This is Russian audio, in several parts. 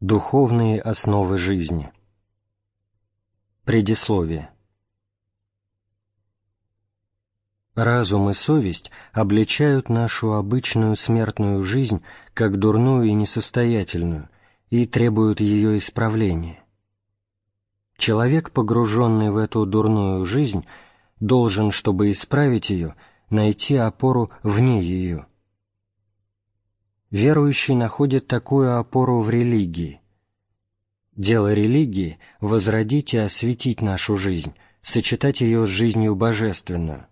Духовные основы жизни. Предисловие. Разум и совесть обличают нашу обычную смертную жизнь как дурную и несостоятельную и требуют ее исправления. Человек, погруженный в эту дурную жизнь, должен, чтобы исправить ее, найти опору вне ее – верующий находит такую опору в религии. Дело религии – возродить и осветить нашу жизнь, сочетать ее с жизнью божественную.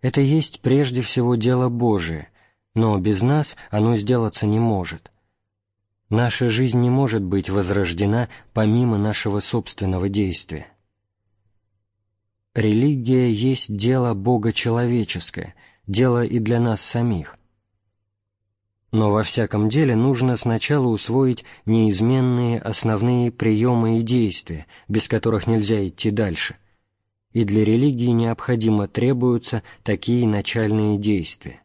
Это есть прежде всего дело Божие, но без нас оно сделаться не может. Наша жизнь не может быть возрождена помимо нашего собственного действия. Религия есть дело Бога человеческое, дело и для нас самих. Но во всяком деле нужно сначала усвоить неизменные основные приемы и действия, без которых нельзя идти дальше. И для религии необходимо требуются такие начальные действия.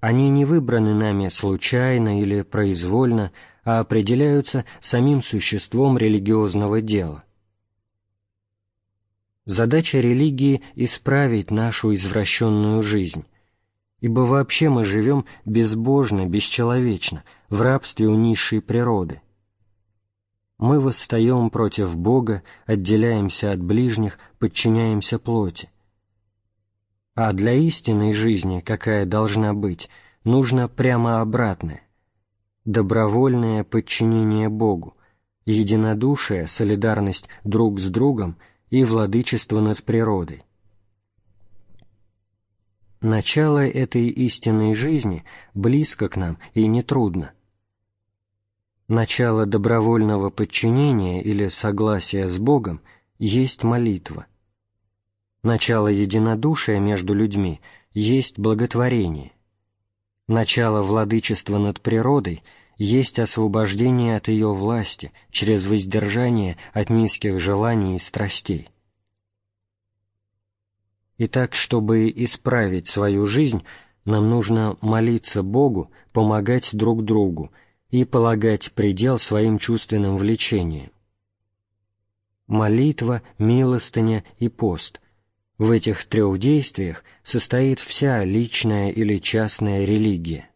Они не выбраны нами случайно или произвольно, а определяются самим существом религиозного дела. Задача религии – исправить нашу извращенную жизнь – ибо вообще мы живем безбожно, бесчеловечно, в рабстве у низшей природы. Мы восстаем против Бога, отделяемся от ближних, подчиняемся плоти. А для истинной жизни, какая должна быть, нужно прямо обратное – добровольное подчинение Богу, единодушие, солидарность друг с другом и владычество над природой. Начало этой истинной жизни близко к нам и нетрудно. Начало добровольного подчинения или согласия с Богом есть молитва. Начало единодушия между людьми есть благотворение. Начало владычества над природой есть освобождение от ее власти через воздержание от низких желаний и страстей. И так, чтобы исправить свою жизнь, нам нужно молиться Богу, помогать друг другу и полагать предел своим чувственным влечениям. Молитва, милостыня и пост – в этих трех действиях состоит вся личная или частная религия.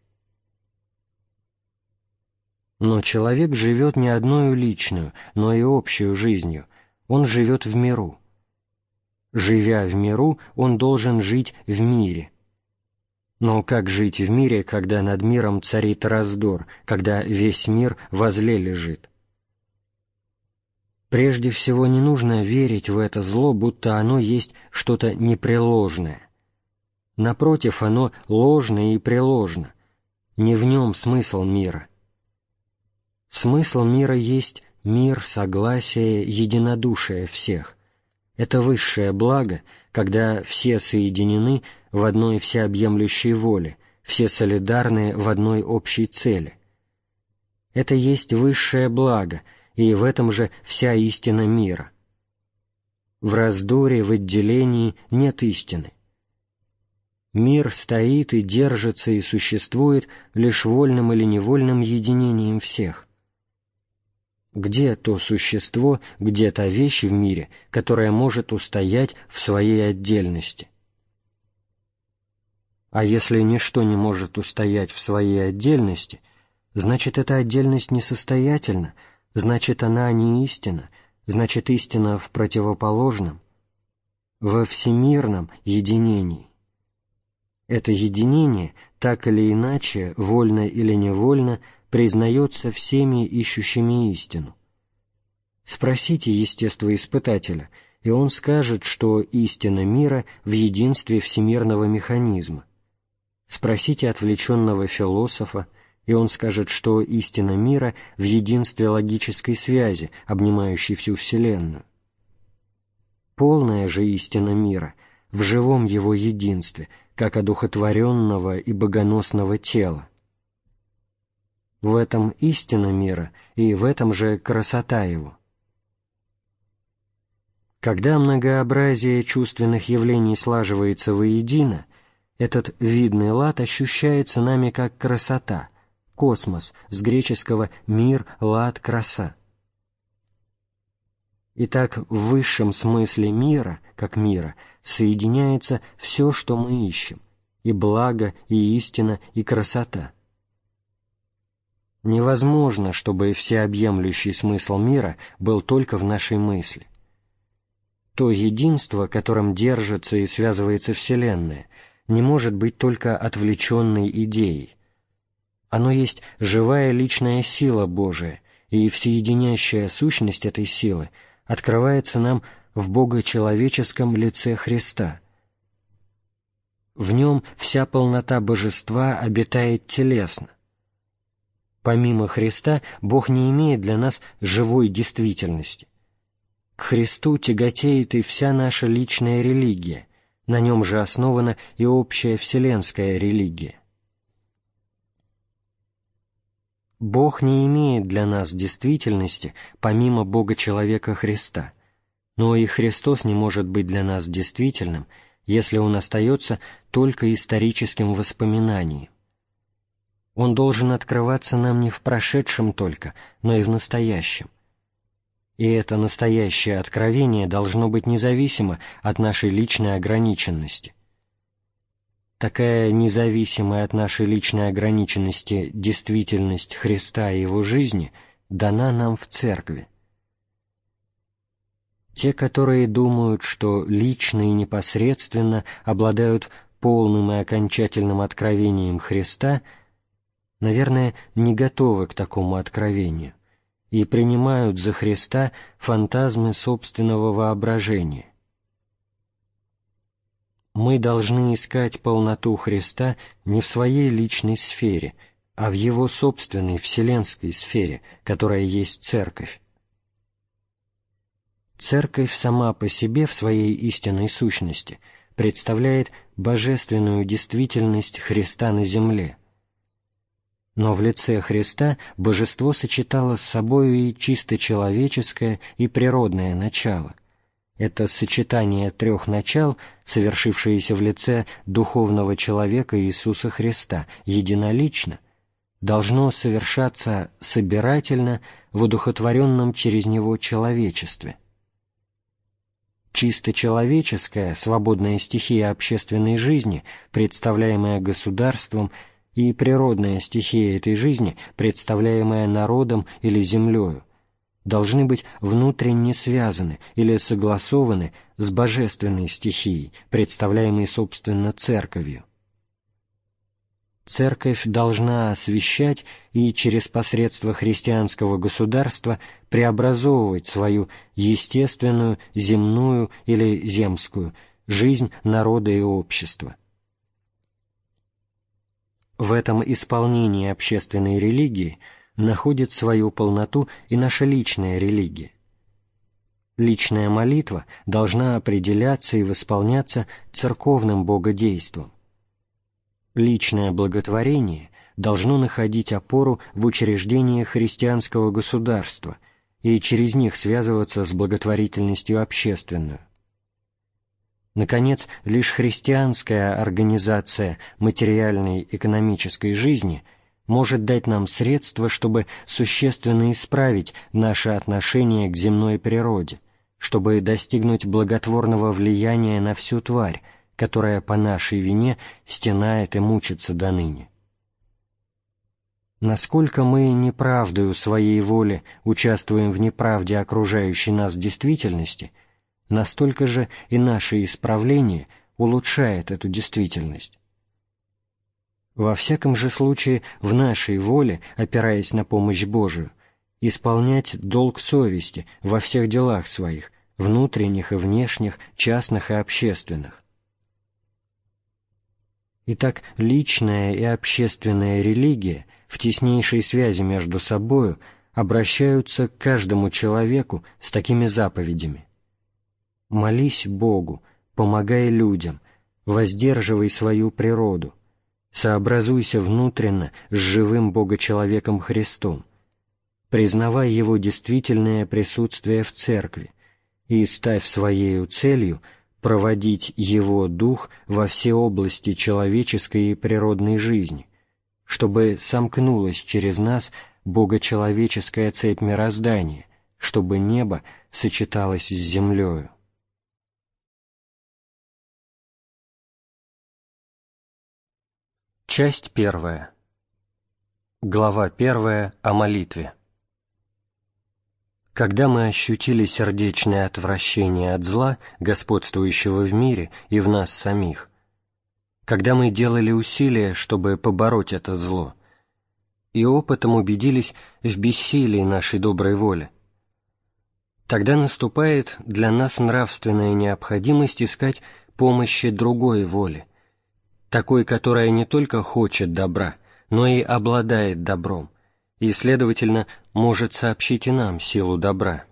Но человек живет не одной личную, но и общую жизнью, он живет в миру – Живя в миру, он должен жить в мире. Но как жить в мире, когда над миром царит раздор, когда весь мир возле лежит? Прежде всего не нужно верить в это зло, будто оно есть что-то непреложное. Напротив, оно ложно и приложно. Не в нем смысл мира. Смысл мира есть мир, согласие, единодушие всех. Это высшее благо, когда все соединены в одной всеобъемлющей воле, все солидарны в одной общей цели. Это есть высшее благо, и в этом же вся истина мира. В раздоре, в отделении нет истины. Мир стоит и держится и существует лишь вольным или невольным единением всех – где то существо, где та вещь в мире, которая может устоять в своей отдельности? А если ничто не может устоять в своей отдельности, значит, эта отдельность несостоятельна, значит, она не истина, значит, истина в противоположном, во всемирном единении. Это единение, так или иначе, вольно или невольно, признается всеми ищущими истину. Спросите естествоиспытателя, и он скажет, что истина мира в единстве всемирного механизма. Спросите отвлеченного философа, и он скажет, что истина мира в единстве логической связи, обнимающей всю Вселенную. Полная же истина мира в живом его единстве, как одухотворенного и богоносного тела. В этом истина мира, и в этом же красота его. Когда многообразие чувственных явлений слаживается воедино, этот видный лад ощущается нами как красота, космос, с греческого «мир», «лад», «краса». Итак, в высшем смысле мира, как мира, соединяется все, что мы ищем, и благо, и истина, и красота – Невозможно, чтобы всеобъемлющий смысл мира был только в нашей мысли. То единство, которым держится и связывается Вселенная, не может быть только отвлеченной идеей. Оно есть живая личная сила Божия, и всеединящая сущность этой силы открывается нам в богочеловеческом лице Христа. В нем вся полнота божества обитает телесно – Помимо Христа Бог не имеет для нас живой действительности. К Христу тяготеет и вся наша личная религия, на нем же основана и общая вселенская религия. Бог не имеет для нас действительности помимо Бога человека Христа, но и Христос не может быть для нас действительным, если он остается только историческим воспоминанием. Он должен открываться нам не в прошедшем только, но и в настоящем. И это настоящее откровение должно быть независимо от нашей личной ограниченности. Такая независимая от нашей личной ограниченности действительность Христа и Его жизни дана нам в Церкви. Те, которые думают, что лично и непосредственно обладают полным и окончательным откровением Христа – наверное, не готовы к такому откровению и принимают за Христа фантазмы собственного воображения. Мы должны искать полноту Христа не в своей личной сфере, а в Его собственной вселенской сфере, которая есть Церковь. Церковь сама по себе в своей истинной сущности представляет божественную действительность Христа на земле – но в лице Христа божество сочетало с собой и чисто человеческое, и природное начало. Это сочетание трех начал, совершившееся в лице духовного человека Иисуса Христа, единолично, должно совершаться собирательно в одухотворенном через него человечестве. Чисто человеческая, свободная стихия общественной жизни, представляемая государством – и природная стихия этой жизни, представляемая народом или землею, должны быть внутренне связаны или согласованы с божественной стихией, представляемой, собственно, церковью. Церковь должна освещать и через посредство христианского государства преобразовывать свою естественную, земную или земскую жизнь народа и общества – в этом исполнении общественной религии находит свою полноту и наша личная религия. Личная молитва должна определяться и восполняться церковным богодейством. Личное благотворение должно находить опору в учреждении христианского государства и через них связываться с благотворительностью общественную – Наконец, лишь христианская организация материальной экономической жизни может дать нам средства, чтобы существенно исправить наше отношение к земной природе, чтобы достигнуть благотворного влияния на всю тварь, которая по нашей вине стенает и мучится до ныне. Насколько мы неправдою своей воли участвуем в неправде окружающей нас действительности – Настолько же и наше исправление улучшает эту действительность. Во всяком же случае, в нашей воле, опираясь на помощь Божию, исполнять долг совести во всех делах своих, внутренних и внешних, частных и общественных. Итак, личная и общественная религия в теснейшей связи между собою обращаются к каждому человеку с такими заповедями молись Богу, помогай людям, воздерживай свою природу, сообразуйся внутренно с живым Богочеловеком Христом, признавай Его действительное присутствие в Церкви и ставь своею целью проводить Его Дух во все области человеческой и природной жизни, чтобы сомкнулась через нас богочеловеческая цепь мироздания, чтобы небо сочеталось с землею. Часть первая. Глава первая о молитве. Когда мы ощутили сердечное отвращение от зла, господствующего в мире и в нас самих, когда мы делали усилия, чтобы побороть это зло, и опытом убедились в бессилии нашей доброй воли, тогда наступает для нас нравственная необходимость искать помощи другой воли – такой, которая не только хочет добра, но и обладает добром, и, следовательно, может сообщить и нам силу добра.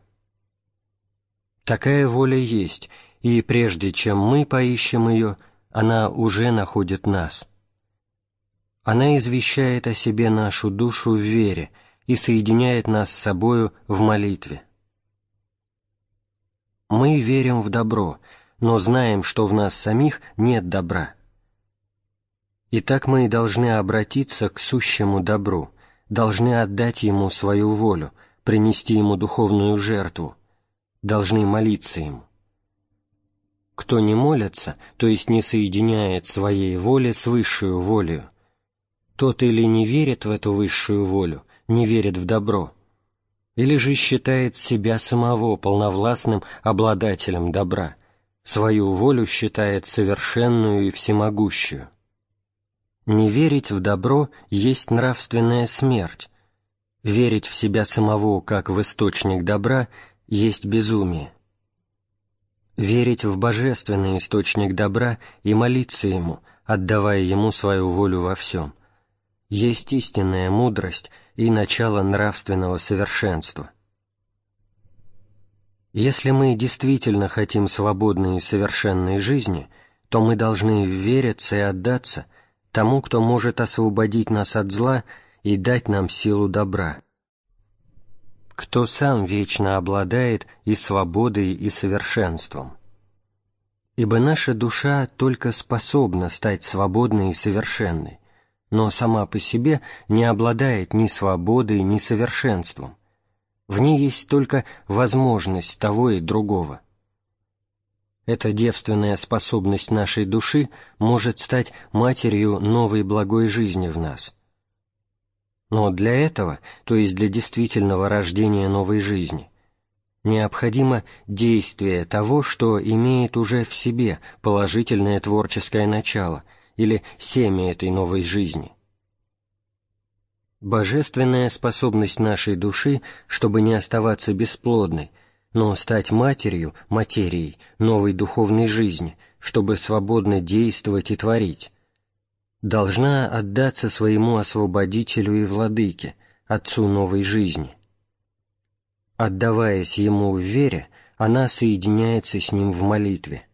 Такая воля есть, и прежде чем мы поищем ее, она уже находит нас. Она извещает о себе нашу душу в вере и соединяет нас с собою в молитве. Мы верим в добро, но знаем, что в нас самих нет добра – и так мы должны обратиться к сущему добру, должны отдать Ему свою волю, принести Ему духовную жертву, должны молиться им. Кто не молится, то есть не соединяет своей воли с высшую волю, тот или не верит в эту высшую волю, не верит в добро, или же считает себя самого полновластным обладателем добра, свою волю считает совершенную и всемогущую. Не верить в добро есть нравственная смерть. Верить в себя самого как в источник добра есть безумие. Верить в божественный источник добра и молиться ему, отдавая ему свою волю во всем, есть истинная мудрость и начало нравственного совершенства. Если мы действительно хотим свободной и совершенной жизни, то мы должны вериться и отдаться – тому, кто может освободить нас от зла и дать нам силу добра. Кто сам вечно обладает и свободой, и совершенством. Ибо наша душа только способна стать свободной и совершенной, но сама по себе не обладает ни свободой, ни совершенством. В ней есть только возможность того и другого. Эта девственная способность нашей души может стать матерью новой благой жизни в нас. Но для этого, то есть для действительного рождения новой жизни, необходимо действие того, что имеет уже в себе положительное творческое начало или семя этой новой жизни. Божественная способность нашей души, чтобы не оставаться бесплодной – но стать матерью материи новой духовной жизни, чтобы свободно действовать и творить, должна отдаться своему освободителю и владыке, отцу новой жизни. Отдаваясь ему в вере, она соединяется с ним в молитве.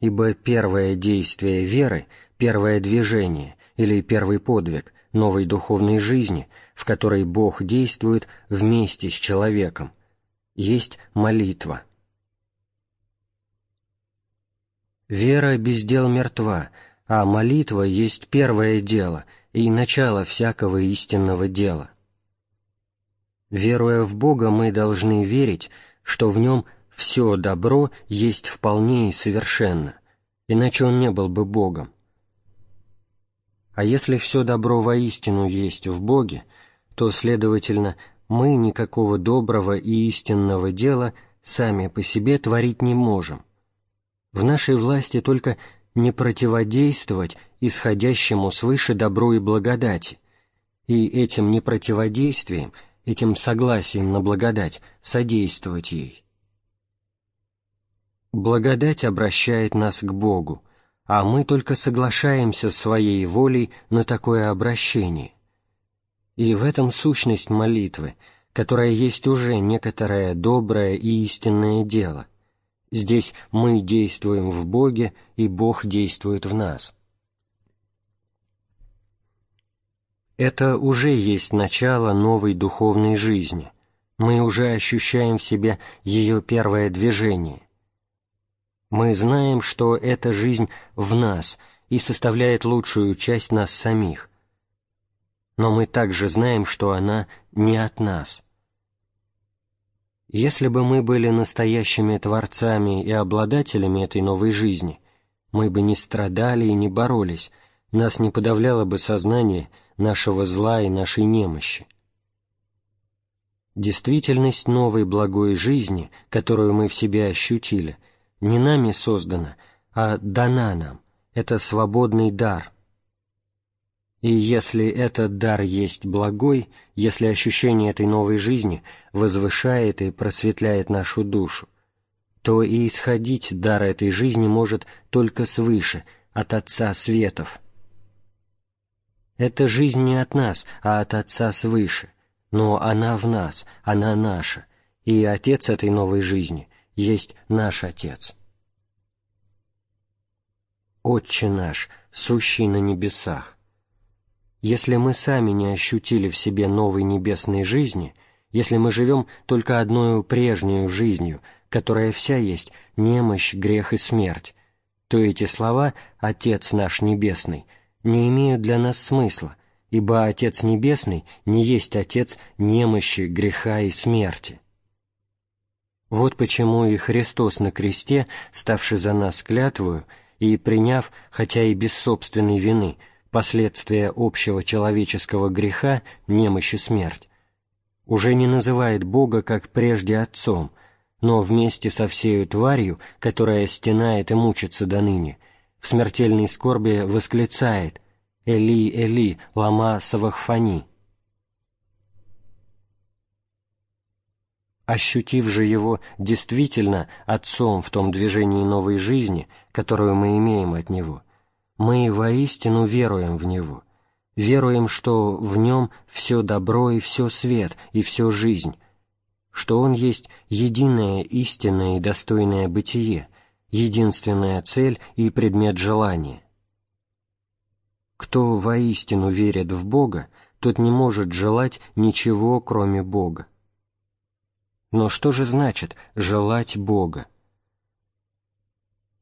Ибо первое действие веры, первое движение или первый подвиг новой духовной жизни, в которой Бог действует вместе с человеком, есть молитва. Вера без дел мертва, а молитва есть первое дело и начало всякого истинного дела. Веруя в Бога, мы должны верить, что в Нем все добро есть вполне и совершенно, иначе Он не был бы Богом. А если все добро воистину есть в Боге, то, следовательно, мы никакого доброго и истинного дела сами по себе творить не можем. В нашей власти только не противодействовать исходящему свыше добру и благодати, и этим непротиводействием, этим согласием на благодать содействовать ей. Благодать обращает нас к Богу, а мы только соглашаемся своей волей на такое обращение. И в этом сущность молитвы, которая есть уже некоторое доброе и истинное дело. Здесь мы действуем в Боге, и Бог действует в нас. Это уже есть начало новой духовной жизни. Мы уже ощущаем в себе ее первое движение. Мы знаем, что эта жизнь в нас и составляет лучшую часть нас самих, но мы также знаем, что она не от нас. Если бы мы были настоящими творцами и обладателями этой новой жизни, мы бы не страдали и не боролись, нас не подавляло бы сознание нашего зла и нашей немощи. Действительность новой благой жизни, которую мы в себе ощутили, не нами создана, а дана нам. Это свободный дар – и если этот дар есть благой, если ощущение этой новой жизни возвышает и просветляет нашу душу, то и исходить дар этой жизни может только свыше, от Отца Светов. Эта жизнь не от нас, а от Отца свыше, но она в нас, она наша, и Отец этой новой жизни есть наш Отец. Отче наш, сущий на небесах, если мы сами не ощутили в себе новой небесной жизни, если мы живем только одною прежнюю жизнью, которая вся есть немощь, грех и смерть, то эти слова «Отец наш Небесный» не имеют для нас смысла, ибо Отец Небесный не есть Отец немощи, греха и смерти. Вот почему и Христос на кресте, ставший за нас клятвою и приняв, хотя и без собственной вины, Последствия общего человеческого греха – немощь и смерть. Уже не называет Бога, как прежде, Отцом, но вместе со всею тварью, которая стенает и мучится до ныне, в смертельной скорби восклицает «Эли, Эли, лама савахфани». ощутив же его действительно отцом в том движении новой жизни, которую мы имеем от него – мы воистину веруем в Него, веруем, что в Нем все добро и все свет и все жизнь, что Он есть единое истинное и достойное бытие, единственная цель и предмет желания. Кто воистину верит в Бога, тот не может желать ничего, кроме Бога. Но что же значит «желать Бога»?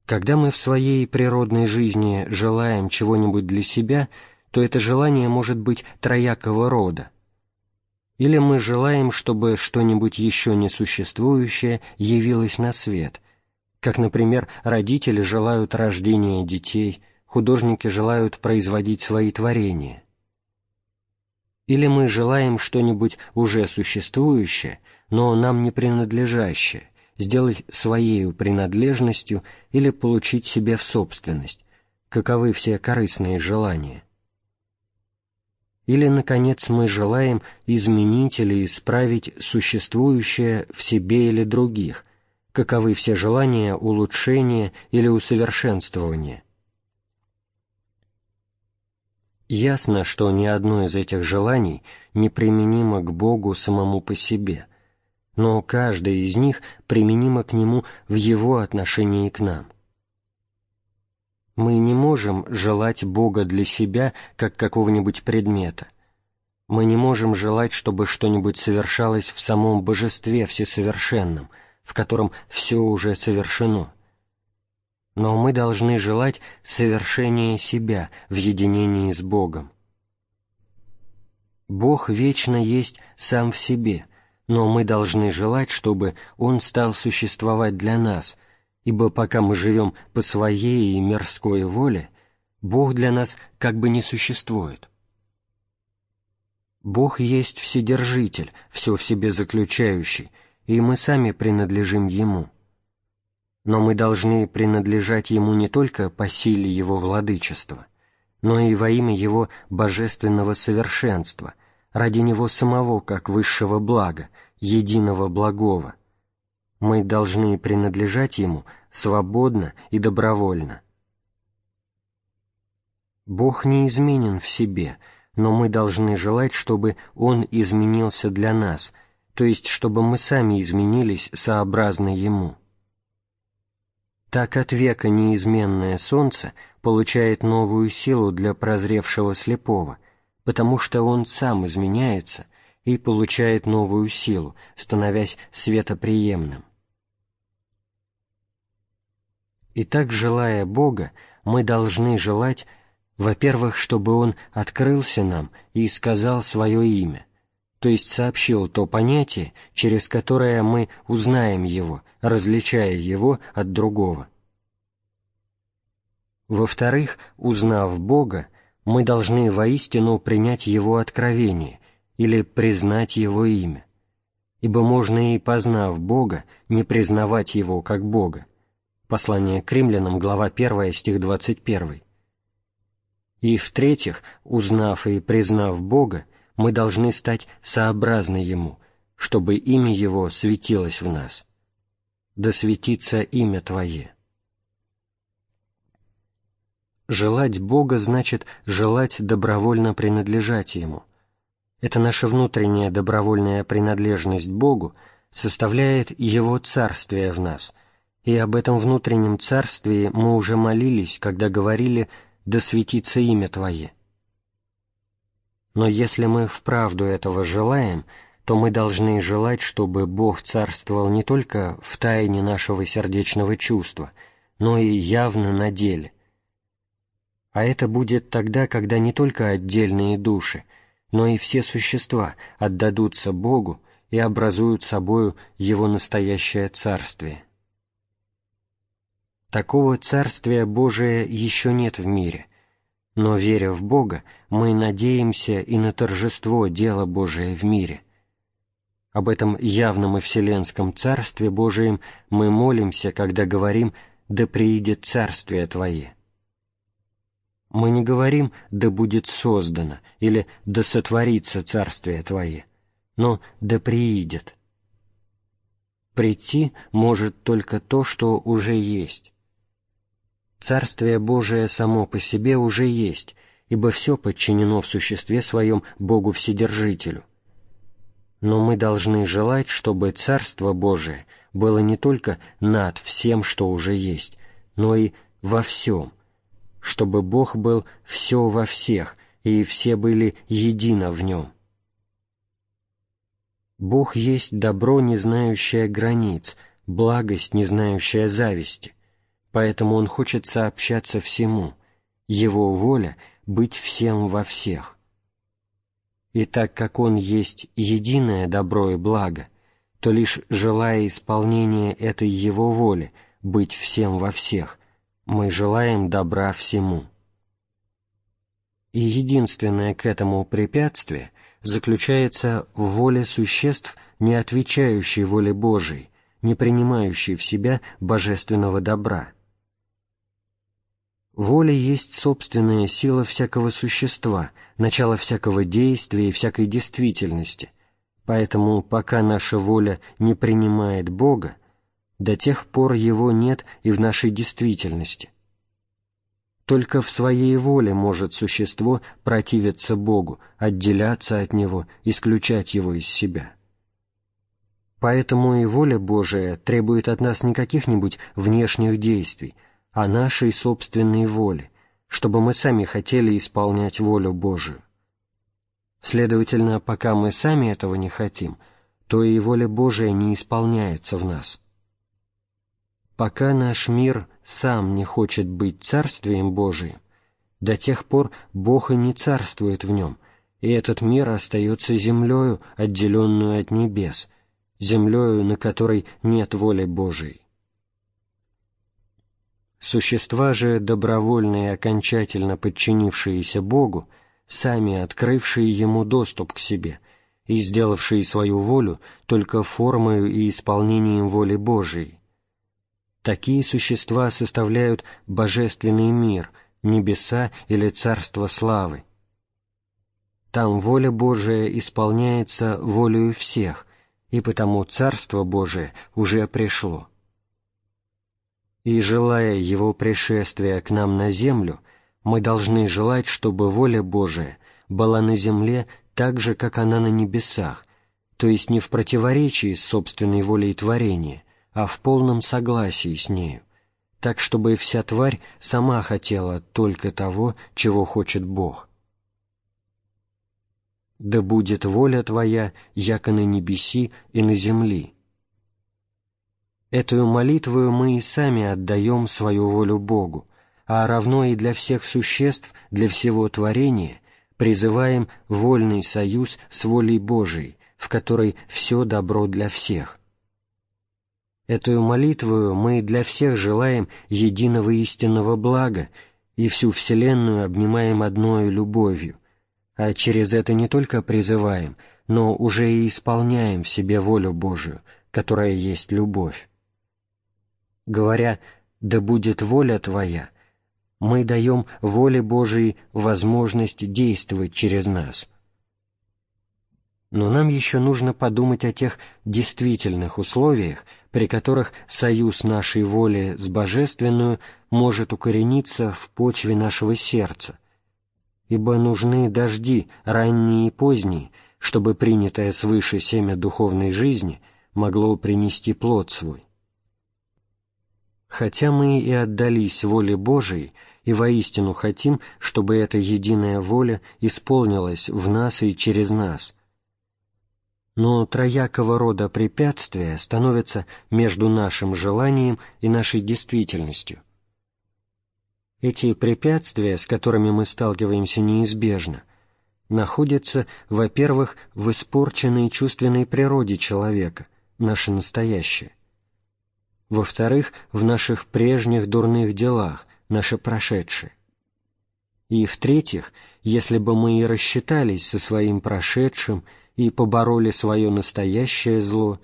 Когда мы в своей природной жизни желаем чего-нибудь для себя, то это желание может быть троякого рода. Или мы желаем, чтобы что-нибудь еще несуществующее явилось на свет, как, например, родители желают рождения детей, художники желают производить свои творения. Или мы желаем что-нибудь уже существующее, но нам не принадлежащее, сделать своею принадлежностью или получить себе в собственность, каковы все корыстные желания. Или, наконец, мы желаем изменить или исправить существующее в себе или других, каковы все желания улучшения или усовершенствования. Ясно, что ни одно из этих желаний неприменимо к Богу самому по себе – но каждая из них применима к нему в его отношении к нам. Мы не можем желать Бога для себя, как какого-нибудь предмета. Мы не можем желать, чтобы что-нибудь совершалось в самом Божестве Всесовершенном, в котором все уже совершено. Но мы должны желать совершения себя в единении с Богом. Бог вечно есть сам в себе – но мы должны желать, чтобы он стал существовать для нас, ибо пока мы живем по своей и мирской воле, Бог для нас как бы не существует. Бог есть Вседержитель, все в себе заключающий, и мы сами принадлежим Ему. Но мы должны принадлежать Ему не только по силе Его владычества, но и во имя Его божественного совершенства – ради Него самого как высшего блага, единого благого. Мы должны принадлежать Ему свободно и добровольно. Бог не изменен в себе, но мы должны желать, чтобы Он изменился для нас, то есть чтобы мы сами изменились сообразно Ему. Так от века неизменное солнце получает новую силу для прозревшего слепого – потому что Он сам изменяется и получает новую силу, становясь светоприемным. Итак, желая Бога, мы должны желать, во-первых, чтобы Он открылся нам и сказал свое имя, то есть сообщил то понятие, через которое мы узнаем Его, различая Его от другого. Во-вторых, узнав Бога, мы должны воистину принять Его откровение или признать Его имя, ибо можно и познав Бога, не признавать Его как Бога. Послание к римлянам, глава 1, стих 21. И в-третьих, узнав и признав Бога, мы должны стать сообразны Ему, чтобы имя Его светилось в нас. Да светится имя Твое. Желать Бога значит желать добровольно принадлежать Ему. Это наша внутренняя добровольная принадлежность Богу составляет Его царствие в нас, и об этом внутреннем царствии мы уже молились, когда говорили «Да светится имя Твое». Но если мы вправду этого желаем, то мы должны желать, чтобы Бог царствовал не только в тайне нашего сердечного чувства, но и явно на деле, а это будет тогда, когда не только отдельные души, но и все существа отдадутся Богу и образуют собою Его настоящее царствие. Такого царствия Божия еще нет в мире, но, веря в Бога, мы надеемся и на торжество дела Божия в мире. Об этом явном и вселенском царстве Божием мы молимся, когда говорим «Да приидет царствие Твое». Мы не говорим «да будет создано» или «да сотворится царствие твое», но «да приидет». Прийти может только то, что уже есть. Царствие Божие само по себе уже есть, ибо все подчинено в существе своем Богу Вседержителю. Но мы должны желать, чтобы Царство Божие было не только над всем, что уже есть, но и во всем, чтобы Бог был все во всех, и все были едино в нем. Бог есть добро, не знающее границ, благость, не знающая зависти, поэтому Он хочет сообщаться всему, Его воля — быть всем во всех. И так как Он есть единое добро и благо, то лишь желая исполнения этой Его воли, быть всем во всех — мы желаем добра всему. И единственное к этому препятствие заключается в воле существ, не отвечающей воле Божией, не принимающей в себя божественного добра. Воля есть собственная сила всякого существа, начало всякого действия и всякой действительности, поэтому пока наша воля не принимает Бога, до тех пор его нет и в нашей действительности. Только в своей воле может существо противиться Богу, отделяться от Него, исключать Его из себя. Поэтому и воля Божия требует от нас не каких-нибудь внешних действий, а нашей собственной воли, чтобы мы сами хотели исполнять волю Божию. Следовательно, пока мы сами этого не хотим, то и воля Божия не исполняется в нас – пока наш мир сам не хочет быть царствием Божиим, до тех пор Бог и не царствует в нем, и этот мир остается землею, отделенную от небес, землею, на которой нет воли Божией. Существа же, добровольно и окончательно подчинившиеся Богу, сами открывшие Ему доступ к себе и сделавшие свою волю только формою и исполнением воли Божией, Такие существа составляют божественный мир, небеса или царство славы. Там воля Божия исполняется волею всех, и потому Царство Божие уже пришло. И желая Его пришествия к нам на землю, мы должны желать, чтобы воля Божия была на земле так же, как она на небесах, то есть не в противоречии с собственной волей творения – а в полном согласии с нею, так чтобы вся тварь сама хотела только того, чего хочет Бог. «Да будет воля Твоя, яко на небеси и на земли». Эту молитву мы и сами отдаем свою волю Богу, а равно и для всех существ, для всего творения, призываем вольный союз с волей Божией, в которой все добро для всех – Эту молитву мы для всех желаем единого истинного блага и всю Вселенную обнимаем одной любовью, а через это не только призываем, но уже и исполняем в себе волю Божию, которая есть любовь. Говоря «Да будет воля Твоя», мы даем воле Божией возможность действовать через нас. Но нам еще нужно подумать о тех действительных условиях, при которых союз нашей воли с божественную может укорениться в почве нашего сердца. Ибо нужны дожди, ранние и поздние, чтобы принятое свыше семя духовной жизни могло принести плод свой. Хотя мы и отдались воле Божией, и воистину хотим, чтобы эта единая воля исполнилась в нас и через нас, но троякого рода препятствия становятся между нашим желанием и нашей действительностью. Эти препятствия, с которыми мы сталкиваемся неизбежно, находятся, во-первых, в испорченной чувственной природе человека, наше настоящее. Во-вторых, в наших прежних дурных делах, наше прошедшее. И в-третьих, если бы мы и рассчитались со своим прошедшим – и побороли свое настоящее зло,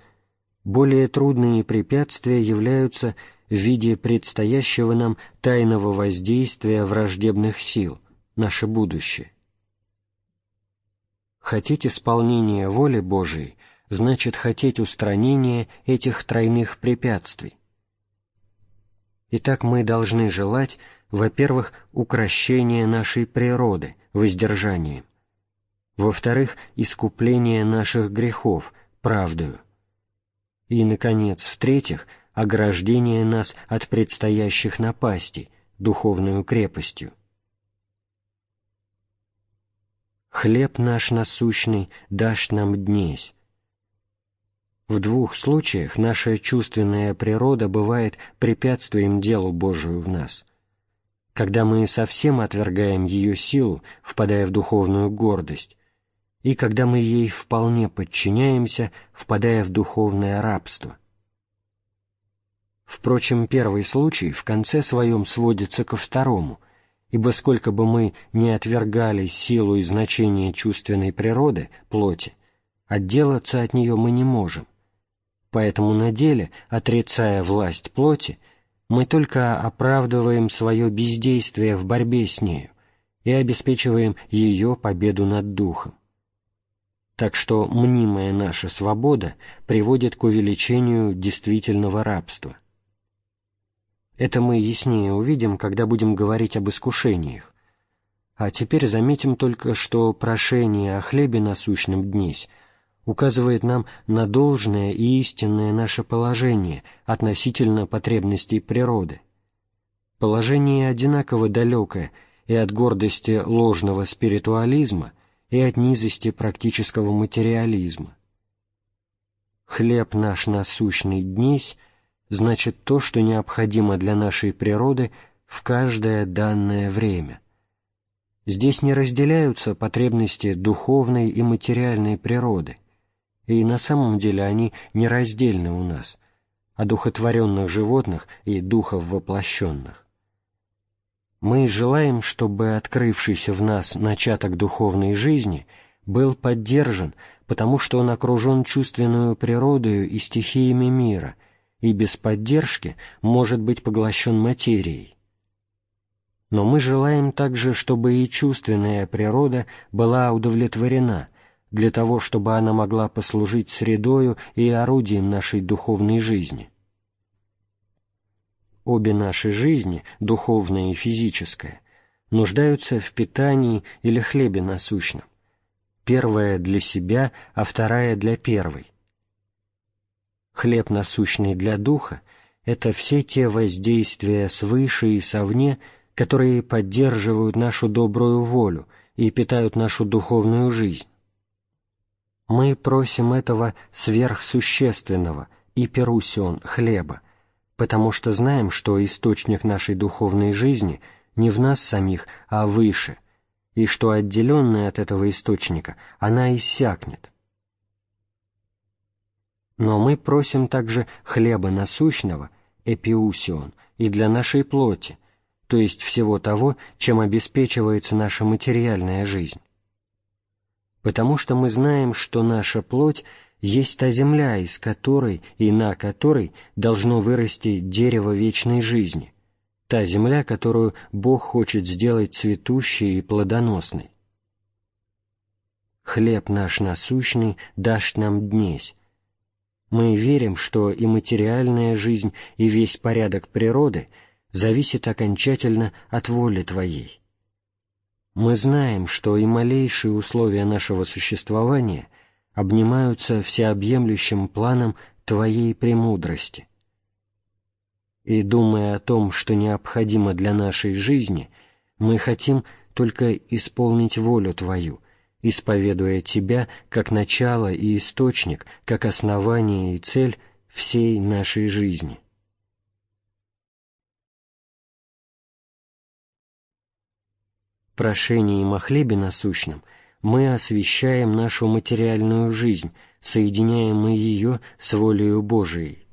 более трудные препятствия являются в виде предстоящего нам тайного воздействия враждебных сил, наше будущее. Хотеть исполнения воли Божией значит хотеть устранения этих тройных препятствий. Итак, мы должны желать, во-первых, укращения нашей природы, воздержанием, во-вторых, искупление наших грехов, правдою, и, наконец, в-третьих, ограждение нас от предстоящих напастей, духовную крепостью. «Хлеб наш насущный дашь нам днесь». В двух случаях наша чувственная природа бывает препятствием делу Божию в нас. Когда мы совсем отвергаем ее силу, впадая в духовную гордость, и когда мы ей вполне подчиняемся, впадая в духовное рабство. Впрочем, первый случай в конце своем сводится ко второму, ибо сколько бы мы не отвергали силу и значение чувственной природы, плоти, отделаться от нее мы не можем. Поэтому на деле, отрицая власть плоти, мы только оправдываем свое бездействие в борьбе с нею и обеспечиваем ее победу над духом. Так что мнимая наша свобода приводит к увеличению действительного рабства. Это мы яснее увидим, когда будем говорить об искушениях. А теперь заметим только, что прошение о хлебе насущном днесь указывает нам на должное и истинное наше положение относительно потребностей природы. Положение одинаково далекое и от гордости ложного спиритуализма – и от низости практического материализма. Хлеб наш насущный днесь значит то, что необходимо для нашей природы в каждое данное время. Здесь не разделяются потребности духовной и материальной природы, и на самом деле они нераздельны у нас, а духотворенных животных и духов воплощенных. Мы желаем, чтобы открывшийся в нас начаток духовной жизни был поддержан, потому что он окружен чувственную природою и стихиями мира, и без поддержки может быть поглощен материей. Но мы желаем также, чтобы и чувственная природа была удовлетворена, для того, чтобы она могла послужить средою и орудием нашей духовной жизни обе наши жизни, духовная и физическая, нуждаются в питании или хлебе насущном. Первая для себя, а вторая для первой. Хлеб насущный для духа – это все те воздействия свыше и совне, которые поддерживают нашу добрую волю и питают нашу духовную жизнь. Мы просим этого сверхсущественного, и перусион хлеба, потому что знаем, что источник нашей духовной жизни не в нас самих, а выше, и что отделенная от этого источника она иссякнет. Но мы просим также хлеба насущного, эпиусион, и для нашей плоти, то есть всего того, чем обеспечивается наша материальная жизнь. Потому что мы знаем, что наша плоть — есть та земля, из которой и на которой должно вырасти дерево вечной жизни, та земля, которую Бог хочет сделать цветущей и плодоносной. «Хлеб наш насущный дашь нам днесь». Мы верим, что и материальная жизнь, и весь порядок природы зависит окончательно от воли Твоей. Мы знаем, что и малейшие условия нашего существования обнимаются всеобъемлющим планом Твоей премудрости. И думая о том, что необходимо для нашей жизни, мы хотим только исполнить волю Твою, исповедуя Тебя как начало и источник, как основание и цель всей нашей жизни. Прошение о хлебе насущном – мы освещаем нашу материальную жизнь, соединяем мы ее с волею Божией.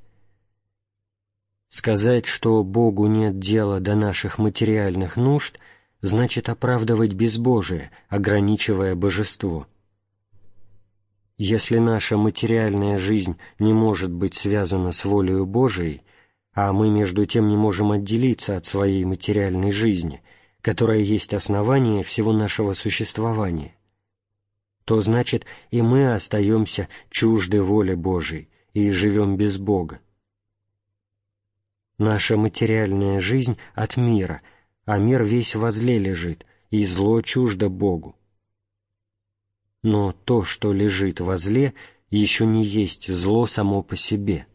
Сказать, что Богу нет дела до наших материальных нужд, значит оправдывать безбожие, ограничивая божество. Если наша материальная жизнь не может быть связана с волею Божией, а мы между тем не можем отделиться от своей материальной жизни, которая есть основание всего нашего существования, то значит и мы остаемся чужды воле Божией и живем без Бога. Наша материальная жизнь от мира, а мир весь возле лежит, и зло чуждо Богу. Но то, что лежит возле, еще не есть зло само по себе.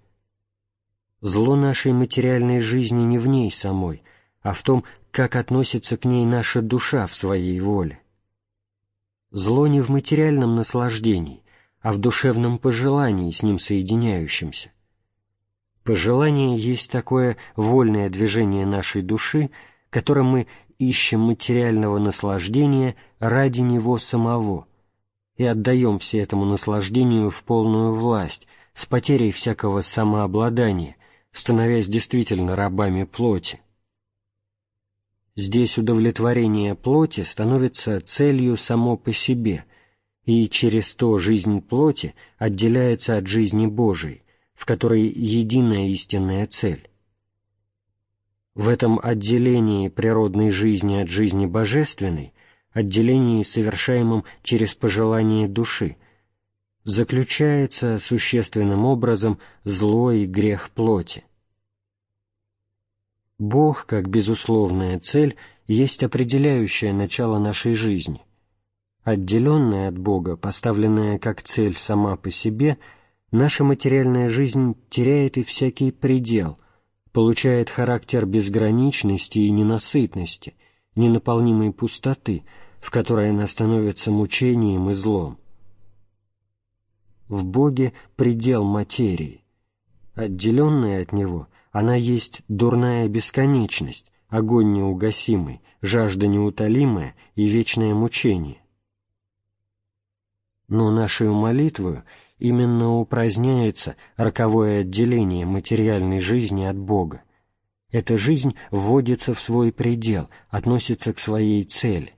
Зло нашей материальной жизни не в ней самой, а в том, как относится к ней наша душа в своей воле зло не в материальном наслаждении, а в душевном пожелании с ним соединяющемся. Пожелание есть такое вольное движение нашей души, которым мы ищем материального наслаждения ради него самого и отдаемся этому наслаждению в полную власть, с потерей всякого самообладания, становясь действительно рабами плоти. Здесь удовлетворение плоти становится целью само по себе, и через то жизнь плоти отделяется от жизни Божией, в которой единая истинная цель. В этом отделении природной жизни от жизни божественной, отделении, совершаемом через пожелание души, заключается существенным образом зло и грех плоти – Бог, как безусловная цель, есть определяющее начало нашей жизни. Отделенная от Бога, поставленная как цель сама по себе, наша материальная жизнь теряет и всякий предел, получает характер безграничности и ненасытности, ненаполнимой пустоты, в которой она становится мучением и злом. В Боге предел материи. Отделенная от Него – она есть дурная бесконечность, огонь неугасимый, жажда неутолимая и вечное мучение. Но нашей молитвою именно упраздняется роковое отделение материальной жизни от Бога. Эта жизнь вводится в свой предел, относится к своей цели.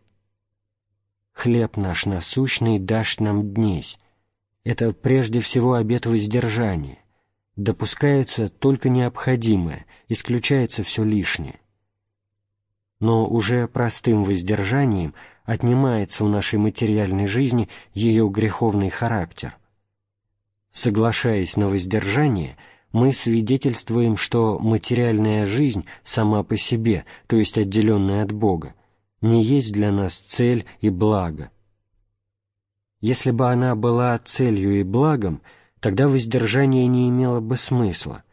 «Хлеб наш насущный дашь нам днесь» — это прежде всего обет воздержания допускается только необходимое, исключается все лишнее. Но уже простым воздержанием отнимается у нашей материальной жизни ее греховный характер. Соглашаясь на воздержание, мы свидетельствуем, что материальная жизнь сама по себе, то есть отделенная от Бога, не есть для нас цель и благо. Если бы она была целью и благом – Тогда воздержание не имело бы смысла.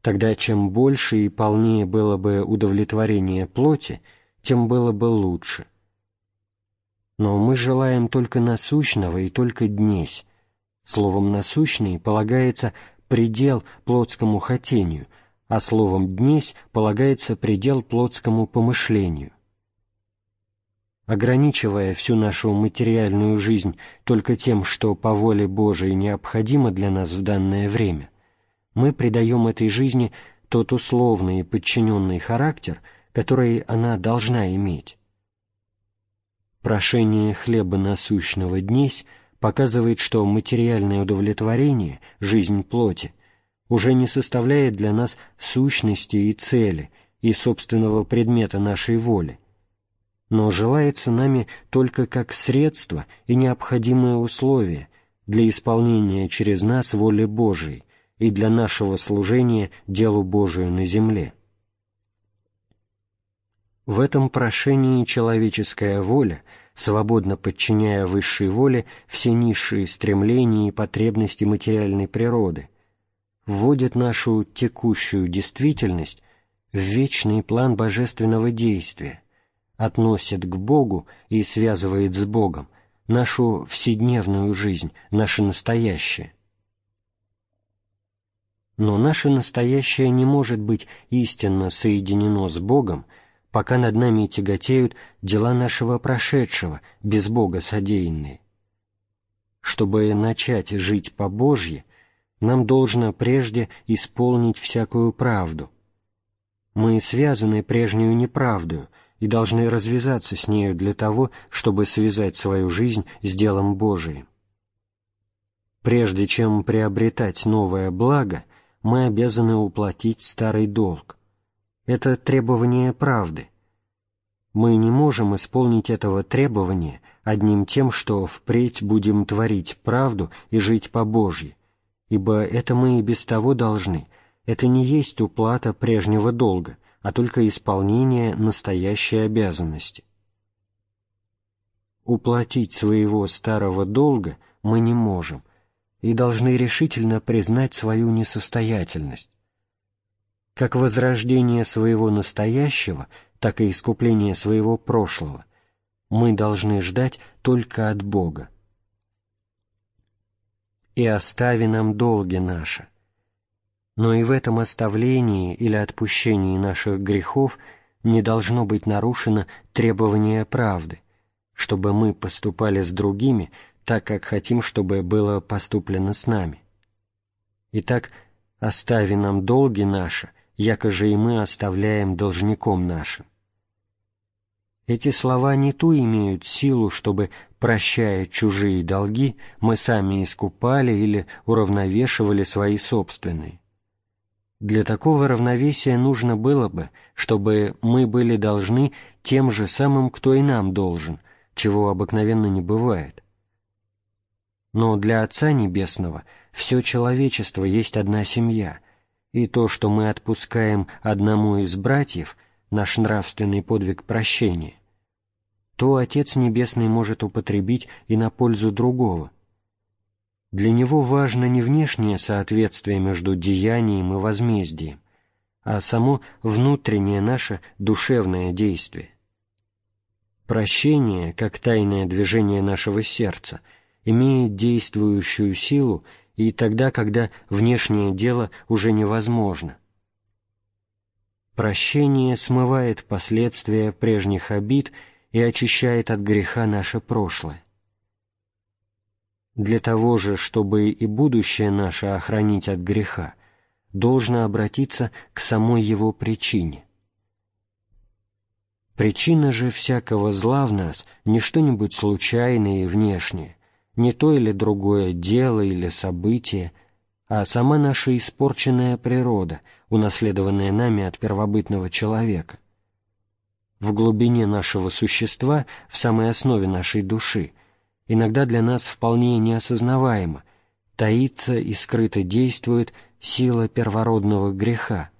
Тогда чем больше и полнее было бы удовлетворение плоти, тем было бы лучше. Но мы желаем только насущного и только днесь. Словом «насущный» полагается предел плотскому хотению, а словом «днесь» полагается предел плотскому помышлению ограничивая всю нашу материальную жизнь только тем, что по воле Божией необходимо для нас в данное время, мы придаем этой жизни тот условный и подчиненный характер, который она должна иметь. Прошение хлеба насущного днесь показывает, что материальное удовлетворение, жизнь плоти, уже не составляет для нас сущности и цели и собственного предмета нашей воли, но желается нами только как средство и необходимое условие для исполнения через нас воли Божией и для нашего служения делу Божию на земле. В этом прошении человеческая воля, свободно подчиняя высшей воле все низшие стремления и потребности материальной природы, вводит нашу текущую действительность в вечный план божественного действия, относит к Богу и связывает с Богом нашу вседневную жизнь, наше настоящее. Но наше настоящее не может быть истинно соединено с Богом, пока над нами тяготеют дела нашего прошедшего, без Бога содеянные. Чтобы начать жить по Божье, нам должно прежде исполнить всякую правду. Мы связаны прежнюю неправдою, и должны развязаться с нею для того, чтобы связать свою жизнь с делом Божиим. Прежде чем приобретать новое благо, мы обязаны уплатить старый долг. Это требование правды. Мы не можем исполнить этого требования одним тем, что впредь будем творить правду и жить по Божье, ибо это мы и без того должны, это не есть уплата прежнего долга – а только исполнение настоящей обязанности. Уплатить своего старого долга мы не можем и должны решительно признать свою несостоятельность. Как возрождение своего настоящего, так и искупление своего прошлого мы должны ждать только от Бога. «И остави нам долги наши, но и в этом оставлении или отпущении наших грехов не должно быть нарушено требование правды, чтобы мы поступали с другими так, как хотим, чтобы было поступлено с нами. Итак, остави нам долги наши, якоже и мы оставляем должником нашим. Эти слова не ту имеют силу, чтобы, прощая чужие долги, мы сами искупали или уравновешивали свои собственные для такого равновесия нужно было бы, чтобы мы были должны тем же самым, кто и нам должен, чего обыкновенно не бывает. Но для Отца Небесного все человечество есть одна семья, и то, что мы отпускаем одному из братьев, наш нравственный подвиг прощения, то Отец Небесный может употребить и на пользу другого – для него важно не внешнее соответствие между деянием и возмездием, а само внутреннее наше душевное действие. Прощение, как тайное движение нашего сердца, имеет действующую силу и тогда, когда внешнее дело уже невозможно. Прощение смывает последствия прежних обид и очищает от греха наше прошлое. Для того же, чтобы и будущее наше охранить от греха, должно обратиться к самой его причине. Причина же всякого зла в нас не что-нибудь случайное и внешнее, не то или другое дело или событие, а сама наша испорченная природа, унаследованная нами от первобытного человека. В глубине нашего существа, в самой основе нашей души – Иногда для нас вполне неосознаваемо таится и скрыто действует сила первородного греха,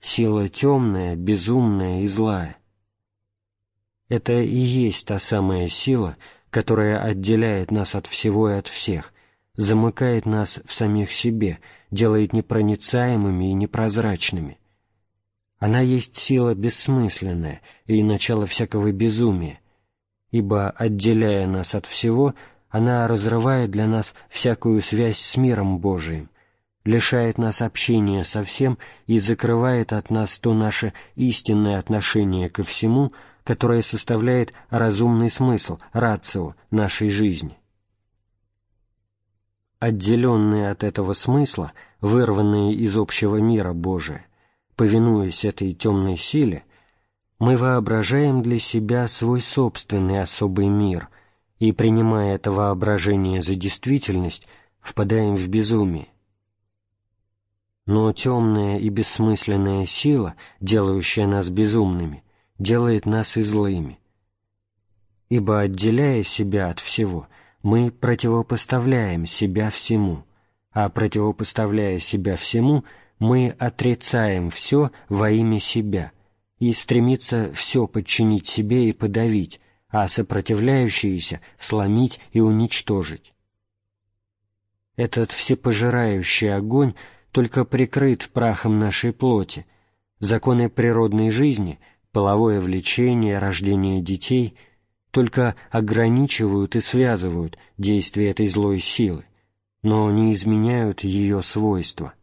сила темная, безумная и злая. Это и есть та самая сила, которая отделяет нас от всего и от всех, замыкает нас в самих себе, делает непроницаемыми и непрозрачными. Она есть сила бессмысленная и начало всякого безумия, ибо отделяя нас от всего, она разрывает для нас всякую связь с миром Божиим, лишает нас общения со всем и закрывает от нас то наше истинное отношение ко всему, которое составляет разумный смысл, рацио нашей жизни. Отделенные от этого смысла, вырванные из общего мира Божия, повинуясь этой темной силе, мы воображаем для себя свой собственный особый мир и, принимая это воображение за действительность, впадаем в безумие. Но темная и бессмысленная сила, делающая нас безумными, делает нас и злыми. Ибо, отделяя себя от всего, мы противопоставляем себя всему, а противопоставляя себя всему, мы отрицаем все во имя себя – и стремится все подчинить себе и подавить, а сопротивляющиеся сломить и уничтожить. Этот всепожирающий огонь только прикрыт прахом нашей плоти. Законы природной жизни, половое влечение, рождение детей только ограничивают и связывают действие этой злой силы, но не изменяют ее свойства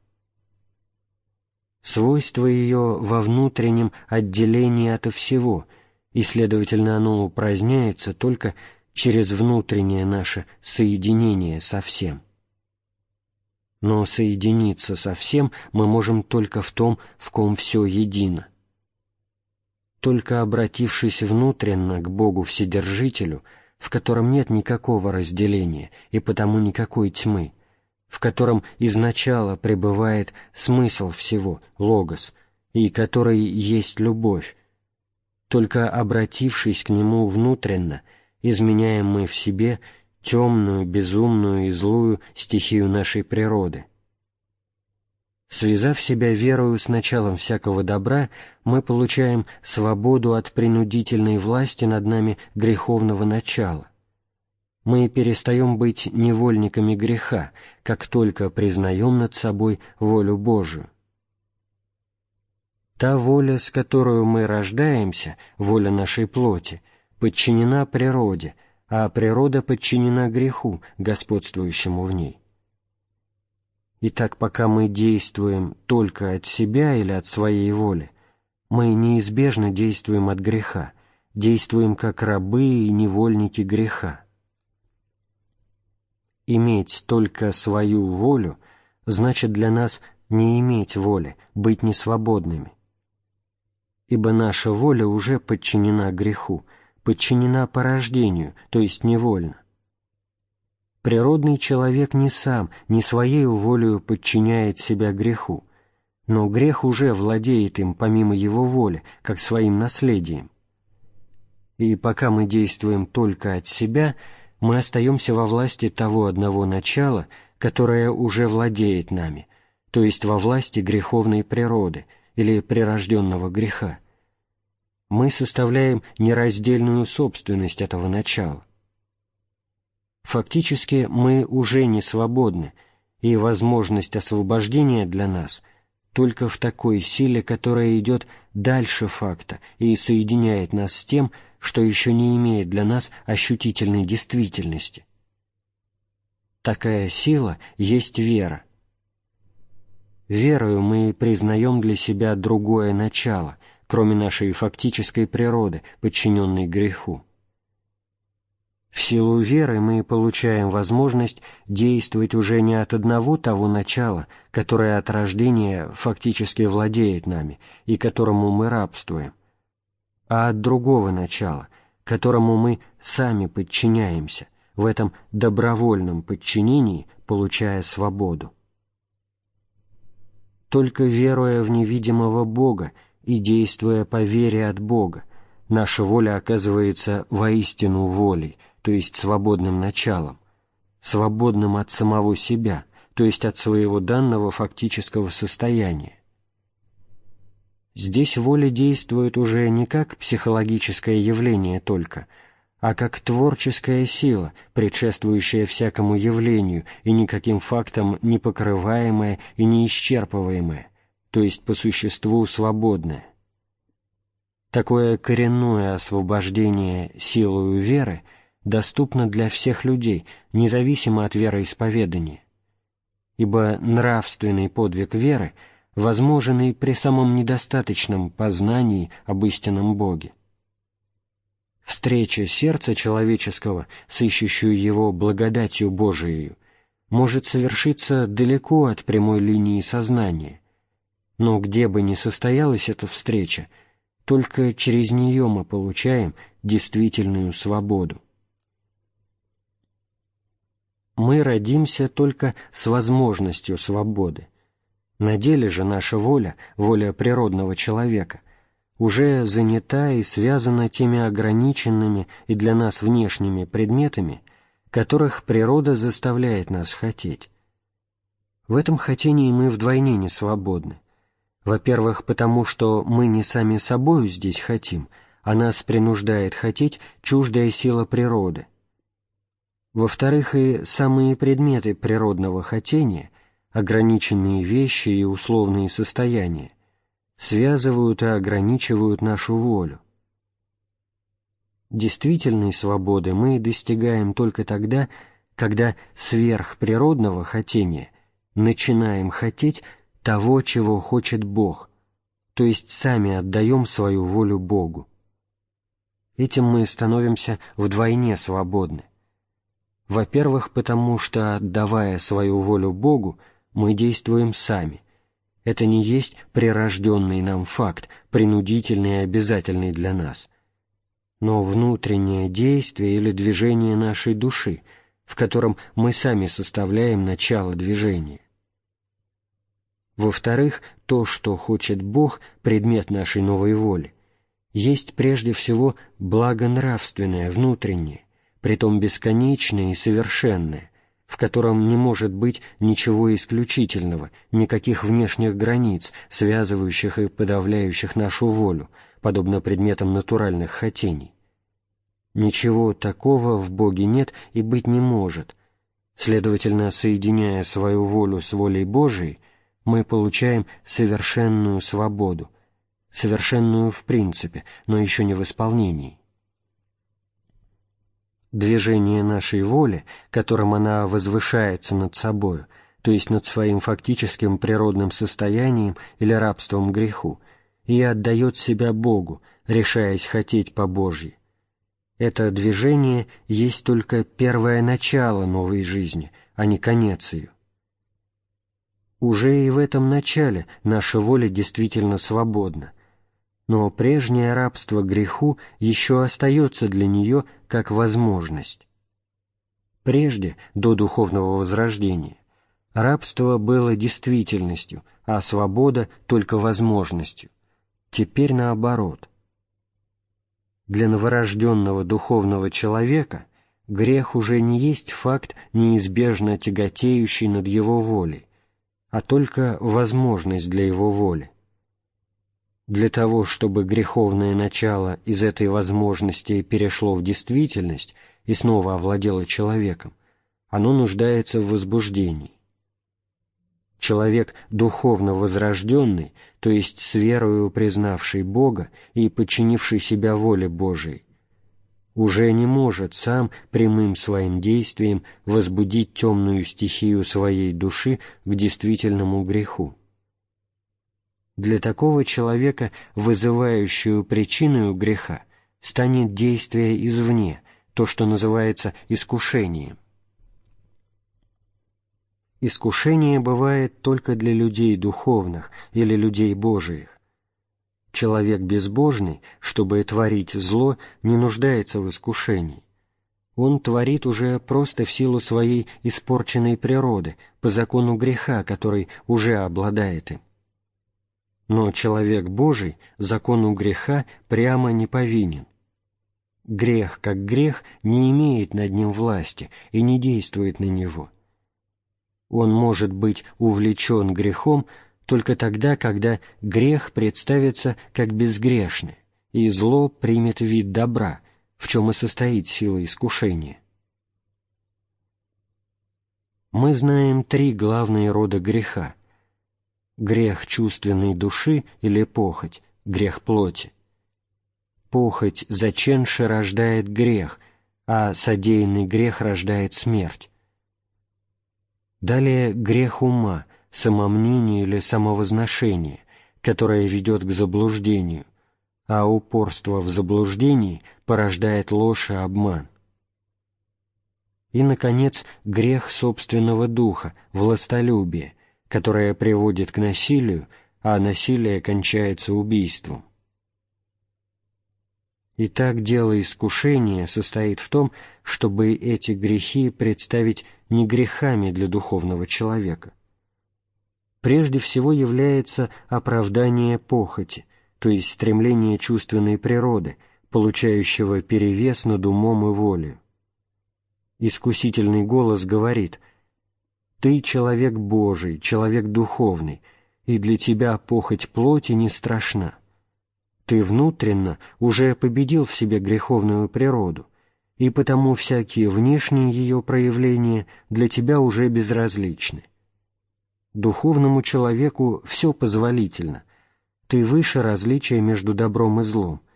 свойство ее во внутреннем отделении от всего, и, следовательно, оно упраздняется только через внутреннее наше соединение со всем. Но соединиться со всем мы можем только в том, в ком все едино. Только обратившись внутренно к Богу Вседержителю, в котором нет никакого разделения и потому никакой тьмы, в котором изначало пребывает смысл всего, логос, и который есть любовь. Только обратившись к нему внутренно, изменяем мы в себе темную, безумную и злую стихию нашей природы. Связав себя верою с началом всякого добра, мы получаем свободу от принудительной власти над нами греховного начала мы перестаем быть невольниками греха, как только признаем над собой волю Божию. Та воля, с которой мы рождаемся, воля нашей плоти, подчинена природе, а природа подчинена греху, господствующему в ней. Итак, пока мы действуем только от себя или от своей воли, мы неизбежно действуем от греха, действуем как рабы и невольники греха. Иметь только свою волю значит для нас не иметь воли, быть несвободными. Ибо наша воля уже подчинена греху, подчинена порождению, то есть невольно. Природный человек не сам, не своей волею подчиняет себя греху, но грех уже владеет им помимо его воли, как своим наследием. И пока мы действуем только от себя – мы остаемся во власти того одного начала, которое уже владеет нами, то есть во власти греховной природы или прирожденного греха. Мы составляем нераздельную собственность этого начала. Фактически мы уже не свободны, и возможность освобождения для нас только в такой силе, которая идет дальше факта и соединяет нас с тем, что еще не имеет для нас ощутительной действительности. Такая сила есть вера. Верою мы признаем для себя другое начало, кроме нашей фактической природы, подчиненной греху. В силу веры мы получаем возможность действовать уже не от одного того начала, которое от рождения фактически владеет нами и которому мы рабствуем, а от другого начала, которому мы сами подчиняемся, в этом добровольном подчинении получая свободу. Только веруя в невидимого Бога и действуя по вере от Бога, наша воля оказывается воистину волей, то есть свободным началом, свободным от самого себя, то есть от своего данного фактического состояния. Здесь воля действует уже не как психологическое явление только, а как творческая сила, предшествующая всякому явлению и никаким фактам не покрываемая и не исчерпываемая, то есть по существу свободная. Такое коренное освобождение силою веры доступно для всех людей, независимо от вероисповедания. Ибо нравственный подвиг веры – возможенный при самом недостаточном познании об истинном Боге. Встреча сердца человеческого с ищущую его благодатью Божией может совершиться далеко от прямой линии сознания, но где бы ни состоялась эта встреча, только через нее мы получаем действительную свободу. Мы родимся только с возможностью свободы. На деле же наша воля, воля природного человека, уже занята и связана теми ограниченными и для нас внешними предметами, которых природа заставляет нас хотеть. В этом хотении мы вдвойне не свободны. Во-первых, потому что мы не сами собою здесь хотим, а нас принуждает хотеть чуждая сила природы. Во-вторых, и самые предметы природного хотения ограниченные вещи и условные состояния, связывают и ограничивают нашу волю. Действительной свободы мы достигаем только тогда, когда сверхприродного хотения начинаем хотеть того, чего хочет Бог, то есть сами отдаем свою волю Богу. Этим мы становимся вдвойне свободны. Во-первых, потому что, отдавая свою волю Богу, мы действуем сами. Это не есть прирожденный нам факт, принудительный и обязательный для нас, но внутреннее действие или движение нашей души, в котором мы сами составляем начало движения. Во-вторых, то, что хочет Бог, предмет нашей новой воли, есть прежде всего благонравственное внутреннее, притом бесконечное и совершенное, в котором не может быть ничего исключительного, никаких внешних границ, связывающих и подавляющих нашу волю, подобно предметам натуральных хотений. Ничего такого в Боге нет и быть не может. Следовательно, соединяя свою волю с волей Божией, мы получаем совершенную свободу, совершенную в принципе, но еще не в исполнении. Движение нашей воли, которым она возвышается над собою, то есть над своим фактическим природным состоянием или рабством греху, и отдает себя Богу, решаясь хотеть по Божьей. Это движение есть только первое начало новой жизни, а не конец ее. Уже и в этом начале наша воля действительно свободна – но прежнее рабство греху еще остается для нее как возможность. Прежде, до духовного возрождения, рабство было действительностью, а свобода — только возможностью. Теперь наоборот. Для новорожденного духовного человека грех уже не есть факт, неизбежно тяготеющий над его волей, а только возможность для его воли. Для того, чтобы греховное начало из этой возможности перешло в действительность и снова овладело человеком, оно нуждается в возбуждении. Человек, духовно возрожденный, то есть с верою признавший Бога и подчинивший себя воле Божией, уже не может сам прямым своим действием возбудить темную стихию своей души к действительному греху. Для такого человека вызывающую причину греха станет действие извне, то, что называется искушением. Искушение бывает только для людей духовных или людей Божиих. Человек безбожный, чтобы творить зло, не нуждается в искушении. Он творит уже просто в силу своей испорченной природы, по закону греха, который уже обладает им. Но человек Божий закону греха прямо не повинен. Грех, как грех, не имеет над ним власти и не действует на него. Он может быть увлечен грехом только тогда, когда грех представится как безгрешный, и зло примет вид добра, в чем и состоит сила искушения. Мы знаем три главные рода греха – грех чувственной души или похоть, грех плоти. Похоть заченши рождает грех, а содеянный грех рождает смерть. Далее грех ума, самомнение или самовозношение, которое ведет к заблуждению, а упорство в заблуждении порождает ложь и обман. И, наконец, грех собственного духа, властолюбие – которое приводит к насилию, а насилие кончается убийством. Итак, дело искушения состоит в том, чтобы эти грехи представить не грехами для духовного человека. Прежде всего является оправдание похоти, то есть стремление чувственной природы, получающего перевес над умом и волей. Искусительный голос говорит – ты человек Божий, человек духовный, и для тебя похоть плоти не страшна. Ты внутренно уже победил в себе греховную природу, и потому всякие внешние ее проявления для тебя уже безразличны. Духовному человеку все позволительно. Ты выше различия между добром и злом –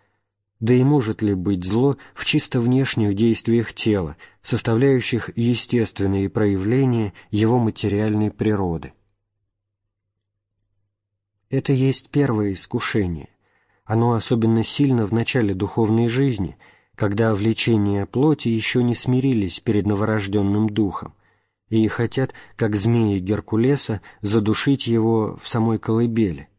да и может ли быть зло в чисто внешних действиях тела, составляющих естественные проявления его материальной природы? Это есть первое искушение. Оно особенно сильно в начале духовной жизни, когда влечения плоти еще не смирились перед новорожденным духом и хотят, как змеи Геркулеса, задушить его в самой колыбели –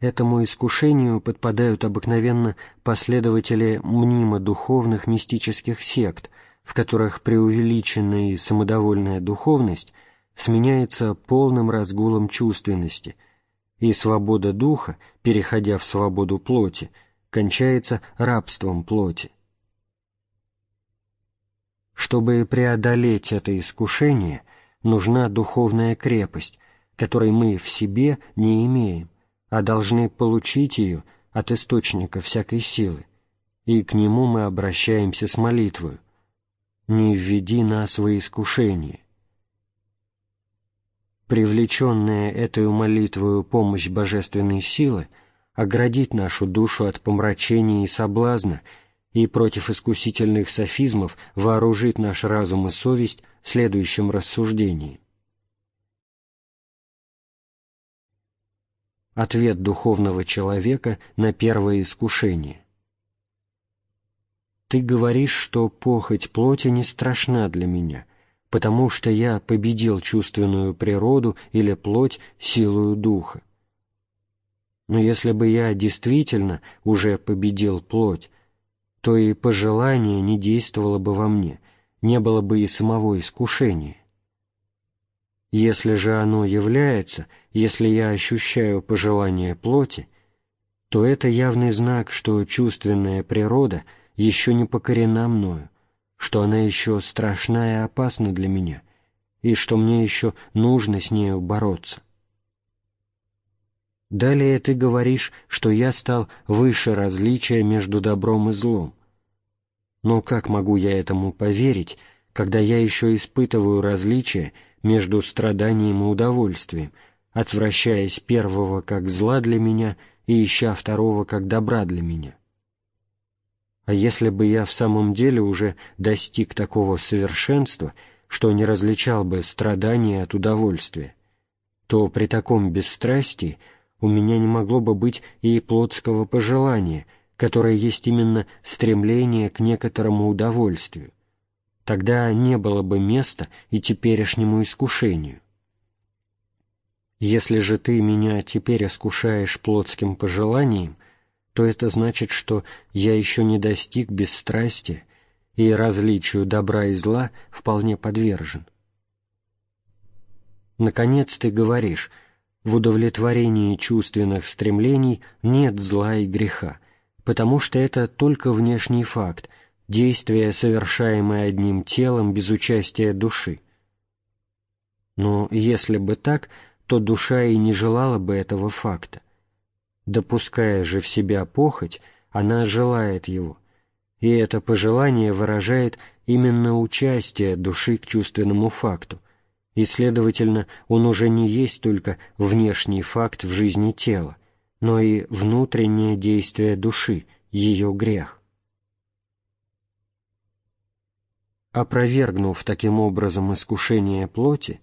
Этому искушению подпадают обыкновенно последователи мнимо-духовных мистических сект, в которых преувеличенная и самодовольная духовность сменяется полным разгулом чувственности, и свобода духа, переходя в свободу плоти, кончается рабством плоти. Чтобы преодолеть это искушение, нужна духовная крепость, которой мы в себе не имеем а должны получить ее от источника всякой силы, и к Нему мы обращаемся с молитвою. «Не введи нас во искушение». Привлеченная этой молитвою помощь божественной силы оградит нашу душу от помрачения и соблазна и против искусительных софизмов вооружит наш разум и совесть следующим рассуждением. ответ духовного человека на первое искушение. Ты говоришь, что похоть плоти не страшна для меня, потому что я победил чувственную природу или плоть силою духа. Но если бы я действительно уже победил плоть, то и пожелание не действовало бы во мне, не было бы и самого искушения. Если же оно является, если я ощущаю пожелание плоти, то это явный знак, что чувственная природа еще не покорена мною, что она еще страшна и опасна для меня, и что мне еще нужно с нею бороться. Далее ты говоришь, что я стал выше различия между добром и злом. Но как могу я этому поверить, когда я еще испытываю различия между страданием и удовольствием, отвращаясь первого как зла для меня и ища второго как добра для меня. А если бы я в самом деле уже достиг такого совершенства, что не различал бы страдания от удовольствия, то при таком бесстрастии у меня не могло бы быть и плотского пожелания, которое есть именно стремление к некоторому удовольствию. Тогда не было бы места и теперешнему искушению. Если же ты меня теперь искушаешь плотским пожеланием, то это значит, что я еще не достиг бесстрастия и различию добра и зла вполне подвержен. Наконец ты говоришь, в удовлетворении чувственных стремлений нет зла и греха, потому что это только внешний факт – действие, совершаемое одним телом без участия души. Но если бы так, то душа и не желала бы этого факта. Допуская же в себя похоть, она желает его, и это пожелание выражает именно участие души к чувственному факту, и, следовательно, он уже не есть только внешний факт в жизни тела, но и внутреннее действие души, ее грех. Опровергнув таким образом искушение плоти,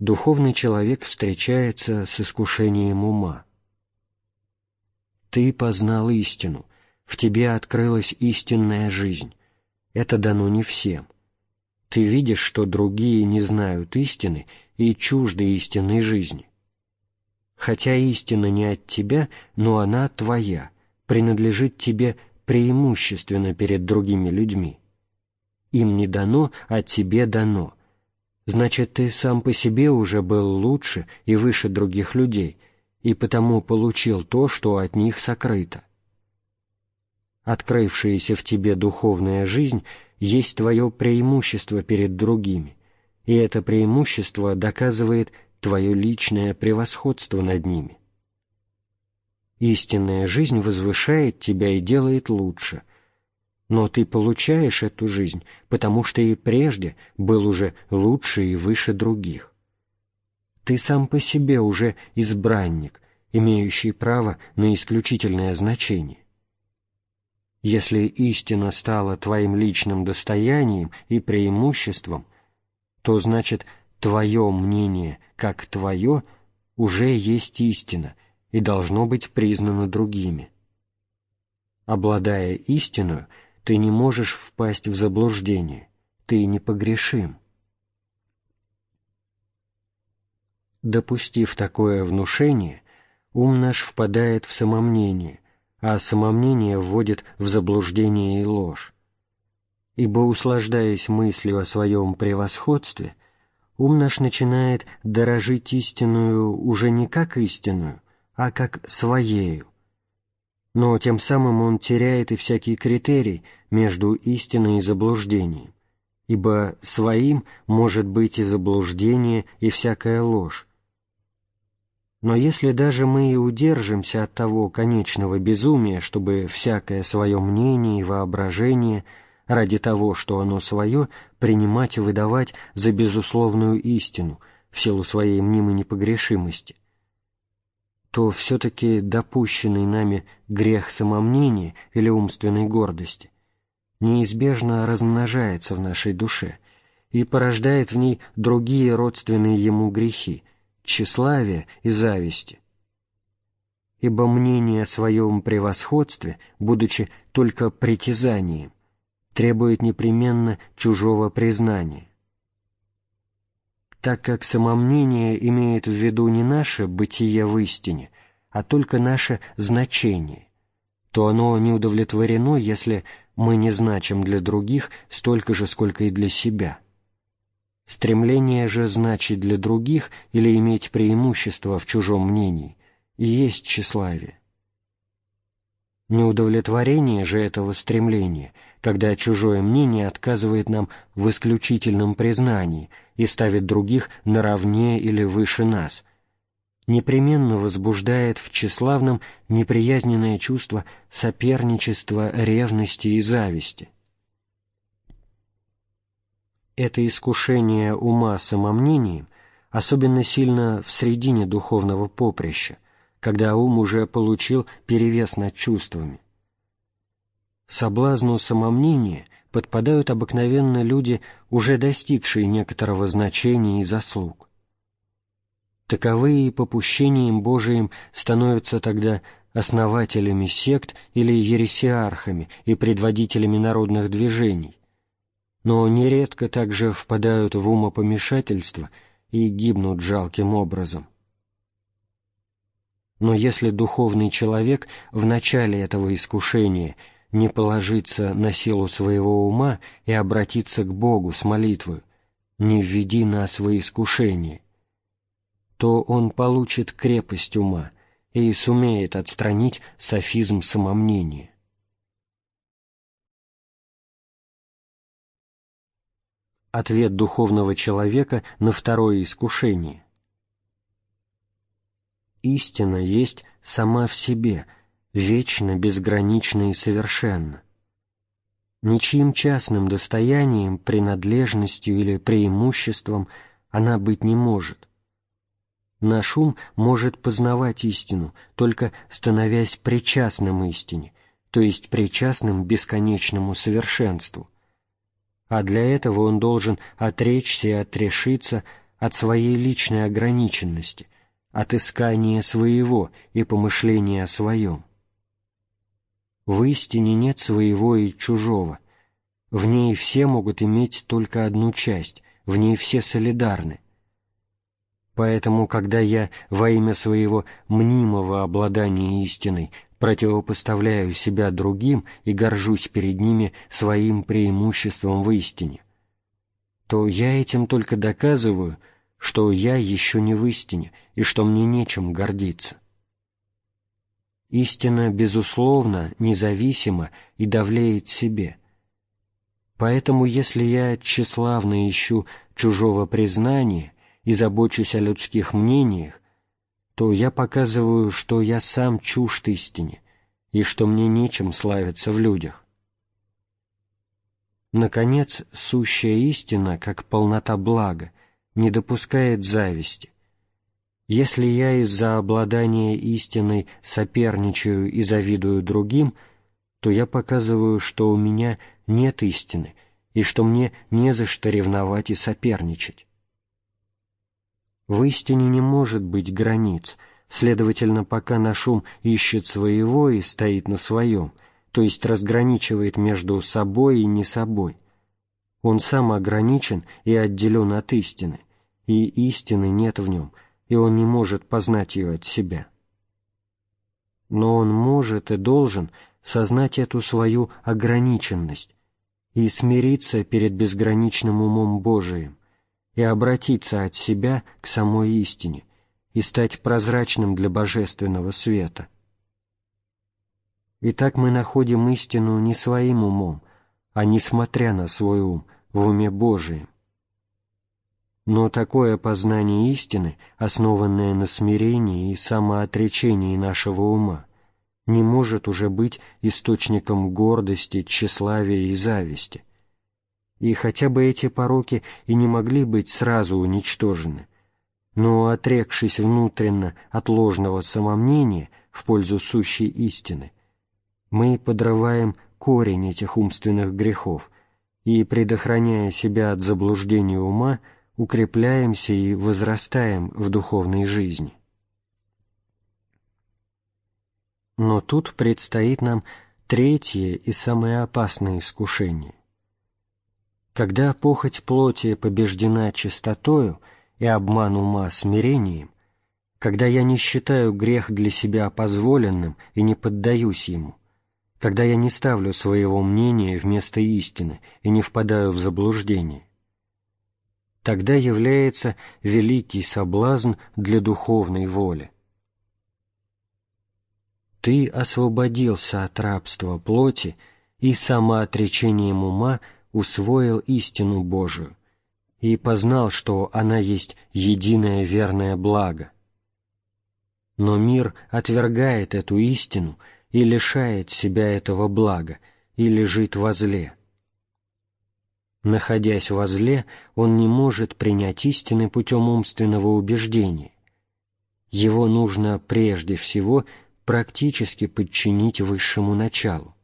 духовный человек встречается с искушением ума. Ты познал истину, в тебе открылась истинная жизнь. Это дано не всем. Ты видишь, что другие не знают истины и чужды истинной жизни. Хотя истина не от тебя, но она твоя, принадлежит тебе преимущественно перед другими людьми им не дано, а тебе дано. Значит, ты сам по себе уже был лучше и выше других людей, и потому получил то, что от них сокрыто. Открывшаяся в тебе духовная жизнь есть твое преимущество перед другими, и это преимущество доказывает твое личное превосходство над ними. Истинная жизнь возвышает тебя и делает лучше – но ты получаешь эту жизнь, потому что и прежде был уже лучше и выше других. Ты сам по себе уже избранник, имеющий право на исключительное значение. Если истина стала твоим личным достоянием и преимуществом, то значит твое мнение как твое уже есть истина и должно быть признано другими. Обладая истиною, ты не можешь впасть в заблуждение, ты непогрешим. Допустив такое внушение, ум наш впадает в самомнение, а самомнение вводит в заблуждение и ложь. Ибо, услаждаясь мыслью о своем превосходстве, ум наш начинает дорожить истинную уже не как истинную, а как своею, но тем самым он теряет и всякий критерий между истиной и заблуждением, ибо своим может быть и заблуждение, и всякая ложь. Но если даже мы и удержимся от того конечного безумия, чтобы всякое свое мнение и воображение ради того, что оно свое, принимать и выдавать за безусловную истину в силу своей мнимой непогрешимости, то все-таки допущенный нами грех самомнения или умственной гордости неизбежно размножается в нашей душе и порождает в ней другие родственные ему грехи – тщеславие и зависти. Ибо мнение о своем превосходстве, будучи только притязанием, требует непременно чужого признания так как самомнение имеет в виду не наше бытие в истине, а только наше значение, то оно не удовлетворено, если мы не значим для других столько же, сколько и для себя. Стремление же значить для других или иметь преимущество в чужом мнении и есть тщеславие. Неудовлетворение же этого стремления – когда чужое мнение отказывает нам в исключительном признании и ставит других наравне или выше нас, непременно возбуждает в тщеславном неприязненное чувство соперничества, ревности и зависти. Это искушение ума самомнением особенно сильно в средине духовного поприща, когда ум уже получил перевес над чувствами Соблазну самомнения подпадают обыкновенно люди, уже достигшие некоторого значения и заслуг. Таковые попущением Божиим становятся тогда основателями сект или ересиархами и предводителями народных движений, но нередко также впадают в умопомешательство и гибнут жалким образом. Но если духовный человек в начале этого искушения – не положиться на силу своего ума и обратиться к Богу с молитвой: «Не введи нас во искушение», то он получит крепость ума и сумеет отстранить софизм самомнения. Ответ духовного человека на второе искушение. Истина есть сама в себе – вечно, безгранично и совершенно. Ничьим частным достоянием, принадлежностью или преимуществом она быть не может. Наш ум может познавать истину, только становясь причастным истине, то есть причастным бесконечному совершенству. А для этого он должен отречься и отрешиться от своей личной ограниченности, от искания своего и помышления о своем в истине нет своего и чужого. В ней все могут иметь только одну часть, в ней все солидарны. Поэтому, когда я во имя своего мнимого обладания истиной противопоставляю себя другим и горжусь перед ними своим преимуществом в истине, то я этим только доказываю, что я еще не в истине и что мне нечем гордиться. Истина, безусловно, независима и давлеет себе. Поэтому, если я тщеславно ищу чужого признания и забочусь о людских мнениях, то я показываю, что я сам чужд истине и что мне нечем славиться в людях. Наконец, сущая истина, как полнота блага, не допускает зависти, если я из-за обладания истиной соперничаю и завидую другим, то я показываю, что у меня нет истины и что мне не за что ревновать и соперничать. В истине не может быть границ, следовательно, пока наш ум ищет своего и стоит на своем, то есть разграничивает между собой и не собой. Он сам ограничен и отделен от истины, и истины нет в нем – и он не может познать ее от себя. Но он может и должен сознать эту свою ограниченность и смириться перед безграничным умом Божиим и обратиться от себя к самой истине и стать прозрачным для божественного света. Итак, мы находим истину не своим умом, а несмотря на свой ум, в уме Божием, но такое познание истины, основанное на смирении и самоотречении нашего ума, не может уже быть источником гордости, тщеславия и зависти. И хотя бы эти пороки и не могли быть сразу уничтожены, но, отрекшись внутренно от ложного самомнения в пользу сущей истины, мы подрываем корень этих умственных грехов и, предохраняя себя от заблуждения ума, укрепляемся и возрастаем в духовной жизни. Но тут предстоит нам третье и самое опасное искушение. Когда похоть плоти побеждена чистотою и обман ума смирением, когда я не считаю грех для себя позволенным и не поддаюсь ему, когда я не ставлю своего мнения вместо истины и не впадаю в заблуждение, тогда является великий соблазн для духовной воли. Ты освободился от рабства плоти и самоотречением ума усвоил истину Божию и познал, что она есть единое верное благо. Но мир отвергает эту истину и лишает себя этого блага, и лежит во зле – Находясь во зле, он не может принять истины путем умственного убеждения. Его нужно прежде всего практически подчинить высшему началу.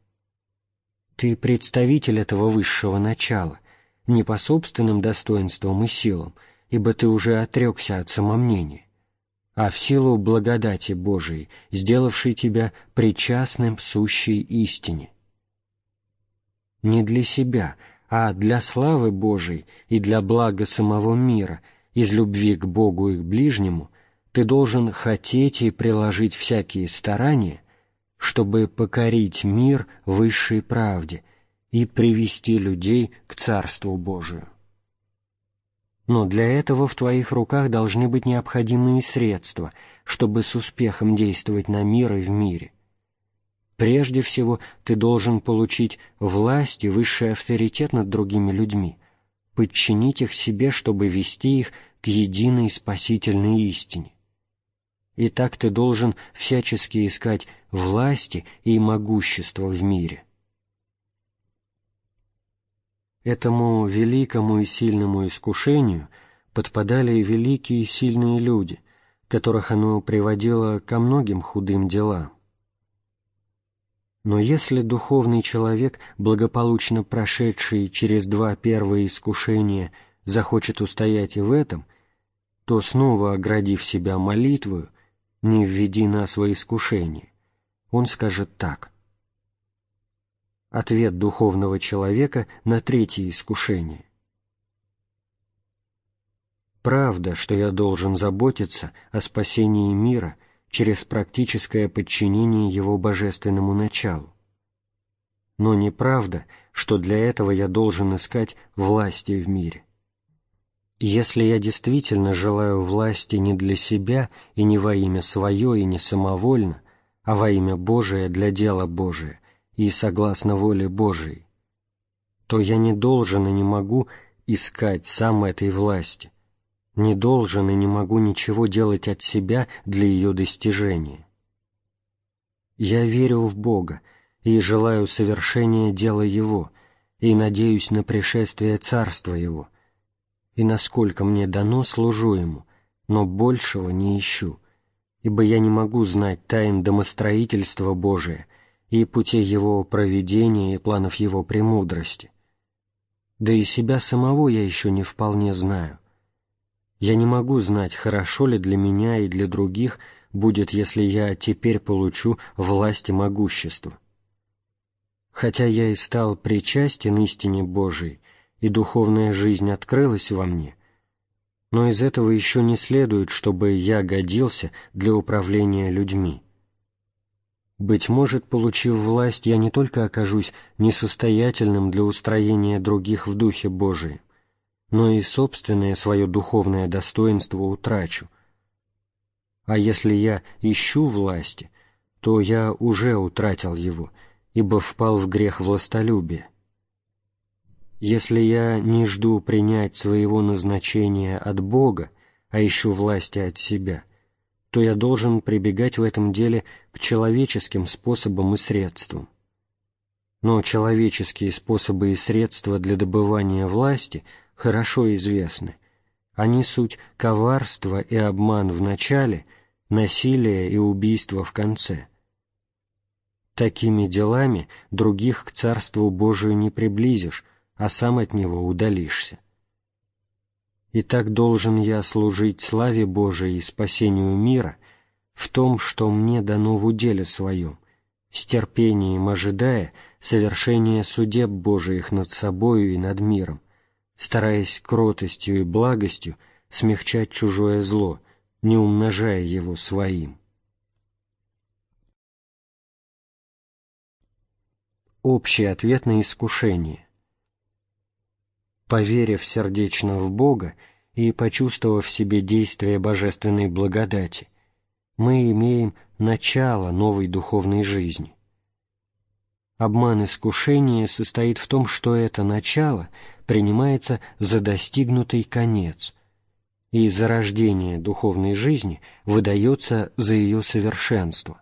Ты представитель этого высшего начала, не по собственным достоинствам и силам, ибо ты уже отрекся от самомнения, а в силу благодати Божией, сделавшей тебя причастным сущей истине. Не для себя – а для славы Божией и для блага самого мира, из любви к Богу и к ближнему, ты должен хотеть и приложить всякие старания, чтобы покорить мир высшей правде и привести людей к Царству Божию. Но для этого в твоих руках должны быть необходимые средства, чтобы с успехом действовать на мир и в мире – Прежде всего ты должен получить власть и высший авторитет над другими людьми, подчинить их себе, чтобы вести их к единой спасительной истине. И так ты должен всячески искать власти и могущества в мире. Этому великому и сильному искушению подпадали и великие и сильные люди, которых оно приводило ко многим худым делам. Но если духовный человек, благополучно прошедший через два первые искушения, захочет устоять и в этом, то снова оградив себя молитвою, не введи нас во искушение, он скажет так. Ответ духовного человека на третье искушение. Правда, что я должен заботиться о спасении мира – через практическое подчинение его божественному началу. Но неправда, что для этого я должен искать власти в мире. Если я действительно желаю власти не для себя и не во имя свое и не самовольно, а во имя Божие для дела Божия и согласно воле Божией, то я не должен и не могу искать сам этой власти – не должен и не могу ничего делать от себя для ее достижения. Я верю в Бога и желаю совершения дела Его, и надеюсь на пришествие Царства Его, и насколько мне дано, служу Ему, но большего не ищу, ибо я не могу знать тайн домостроительства Божия и путей Его проведения и планов Его премудрости. Да и себя самого я еще не вполне знаю — я не могу знать, хорошо ли для меня и для других будет, если я теперь получу власть и могущество. Хотя я и стал причастен истине Божией, и духовная жизнь открылась во мне, но из этого еще не следует, чтобы я годился для управления людьми. Быть может, получив власть, я не только окажусь несостоятельным для устроения других в Духе Божией, но и собственное свое духовное достоинство утрачу. А если я ищу власти, то я уже утратил его, ибо впал в грех властолюбия. Если я не жду принять своего назначения от Бога, а ищу власти от себя, то я должен прибегать в этом деле к человеческим способам и средствам. Но человеческие способы и средства для добывания власти – хорошо известны. Они суть коварство и обман в начале, насилие и убийство в конце. Такими делами других к Царству Божию не приблизишь, а сам от него удалишься. И так должен я служить славе Божией и спасению мира в том, что мне дано в уделе своем, с терпением ожидая совершения судеб Божиих над собою и над миром, стараясь кротостью и благостью смягчать чужое зло, не умножая его своим. Общий ответ на искушение. Поверив сердечно в Бога и почувствовав в себе действие божественной благодати, мы имеем начало новой духовной жизни. Обман искушения состоит в том, что это начало – принимается за достигнутый конец, и зарождение духовной жизни выдается за ее совершенство.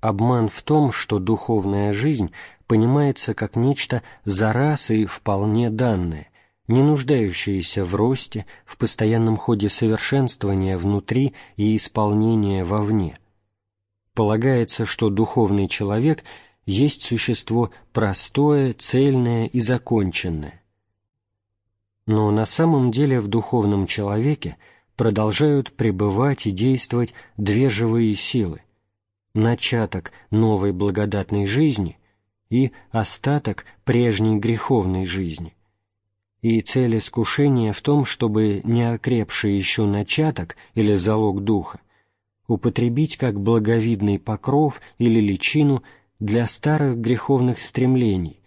Обман в том, что духовная жизнь понимается как нечто за раз и вполне данное, не нуждающееся в росте, в постоянном ходе совершенствования внутри и исполнения вовне. Полагается, что духовный человек есть существо простое, цельное и законченное, но на самом деле в духовном человеке продолжают пребывать и действовать две живые силы – начаток новой благодатной жизни и остаток прежней греховной жизни. И цель искушения в том, чтобы неокрепший еще начаток или залог духа употребить как благовидный покров или личину для старых греховных стремлений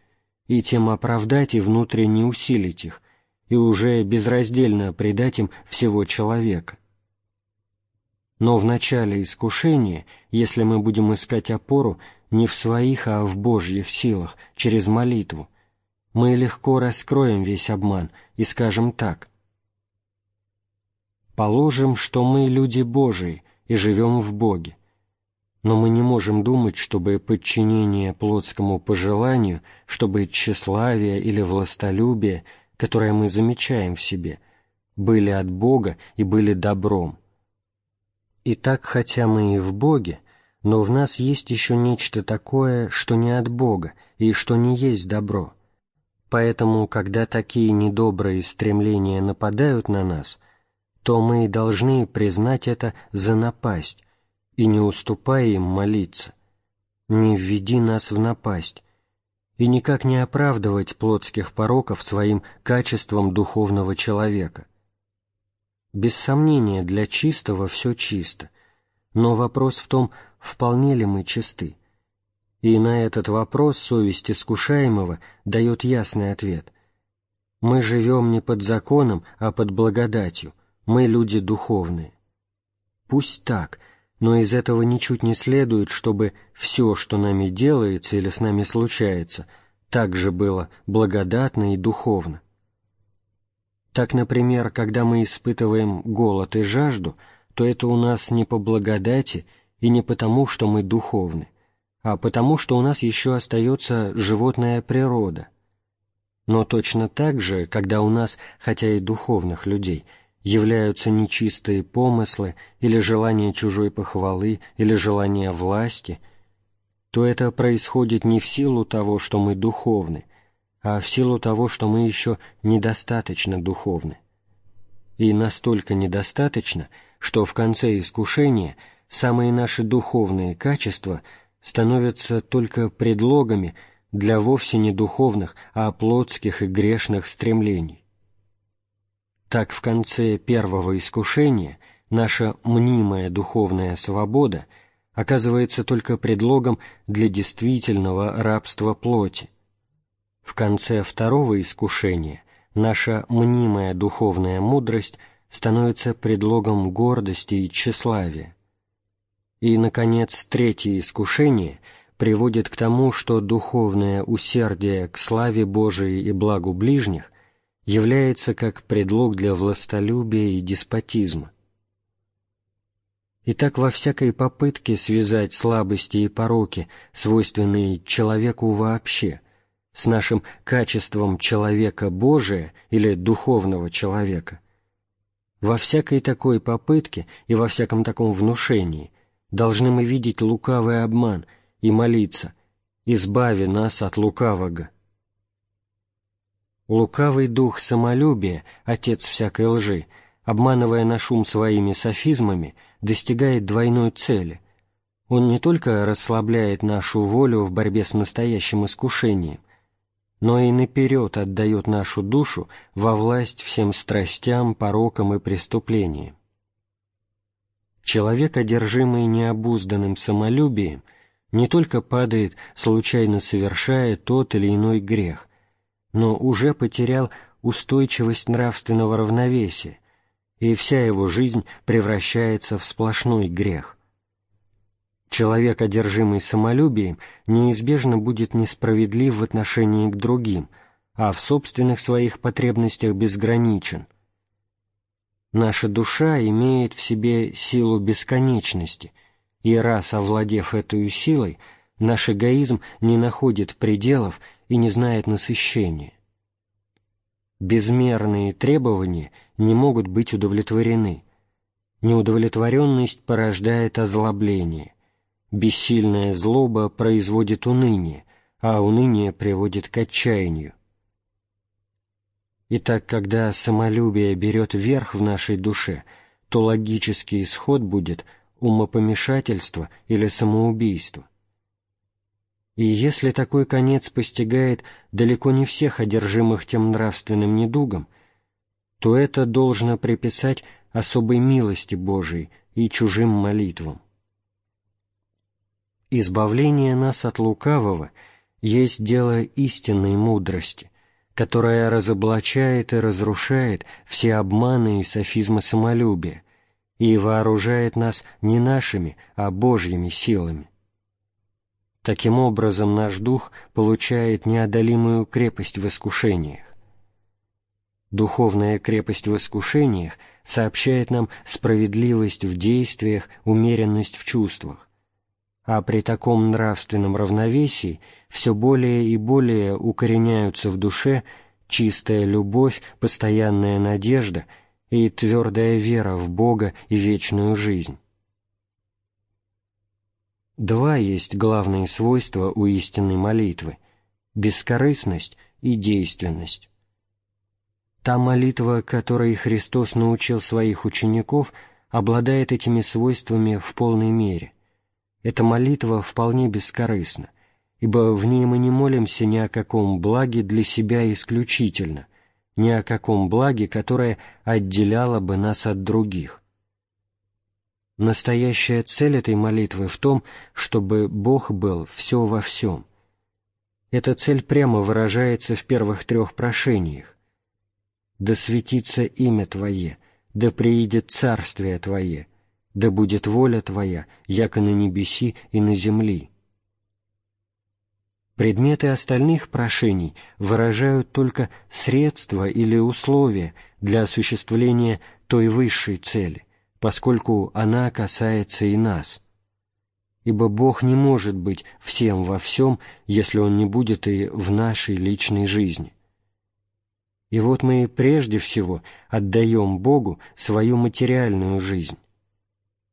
и тем оправдать и внутренне усилить их – и уже безраздельно предать им всего человека. Но в начале искушения, если мы будем искать опору не в своих, а в Божьих силах, через молитву, мы легко раскроем весь обман и скажем так. Положим, что мы люди Божии и живем в Боге, но мы не можем думать, чтобы подчинение плотскому пожеланию, чтобы тщеславие или властолюбие – которое мы замечаем в себе, были от Бога и были добром. Итак, хотя мы и в Боге, но в нас есть еще нечто такое, что не от Бога и что не есть добро. Поэтому, когда такие недобрые стремления нападают на нас, то мы должны признать это за напасть и, не уступая им, молиться. «Не введи нас в напасть, и никак не оправдывать плотских пороков своим качеством духовного человека. Без сомнения, для чистого все чисто, но вопрос в том, вполне ли мы чисты. И на этот вопрос совесть искушаемого дает ясный ответ. Мы живем не под законом, а под благодатью, мы люди духовные. Пусть так — но из этого ничуть не следует, чтобы все, что нами делается или с нами случается, также было благодатно и духовно. Так, например, когда мы испытываем голод и жажду, то это у нас не по благодати и не потому, что мы духовны, а потому, что у нас еще остается животная природа. Но точно так же, когда у нас, хотя и духовных людей – являются нечистые помыслы или желание чужой похвалы или желание власти, то это происходит не в силу того, что мы духовны, а в силу того, что мы еще недостаточно духовны. И настолько недостаточно, что в конце искушения самые наши духовные качества становятся только предлогами для вовсе не духовных, а плотских и грешных стремлений. Так в конце первого искушения наша мнимая духовная свобода оказывается только предлогом для действительного рабства плоти. В конце второго искушения наша мнимая духовная мудрость становится предлогом гордости и тщеславия. И, наконец, третье искушение приводит к тому, что духовное усердие к славе Божией и благу ближних является как предлог для властолюбия и деспотизма. И так во всякой попытке связать слабости и пороки, свойственные человеку вообще, с нашим качеством человека Божия или духовного человека, во всякой такой попытке и во всяком таком внушении должны мы видеть лукавый обман и молиться «Избави нас от лукавого». Лукавый дух самолюбия, отец всякой лжи, обманывая наш ум своими софизмами, достигает двойной цели. Он не только расслабляет нашу волю в борьбе с настоящим искушением, но и наперед отдает нашу душу во власть всем страстям, порокам и преступлениям. Человек, одержимый необузданным самолюбием, не только падает, случайно совершая тот или иной грех, но уже потерял устойчивость нравственного равновесия, и вся его жизнь превращается в сплошной грех. Человек, одержимый самолюбием, неизбежно будет несправедлив в отношении к другим, а в собственных своих потребностях безграничен. Наша душа имеет в себе силу бесконечности, и раз овладев этой силой, наш эгоизм не находит пределов и не знает насыщения. Безмерные требования не могут быть удовлетворены. Неудовлетворенность порождает озлобление. Бессильная злоба производит уныние, а уныние приводит к отчаянию. Итак, когда самолюбие берет верх в нашей душе, то логический исход будет умопомешательство или самоубийство. И если такой конец постигает далеко не всех одержимых тем нравственным недугом, то это должно приписать особой милости Божией и чужим молитвам. Избавление нас от лукавого есть дело истинной мудрости, которая разоблачает и разрушает все обманы и софизмы самолюбия и вооружает нас не нашими, а Божьими силами. Таким образом, наш дух получает неодолимую крепость в искушениях. Духовная крепость в искушениях сообщает нам справедливость в действиях, умеренность в чувствах. А при таком нравственном равновесии все более и более укореняются в душе чистая любовь, постоянная надежда и твердая вера в Бога и вечную жизнь. Два есть главные свойства у истинной молитвы – бескорыстность и действенность. Та молитва, которой Христос научил своих учеников, обладает этими свойствами в полной мере. Эта молитва вполне бескорыстна, ибо в ней мы не молимся ни о каком благе для себя исключительно, ни о каком благе, которое отделяло бы нас от других. Настоящая цель этой молитвы в том, чтобы Бог был все во всем. Эта цель прямо выражается в первых трех прошениях. «Да светится имя Твое, да приидет царствие Твое, да будет воля Твоя, яко на небеси и на земли». Предметы остальных прошений выражают только средства или условия для осуществления той высшей цели – поскольку она касается и нас. Ибо Бог не может быть всем во всем, если Он не будет и в нашей личной жизни. И вот мы прежде всего отдаем Богу свою материальную жизнь.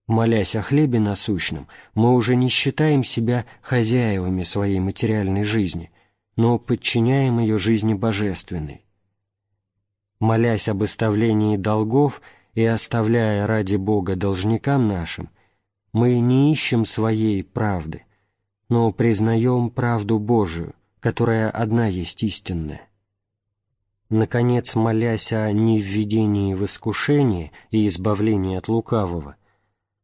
Молясь о хлебе насущном, мы уже не считаем себя хозяевами своей материальной жизни, но подчиняем ее жизни божественной. Молясь об оставлении долгов – и оставляя ради Бога должникам нашим, мы не ищем своей правды, но признаем правду Божию, которая одна есть истинная. Наконец, молясь о невведении в искушение и избавлении от лукавого,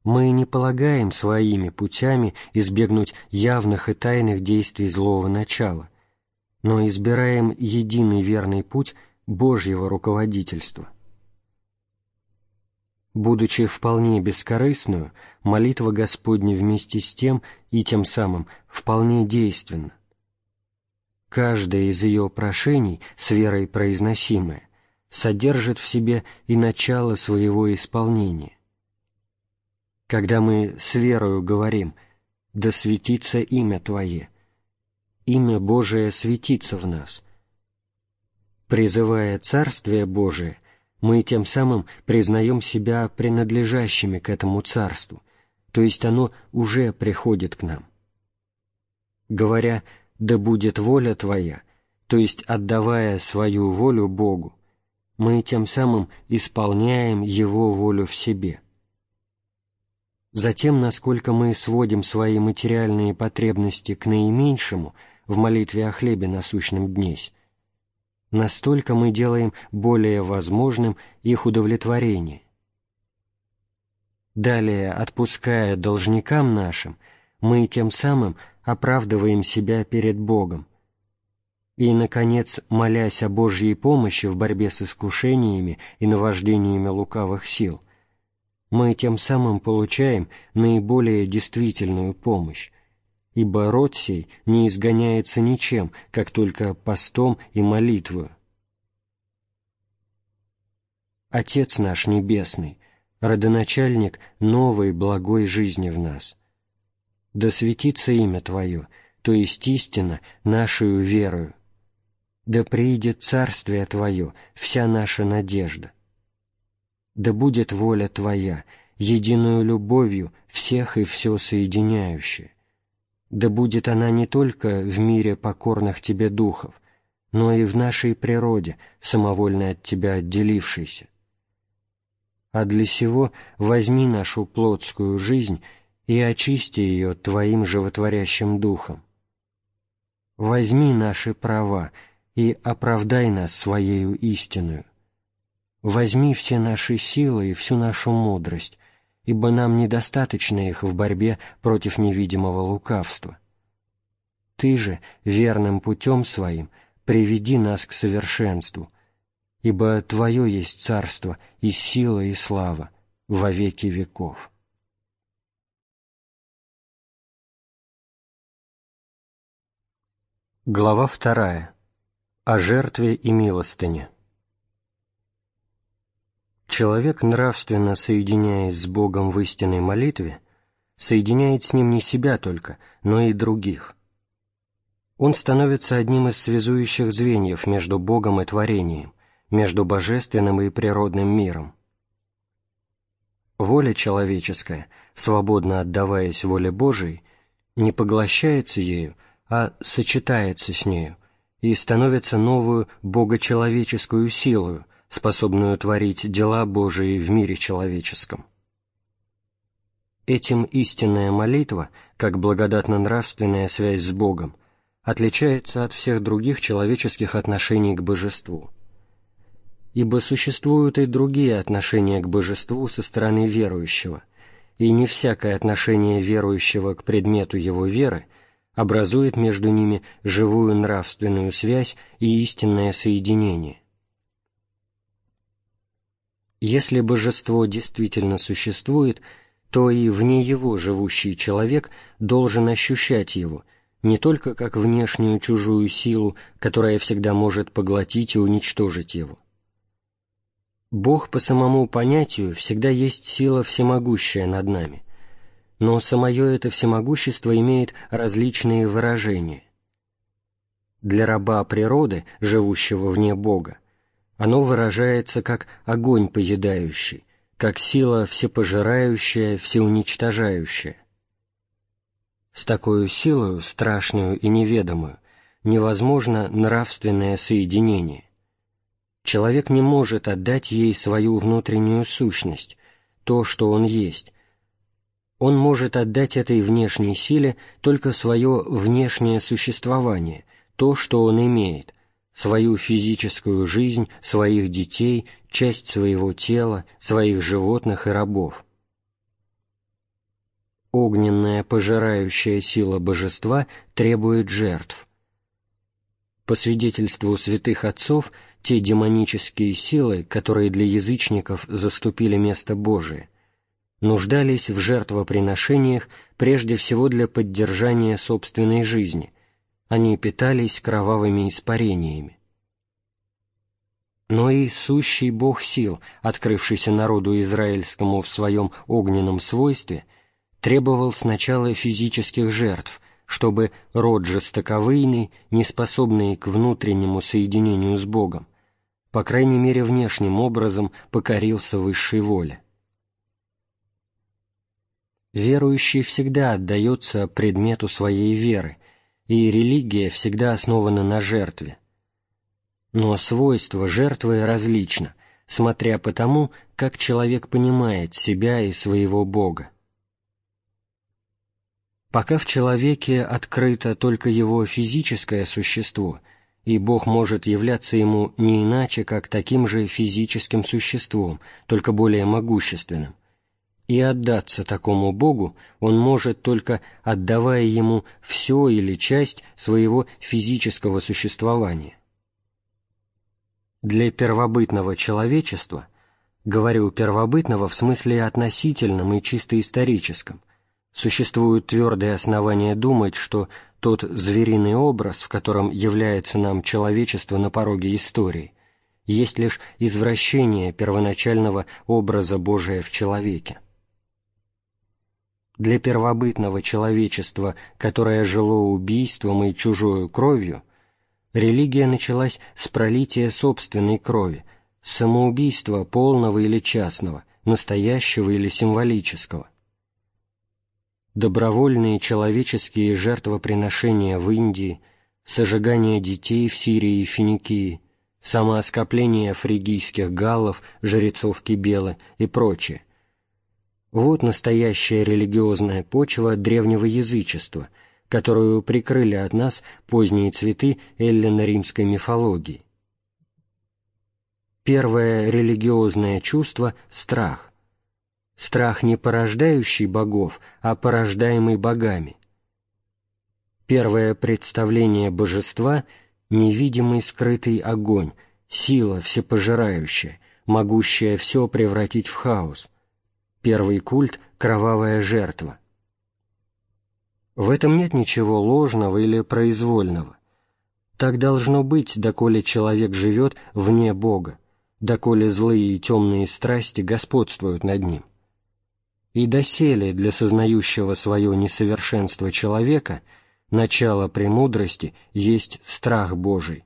мы не полагаем своими путями избегнуть явных и тайных действий злого начала, но избираем единый верный путь Божьего руководительства. Будучи вполне бескорыстную, молитва Господня вместе с тем и тем самым вполне действенна. Каждое из ее прошений, с верой произносимое, содержит в себе и начало своего исполнения. Когда мы с верою говорим «Да светится имя Твое», имя Божие светится в нас. Призывая Царствие Божие, мы тем самым признаем себя принадлежащими к этому царству, то есть оно уже приходит к нам. Говоря «Да будет воля Твоя», то есть отдавая свою волю Богу, мы тем самым исполняем Его волю в себе. Затем, насколько мы сводим свои материальные потребности к наименьшему в молитве о хлебе насущном днесь, Настолько мы делаем более возможным их удовлетворение. Далее, отпуская должникам нашим, мы тем самым оправдываем себя перед Богом. И, наконец, молясь о Божьей помощи в борьбе с искушениями и наваждениями лукавых сил, мы тем самым получаем наиболее действительную помощь, и Бороций не изгоняется ничем, как только постом и молитвою. Отец наш Небесный, родоначальник новой благой жизни в нас. Да светится имя Твое, то есть истина, нашою верою. Да приидет Царствие Твое, вся наша надежда. Да будет воля Твоя, единую любовью всех и все соединяющая да будет она не только в мире покорных тебе духов, но и в нашей природе, самовольно от тебя отделившейся. А для сего возьми нашу плотскую жизнь и очисти ее Твоим животворящим духом. Возьми наши права и оправдай нас Своею истинную. Возьми все наши силы и всю нашу мудрость, ибо нам недостаточно их в борьбе против невидимого лукавства. Ты же верным путем своим приведи нас к совершенству, ибо Твое есть царство и сила и слава во веки веков. Глава вторая. О жертве и милостыне. Человек нравственно соединяясь с Богом в истинной молитве, соединяет с Ним не себя только, но и других. Он становится одним из связующих звеньев между Богом и творением, между божественным и природным миром. Воля человеческая, свободно отдаваясь воле Божией, не поглощается ею, а сочетается с нею и становится новую богочеловеческую силою, способную творить дела Божии в мире человеческом. Этим истинная молитва, как благодатно-нравственная связь с Богом, отличается от всех других человеческих отношений к Божеству. Ибо существуют и другие отношения к Божеству со стороны верующего, и не всякое отношение верующего к предмету его веры образует между ними живую нравственную связь и истинное соединение если божество действительно существует, то и вне его живущий человек должен ощущать его, не только как внешнюю чужую силу, которая всегда может поглотить и уничтожить его. Бог по самому понятию всегда есть сила всемогущая над нами, но самое это всемогущество имеет различные выражения. Для раба природы, живущего вне Бога, оно выражается как огонь поедающий, как сила всепожирающая, всеуничтожающая. С такой силой, страшную и неведомую, невозможно нравственное соединение. Человек не может отдать ей свою внутреннюю сущность, то, что он есть. Он может отдать этой внешней силе только свое внешнее существование, то, что он имеет, свою физическую жизнь, своих детей, часть своего тела, своих животных и рабов. Огненная пожирающая сила божества требует жертв. По свидетельству святых отцов, те демонические силы, которые для язычников заступили место Божие, нуждались в жертвоприношениях прежде всего для поддержания собственной жизни, они питались кровавыми испарениями. Но и сущий Бог сил, открывшийся народу израильскому в своем огненном свойстве, требовал сначала физических жертв, чтобы род жестоковыйный, неспособный к внутреннему соединению с Богом, по крайней мере внешним образом покорился высшей воле. Верующий всегда отдается предмету своей веры – и религия всегда основана на жертве. Но свойство жертвы различно, смотря по тому, как человек понимает себя и своего Бога. Пока в человеке открыто только его физическое существо, и Бог может являться ему не иначе, как таким же физическим существом, только более могущественным, и отдаться такому Богу он может только отдавая ему все или часть своего физического существования. Для первобытного человечества, говорю первобытного в смысле относительном и чисто историческом, существуют твердые основания думать, что тот звериный образ, в котором является нам человечество на пороге истории, есть лишь извращение первоначального образа Божия в человеке для первобытного человечества, которое жило убийством и чужою кровью, религия началась с пролития собственной крови, самоубийства полного или частного, настоящего или символического. Добровольные человеческие жертвоприношения в Индии, сожигание детей в Сирии и Финикии, самооскопление фригийских галлов, жрецов Кибелы и прочее – вот настоящая религиозная почва древнего язычества, которую прикрыли от нас поздние цветы эллино-римской мифологии. Первое религиозное чувство – страх. Страх не порождающий богов, а порождаемый богами. Первое представление божества – невидимый скрытый огонь, сила всепожирающая, могущая все превратить в хаос – первый культ кровавая жертва. В этом нет ничего ложного или произвольного. Так должно быть, доколе человек живет вне Бога, доколе злые и темные страсти господствуют над ним. И доселе для сознающего свое несовершенство человека начало премудрости есть страх Божий,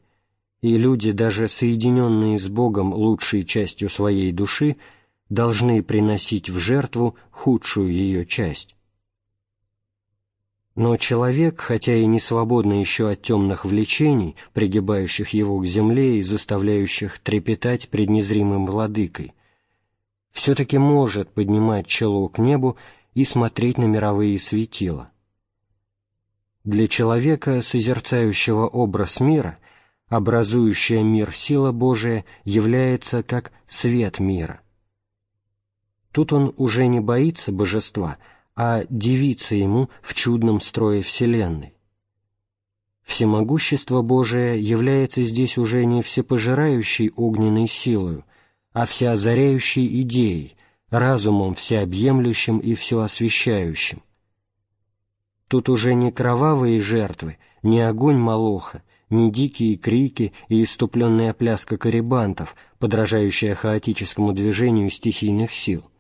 и люди, даже соединенные с Богом лучшей частью своей души, — должны приносить в жертву худшую ее часть. Но человек, хотя и не свободный еще от темных влечений, пригибающих его к земле и заставляющих трепетать пред незримым владыкой, все-таки может поднимать чело к небу и смотреть на мировые светила. Для человека, созерцающего образ мира, образующая мир сила Божия является как свет мира – Тут он уже не боится божества, а дивится ему в чудном строе Вселенной. Всемогущество Божие является здесь уже не всепожирающей огненной силою, а всеозаряющей идеей, разумом всеобъемлющим и всеосвещающим. Тут уже не кровавые жертвы, не огонь Молоха, не дикие крики и иступленная пляска карибантов, подражающая хаотическому движению стихийных сил –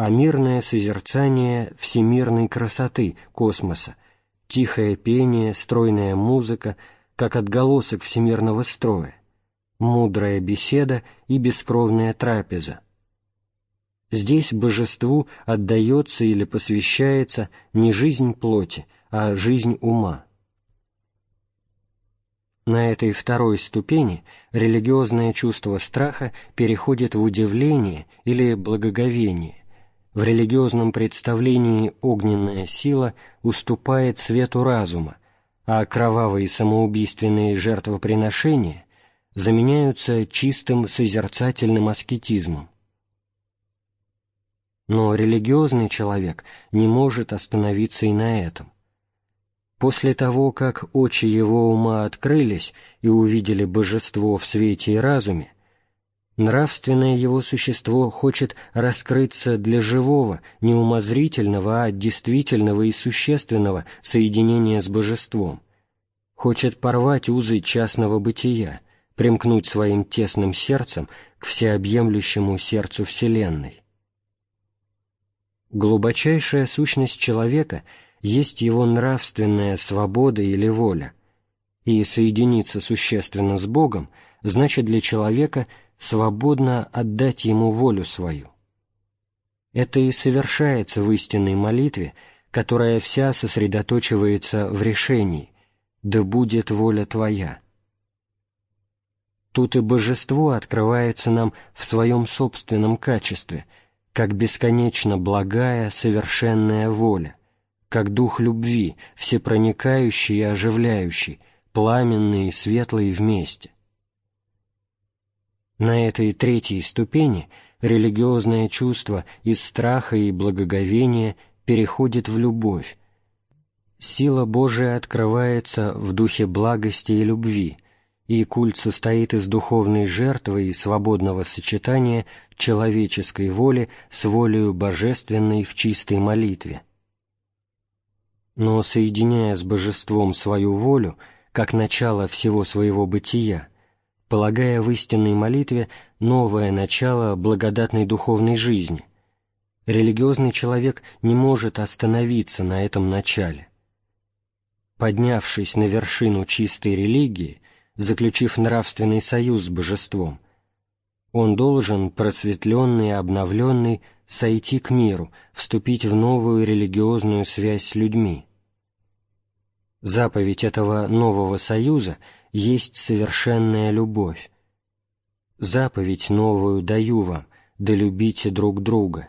а мирное созерцание всемирной красоты космоса, тихое пение, стройная музыка, как отголосок всемирного строя, мудрая беседа и бескровная трапеза. Здесь божеству отдается или посвящается не жизнь плоти, а жизнь ума. На этой второй ступени религиозное чувство страха переходит в удивление или благоговение, в религиозном представлении огненная сила уступает свету разума, а кровавые самоубийственные жертвоприношения заменяются чистым созерцательным аскетизмом. Но религиозный человек не может остановиться и на этом. После того, как очи его ума открылись и увидели божество в свете и разуме, Нравственное его существо хочет раскрыться для живого, неумозрительного, а действительного и существенного соединения с божеством. Хочет порвать узы частного бытия, примкнуть своим тесным сердцем к всеобъемлющему сердцу Вселенной. Глубочайшая сущность человека есть его нравственная свобода или воля, и соединиться существенно с Богом значит для человека – свободно отдать Ему волю свою. Это и совершается в истинной молитве, которая вся сосредоточивается в решении «Да будет воля Твоя». Тут и божество открывается нам в своем собственном качестве, как бесконечно благая, совершенная воля, как дух любви, всепроникающий и оживляющий, пламенный и светлый вместе. На этой третьей ступени религиозное чувство из страха и благоговения переходит в любовь. Сила Божия открывается в духе благости и любви, и культ состоит из духовной жертвы и свободного сочетания человеческой воли с волею божественной в чистой молитве. Но соединяя с божеством свою волю, как начало всего своего бытия, полагая в истинной молитве новое начало благодатной духовной жизни. Религиозный человек не может остановиться на этом начале. Поднявшись на вершину чистой религии, заключив нравственный союз с божеством, он должен, просветленный и обновленный, сойти к миру, вступить в новую религиозную связь с людьми. Заповедь этого нового союза — есть совершенная любовь. Заповедь новую даю вам, да любите друг друга.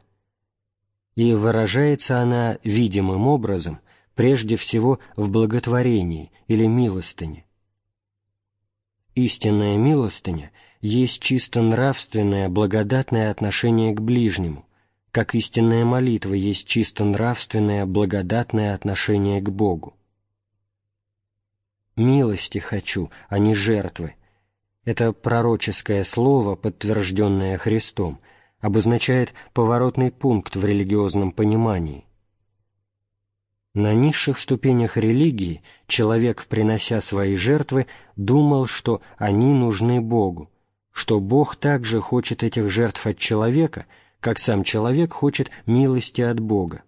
И выражается она видимым образом, прежде всего в благотворении или милостыне. Истинная милостыня есть чисто нравственное благодатное отношение к ближнему, как истинная молитва есть чисто нравственное благодатное отношение к Богу милости хочу, а не жертвы. Это пророческое слово, подтвержденное Христом, обозначает поворотный пункт в религиозном понимании. На низших ступенях религии человек, принося свои жертвы, думал, что они нужны Богу, что Бог также хочет этих жертв от человека, как сам человек хочет милости от Бога.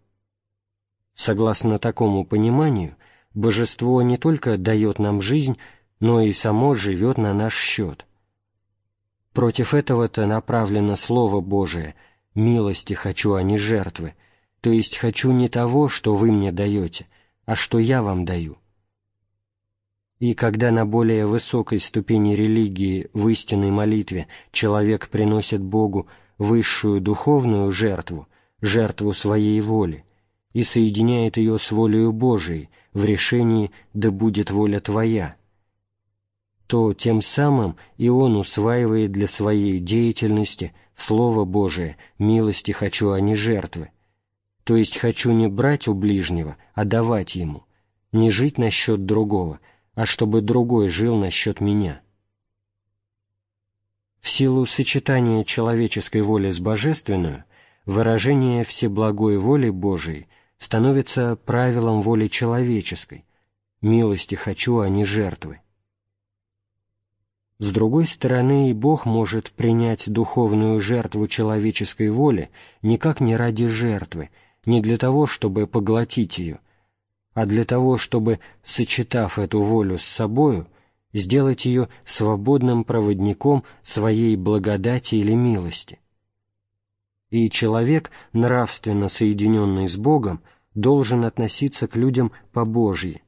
Согласно такому пониманию, Божество не только дает нам жизнь, но и само живет на наш счет. Против этого-то направлено Слово Божие «милости хочу, а не жертвы», то есть «хочу не того, что вы мне даете, а что я вам даю». И когда на более высокой ступени религии в истинной молитве человек приносит Богу высшую духовную жертву, жертву своей воли, и соединяет ее с волею Божией – в решении «да будет воля Твоя», то тем самым и он усваивает для своей деятельности Слово Божие «милости хочу, а не жертвы», то есть хочу не брать у ближнего, а давать ему, не жить насчет другого, а чтобы другой жил насчет меня. В силу сочетания человеческой воли с божественную, выражение всеблагой воли Божией – становится правилом воли человеческой, милости хочу, а не жертвы. С другой стороны, и Бог может принять духовную жертву человеческой воли никак не ради жертвы, не для того, чтобы поглотить ее, а для того, чтобы, сочетав эту волю с собою, сделать ее свободным проводником своей благодати или милости. И человек, нравственно соединенный с Богом, должен относиться к людям по-божьи.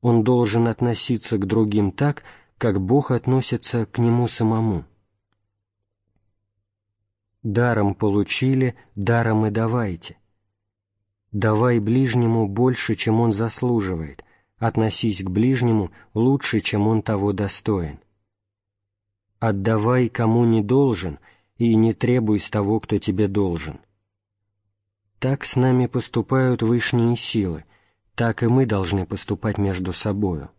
Он должен относиться к другим так, как Бог относится к нему самому. Даром получили, даром и давайте. Давай ближнему больше, чем он заслуживает, относись к ближнему лучше, чем он того достоин. Отдавай, кому не должен — и не требуй с того, кто тебе должен. Так с нами поступают высшие силы, так и мы должны поступать между собою.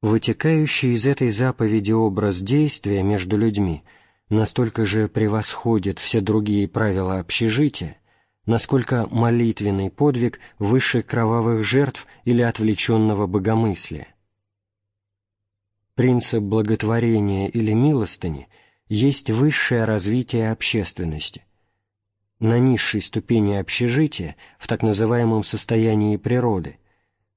Вытекающий из этой заповеди образ действия между людьми настолько же превосходит все другие правила общежития, насколько молитвенный подвиг выше кровавых жертв или отвлеченного богомыслия. Принцип благотворения или милостыни есть высшее развитие общественности. На низшей ступени общежития, в так называемом состоянии природы,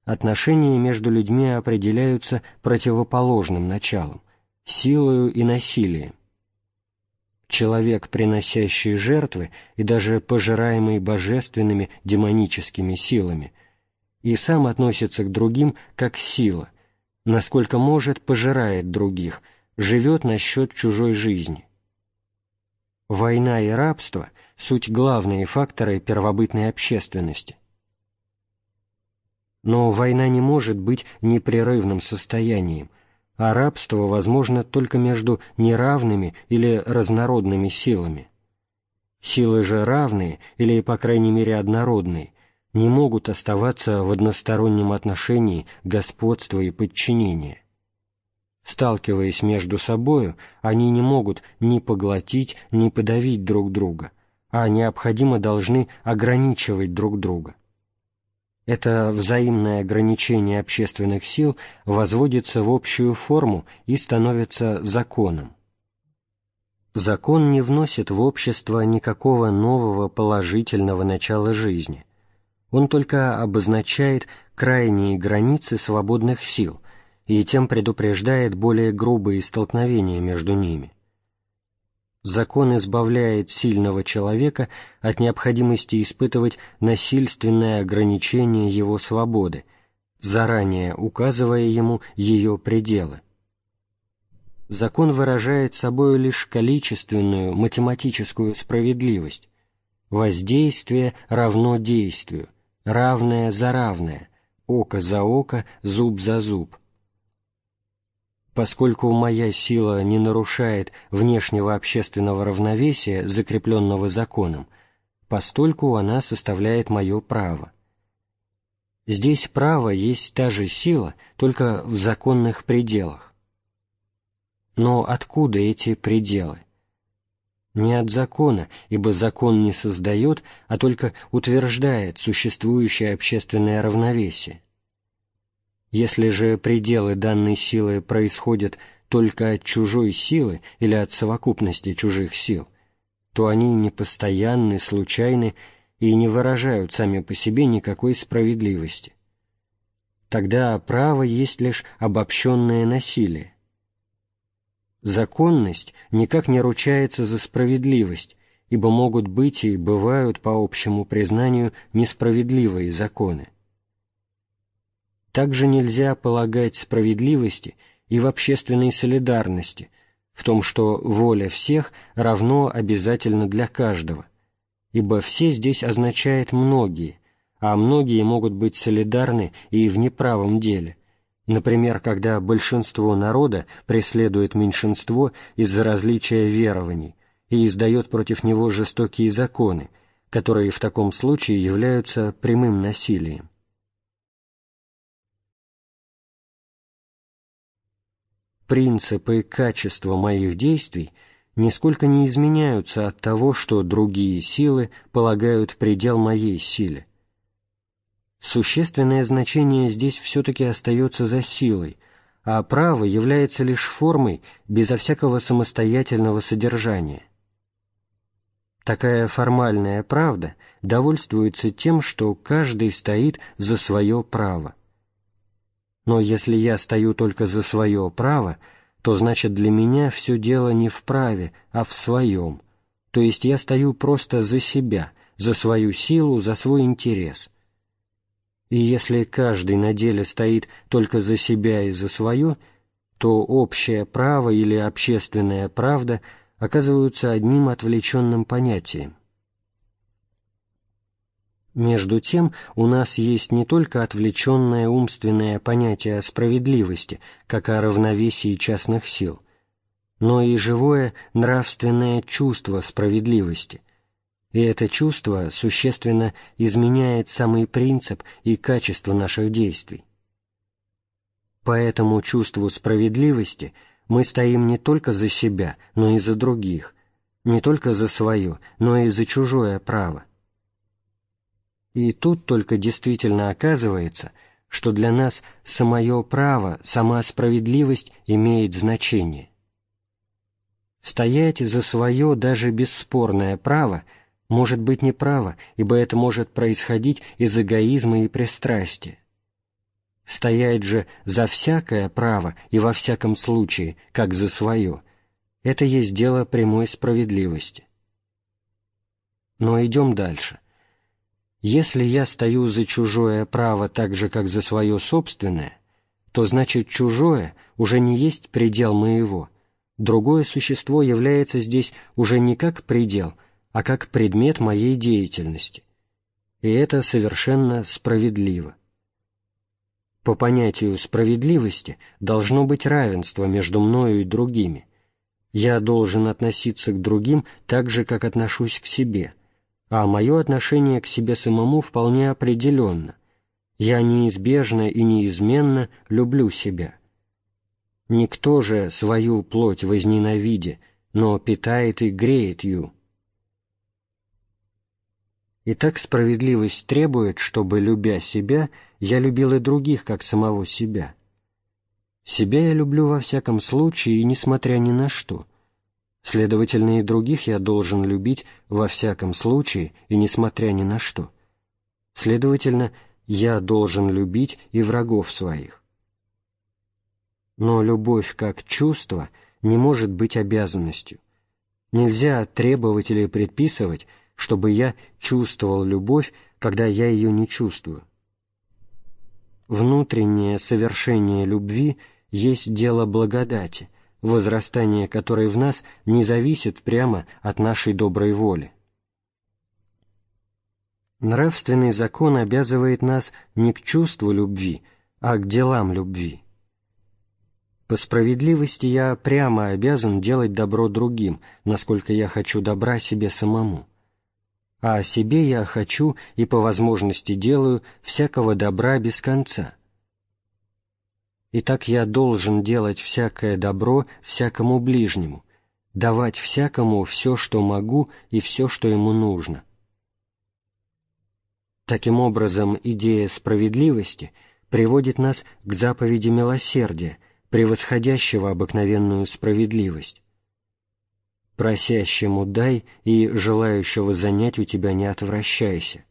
отношения между людьми определяются противоположным началом – силою и насилием. Человек, приносящий жертвы и даже пожираемый божественными демоническими силами, и сам относится к другим как сила – насколько может пожирает других, живет на счет чужой жизни. Война и рабство – суть главные факторы первобытной общественности. Но война не может быть непрерывным состоянием, а рабство возможно только между неравными или разнородными силами. Силы же равные или, по крайней мере, однородные не могут оставаться в одностороннем отношении господства и подчинения. Сталкиваясь между собою, они не могут ни поглотить, ни подавить друг друга, а необходимо должны ограничивать друг друга. Это взаимное ограничение общественных сил возводится в общую форму и становится законом. Закон не вносит в общество никакого нового положительного начала жизни он только обозначает крайние границы свободных сил и тем предупреждает более грубые столкновения между ними. Закон избавляет сильного человека от необходимости испытывать насильственное ограничение его свободы, заранее указывая ему ее пределы. Закон выражает собой лишь количественную математическую справедливость. Воздействие равно действию – равное за равное, око за око, зуб за зуб. Поскольку моя сила не нарушает внешнего общественного равновесия, закрепленного законом, постольку она составляет мое право. Здесь право есть та же сила, только в законных пределах. Но откуда эти пределы? не от закона, ибо закон не создает, а только утверждает существующее общественное равновесие. Если же пределы данной силы происходят только от чужой силы или от совокупности чужих сил, то они непостоянны, случайны и не выражают сами по себе никакой справедливости. Тогда право есть лишь обобщенное насилие, Законность никак не ручается за справедливость, ибо могут быть и бывают, по общему признанию, несправедливые законы. Также нельзя полагать справедливости и в общественной солидарности, в том, что воля всех равно обязательно для каждого, ибо «все» здесь означает «многие», а многие могут быть солидарны и в неправом деле, Например, когда большинство народа преследует меньшинство из-за различия верований и издает против него жестокие законы, которые в таком случае являются прямым насилием. Принципы качества моих действий нисколько не изменяются от того, что другие силы полагают предел моей силе, Существенное значение здесь все-таки остается за силой, а право является лишь формой безо всякого самостоятельного содержания. Такая формальная правда довольствуется тем, что каждый стоит за свое право. Но если я стою только за свое право, то значит для меня все дело не в праве, а в своем, то есть я стою просто за себя, за свою силу, за свой интерес – и если каждый на деле стоит только за себя и за свое, то общее право или общественная правда оказываются одним отвлеченным понятием. Между тем, у нас есть не только отвлеченное умственное понятие о справедливости, как о равновесии частных сил, но и живое нравственное чувство справедливости – и это чувство существенно изменяет самый принцип и качество наших действий. По этому чувству справедливости мы стоим не только за себя, но и за других, не только за свое, но и за чужое право. И тут только действительно оказывается, что для нас самое право, сама справедливость имеет значение. Стоять за свое даже бесспорное право – может быть неправо, ибо это может происходить из эгоизма и пристрастия. Стоять же за всякое право и во всяком случае, как за свое, это есть дело прямой справедливости. Но идем дальше. Если я стою за чужое право так же, как за свое собственное, то значит чужое уже не есть предел моего, другое существо является здесь уже не как предел – а как предмет моей деятельности. И это совершенно справедливо. По понятию справедливости должно быть равенство между мною и другими. Я должен относиться к другим так же, как отношусь к себе, а мое отношение к себе самому вполне определенно. Я неизбежно и неизменно люблю себя. Никто же свою плоть возненавидя, но питает и греет ее. И так справедливость требует, чтобы, любя себя, я любил и других, как самого себя. Себя я люблю во всяком случае и несмотря ни на что. Следовательно, и других я должен любить во всяком случае и несмотря ни на что. Следовательно, я должен любить и врагов своих. Но любовь как чувство не может быть обязанностью. Нельзя требовать или предписывать – чтобы я чувствовал любовь, когда я ее не чувствую. Внутреннее совершение любви есть дело благодати, возрастание которой в нас не зависит прямо от нашей доброй воли. Нравственный закон обязывает нас не к чувству любви, а к делам любви. По справедливости я прямо обязан делать добро другим, насколько я хочу добра себе самому а о себе я хочу и по возможности делаю всякого добра без конца. Итак, я должен делать всякое добро всякому ближнему, давать всякому все, что могу и все, что ему нужно. Таким образом, идея справедливости приводит нас к заповеди милосердия, превосходящего обыкновенную справедливость просящему дай, и желающего занять у тебя не отвращайся.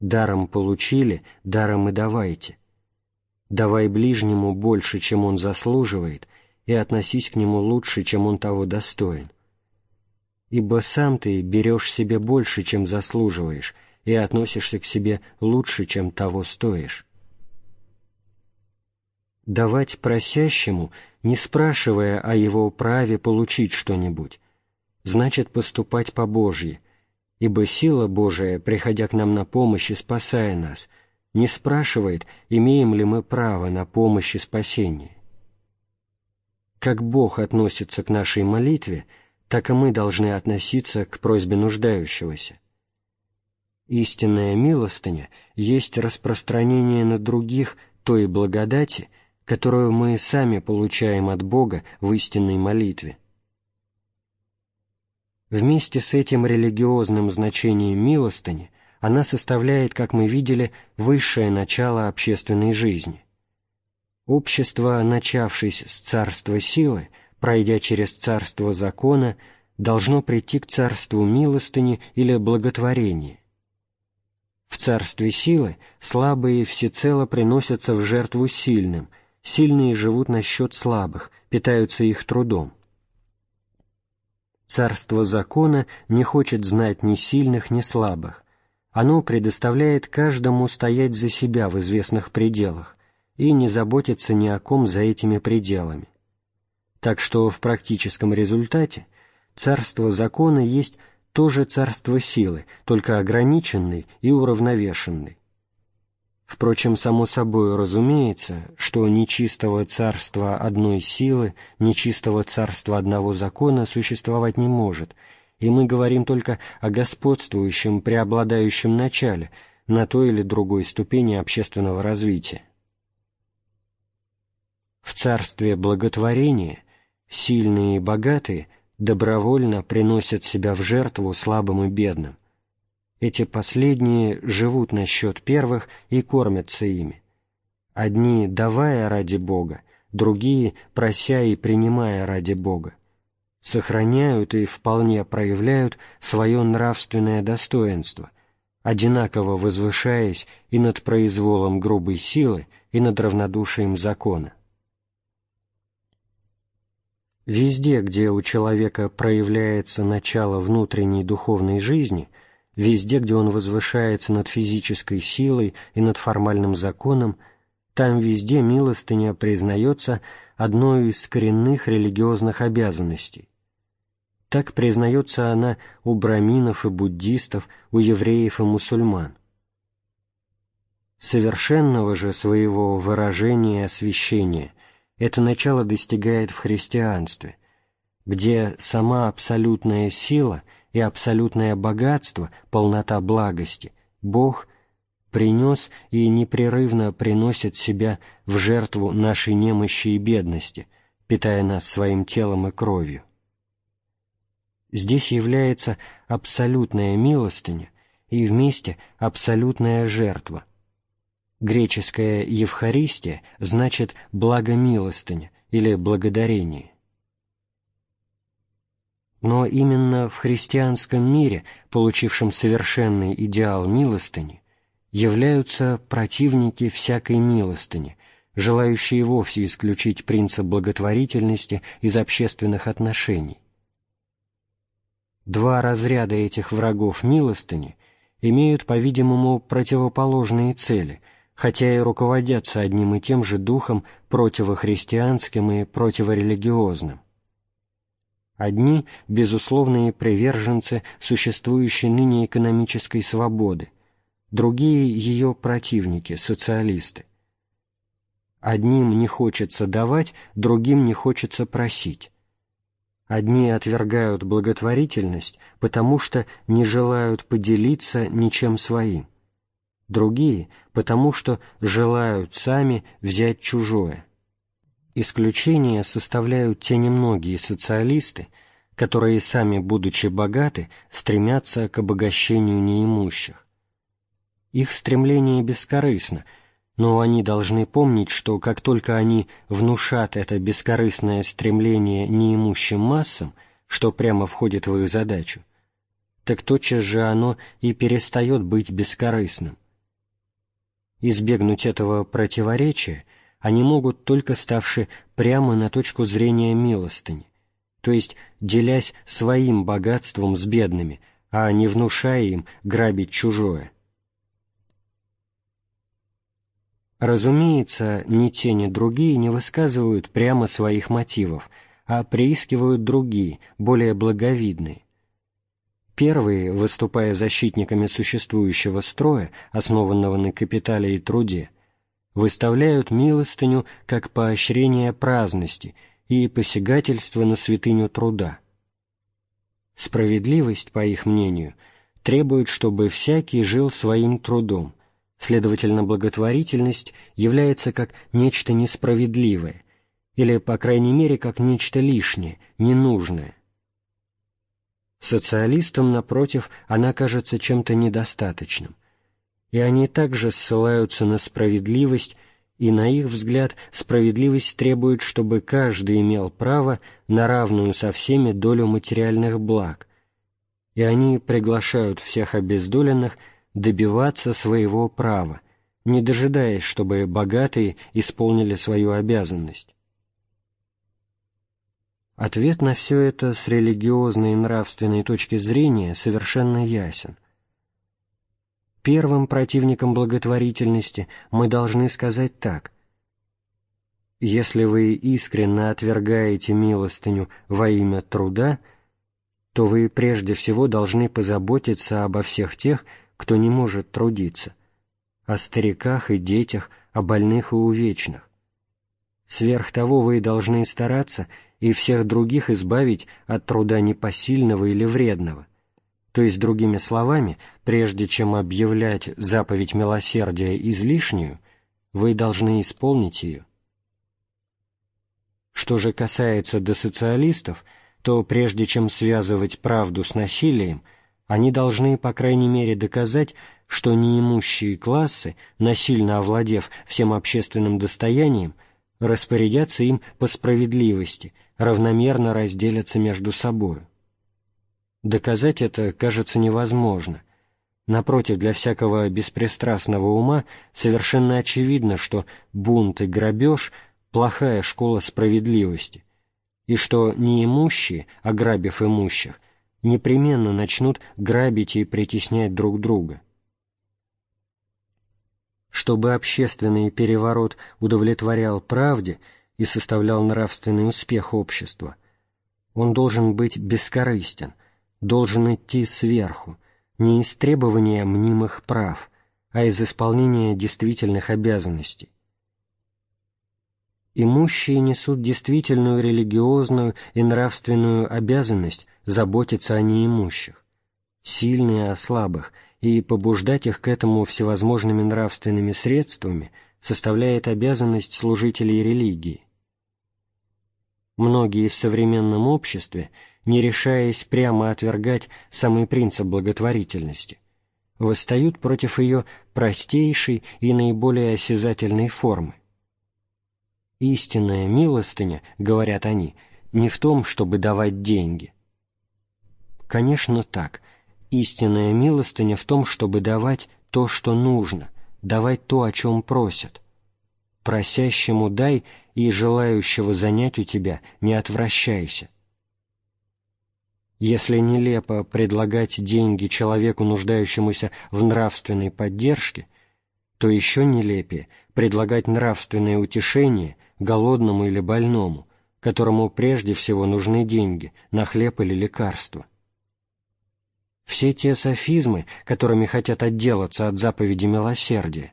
Даром получили, даром и давайте. Давай ближнему больше, чем он заслуживает, и относись к нему лучше, чем он того достоин. Ибо сам ты берешь себе больше, чем заслуживаешь, и относишься к себе лучше, чем того стоишь. Давать просящему, не спрашивая о его праве получить что-нибудь, значит поступать по-божьи, ибо сила Божия, приходя к нам на помощь и спасая нас, не спрашивает, имеем ли мы право на помощь и спасение. Как Бог относится к нашей молитве, так и мы должны относиться к просьбе нуждающегося. Истинная милостыня есть распространение на других той благодати, которую мы сами получаем от Бога в истинной молитве, Вместе с этим религиозным значением милостыни она составляет, как мы видели, высшее начало общественной жизни. Общество, начавшись с царства силы, пройдя через царство закона, должно прийти к царству милостыни или благотворения. В царстве силы слабые всецело приносятся в жертву сильным, сильные живут на счет слабых, питаются их трудом – Царство закона не хочет знать ни сильных, ни слабых. Оно предоставляет каждому стоять за себя в известных пределах и не заботиться ни о ком за этими пределами. Так что в практическом результате царство закона есть тоже царство силы, только ограниченный и уравновешенный. Впрочем, само собой разумеется, что нечистого царства одной силы, нечистого царства одного закона существовать не может, и мы говорим только о господствующем, преобладающем начале на той или другой ступени общественного развития. В царстве благотворения сильные и богатые добровольно приносят себя в жертву слабым и бедным, эти последние живут на счет первых и кормятся ими. Одни давая ради Бога, другие прося и принимая ради Бога. Сохраняют и вполне проявляют свое нравственное достоинство, одинаково возвышаясь и над произволом грубой силы, и над равнодушием закона. Везде, где у человека проявляется начало внутренней духовной жизни – Везде, где он возвышается над физической силой и над формальным законом, там везде милостыня признается одной из коренных религиозных обязанностей. Так признается она у браминов и буддистов, у евреев и мусульман. Совершенного же своего выражения освящения это начало достигает в христианстве, где сама абсолютная сила – и абсолютное богатство, полнота благости, Бог принес и непрерывно приносит себя в жертву нашей немощи и бедности, питая нас своим телом и кровью. Здесь является абсолютная милостыня и вместе абсолютная жертва. Греческое «евхаристия» значит «благомилостыня» или «благодарение». Но именно в христианском мире, получившем совершенный идеал милостыни, являются противники всякой милостыни, желающие вовсе исключить принцип благотворительности из общественных отношений. Два разряда этих врагов милостыни имеют, по-видимому, противоположные цели, хотя и руководятся одним и тем же духом противохристианским и противорелигиозным – Одни – безусловные приверженцы существующей ныне экономической свободы, другие – ее противники, социалисты. Одним не хочется давать, другим не хочется просить. Одни отвергают благотворительность, потому что не желают поделиться ничем своим. Другие – потому что желают сами взять чужое. Исключение составляют те немногие социалисты, которые сами, будучи богаты, стремятся к обогащению неимущих. Их стремление бескорыстно, но они должны помнить, что как только они внушат это бескорыстное стремление неимущим массам, что прямо входит в их задачу, так тотчас же оно и перестает быть бескорыстным. Избегнуть этого противоречия – они могут только ставши прямо на точку зрения милостыни, то есть делясь своим богатством с бедными, а не внушая им грабить чужое. Разумеется, ни те, ни другие не высказывают прямо своих мотивов, а приискивают другие, более благовидные. Первые, выступая защитниками существующего строя, основанного на капитале и труде, – выставляют милостыню как поощрение праздности и посягательство на святыню труда. Справедливость, по их мнению, требует, чтобы всякий жил своим трудом, следовательно, благотворительность является как нечто несправедливое, или, по крайней мере, как нечто лишнее, ненужное. Социалистам, напротив, она кажется чем-то недостаточным и они также ссылаются на справедливость, и на их взгляд справедливость требует, чтобы каждый имел право на равную со всеми долю материальных благ, и они приглашают всех обездоленных добиваться своего права, не дожидаясь, чтобы богатые исполнили свою обязанность. Ответ на все это с религиозной и нравственной точки зрения совершенно ясен – первым противником благотворительности, мы должны сказать так. Если вы искренне отвергаете милостыню во имя труда, то вы прежде всего должны позаботиться обо всех тех, кто не может трудиться, о стариках и детях, о больных и увечных. Сверх того вы должны стараться и всех других избавить от труда непосильного или вредного то есть, другими словами, прежде чем объявлять заповедь милосердия излишнюю, вы должны исполнить ее. Что же касается досоциалистов, то прежде чем связывать правду с насилием, они должны, по крайней мере, доказать, что неимущие классы, насильно овладев всем общественным достоянием, распорядятся им по справедливости, равномерно разделятся между собою. Доказать это кажется невозможно. Напротив, для всякого беспристрастного ума совершенно очевидно, что бунт и грабеж – плохая школа справедливости, и что неимущие, ограбив имущих, непременно начнут грабить и притеснять друг друга. Чтобы общественный переворот удовлетворял правде и составлял нравственный успех общества, он должен быть бескорыстен – должен идти сверху, не из требования мнимых прав, а из исполнения действительных обязанностей. Имущие несут действительную религиозную и нравственную обязанность заботиться о неимущих, сильные о слабых, и побуждать их к этому всевозможными нравственными средствами составляет обязанность служителей религии. Многие в современном обществе – не решаясь прямо отвергать самый принцип благотворительности, восстают против ее простейшей и наиболее осязательной формы. «Истинная милостыня, — говорят они, — не в том, чтобы давать деньги». Конечно так, истинная милостыня в том, чтобы давать то, что нужно, давать то, о чем просят. Просящему дай и желающего занять у тебя не отвращайся, если нелепо предлагать деньги человеку, нуждающемуся в нравственной поддержке, то еще нелепее предлагать нравственное утешение голодному или больному, которому прежде всего нужны деньги на хлеб или лекарство. Все те софизмы, которыми хотят отделаться от заповеди милосердия,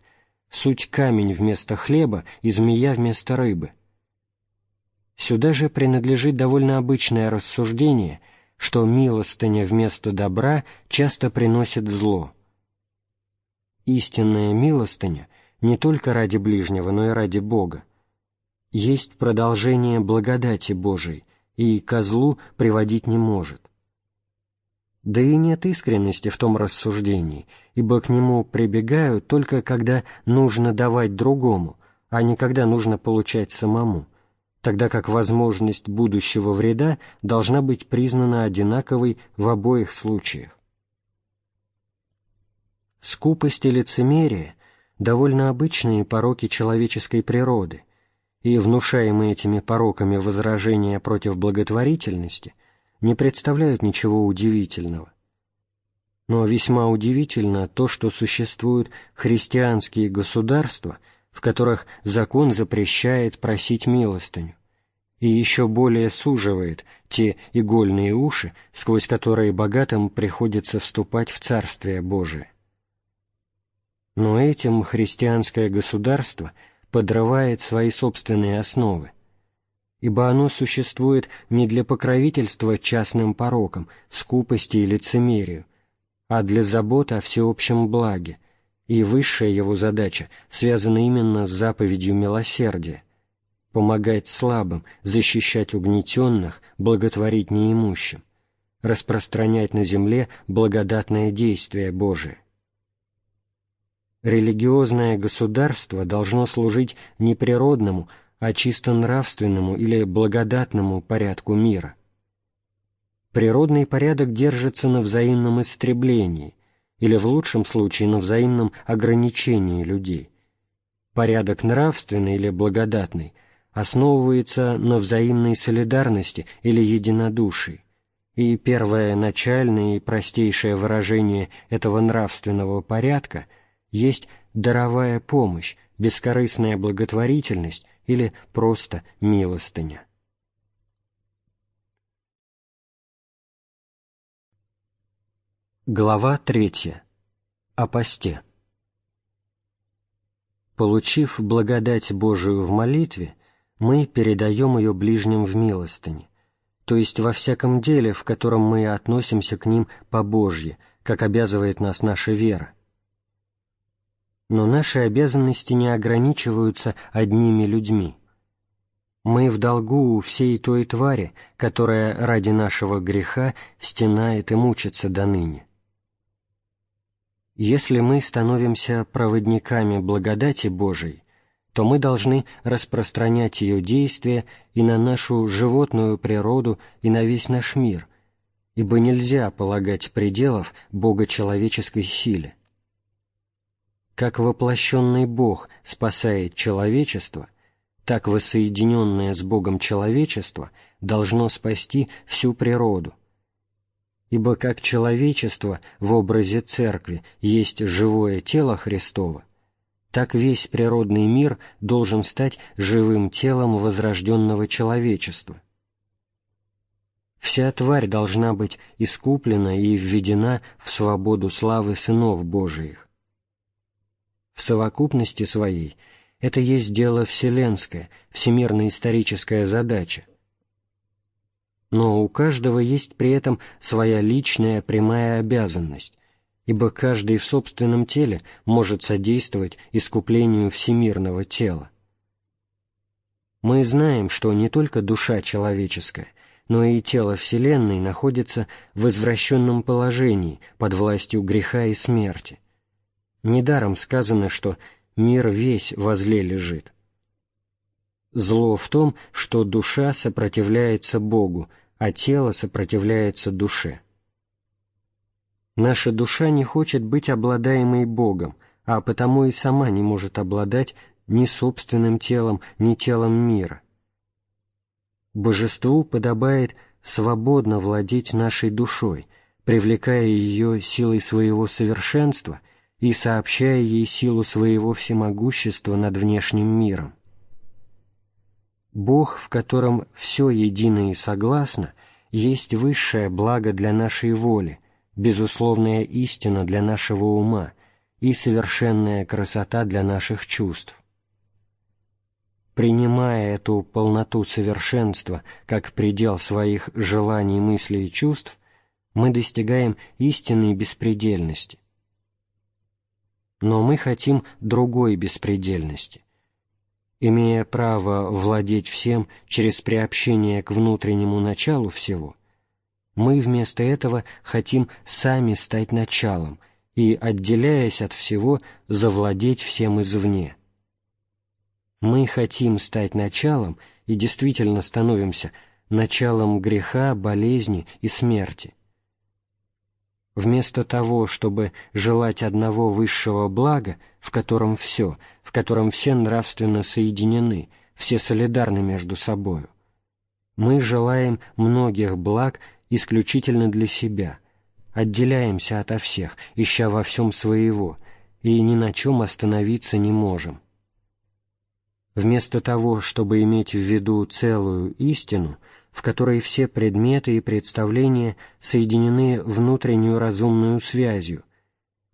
суть камень вместо хлеба и змея вместо рыбы. Сюда же принадлежит довольно обычное рассуждение – что милостыня вместо добра часто приносит зло. Истинная милостыня не только ради ближнего, но и ради Бога. Есть продолжение благодати Божией, и козлу приводить не может. Да и нет искренности в том рассуждении, ибо к нему прибегают только когда нужно давать другому, а не когда нужно получать самому – тогда как возможность будущего вреда должна быть признана одинаковой в обоих случаях. Скупость и лицемерие – довольно обычные пороки человеческой природы, и внушаемые этими пороками возражения против благотворительности не представляют ничего удивительного. Но весьма удивительно то, что существуют христианские государства – в которых закон запрещает просить милостыню, и еще более суживает те игольные уши, сквозь которые богатым приходится вступать в Царствие Божие. Но этим христианское государство подрывает свои собственные основы, ибо оно существует не для покровительства частным порокам, скупости и лицемерию, а для заботы о всеобщем благе – и высшая его задача связана именно с заповедью милосердия – помогать слабым, защищать угнетенных, благотворить неимущим, распространять на земле благодатное действие Божие. Религиозное государство должно служить не природному, а чисто нравственному или благодатному порядку мира. Природный порядок держится на взаимном истреблении, или в лучшем случае на взаимном ограничении людей. Порядок нравственный или благодатный основывается на взаимной солидарности или единодушии, и первое начальное и простейшее выражение этого нравственного порядка есть даровая помощь, бескорыстная благотворительность или просто милостыня. Глава третья. О посте. Получив благодать Божию в молитве, мы передаем ее ближним в милостыне, то есть во всяком деле, в котором мы относимся к ним по Божье, как обязывает нас наша вера. Но наши обязанности не ограничиваются одними людьми. Мы в долгу у всей той твари, которая ради нашего греха стенает и мучится до ныне. Если мы становимся проводниками благодати Божией, то мы должны распространять ее действие и на нашу животную природу, и на весь наш мир, ибо нельзя полагать пределов богочеловеческой силе. Как воплощенный Бог спасает человечество, так воссоединенное с Богом человечество должно спасти всю природу – ибо как человечество в образе церкви есть живое тело Христово, так весь природный мир должен стать живым телом возрожденного человечества. Вся тварь должна быть искуплена и введена в свободу славы сынов Божиих. В совокупности своей это есть дело вселенское, всемирно-историческая задача – но у каждого есть при этом своя личная прямая обязанность, ибо каждый в собственном теле может содействовать искуплению всемирного тела. Мы знаем, что не только душа человеческая, но и тело Вселенной находится в извращенном положении под властью греха и смерти. Недаром сказано, что «мир весь возле лежит». Зло в том, что душа сопротивляется Богу, а тело сопротивляется душе. Наша душа не хочет быть обладаемой Богом, а потому и сама не может обладать ни собственным телом, ни телом мира. Божеству подобает свободно владеть нашей душой, привлекая ее силой своего совершенства и сообщая ей силу своего всемогущества над внешним миром. Бог, в котором все едино и согласно, есть высшее благо для нашей воли, безусловная истина для нашего ума и совершенная красота для наших чувств. Принимая эту полноту совершенства как предел своих желаний, мыслей и чувств, мы достигаем истинной беспредельности. Но мы хотим другой беспредельности имея право владеть всем через приобщение к внутреннему началу всего, мы вместо этого хотим сами стать началом и, отделяясь от всего, завладеть всем извне. Мы хотим стать началом и действительно становимся началом греха, болезни и смерти, Вместо того, чтобы желать одного высшего блага, в котором все, в котором все нравственно соединены, все солидарны между собою, мы желаем многих благ исключительно для себя, отделяемся ото всех, ища во всем своего, и ни на чем остановиться не можем. Вместо того, чтобы иметь в виду целую истину – в которой все предметы и представления соединены внутреннюю разумную связью.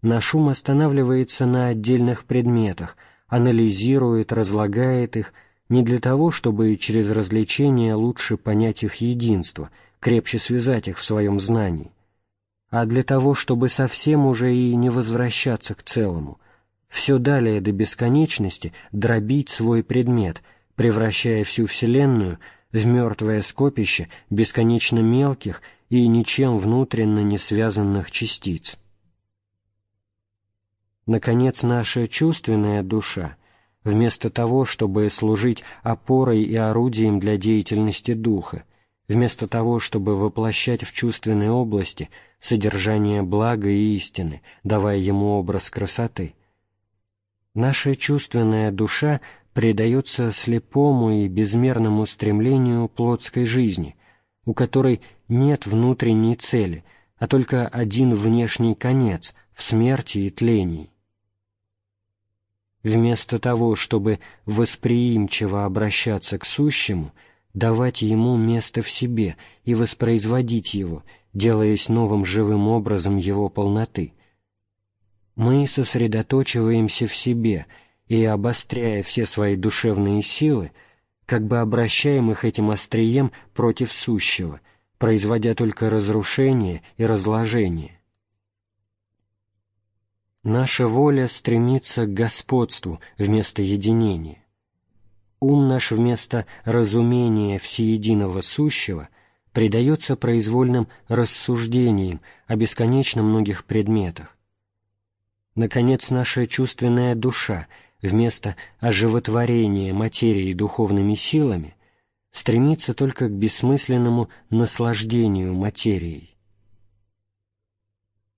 Наш ум останавливается на отдельных предметах, анализирует, разлагает их, не для того, чтобы через развлечение лучше понять их единство, крепче связать их в своем знании, а для того, чтобы совсем уже и не возвращаться к целому, все далее до бесконечности дробить свой предмет, превращая всю Вселенную – в мертвое скопище бесконечно мелких и ничем внутренно не связанных частиц. Наконец, наша чувственная душа, вместо того, чтобы служить опорой и орудием для деятельности духа, вместо того, чтобы воплощать в чувственной области содержание блага и истины, давая ему образ красоты, наша чувственная душа предается слепому и безмерному стремлению плотской жизни, у которой нет внутренней цели, а только один внешний конец в смерти и тлении. Вместо того, чтобы восприимчиво обращаться к сущему, давать ему место в себе и воспроизводить его, делаясь новым живым образом его полноты, мы сосредоточиваемся в себе – и обостряя все свои душевные силы, как бы обращаем их этим острием против сущего, производя только разрушение и разложение. Наша воля стремится к господству вместо единения. Ум наш вместо разумения всеединого сущего предается произвольным рассуждениям о бесконечно многих предметах. Наконец, наша чувственная душа — вместо оживотворения материи духовными силами, стремится только к бессмысленному наслаждению материей.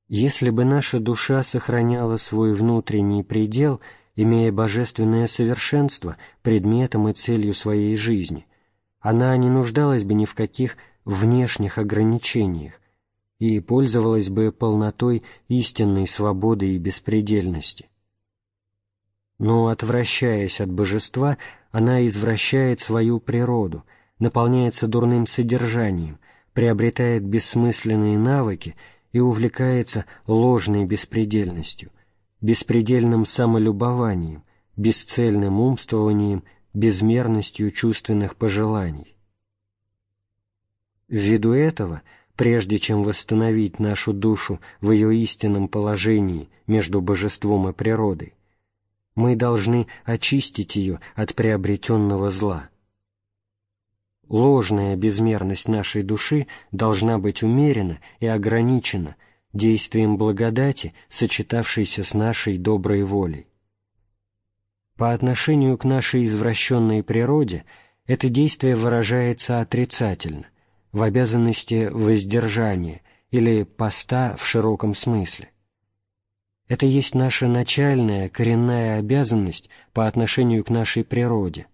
Если бы наша душа сохраняла свой внутренний предел, имея божественное совершенство предметом и целью своей жизни, она не нуждалась бы ни в каких внешних ограничениях и пользовалась бы полнотой истинной свободы и беспредельности но, отвращаясь от божества, она извращает свою природу, наполняется дурным содержанием, приобретает бессмысленные навыки и увлекается ложной беспредельностью, беспредельным самолюбованием, бесцельным умствованием, безмерностью чувственных пожеланий. Ввиду этого, прежде чем восстановить нашу душу в ее истинном положении между божеством и природой, мы должны очистить ее от приобретенного зла. Ложная безмерность нашей души должна быть умерена и ограничена действием благодати, сочетавшейся с нашей доброй волей. По отношению к нашей извращенной природе это действие выражается отрицательно, в обязанности воздержания или поста в широком смысле. Это есть наша начальная, коренная обязанность по отношению к нашей природе.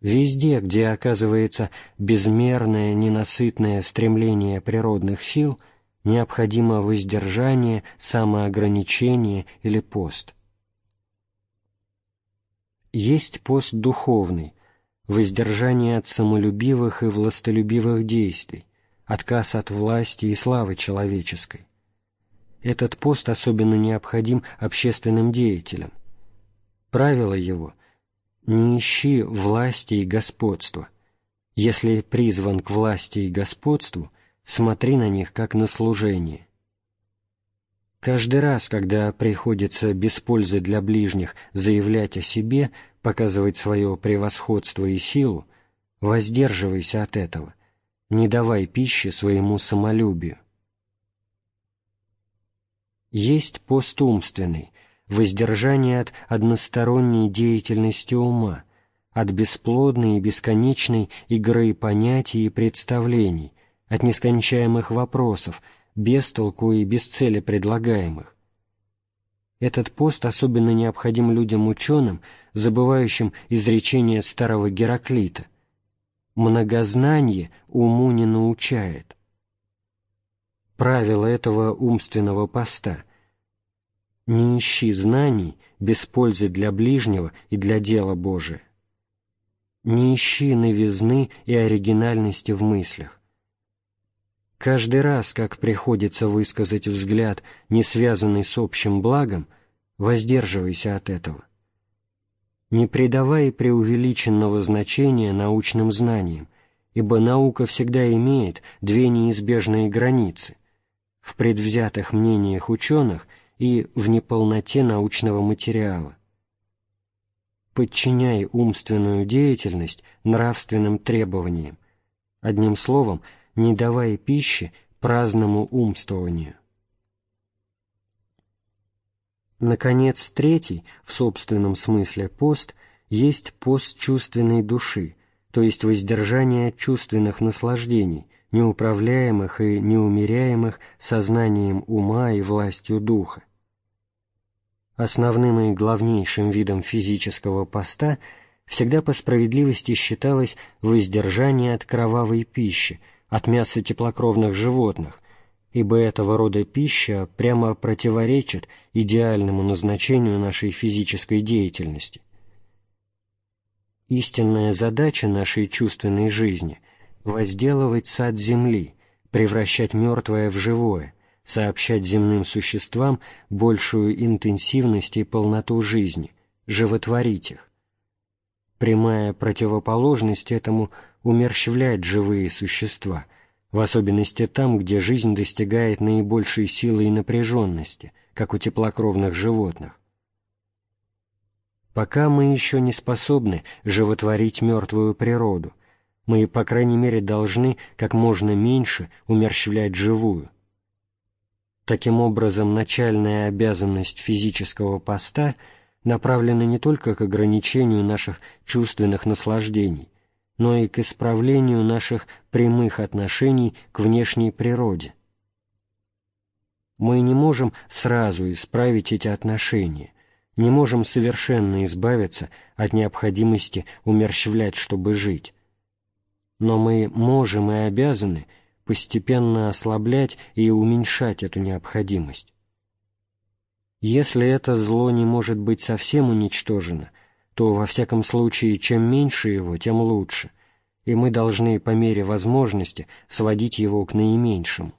Везде, где оказывается безмерное, ненасытное стремление природных сил, необходимо воздержание, самоограничение или пост. Есть пост духовный, воздержание от самолюбивых и властолюбивых действий, отказ от власти и славы человеческой. Этот пост особенно необходим общественным деятелям. Правило его – не ищи власти и господства. Если призван к власти и господству, смотри на них как на служение. Каждый раз, когда приходится без пользы для ближних заявлять о себе, показывать свое превосходство и силу, воздерживайся от этого, не давай пищи своему самолюбию есть постумственный, воздержание от односторонней деятельности ума, от бесплодной и бесконечной игры понятий и представлений, от нескончаемых вопросов, без толку и без цели предлагаемых. Этот пост особенно необходим людям-ученым, забывающим изречение старого Гераклита. «Многознание уму не научает, Правило этого умственного поста. Не ищи знаний без пользы для ближнего и для дела Божия. Не ищи новизны и оригинальности в мыслях. Каждый раз, как приходится высказать взгляд, не связанный с общим благом, воздерживайся от этого. Не придавай преувеличенного значения научным знаниям, ибо наука всегда имеет две неизбежные границы в предвзятых мнениях ученых и в неполноте научного материала. Подчиняй умственную деятельность нравственным требованиям, одним словом, не давай пищи праздному умствованию. Наконец, третий, в собственном смысле пост, есть пост чувственной души, то есть воздержание от чувственных наслаждений, неуправляемых и неумеряемых сознанием ума и властью духа. Основным и главнейшим видом физического поста всегда по справедливости считалось воздержание от кровавой пищи, от мяса теплокровных животных, ибо этого рода пища прямо противоречит идеальному назначению нашей физической деятельности. Истинная задача нашей чувственной жизни – возделывать сад земли, превращать мертвое в живое, сообщать земным существам большую интенсивность и полноту жизни, животворить их. Прямая противоположность этому умерщвляет живые существа, в особенности там, где жизнь достигает наибольшей силы и напряженности, как у теплокровных животных. Пока мы еще не способны животворить мертвую природу – мы, по крайней мере, должны как можно меньше умерщвлять живую. Таким образом, начальная обязанность физического поста направлена не только к ограничению наших чувственных наслаждений, но и к исправлению наших прямых отношений к внешней природе. Мы не можем сразу исправить эти отношения, не можем совершенно избавиться от необходимости умерщвлять, чтобы жить, но мы можем и обязаны постепенно ослаблять и уменьшать эту необходимость. Если это зло не может быть совсем уничтожено, то, во всяком случае, чем меньше его, тем лучше, и мы должны по мере возможности сводить его к наименьшему.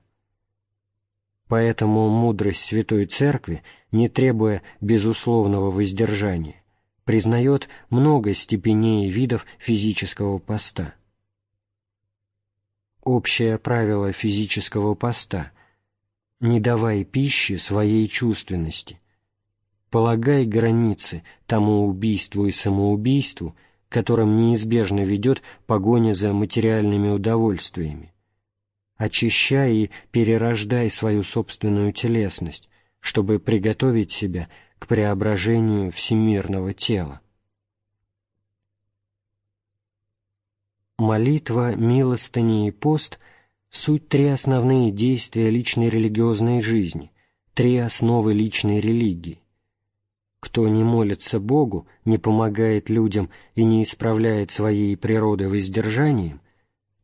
Поэтому мудрость Святой Церкви, не требуя безусловного воздержания, признает много степеней и видов физического поста – общее правило физического поста – не давай пищи своей чувственности. Полагай границы тому убийству и самоубийству, которым неизбежно ведет погоня за материальными удовольствиями. Очищай и перерождай свою собственную телесность, чтобы приготовить себя к преображению всемирного тела. молитва, милостыни и пост – суть три основные действия личной религиозной жизни, три основы личной религии. Кто не молится Богу, не помогает людям и не исправляет своей природы воздержанием,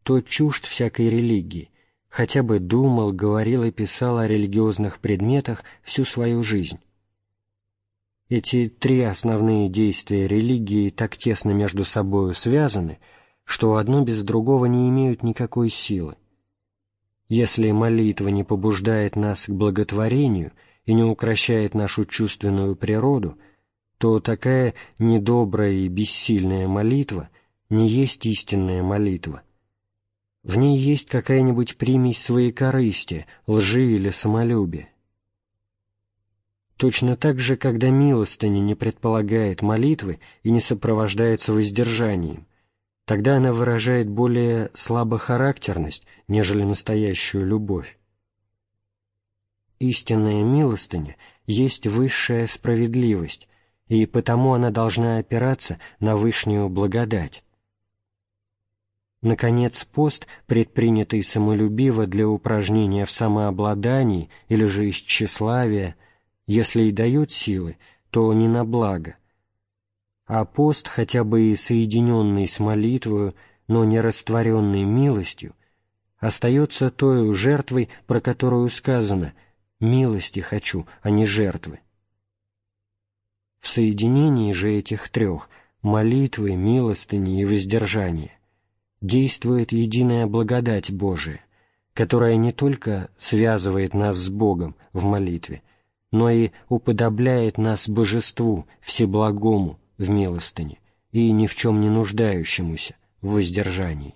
тот чужд всякой религии, хотя бы думал, говорил и писал о религиозных предметах всю свою жизнь. Эти три основные действия религии так тесно между собою связаны – что одно без другого не имеют никакой силы. Если молитва не побуждает нас к благотворению и не укращает нашу чувственную природу, то такая недобрая и бессильная молитва не есть истинная молитва. В ней есть какая-нибудь примесь своей корысти, лжи или самолюбия. Точно так же, когда милостыня не предполагает молитвы и не сопровождается воздержанием, Тогда она выражает более слабохарактерность, нежели настоящую любовь. Истинная милостыня есть высшая справедливость, и потому она должна опираться на вышнюю благодать. Наконец, пост, предпринятый самолюбиво для упражнения в самообладании или же из тщеславия, если и дает силы, то не на благо, а пост, хотя бы и соединенный с молитвою, но не растворенный милостью, остается той жертвой, про которую сказано «милости хочу, а не жертвы». В соединении же этих трех – молитвы, милостыни и воздержания – действует единая благодать Божия, которая не только связывает нас с Богом в молитве, но и уподобляет нас Божеству, Всеблагому, в милостыне и ни в чем не нуждающемуся в воздержании.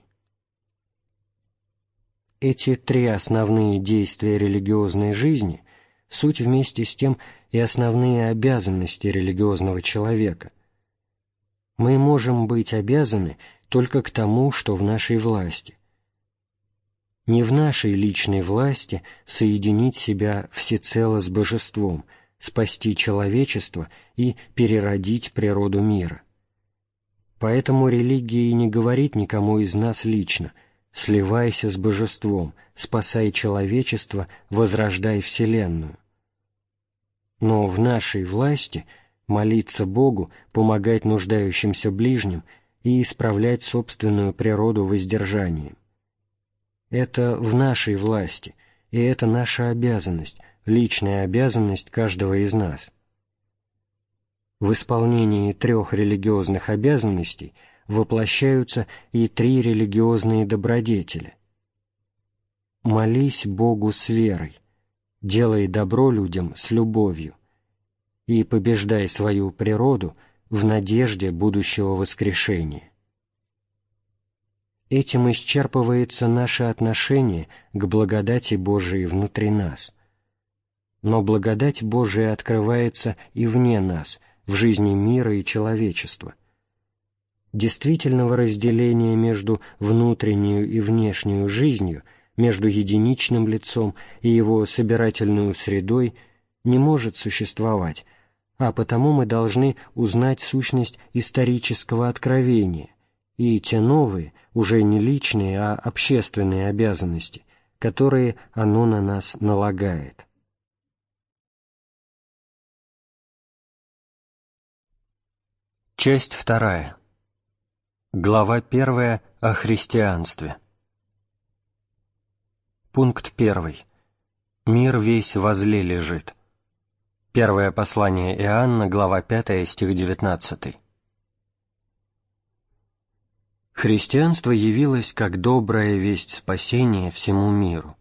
Эти три основные действия религиозной жизни – суть вместе с тем и основные обязанности религиозного человека. Мы можем быть обязаны только к тому, что в нашей власти. Не в нашей личной власти соединить себя всецело с божеством – спасти человечество и переродить природу мира. Поэтому религия и не говорит никому из нас лично «сливайся с божеством, спасай человечество, возрождай Вселенную». Но в нашей власти молиться Богу, помогать нуждающимся ближним и исправлять собственную природу воздержанием. Это в нашей власти, и это наша обязанность – личная обязанность каждого из нас. В исполнении трех религиозных обязанностей воплощаются и три религиозные добродетели. Молись Богу с верой, делай добро людям с любовью и побеждай свою природу в надежде будущего воскрешения. Этим исчерпывается наше отношение к благодати Божией внутри нас – но благодать Божия открывается и вне нас, в жизни мира и человечества. Действительного разделения между внутреннюю и внешнюю жизнью, между единичным лицом и его собирательную средой не может существовать, а потому мы должны узнать сущность исторического откровения и те новые, уже не личные, а общественные обязанности, которые оно на нас налагает. Часть вторая. Глава первая о христианстве. Пункт первый. Мир весь возле лежит. Первое послание Иоанна, глава 5, стих 19. Христианство явилось как добрая весть спасения всему миру,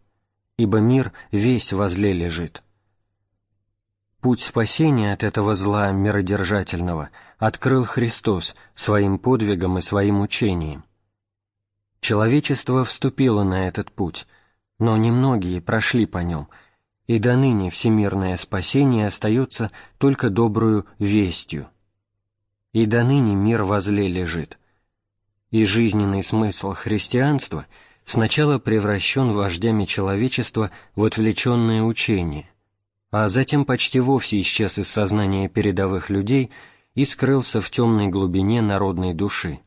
ибо мир весь возле лежит. Путь спасения от этого зла миродержательного открыл Христос своим подвигом и своим учением. Человечество вступило на этот путь, но немногие прошли по нем, и до ныне всемирное спасение остается только добрую вестью. И до ныне мир возле лежит. И жизненный смысл христианства сначала превращен вождями человечества в отвлеченное учение, а затем почти вовсе исчез из сознания передовых людей и скрылся в темной глубине народной души.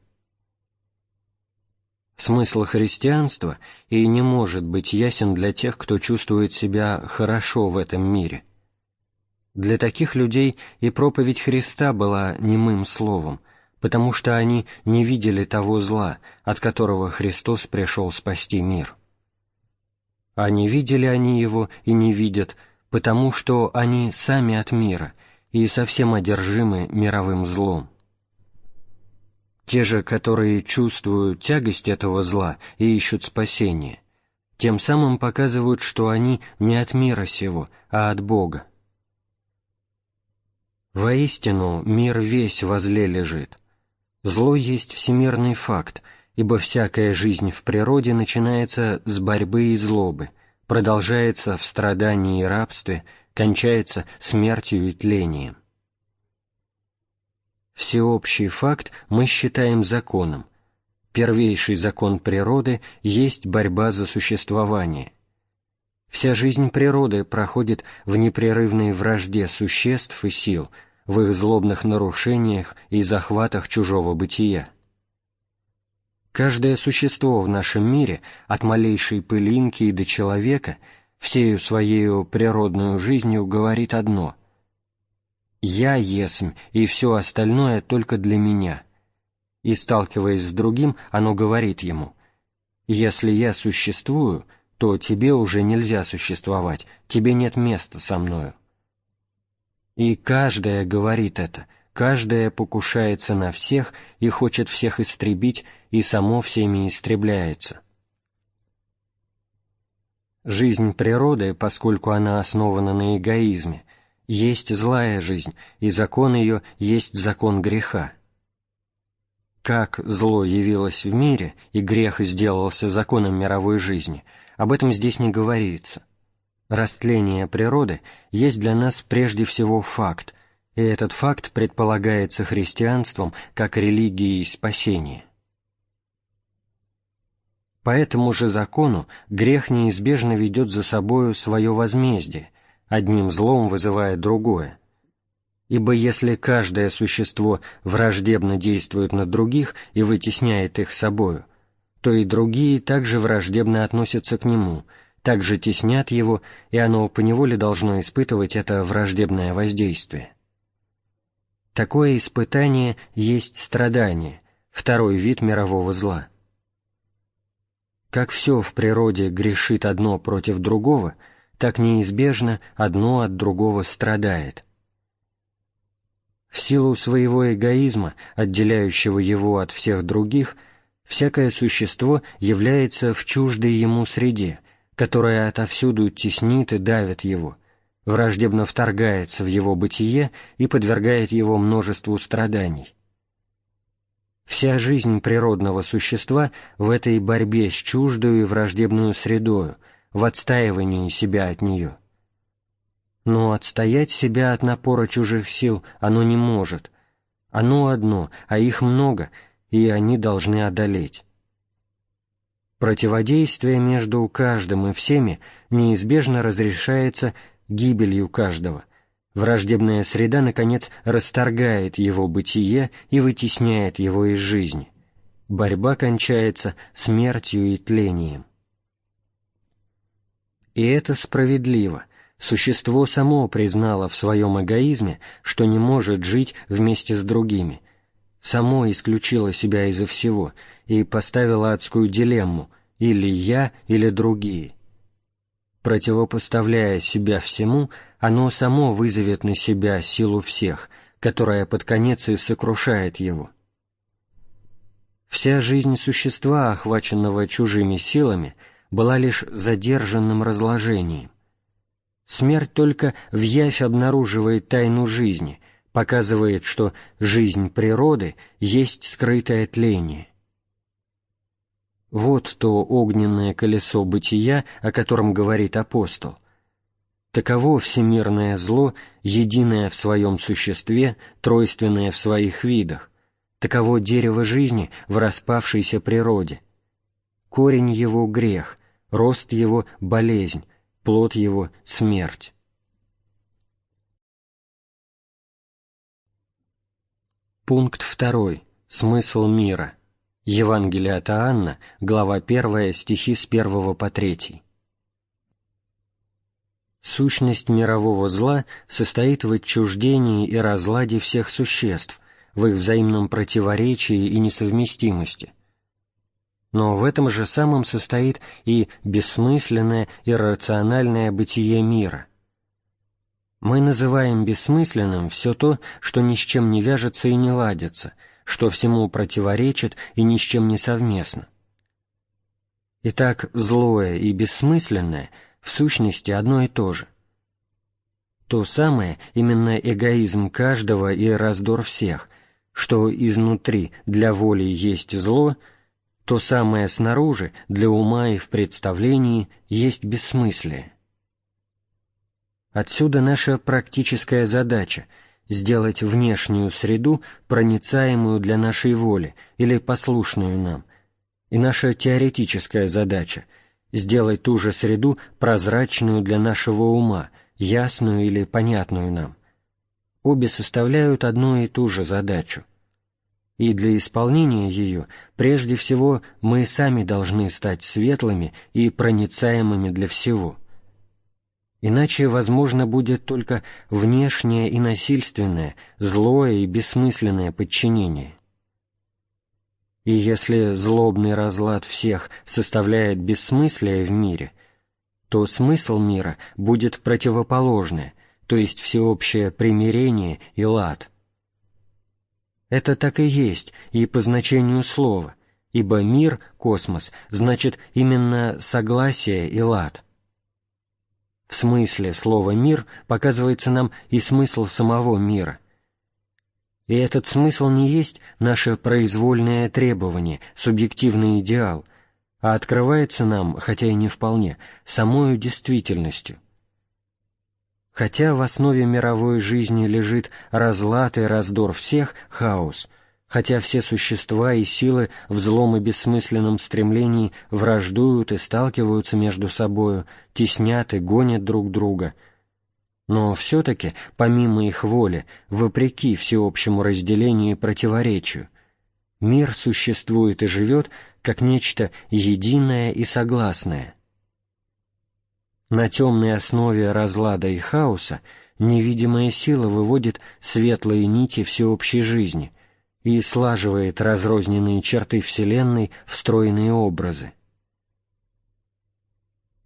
Смысл христианства и не может быть ясен для тех, кто чувствует себя хорошо в этом мире. Для таких людей и проповедь Христа была немым словом, потому что они не видели того зла, от которого Христос пришел спасти мир. А не видели они его и не видят – потому что они сами от мира и совсем одержимы мировым злом. Те же, которые чувствуют тягость этого зла и ищут спасения, тем самым показывают, что они не от мира сего, а от Бога. Воистину, мир весь во зле лежит. Зло есть всемирный факт, ибо всякая жизнь в природе начинается с борьбы и злобы – продолжается в страдании и рабстве, кончается смертью и тлением. Всеобщий факт мы считаем законом. Первейший закон природы есть борьба за существование. Вся жизнь природы проходит в непрерывной вражде существ и сил, в их злобных нарушениях и захватах чужого бытия. Каждое существо в нашем мире, от малейшей пылинки и до человека, всею своею природную жизнью говорит одно — «Я есмь, и все остальное только для меня». И, сталкиваясь с другим, оно говорит ему, «Если я существую, то тебе уже нельзя существовать, тебе нет места со мною». И каждое говорит это, каждое покушается на всех и хочет всех истребить и само всеми истребляется. Жизнь природы, поскольку она основана на эгоизме, есть злая жизнь, и закон ее есть закон греха. Как зло явилось в мире, и грех сделался законом мировой жизни, об этом здесь не говорится. Растление природы есть для нас прежде всего факт, и этот факт предполагается христианством как религией спасения. Поэтому же закону грех неизбежно ведет за собою свое возмездие, одним злом вызывая другое. Ибо если каждое существо враждебно действует на других и вытесняет их собою, то и другие также враждебно относятся к нему, также теснят его, и оно поневоле должно испытывать это враждебное воздействие. Такое испытание есть страдание, второй вид мирового зла – как все в природе грешит одно против другого, так неизбежно одно от другого страдает. В силу своего эгоизма, отделяющего его от всех других, всякое существо является в чуждой ему среде, которая отовсюду теснит и давит его, враждебно вторгается в его бытие и подвергает его множеству страданий. Вся жизнь природного существа в этой борьбе с чуждую и враждебную средою, в отстаивании себя от нее. Но отстоять себя от напора чужих сил оно не может. Оно одно, а их много, и они должны одолеть. Противодействие между каждым и всеми неизбежно разрешается гибелью каждого – Враждебная среда, наконец, расторгает его бытие и вытесняет его из жизни. Борьба кончается смертью и тлением. И это справедливо. Существо само признало в своем эгоизме, что не может жить вместе с другими. Само исключило себя изо всего и поставило адскую дилемму «или я, или другие». Противопоставляя себя всему, оно само вызовет на себя силу всех, которая под конец и сокрушает его. Вся жизнь существа, охваченного чужими силами, была лишь задержанным разложением. Смерть только в явь обнаруживает тайну жизни, показывает, что жизнь природы есть скрытое тление – вот то огненное колесо бытия, о котором говорит апостол. Таково всемирное зло, единое в своем существе, тройственное в своих видах. Таково дерево жизни в распавшейся природе. Корень его — грех, рост его — болезнь, плод его — смерть. Пункт второй. Смысл мира. Евангелие от Иоанна, глава 1, стихи с 1 по 3. Сущность мирового зла состоит в отчуждении и разладе всех существ, в их взаимном противоречии и несовместимости. Но в этом же самом состоит и бессмысленное и рациональное бытие мира. Мы называем бессмысленным все то, что ни с чем не вяжется и не ладится – что всему противоречит и ни с чем не совместно. Итак, злое и бессмысленное в сущности одно и то же. То самое именно эгоизм каждого и раздор всех, что изнутри для воли есть зло, то самое снаружи для ума и в представлении есть бессмыслие. Отсюда наша практическая задача — сделать внешнюю среду проницаемую для нашей воли или послушную нам. И наша теоретическая задача – сделать ту же среду прозрачную для нашего ума, ясную или понятную нам. Обе составляют одну и ту же задачу. И для исполнения ее прежде всего мы сами должны стать светлыми и проницаемыми для всего – Иначе возможно будет только внешнее и насильственное, злое и бессмысленное подчинение. И если злобный разлад всех составляет бессмыслие в мире, то смысл мира будет противоположный, то есть всеобщее примирение и лад. Это так и есть и по значению слова, ибо мир, космос, значит именно согласие и лад – в смысле слова «мир» показывается нам и смысл самого мира. И этот смысл не есть наше произвольное требование, субъективный идеал, а открывается нам, хотя и не вполне, самою действительностью. Хотя в основе мировой жизни лежит разлад и раздор всех, хаос – Хотя все существа и силы в злом и бессмысленном стремлении враждуют и сталкиваются между собою, теснят и гонят друг друга. Но все-таки, помимо их воли, вопреки всеобщему разделению и противоречию, мир существует и живет как нечто единое и согласное. На темной основе разлада и хаоса невидимая сила выводит светлые нити всеобщей жизни – и слаживает разрозненные черты Вселенной в стройные образы.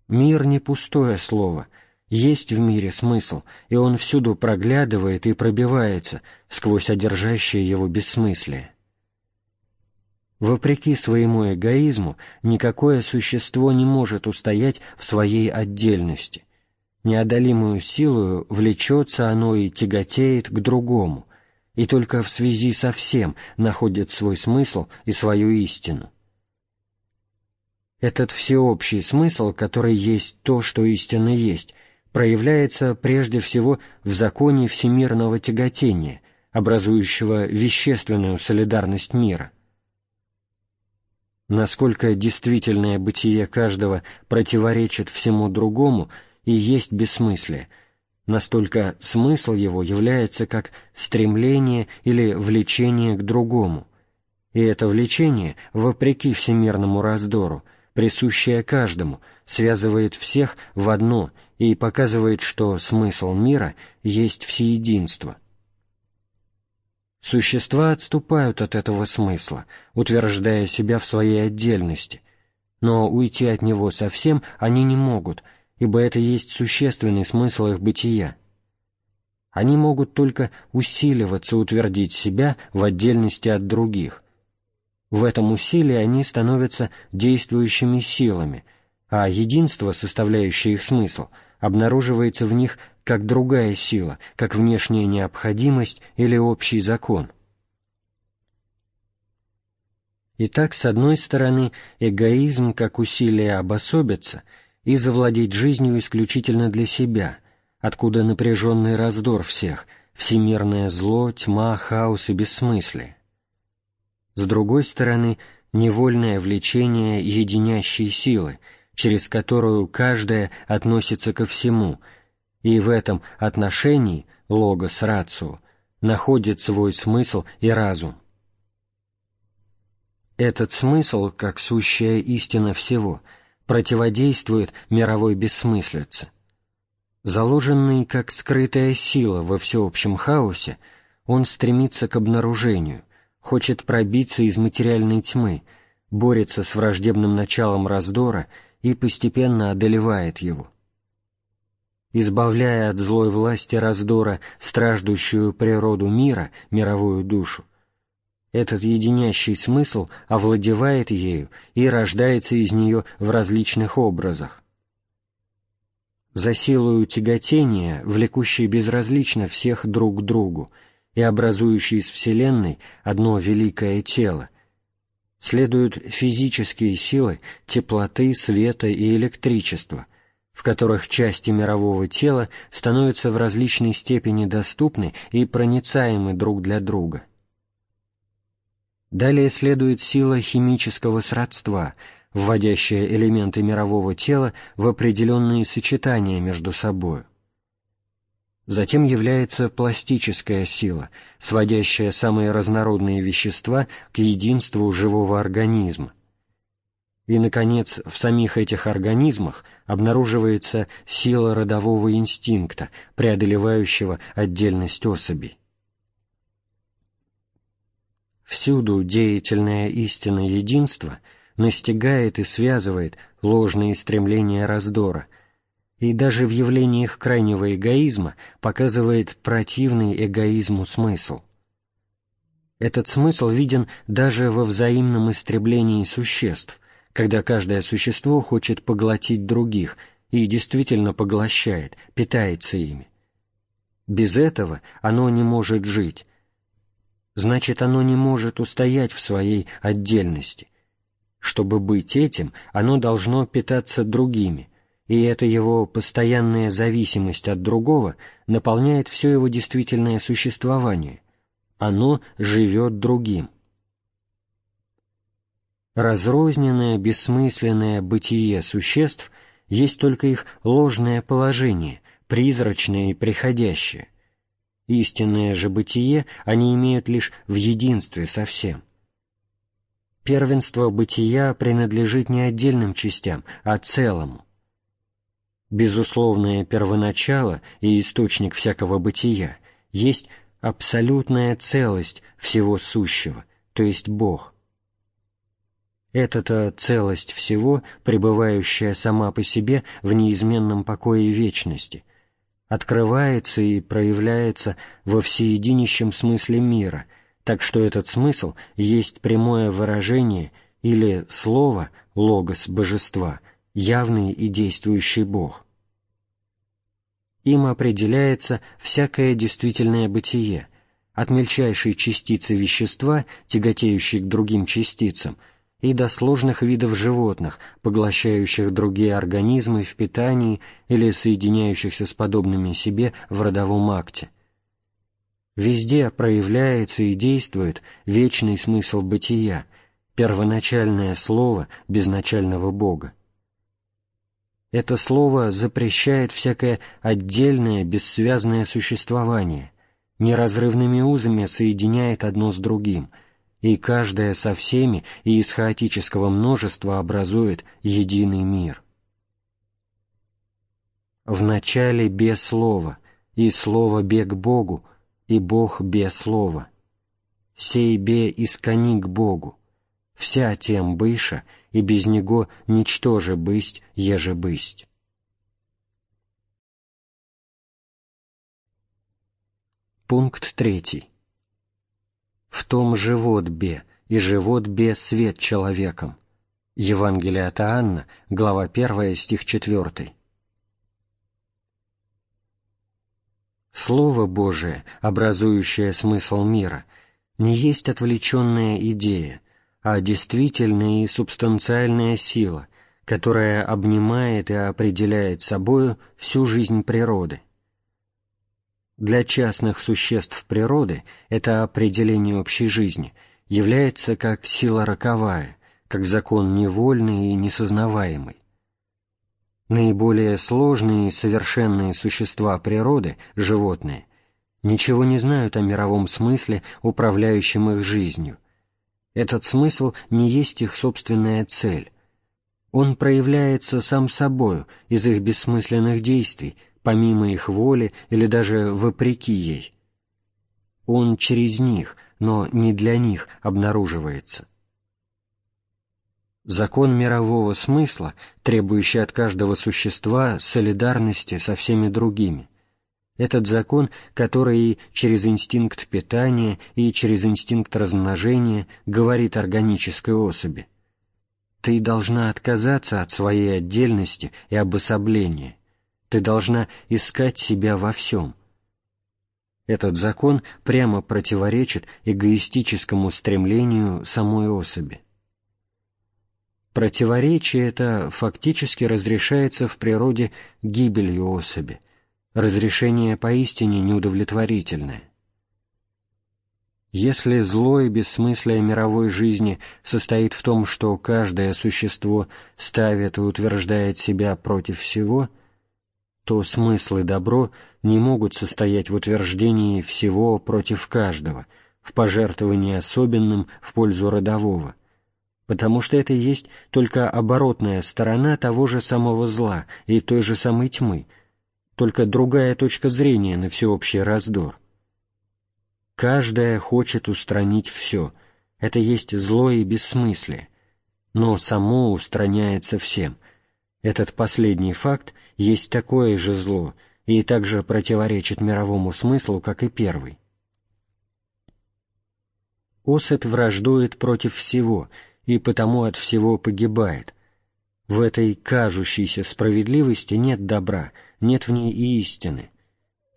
Мир — не пустое слово, есть в мире смысл, и он всюду проглядывает и пробивается сквозь одержащее его бессмыслие. Вопреки своему эгоизму, никакое существо не может устоять в своей отдельности. Неодолимую силу влечется оно и тяготеет к другому, и только в связи со всем находят свой смысл и свою истину. Этот всеобщий смысл, который есть то, что истина есть, проявляется прежде всего в законе всемирного тяготения, образующего вещественную солидарность мира. Насколько действительное бытие каждого противоречит всему другому и есть бессмыслие – Настолько смысл его является как стремление или влечение к другому. И это влечение, вопреки всемирному раздору, присущее каждому, связывает всех в одно и показывает, что смысл мира есть всеединство. Существа отступают от этого смысла, утверждая себя в своей отдельности, но уйти от него совсем они не могут – ибо это есть существенный смысл их бытия. Они могут только усиливаться утвердить себя в отдельности от других. В этом усилии они становятся действующими силами, а единство, составляющее их смысл, обнаруживается в них как другая сила, как внешняя необходимость или общий закон. Итак, с одной стороны, эгоизм как усилие обособиться. – и завладеть жизнью исключительно для себя, откуда напряженный раздор всех, всемирное зло, тьма, хаос и бессмыслие. С другой стороны, невольное влечение единящей силы, через которую каждое относится ко всему, и в этом отношении логос рацию находит свой смысл и разум. Этот смысл, как сущая истина всего – противодействует мировой бессмыслице. Заложенный как скрытая сила во всеобщем хаосе, он стремится к обнаружению, хочет пробиться из материальной тьмы, борется с враждебным началом раздора и постепенно одолевает его. Избавляя от злой власти раздора страждущую природу мира, мировую душу, этот единящий смысл овладевает ею и рождается из нее в различных образах. За силою тяготения, влекущей безразлично всех друг к другу и образующей из Вселенной одно великое тело, следуют физические силы теплоты, света и электричества, в которых части мирового тела становятся в различной степени доступны и проницаемы друг для друга – Далее следует сила химического сродства, вводящая элементы мирового тела в определенные сочетания между собою. Затем является пластическая сила, сводящая самые разнородные вещества к единству живого организма. И, наконец, в самих этих организмах обнаруживается сила родового инстинкта, преодолевающего отдельность особей. Всюду деятельная истина единства настигает и связывает ложные стремления раздора, и даже в явлениях крайнего эгоизма показывает противный эгоизму смысл. Этот смысл виден даже во взаимном истреблении существ, когда каждое существо хочет поглотить других и действительно поглощает, питается ими. Без этого оно не может жить, значит оно не может устоять в своей отдельности. Чтобы быть этим, оно должно питаться другими, и эта его постоянная зависимость от другого наполняет все его действительное существование. Оно живет другим. Разрозненное, бессмысленное бытие существ есть только их ложное положение, призрачное и приходящее, Истинное же бытие они имеют лишь в единстве со всем. Первенство бытия принадлежит не отдельным частям, а целому. Безусловное первоначало и источник всякого бытия есть абсолютная целость всего сущего, то есть Бог. Это-то целость всего, пребывающая сама по себе в неизменном покое вечности – открывается и проявляется во всеединищем смысле мира, так что этот смысл есть прямое выражение или слово «логос божества», явный и действующий Бог. Им определяется всякое действительное бытие, от мельчайшей частицы вещества, тяготеющей к другим частицам – и до сложных видов животных, поглощающих другие организмы в питании или соединяющихся с подобными себе в родовом акте. Везде проявляется и действует вечный смысл бытия, первоначальное слово безначального Бога. Это слово запрещает всякое отдельное, бессвязное существование, неразрывными узами соединяет одно с другим – и каждая со всеми и из хаотического множества образует единый мир. В начале без слова, и слово бег Богу, и Бог без слова. Сей бе искони к Богу, вся тем быша, и без него ничто же бысть, еже бысть. Пункт третий в том живот бе, и живот бе свет человеком. Евангелие от Анна, глава 1, стих 4. Слово Божие, образующее смысл мира, не есть отвлеченная идея, а действительная и субстанциальная сила, которая обнимает и определяет собою всю жизнь природы – для частных существ природы это определение общей жизни является как сила роковая, как закон невольный и несознаваемый. Наиболее сложные и совершенные существа природы, животные, ничего не знают о мировом смысле, управляющем их жизнью. Этот смысл не есть их собственная цель. Он проявляется сам собою из их бессмысленных действий, помимо их воли или даже вопреки ей. Он через них, но не для них обнаруживается. Закон мирового смысла, требующий от каждого существа солидарности со всеми другими. Этот закон, который через инстинкт питания и через инстинкт размножения говорит органической особи. Ты должна отказаться от своей отдельности и обособления ты должна искать себя во всем. Этот закон прямо противоречит эгоистическому стремлению самой особи. Противоречие это фактически разрешается в природе гибелью особи, разрешение поистине неудовлетворительное. Если зло и бессмыслие мировой жизни состоит в том, что каждое существо ставит и утверждает себя против всего – то смысл и добро не могут состоять в утверждении всего против каждого, в пожертвовании особенным в пользу родового, потому что это есть только оборотная сторона того же самого зла и той же самой тьмы, только другая точка зрения на всеобщий раздор. Каждая хочет устранить все, это есть зло и бессмыслие, но само устраняется всем – этот последний факт есть такое же зло и также противоречит мировому смыслу, как и первый. Особь враждует против всего и потому от всего погибает. В этой кажущейся справедливости нет добра, нет в ней и истины.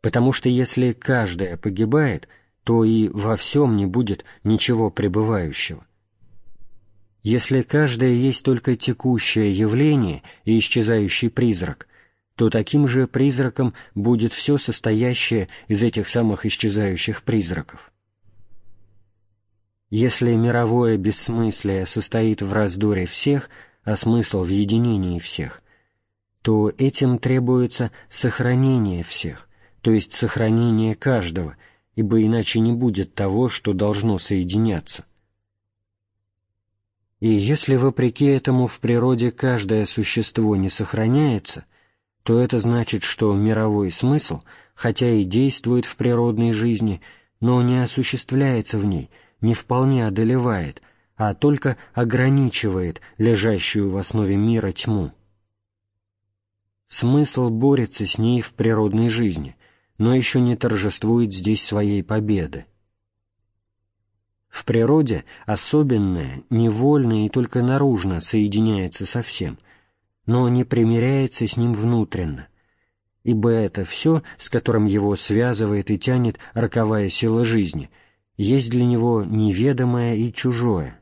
Потому что если каждая погибает, то и во всем не будет ничего пребывающего. Если каждое есть только текущее явление и исчезающий призрак, то таким же призраком будет все состоящее из этих самых исчезающих призраков. Если мировое бессмыслие состоит в раздоре всех, а смысл в единении всех, то этим требуется сохранение всех, то есть сохранение каждого, ибо иначе не будет того, что должно соединяться. И если вопреки этому в природе каждое существо не сохраняется, то это значит, что мировой смысл, хотя и действует в природной жизни, но не осуществляется в ней, не вполне одолевает, а только ограничивает лежащую в основе мира тьму. Смысл борется с ней в природной жизни, но еще не торжествует здесь своей победы. В природе особенное, невольное и только наружно соединяется со всем, но не примиряется с ним внутренно, ибо это все, с которым его связывает и тянет роковая сила жизни, есть для него неведомое и чужое.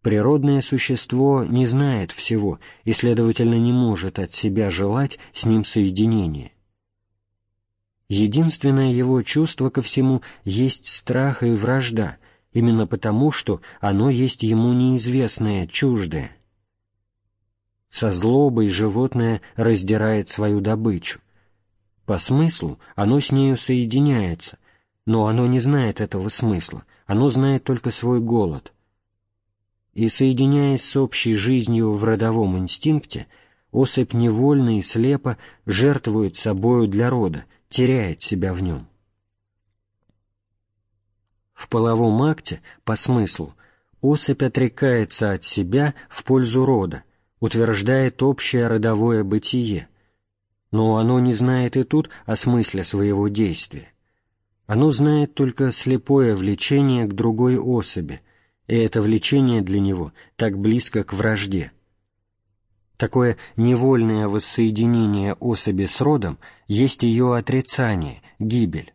Природное существо не знает всего и, следовательно, не может от себя желать с ним соединения. Единственное его чувство ко всему есть страх и вражда – именно потому, что оно есть ему неизвестное, чуждое. Со злобой животное раздирает свою добычу. По смыслу оно с нею соединяется, но оно не знает этого смысла, оно знает только свой голод. И соединяясь с общей жизнью в родовом инстинкте, особь невольно и слепо жертвует собою для рода, теряет себя в нем в половом акте по смыслу особь отрекается от себя в пользу рода, утверждает общее родовое бытие. Но оно не знает и тут о смысле своего действия. Оно знает только слепое влечение к другой особи, и это влечение для него так близко к вражде. Такое невольное воссоединение особи с родом есть ее отрицание, гибель.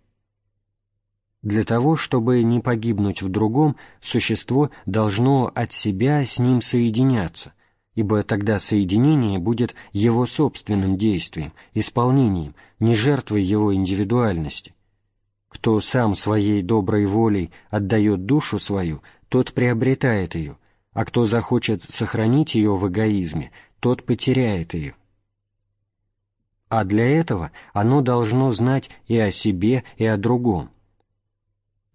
Для того, чтобы не погибнуть в другом, существо должно от себя с ним соединяться, ибо тогда соединение будет его собственным действием, исполнением, не жертвой его индивидуальности. Кто сам своей доброй волей отдает душу свою, тот приобретает ее, а кто захочет сохранить ее в эгоизме, тот потеряет ее. А для этого оно должно знать и о себе, и о другом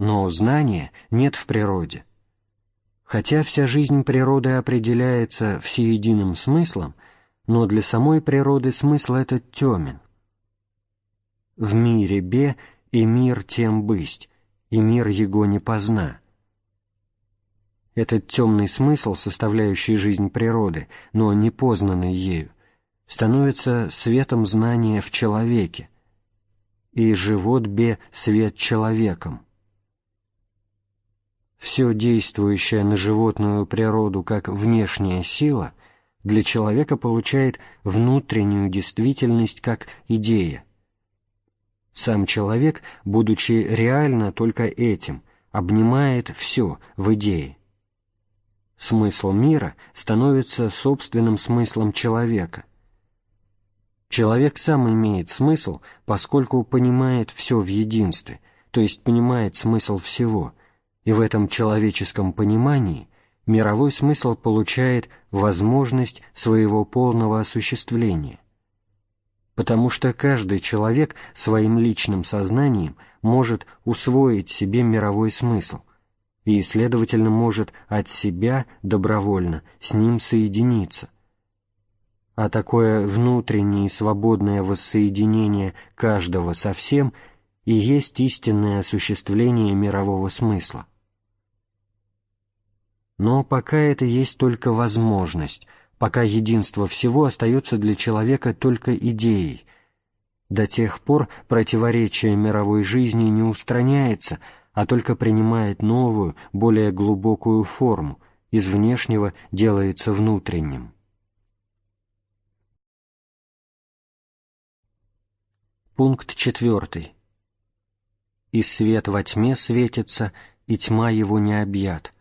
но знания нет в природе. Хотя вся жизнь природы определяется всеединым смыслом, но для самой природы смысл этот темен. В мире бе и мир тем бысть, и мир его не позна. Этот темный смысл, составляющий жизнь природы, но не познанный ею, становится светом знания в человеке, и живот бе свет человеком. Все действующее на животную природу как внешняя сила для человека получает внутреннюю действительность как идея. Сам человек, будучи реально только этим, обнимает все в идее. Смысл мира становится собственным смыслом человека. Человек сам имеет смысл, поскольку понимает все в единстве, то есть понимает смысл всего – и в этом человеческом понимании мировой смысл получает возможность своего полного осуществления. Потому что каждый человек своим личным сознанием может усвоить себе мировой смысл и, следовательно, может от себя добровольно с ним соединиться – а такое внутреннее и свободное воссоединение каждого со всем и есть истинное осуществление мирового смысла. Но пока это есть только возможность, пока единство всего остается для человека только идеей. До тех пор противоречие мировой жизни не устраняется, а только принимает новую, более глубокую форму, из внешнего делается внутренним. Пункт четвертый. «И свет во тьме светится, и тьма его не объят»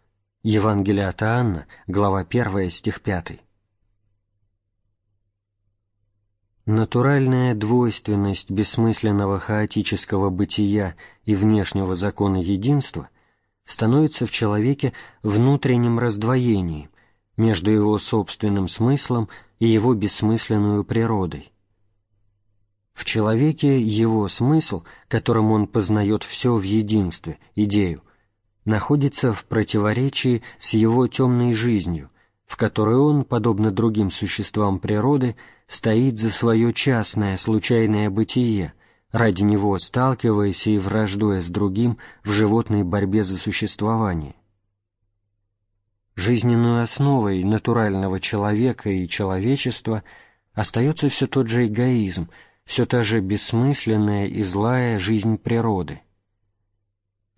Евангелие от Анна, глава 1, стих 5. Натуральная двойственность бессмысленного хаотического бытия и внешнего закона единства становится в человеке внутренним раздвоением между его собственным смыслом и его бессмысленную природой. В человеке его смысл, которым он познает все в единстве, идею, находится в противоречии с его темной жизнью, в которой он, подобно другим существам природы, стоит за свое частное, случайное бытие, ради него сталкиваясь и враждуя с другим в животной борьбе за существование. Жизненной основой натурального человека и человечества остается все тот же эгоизм, все та же бессмысленная и злая жизнь природы –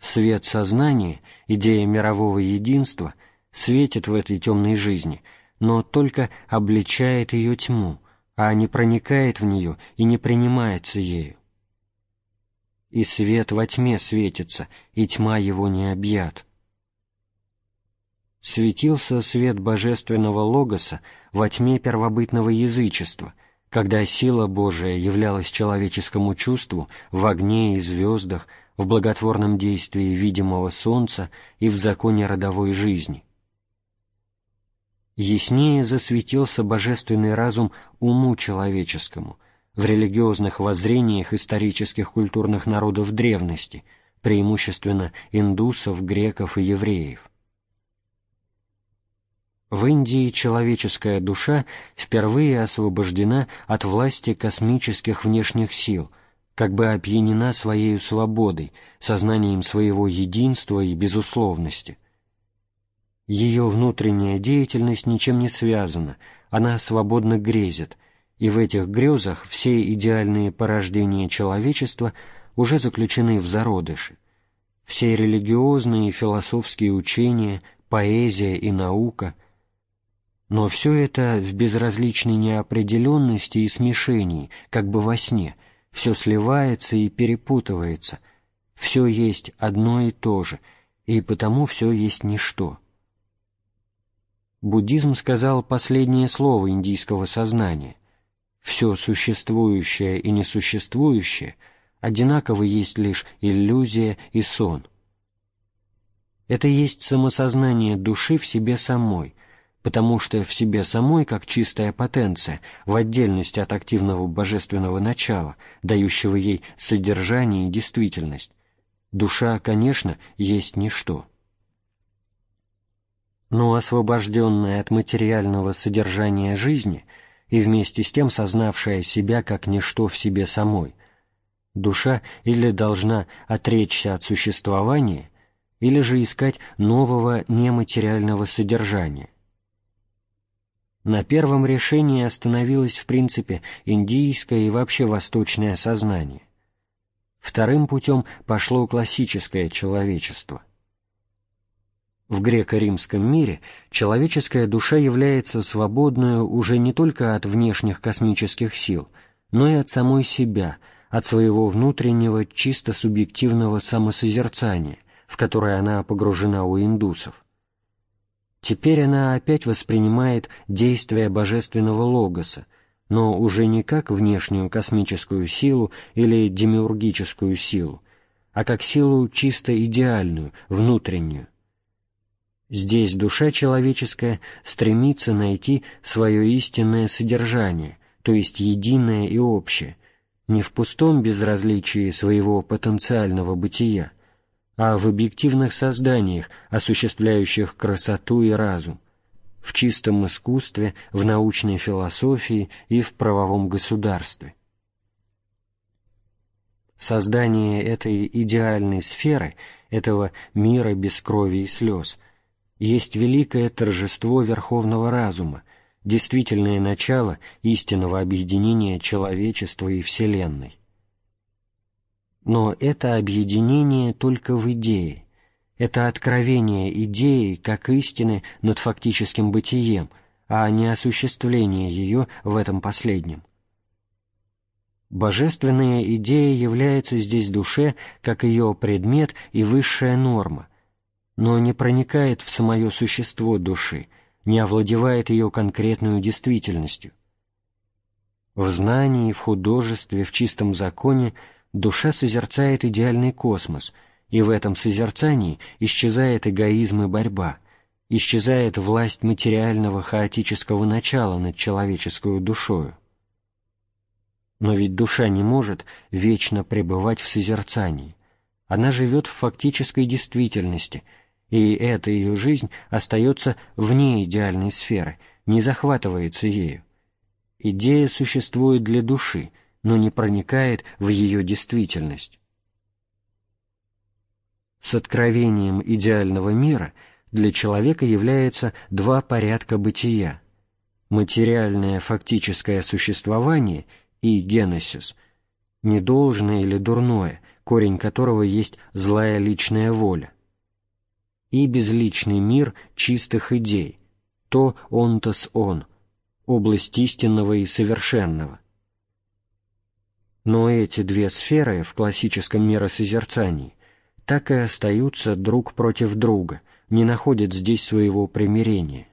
Свет сознания, идея мирового единства, светит в этой темной жизни, но только обличает ее тьму, а не проникает в нее и не принимается ею. И свет во тьме светится, и тьма его не объят. Светился свет божественного логоса во тьме первобытного язычества, когда сила Божия являлась человеческому чувству в огне и звездах, в благотворном действии видимого солнца и в законе родовой жизни. Яснее засветился божественный разум уму человеческому в религиозных воззрениях исторических культурных народов древности, преимущественно индусов, греков и евреев. В Индии человеческая душа впервые освобождена от власти космических внешних сил – как бы опьянена своей свободой, сознанием своего единства и безусловности. Ее внутренняя деятельность ничем не связана, она свободно грезит, и в этих грезах все идеальные порождения человечества уже заключены в зародыше. Все религиозные и философские учения, поэзия и наука. Но все это в безразличной неопределенности и смешении, как бы во сне – все сливается и перепутывается, все есть одно и то же, и потому все есть ничто. Буддизм сказал последнее слово индийского сознания. Все существующее и несуществующее одинаково есть лишь иллюзия и сон. Это есть самосознание души в себе самой – потому что в себе самой, как чистая потенция, в отдельности от активного божественного начала, дающего ей содержание и действительность. Душа, конечно, есть ничто. Но освобожденная от материального содержания жизни и вместе с тем сознавшая себя как ничто в себе самой, душа или должна отречься от существования, или же искать нового нематериального содержания на первом решении остановилось в принципе индийское и вообще восточное сознание. Вторым путем пошло классическое человечество. В греко-римском мире человеческая душа является свободную уже не только от внешних космических сил, но и от самой себя, от своего внутреннего чисто субъективного самосозерцания, в которое она погружена у индусов. Теперь она опять воспринимает действие божественного логоса, но уже не как внешнюю космическую силу или демиургическую силу, а как силу чисто идеальную, внутреннюю. Здесь душа человеческая стремится найти свое истинное содержание, то есть единое и общее, не в пустом безразличии своего потенциального бытия, а в объективных созданиях, осуществляющих красоту и разум, в чистом искусстве, в научной философии и в правовом государстве. Создание этой идеальной сферы, этого мира без крови и слез, есть великое торжество верховного разума, действительное начало истинного объединения человечества и Вселенной. Но это объединение только в идее. Это откровение идеи как истины над фактическим бытием, а не осуществление ее в этом последнем. Божественная идея является здесь душе как ее предмет и высшая норма, но не проникает в самое существо души, не овладевает ее конкретную действительностью. В знании, в художестве, в чистом законе – Душа созерцает идеальный космос, и в этом созерцании исчезает эгоизм и борьба, исчезает власть материального хаотического начала над человеческую душою. Но ведь душа не может вечно пребывать в созерцании. Она живет в фактической действительности, и эта ее жизнь остается вне идеальной сферы, не захватывается ею. Идея существует для души — но не проникает в ее действительность. С откровением идеального мира для человека является два порядка бытия – материальное фактическое существование и генесис, недолжное или дурное, корень которого есть злая личная воля, и безличный мир чистых идей, то он то с он, область истинного и совершенного, но эти две сферы в классическом миросозерцании так и остаются друг против друга, не находят здесь своего примирения.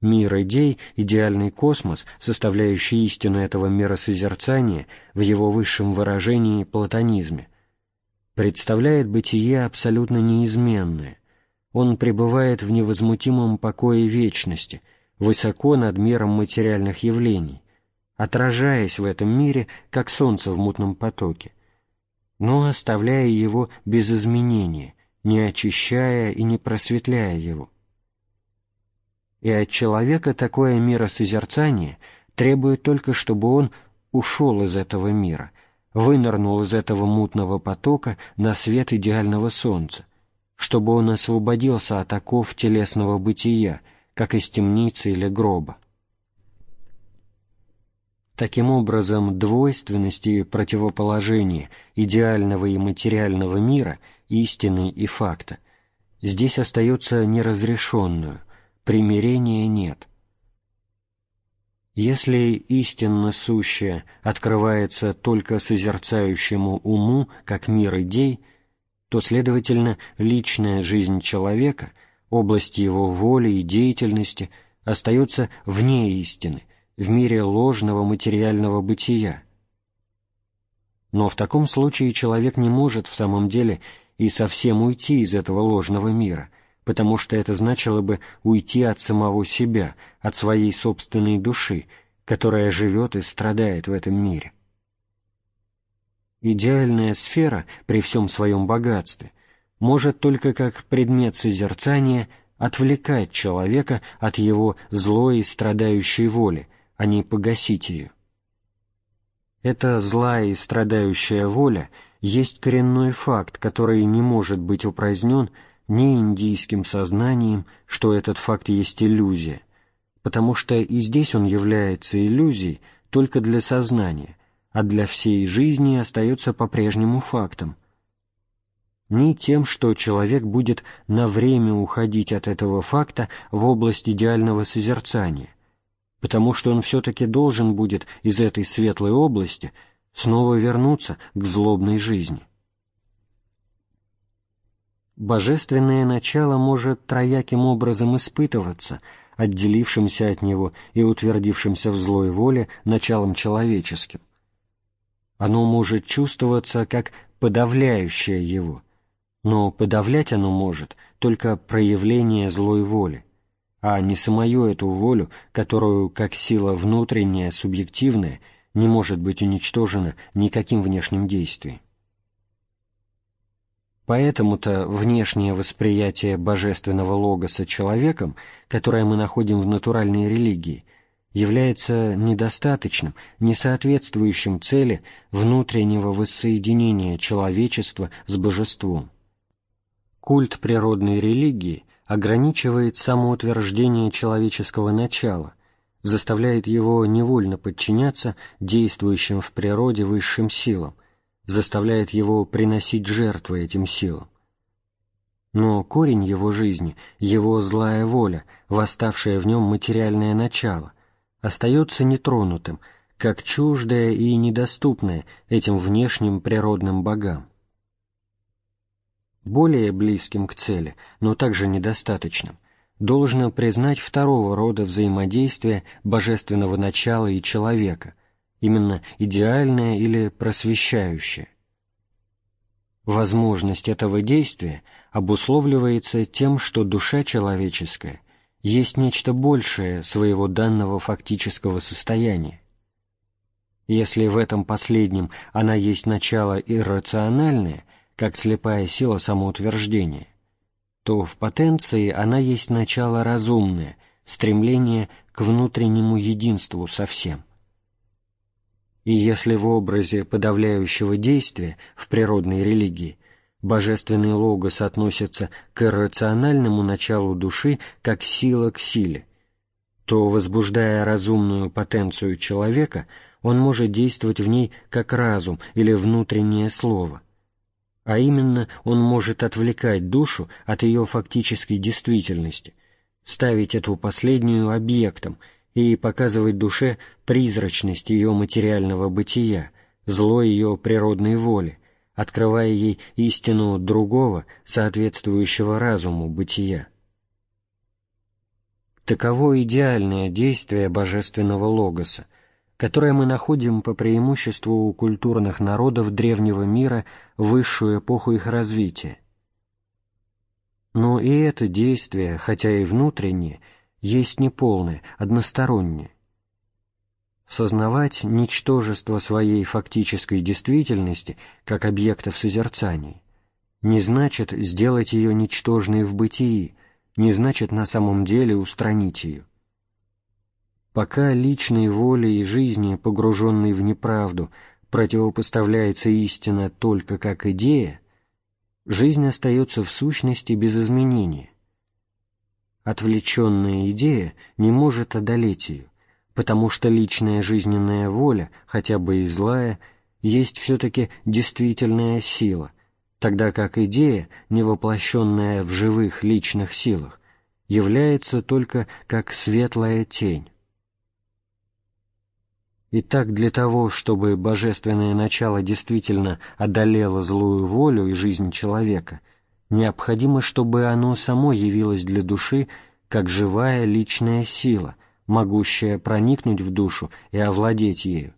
Мир идей, идеальный космос, составляющий истину этого миросозерцания в его высшем выражении платонизме, представляет бытие абсолютно неизменное. Он пребывает в невозмутимом покое вечности, высоко над миром материальных явлений, отражаясь в этом мире, как солнце в мутном потоке, но оставляя его без изменения, не очищая и не просветляя его. И от человека такое миросозерцание требует только, чтобы он ушел из этого мира, вынырнул из этого мутного потока на свет идеального солнца, чтобы он освободился от оков телесного бытия, как из темницы или гроба. Таким образом, двойственности противоположения идеального и материального мира, истины и факта, здесь остается неразрешенную, примирения нет. Если истинно сущее открывается только созерцающему уму, как мир идей, то, следовательно, личная жизнь человека, область его воли и деятельности остается вне истины – в мире ложного материального бытия. Но в таком случае человек не может в самом деле и совсем уйти из этого ложного мира, потому что это значило бы уйти от самого себя, от своей собственной души, которая живет и страдает в этом мире. Идеальная сфера при всем своем богатстве может только как предмет созерцания отвлекать человека от его злой и страдающей воли – а не погасить ее. Эта злая и страдающая воля есть коренной факт, который не может быть упразднен ни индийским сознанием, что этот факт есть иллюзия, потому что и здесь он является иллюзией только для сознания, а для всей жизни остается по-прежнему фактом. Ни тем, что человек будет на время уходить от этого факта в область идеального созерцания, потому что он все-таки должен будет из этой светлой области снова вернуться к злобной жизни. Божественное начало может трояким образом испытываться, отделившимся от него и утвердившимся в злой воле началом человеческим. Оно может чувствоваться как подавляющее его, но подавлять оно может только проявление злой воли – а не самую эту волю, которую, как сила внутренняя, субъективная, не может быть уничтожена никаким внешним действием. Поэтому-то внешнее восприятие божественного логоса человеком, которое мы находим в натуральной религии, является недостаточным, не соответствующим цели внутреннего воссоединения человечества с божеством. Культ природной религии – ограничивает самоутверждение человеческого начала, заставляет его невольно подчиняться действующим в природе высшим силам, заставляет его приносить жертвы этим силам. Но корень его жизни, его злая воля, восставшее в нем материальное начало, остается нетронутым, как чуждое и недоступное этим внешним природным богам более близким к цели, но также недостаточным. Должно признать второго рода взаимодействия божественного начала и человека, именно идеальное или просвещающее. Возможность этого действия обусловливается тем, что душа человеческая есть нечто большее своего данного фактического состояния. Если в этом последнем она есть начало иррациональное – как слепая сила самоутверждения, то в потенции она есть начало разумное, стремление к внутреннему единству со всем. И если в образе подавляющего действия в природной религии божественный логос относится к иррациональному началу души как сила к силе, то, возбуждая разумную потенцию человека, он может действовать в ней как разум или внутреннее слово, а именно он может отвлекать душу от ее фактической действительности, ставить эту последнюю объектом и показывать душе призрачность ее материального бытия, зло ее природной воли, открывая ей истину другого, соответствующего разуму бытия. Таково идеальное действие божественного логоса, которое мы находим по преимуществу у культурных народов древнего мира в высшую эпоху их развития. Но и это действие, хотя и внутреннее, есть неполное, одностороннее. Сознавать ничтожество своей фактической действительности как объекта в созерцании не значит сделать ее ничтожной в бытии, не значит на самом деле устранить ее пока личной волей и жизни, погруженной в неправду, противопоставляется истина только как идея, жизнь остается в сущности без изменения. Отвлеченная идея не может одолеть ее, потому что личная жизненная воля, хотя бы и злая, есть все-таки действительная сила, тогда как идея, не воплощенная в живых личных силах, является только как светлая тень. И так для того, чтобы божественное начало действительно одолело злую волю и жизнь человека, необходимо, чтобы оно само явилось для души как живая личная сила, могущая проникнуть в душу и овладеть ею.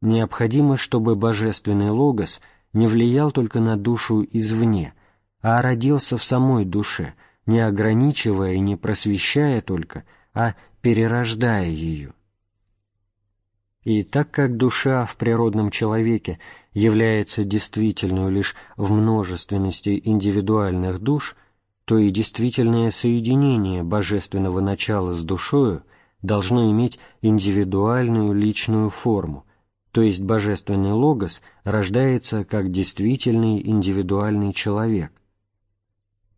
Необходимо, чтобы божественный логос не влиял только на душу извне, а родился в самой душе, не ограничивая и не просвещая только, а перерождая ее. И так как душа в природном человеке является действительной лишь в множественности индивидуальных душ, то и действительное соединение божественного начала с душою должно иметь индивидуальную личную форму, то есть божественный логос рождается как действительный индивидуальный человек.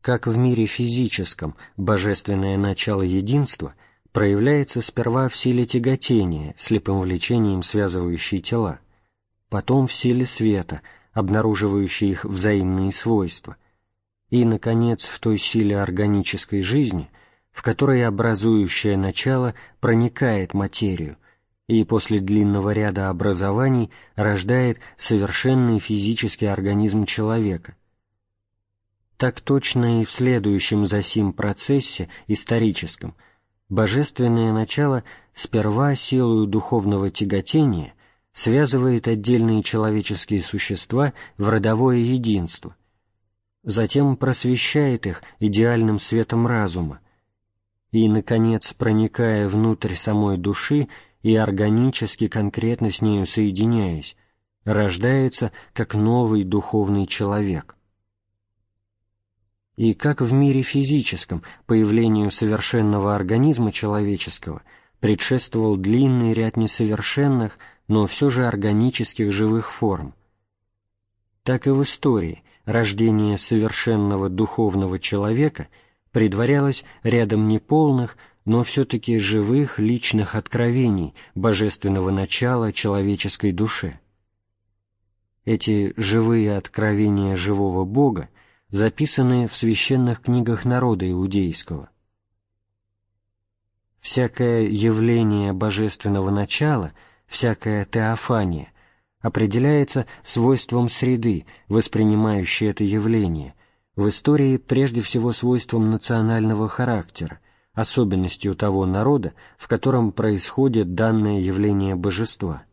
Как в мире физическом божественное начало единства проявляется сперва в силе тяготения, слепым влечением, связывающей тела, потом в силе света, обнаруживающей их взаимные свойства, и, наконец, в той силе органической жизни, в которой образующее начало проникает материю и после длинного ряда образований рождает совершенный физический организм человека, так точно и в следующем за сим процессе историческом – Божественное начало сперва силою духовного тяготения связывает отдельные человеческие существа в родовое единство, затем просвещает их идеальным светом разума, и, наконец, проникая внутрь самой души и органически конкретно с нею соединяясь, рождается как новый духовный человек и как в мире физическом появлению совершенного организма человеческого предшествовал длинный ряд несовершенных, но все же органических живых форм. Так и в истории рождение совершенного духовного человека предварялось рядом неполных, но все-таки живых личных откровений божественного начала человеческой душе. Эти живые откровения живого Бога – записанные в священных книгах народа иудейского. Всякое явление божественного начала, всякая теофания определяется свойством среды, воспринимающей это явление, в истории прежде всего свойством национального характера, особенностью того народа, в котором происходит данное явление божества –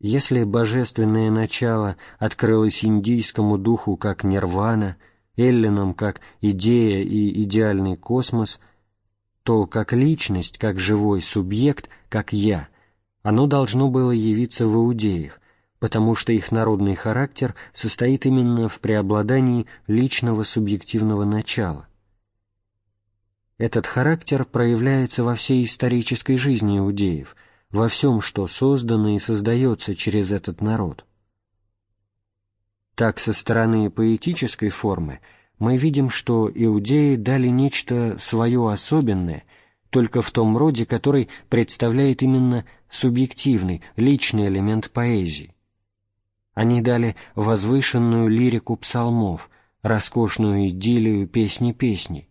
если божественное начало открылось индийскому духу как нирвана, эллинам как идея и идеальный космос, то как личность, как живой субъект, как «я», оно должно было явиться в иудеях, потому что их народный характер состоит именно в преобладании личного субъективного начала. Этот характер проявляется во всей исторической жизни иудеев – во всем, что создано и создается через этот народ. Так, со стороны поэтической формы мы видим, что иудеи дали нечто свое особенное только в том роде, который представляет именно субъективный, личный элемент поэзии. Они дали возвышенную лирику псалмов, роскошную идиллию песни песней.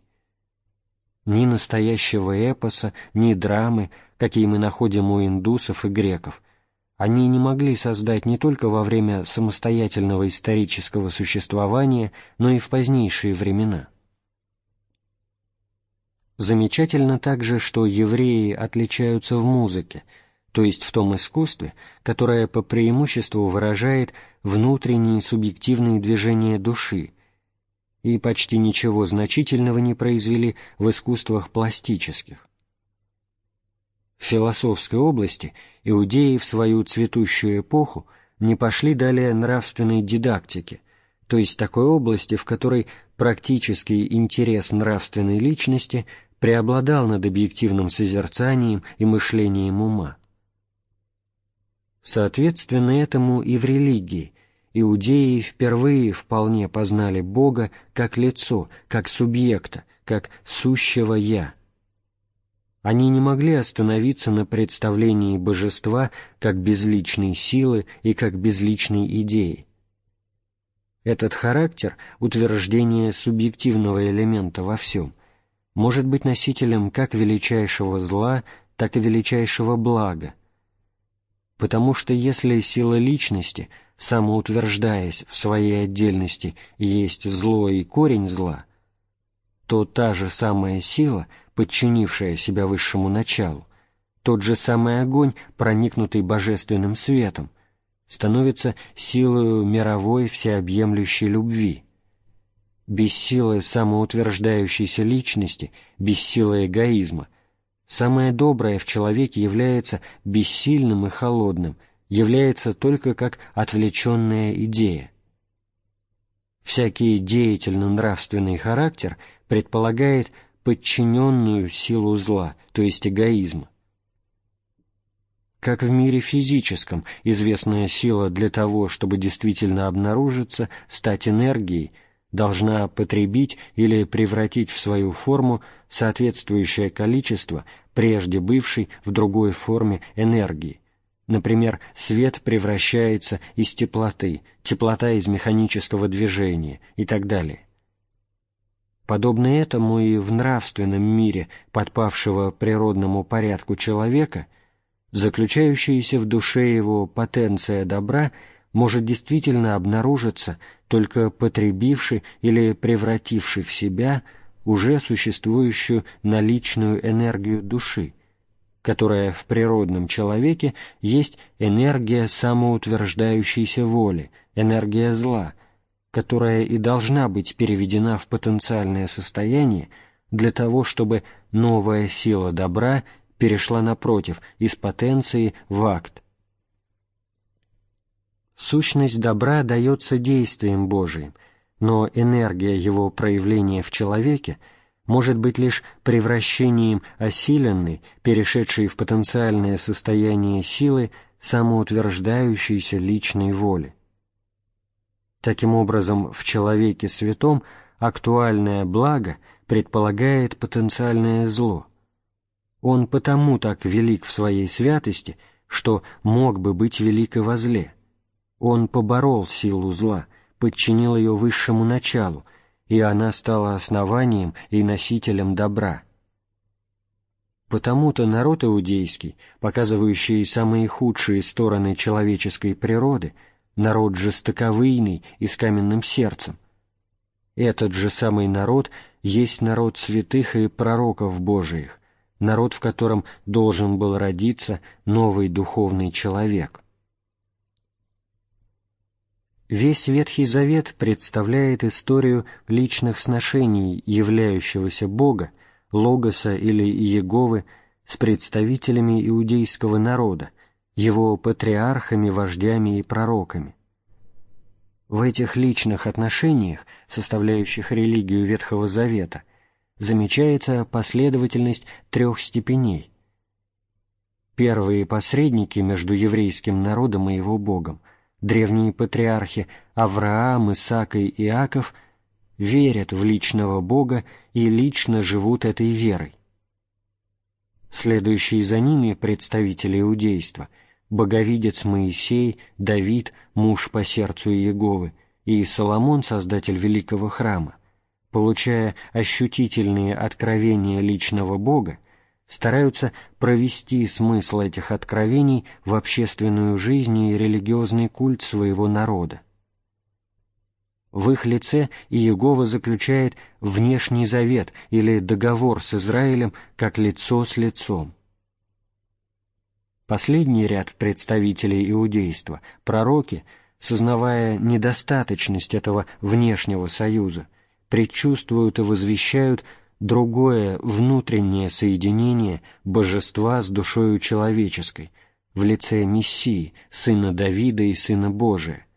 Ни настоящего эпоса, ни драмы – какие мы находим у индусов и греков. Они не могли создать не только во время самостоятельного исторического существования, но и в позднейшие времена. Замечательно также, что евреи отличаются в музыке, то есть в том искусстве, которое по преимуществу выражает внутренние субъективные движения души, и почти ничего значительного не произвели в искусствах пластических философской области иудеи в свою цветущую эпоху не пошли далее нравственной дидактики, то есть такой области, в которой практический интерес нравственной личности преобладал над объективным созерцанием и мышлением ума. Соответственно этому и в религии иудеи впервые вполне познали Бога как лицо, как субъекта, как сущего «я», они не могли остановиться на представлении божества как безличной силы и как безличной идеи. Этот характер, утверждение субъективного элемента во всем, может быть носителем как величайшего зла, так и величайшего блага. Потому что если сила личности, самоутверждаясь в своей отдельности, есть зло и корень зла, то та же самая сила, подчинившая себя высшему началу, тот же самый огонь, проникнутый божественным светом, становится силой мировой всеобъемлющей любви. Без силы самоутверждающейся личности, без силы эгоизма, самое доброе в человеке является бессильным и холодным, является только как отвлеченная идея. Всякий деятельно-нравственный характер – предполагает подчиненную силу зла, то есть эгоизма. Как в мире физическом известная сила для того, чтобы действительно обнаружиться, стать энергией, должна потребить или превратить в свою форму соответствующее количество прежде бывшей в другой форме энергии. Например, свет превращается из теплоты, теплота из механического движения и так далее. Подобно этому и в нравственном мире подпавшего природному порядку человека, заключающаяся в душе его потенция добра может действительно обнаружиться, только потребивши или превративши в себя уже существующую наличную энергию души, которая в природном человеке есть энергия самоутверждающейся воли, энергия зла – которая и должна быть переведена в потенциальное состояние для того, чтобы новая сила добра перешла напротив из потенции в акт. Сущность добра дается действием Божиим, но энергия его проявления в человеке может быть лишь превращением осиленной, перешедшей в потенциальное состояние силы, самоутверждающейся личной воли. Таким образом, в человеке святом актуальное благо предполагает потенциальное зло. Он потому так велик в своей святости, что мог бы быть велик и во зле. Он поборол силу зла, подчинил ее высшему началу, и она стала основанием и носителем добра. Потому-то народ иудейский, показывающий самые худшие стороны человеческой природы – Народ жестоковыйный, и с каменным сердцем. Этот же самый народ есть народ святых и пророков Божиих, народ, в котором должен был родиться новый духовный человек. Весь Ветхий Завет представляет историю личных сношений являющегося Бога, Логоса или Иеговы, с представителями иудейского народа, его патриархами, вождями и пророками. В этих личных отношениях, составляющих религию Ветхого Завета, замечается последовательность трех степеней. Первые посредники между еврейским народом и его Богом, древние патриархи Авраам, Исаак и Иаков, верят в личного Бога и лично живут этой верой. Следующие за ними представители иудейства – Боговидец Моисей, Давид, муж по сердцу Иеговы, и Соломон, создатель великого храма, получая ощутительные откровения личного Бога, стараются провести смысл этих откровений в общественную жизнь и религиозный культ своего народа. В их лице Иегова заключает внешний завет или договор с Израилем как лицо с лицом. Последний ряд представителей иудейства, пророки, сознавая недостаточность этого внешнего союза, предчувствуют и возвещают другое внутреннее соединение божества с душою человеческой в лице Мессии, сына Давида и сына Божия.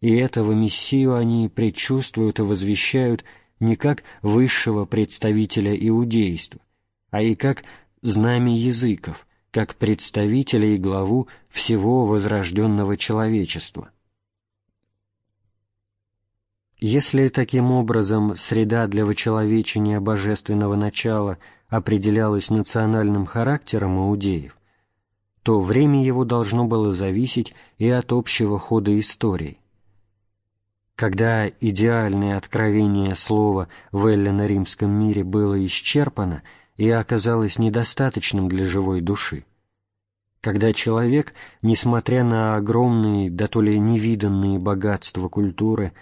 И этого Мессию они предчувствуют и возвещают не как высшего представителя иудейства, а и как знамя языков – как представителя и главу всего возрожденного человечества. Если таким образом среда для вычеловечения божественного начала определялась национальным характером иудеев, то время его должно было зависеть и от общего хода истории. Когда идеальное откровение слова в эллино-римском мире было исчерпано – и оказалось недостаточным для живой души. Когда человек, несмотря на огромные, да то ли невиданные богатства культуры,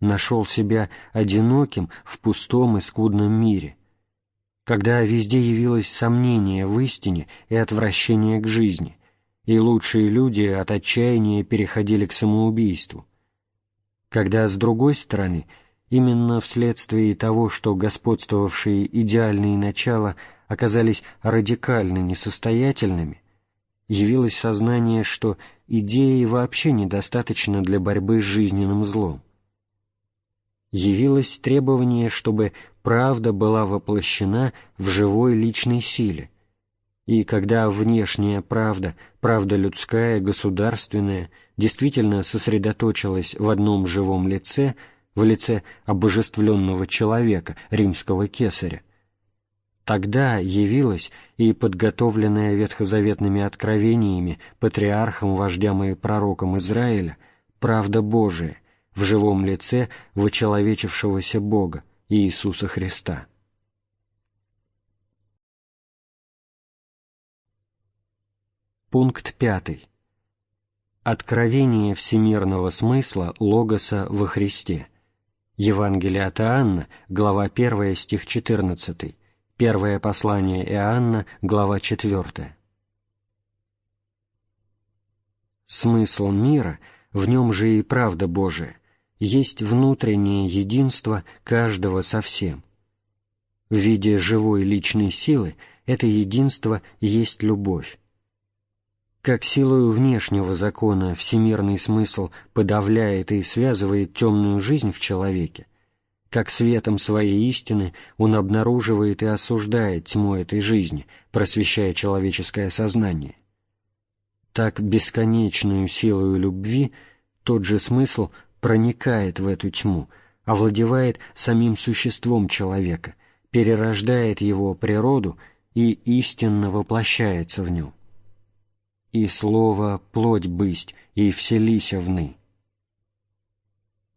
нашел себя одиноким в пустом и скудном мире, когда везде явилось сомнение в истине и отвращение к жизни, и лучшие люди от отчаяния переходили к самоубийству, когда, с другой стороны, Именно вследствие того, что господствовавшие идеальные начала оказались радикально несостоятельными, явилось сознание, что идеи вообще недостаточно для борьбы с жизненным злом. Явилось требование, чтобы правда была воплощена в живой личной силе, и когда внешняя правда, правда людская, государственная, действительно сосредоточилась в одном живом лице – в лице обожествленного человека, римского кесаря. Тогда явилась и подготовленная ветхозаветными откровениями патриархом, вождям и пророком Израиля правда Божия в живом лице вочеловечившегося Бога Иисуса Христа. Пункт пятый. Откровение всемирного смысла Логоса во Христе. Евангелие от Иоанна, глава 1, стих 14, первое послание Иоанна, глава 4. Смысл мира, в нем же и правда Божия, есть внутреннее единство каждого со всем. В виде живой личной силы это единство есть любовь как силою внешнего закона всемирный смысл подавляет и связывает темную жизнь в человеке, как светом своей истины он обнаруживает и осуждает тьму этой жизни, просвещая человеческое сознание. Так бесконечную силою любви тот же смысл проникает в эту тьму, овладевает самим существом человека, перерождает его природу и истинно воплощается в нем и слово плоть бысть, и вселися вны.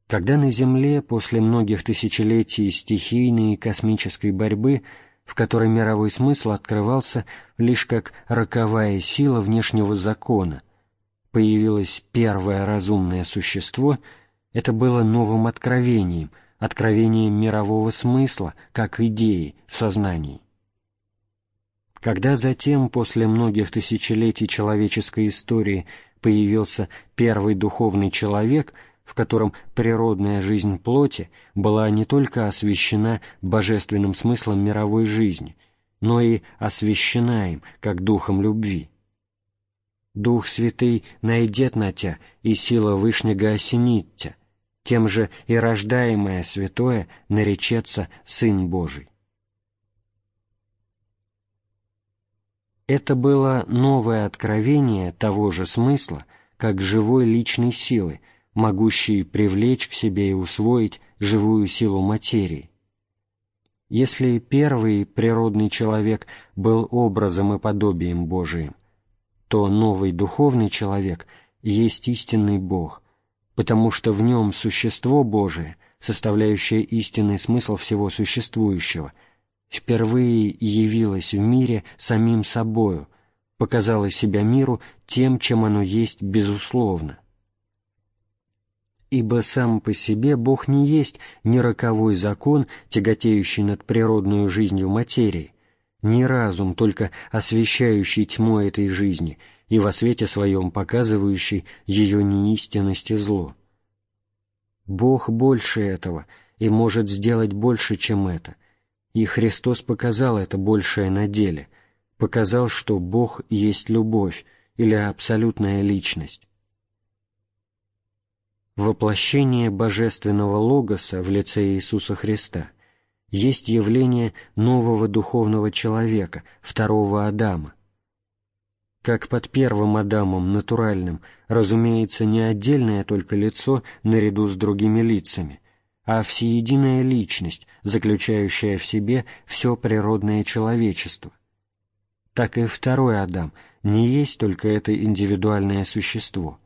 Когда на Земле после многих тысячелетий стихийной и космической борьбы, в которой мировой смысл открывался лишь как роковая сила внешнего закона, появилось первое разумное существо, это было новым откровением, откровением мирового смысла, как идеи в сознании. Когда затем, после многих тысячелетий человеческой истории, появился первый духовный человек, в котором природная жизнь плоти была не только освящена божественным смыслом мировой жизни, но и освящена им, как духом любви. Дух Святый найдет на тебя, и сила Вышнего осенит тебя. Тем же и рождаемое святое наречется Сын Божий. Это было новое откровение того же смысла, как живой личной силы, могущей привлечь к себе и усвоить живую силу материи. Если первый природный человек был образом и подобием Божиим, то новый духовный человек есть истинный Бог, потому что в нем существо Божие, составляющее истинный смысл всего существующего – впервые явилась в мире самим собою, показала себя миру тем, чем оно есть безусловно. Ибо сам по себе Бог не есть ни роковой закон, тяготеющий над природную жизнью материи, ни разум, только освещающий тьму этой жизни и во свете своем показывающий ее неистинность и зло. Бог больше этого и может сделать больше, чем это, и Христос показал это большее на деле, показал, что Бог есть любовь или абсолютная личность. Воплощение божественного логоса в лице Иисуса Христа есть явление нового духовного человека, второго Адама. Как под первым Адамом, натуральным, разумеется, не отдельное только лицо наряду с другими лицами, а в всеединая личность, заключающая в себе все природное человечество. Так и второй Адам не есть только это индивидуальное существо,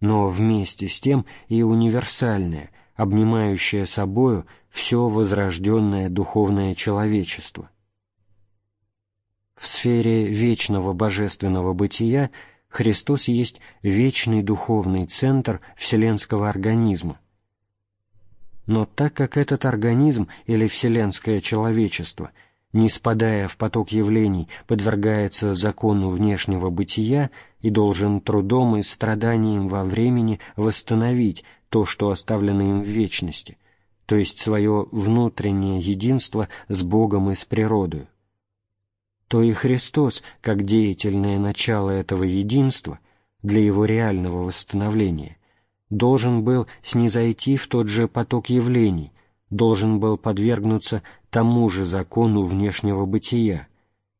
но вместе с тем и универсальное, обнимающее собою все возрожденное духовное человечество. В сфере вечного божественного бытия Христос есть вечный духовный центр вселенского организма – но так как этот организм или вселенское человечество, не спадая в поток явлений, подвергается закону внешнего бытия и должен трудом и страданием во времени восстановить то, что оставлено им в вечности, то есть свое внутреннее единство с Богом и с природой, то и Христос, как деятельное начало этого единства, для его реального восстановления, должен был снизойти в тот же поток явлений, должен был подвергнуться тому же закону внешнего бытия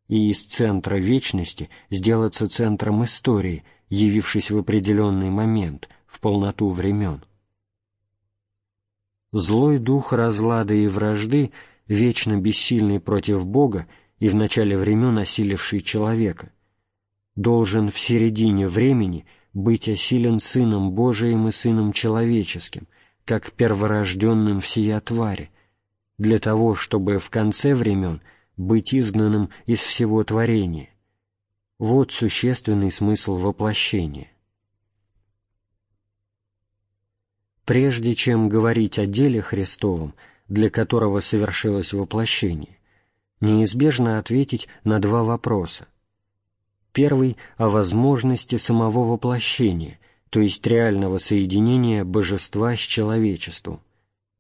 и из центра вечности сделаться центром истории, явившись в определенный момент, в полноту времен. Злой дух разлада и вражды, вечно бессильный против Бога и в начале времен осиливший человека, должен в середине времени – быть осилен Сыном Божиим и Сыном Человеческим, как перворожденным всея твари, для того, чтобы в конце времен быть изгнанным из всего творения. Вот существенный смысл воплощения. Прежде чем говорить о деле Христовом, для которого совершилось воплощение, неизбежно ответить на два вопроса – Первый — о возможности самого воплощения, то есть реального соединения божества с человечеством,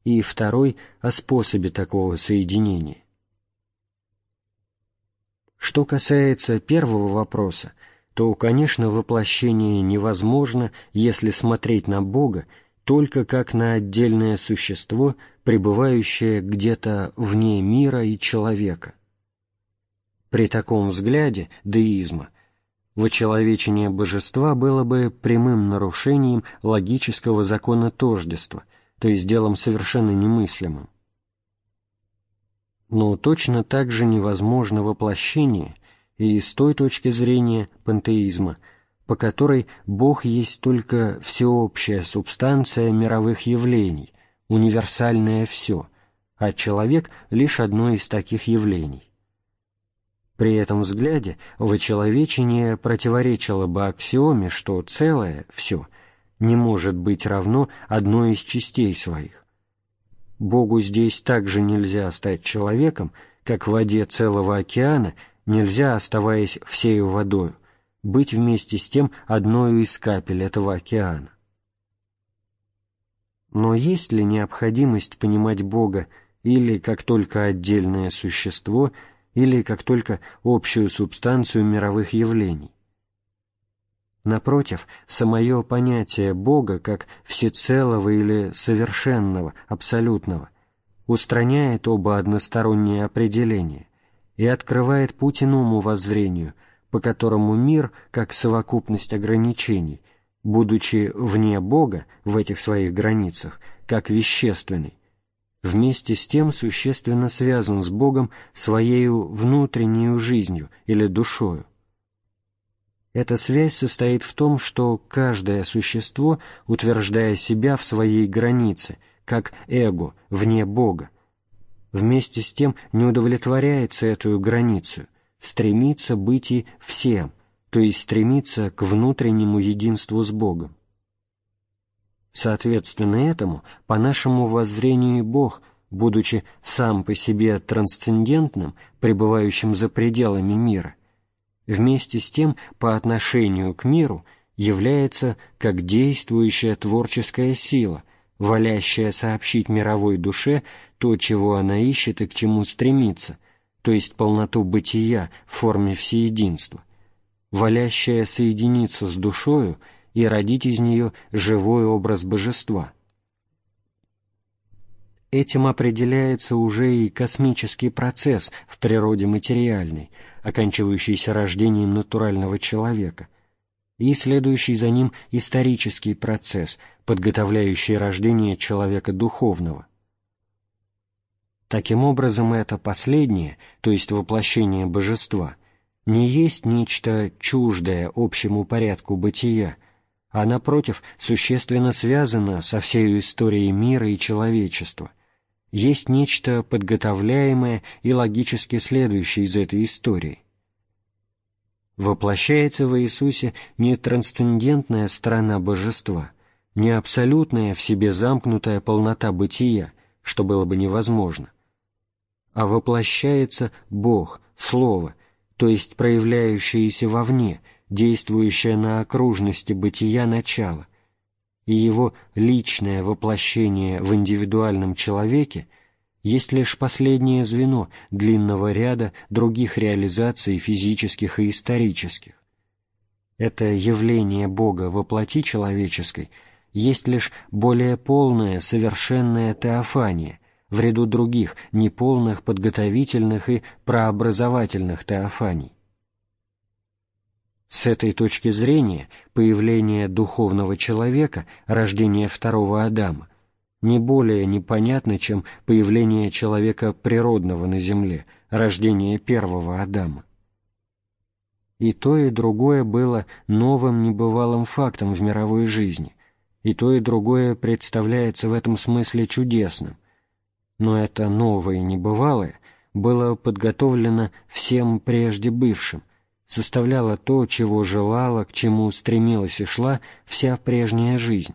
и второй — о способе такого соединения. Что касается первого вопроса, то, конечно, воплощение невозможно, если смотреть на Бога только как на отдельное существо, пребывающее где-то вне мира и человека. При таком взгляде деизма – Вычеловечение божества было бы прямым нарушением логического закона тождества, то есть делом совершенно немыслимым. Но точно так же невозможно воплощение и с той точки зрения пантеизма, по которой Бог есть только всеобщая субстанция мировых явлений, универсальное все, а человек — лишь одно из таких явлений. При этом взгляде вычеловечение противоречило бы аксиоме, что целое, все, не может быть равно одной из частей своих. Богу здесь также нельзя стать человеком, как в воде целого океана нельзя, оставаясь всей водой быть вместе с тем одной из капель этого океана. Но есть ли необходимость понимать Бога или как только отдельное существо – или как только общую субстанцию мировых явлений. Напротив, самое понятие Бога как всецелого или совершенного, абсолютного, устраняет оба односторонние определения и открывает путь иному воззрению, по которому мир, как совокупность ограничений, будучи вне Бога в этих своих границах, как вещественный, Вместе с тем существенно связан с Богом своею внутреннюю жизнью или душою. Эта связь состоит в том, что каждое существо, утверждая себя в своей границе, как эго, вне Бога, вместе с тем не удовлетворяется эту границу, стремится быть и всем, то есть стремится к внутреннему единству с Богом. Соответственно этому, по нашему воззрению, Бог, будучи сам по себе трансцендентным, пребывающим за пределами мира, вместе с тем по отношению к миру является как действующая творческая сила, валящая сообщить мировой душе то, чего она ищет и к чему стремится, то есть полноту бытия в форме всеединства, валящая соединиться с душою – и родить из нее живой образ божества. Этим определяется уже и космический процесс в природе материальной, оканчивающийся рождением натурального человека, и следующий за ним исторический процесс, подготовляющий рождение человека духовного. Таким образом, это последнее, то есть воплощение божества, не есть нечто чуждое общему порядку бытия – а напротив, существенно связана со всей историей мира и человечества. Есть нечто подготовляемое и логически следующее из этой истории. Воплощается в Иисусе не трансцендентная сторона божества, не абсолютная в себе замкнутая полнота бытия, что было бы невозможно, а воплощается Бог, Слово, то есть проявляющееся вовне – действующее на окружности бытия начало, и его личное воплощение в индивидуальном человеке есть лишь последнее звено длинного ряда других реализаций физических и исторических. Это явление Бога во плоти человеческой есть лишь более полное, совершенное теофание в ряду других неполных подготовительных и прообразовательных теофаний. С этой точки зрения появление духовного человека, рождение второго Адама, не более непонятно, чем появление человека природного на земле, рождение первого Адама. И то, и другое было новым небывалым фактом в мировой жизни, и то, и другое представляется в этом смысле чудесным, но это новое и небывалое было подготовлено всем прежде бывшим, составляла то, чего желала, к чему стремилась и шла вся прежняя жизнь.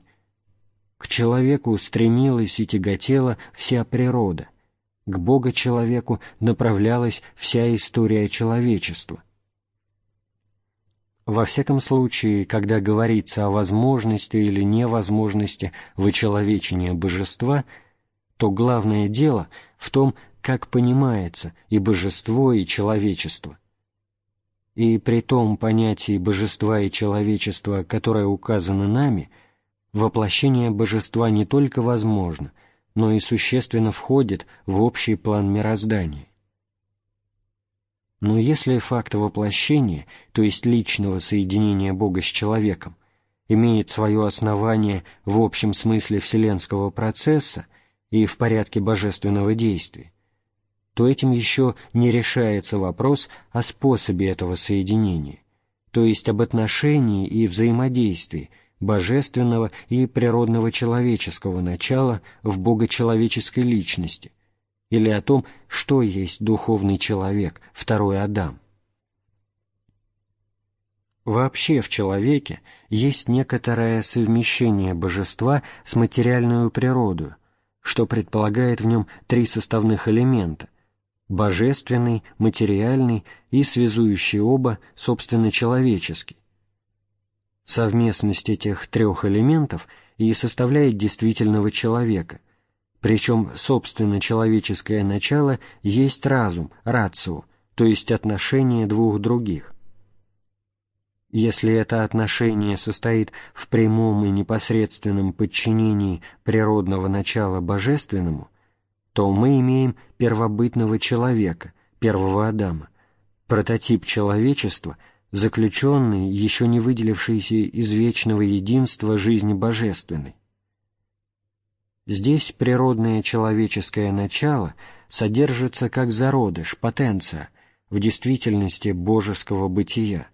К человеку стремилась и тяготела вся природа. К Бога-человеку направлялась вся история человечества. Во всяком случае, когда говорится о возможности или невозможности вычеловечения божества, то главное дело в том, как понимается и божество, и человечество – и при том понятии божества и человечества, которое указано нами, воплощение божества не только возможно, но и существенно входит в общий план мироздания. Но если факт воплощения, то есть личного соединения Бога с человеком, имеет свое основание в общем смысле вселенского процесса и в порядке божественного действия, то этим еще не решается вопрос о способе этого соединения, то есть об отношении и взаимодействии божественного и природного человеческого начала в богочеловеческой личности, или о том, что есть духовный человек, второй Адам. Вообще в человеке есть некоторое совмещение божества с материальную природу, что предполагает в нем три составных элемента божественный, материальный и связующий оба, собственно, человеческий. Совместность этих трех элементов и составляет действительного человека, причем, собственно, человеческое начало есть разум, рацио, то есть отношение двух других. Если это отношение состоит в прямом и непосредственном подчинении природного начала божественному – то мы имеем первобытного человека, первого Адама, прототип человечества, заключенный, еще не выделившийся из вечного единства жизни божественной. Здесь природное человеческое начало содержится как зародыш, потенция, в действительности божеского бытия.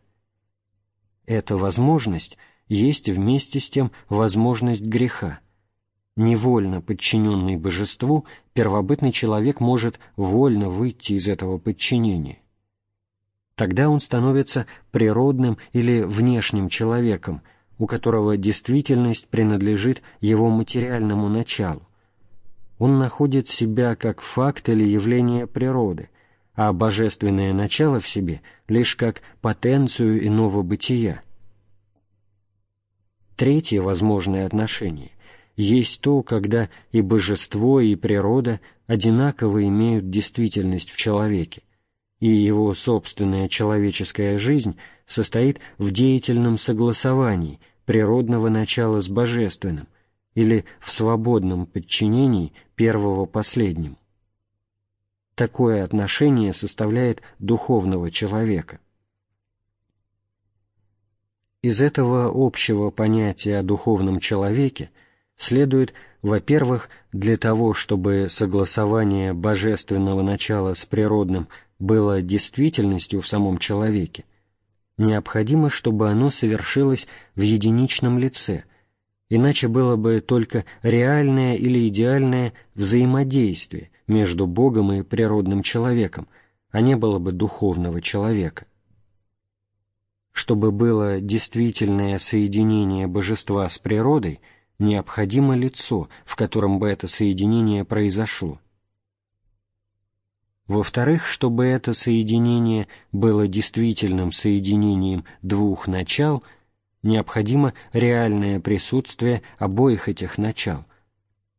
Эта возможность есть вместе с тем возможность греха – невольно подчиненный божеству, первобытный человек может вольно выйти из этого подчинения. Тогда он становится природным или внешним человеком, у которого действительность принадлежит его материальному началу. Он находит себя как факт или явление природы, а божественное начало в себе лишь как потенцию иного бытия. Третье возможное отношение есть то, когда и божество, и природа одинаково имеют действительность в человеке, и его собственная человеческая жизнь состоит в деятельном согласовании природного начала с божественным или в свободном подчинении первого последнему. Такое отношение составляет духовного человека. Из этого общего понятия о духовном человеке – следует, во-первых, для того, чтобы согласование божественного начала с природным было действительностью в самом человеке, необходимо, чтобы оно совершилось в единичном лице, иначе было бы только реальное или идеальное взаимодействие между Богом и природным человеком, а не было бы духовного человека. Чтобы было действительное соединение божества с природой – необходимо лицо, в котором бы это соединение произошло. Во-вторых, чтобы это соединение было действительным соединением двух начал, необходимо реальное присутствие обоих этих начал.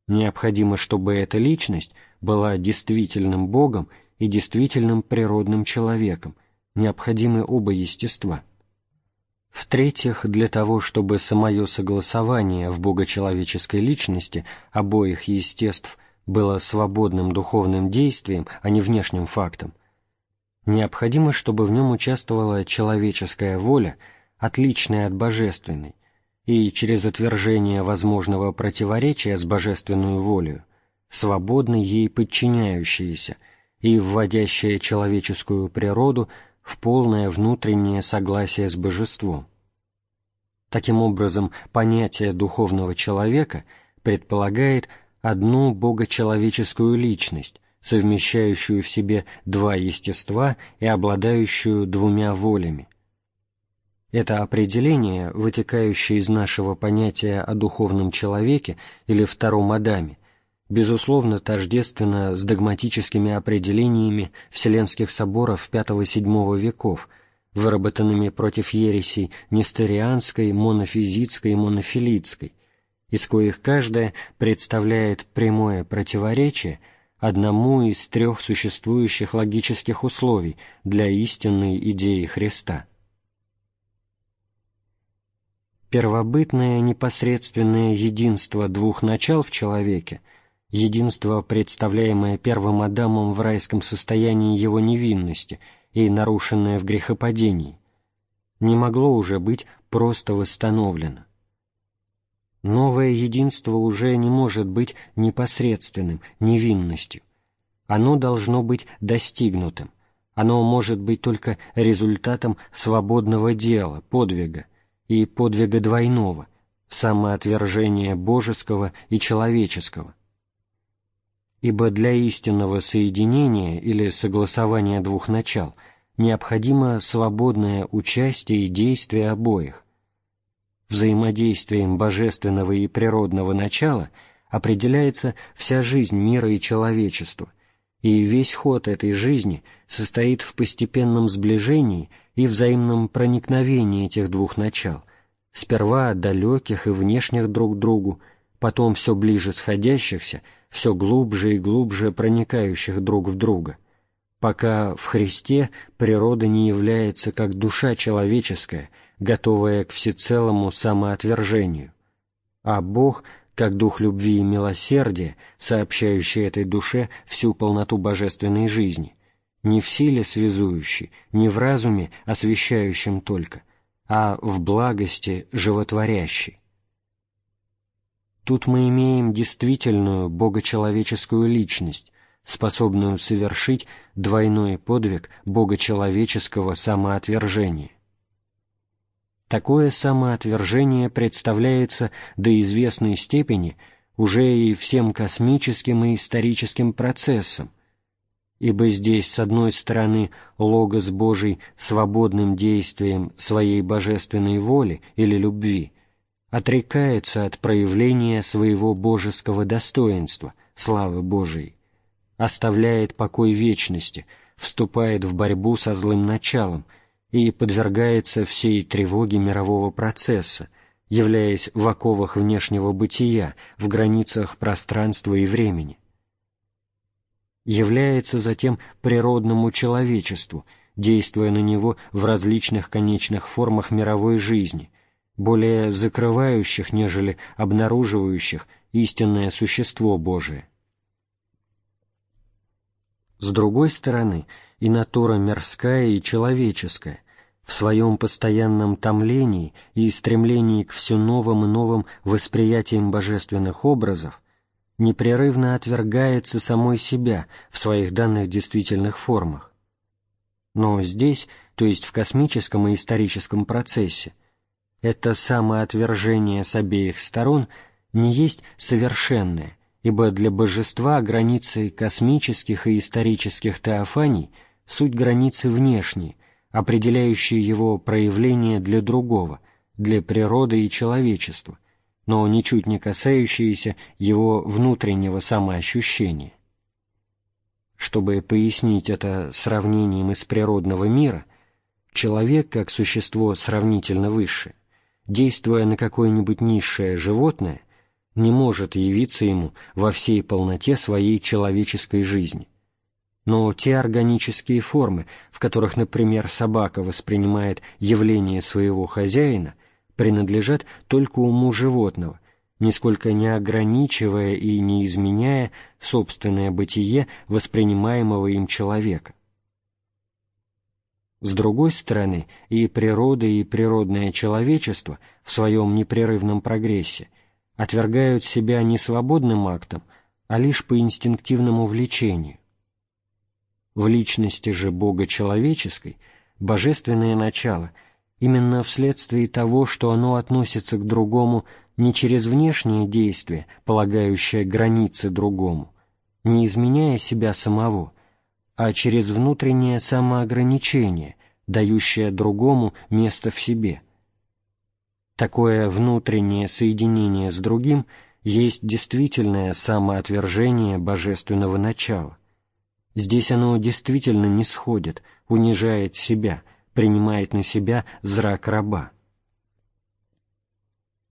Необходимо, чтобы эта личность была действительным Богом и действительным природным человеком, необходимы оба естества – в-третьих, для того, чтобы самое согласование в богочеловеческой личности обоих естеств было свободным духовным действием, а не внешним фактом, необходимо, чтобы в нем участвовала человеческая воля, отличная от божественной, и через отвержение возможного противоречия с божественную волею, свободной ей подчиняющаяся и вводящая человеческую природу – в полное внутреннее согласие с божеством. Таким образом, понятие духовного человека предполагает одну богочеловеческую личность, совмещающую в себе два естества и обладающую двумя волями. Это определение, вытекающее из нашего понятия о духовном человеке или втором Адаме, Безусловно, тождественно с догматическими определениями вселенских соборов V-VII веков, выработанными против ересей нестерианской, монофизитской и монофилитской, из коих каждая представляет прямое противоречие одному из трех существующих логических условий для истинной идеи Христа. Первобытное непосредственное единство двух начал в человеке – Единство, представляемое первым Адамом в райском состоянии его невинности и нарушенное в грехопадении, не могло уже быть просто восстановлено. Новое единство уже не может быть непосредственным, невинностью. Оно должно быть достигнутым. Оно может быть только результатом свободного дела, подвига, и подвига двойного, самоотвержения божеского и человеческого – ибо для истинного соединения или согласования двух начал необходимо свободное участие и действие обоих. Взаимодействием божественного и природного начала определяется вся жизнь мира и человечества, и весь ход этой жизни состоит в постепенном сближении и взаимном проникновении этих двух начал, сперва далеких и внешних друг другу, потом все ближе сходящихся – все глубже и глубже проникающих друг в друга, пока в Христе природа не является как душа человеческая, готовая к всецелому самоотвержению, а Бог — как дух любви и милосердия, сообщающий этой душе всю полноту божественной жизни, не в силе связующей, не в разуме освящающем только, а в благости животворящей. Тут мы имеем действительную богочеловеческую личность, способную совершить двойной подвиг богочеловеческого самоотвержения. Такое самоотвержение представляется до известной степени уже и всем космическим и историческим процессом, ибо здесь, с одной стороны, Логос Божий свободным действием своей божественной воли или любви, отрекается от проявления своего божеского достоинства, славы Божией, оставляет покой вечности, вступает в борьбу со злым началом и подвергается всей тревоге мирового процесса, являясь в оковах внешнего бытия, в границах пространства и времени. Является затем природному человечеству, действуя на него в различных конечных формах мировой жизни – более закрывающих, нежели обнаруживающих истинное существо Божие. С другой стороны, и натура мирская и человеческая в своем постоянном томлении и стремлении к все новым и новым восприятиям божественных образов непрерывно отвергается самой себя в своих данных действительных формах. Но здесь, то есть в космическом и историческом процессе, это самоотвержение с обеих сторон не есть совершенное, ибо для божества границы космических и исторических теофаний суть границы внешней, определяющие его проявление для другого, для природы и человечества, но ничуть не касающиеся его внутреннего самоощущения. Чтобы пояснить это сравнением из природного мира, человек как существо сравнительно высшее Действуя на какое-нибудь низшее животное, не может явиться ему во всей полноте своей человеческой жизни. Но те органические формы, в которых, например, собака воспринимает явление своего хозяина, принадлежат только уму животного, нисколько не ограничивая и не изменяя собственное бытие воспринимаемого им человека. С другой стороны, и природа, и природное человечество в своем непрерывном прогрессе отвергают себя не свободным актом, а лишь по инстинктивному влечению. В личности же Бога человеческой божественное начало именно вследствие того, что оно относится к другому не через внешнее действие, полагающее границы другому, не изменяя себя самого – а через внутреннее самоограничение, дающее другому место в себе. Такое внутреннее соединение с другим есть действительное самоотвержение божественного начала. Здесь оно действительно не сходит, унижает себя, принимает на себя зрак раба.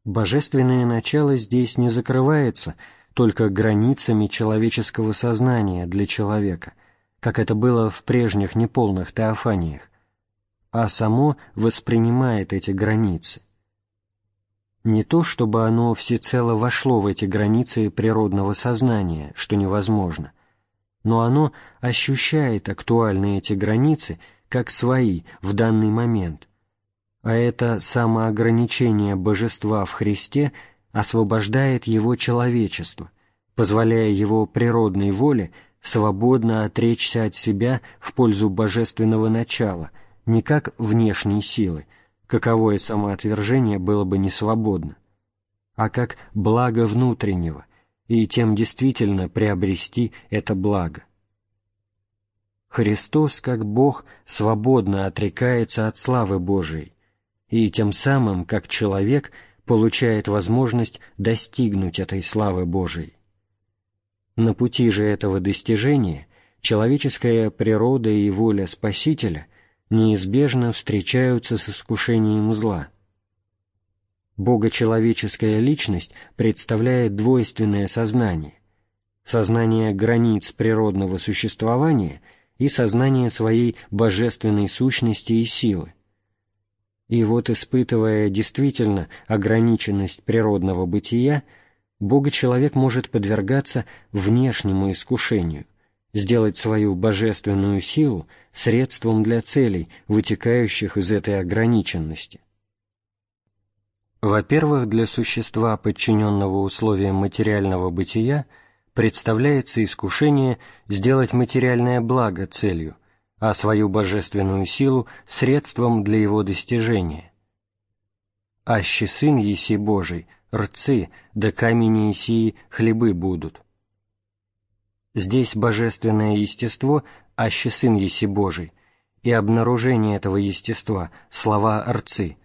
Божественное начало здесь не закрывается только границами человеческого сознания для человека, как это было в прежних неполных теофаниях, а само воспринимает эти границы. Не то, чтобы оно всецело вошло в эти границы природного сознания, что невозможно, но оно ощущает актуальные эти границы как свои в данный момент, а это самоограничение божества в Христе освобождает его человечество, позволяя его природной воле – свободно отречься от себя в пользу божественного начала, не как внешней силы, каковое самоотвержение было бы не свободно, а как благо внутреннего, и тем действительно приобрести это благо. Христос, как Бог, свободно отрекается от славы Божией, и тем самым, как человек, получает возможность достигнуть этой славы Божией. На пути же этого достижения человеческая природа и воля Спасителя неизбежно встречаются с искушением зла. Богочеловеческая личность представляет двойственное сознание, сознание границ природного существования и сознание своей божественной сущности и силы. И вот, испытывая действительно ограниченность природного бытия, Бога человек может подвергаться внешнему искушению, сделать свою божественную силу средством для целей, вытекающих из этой ограниченности. Во-первых, для существа, подчиненного условиям материального бытия, представляется искушение сделать материальное благо целью, а свою божественную силу – средством для его достижения. «Аще Сын еси Божий, рцы да камени и сии хлебы будут. Здесь божественное естество, аще сын еси Божий, и обнаружение этого естества, слова рцы,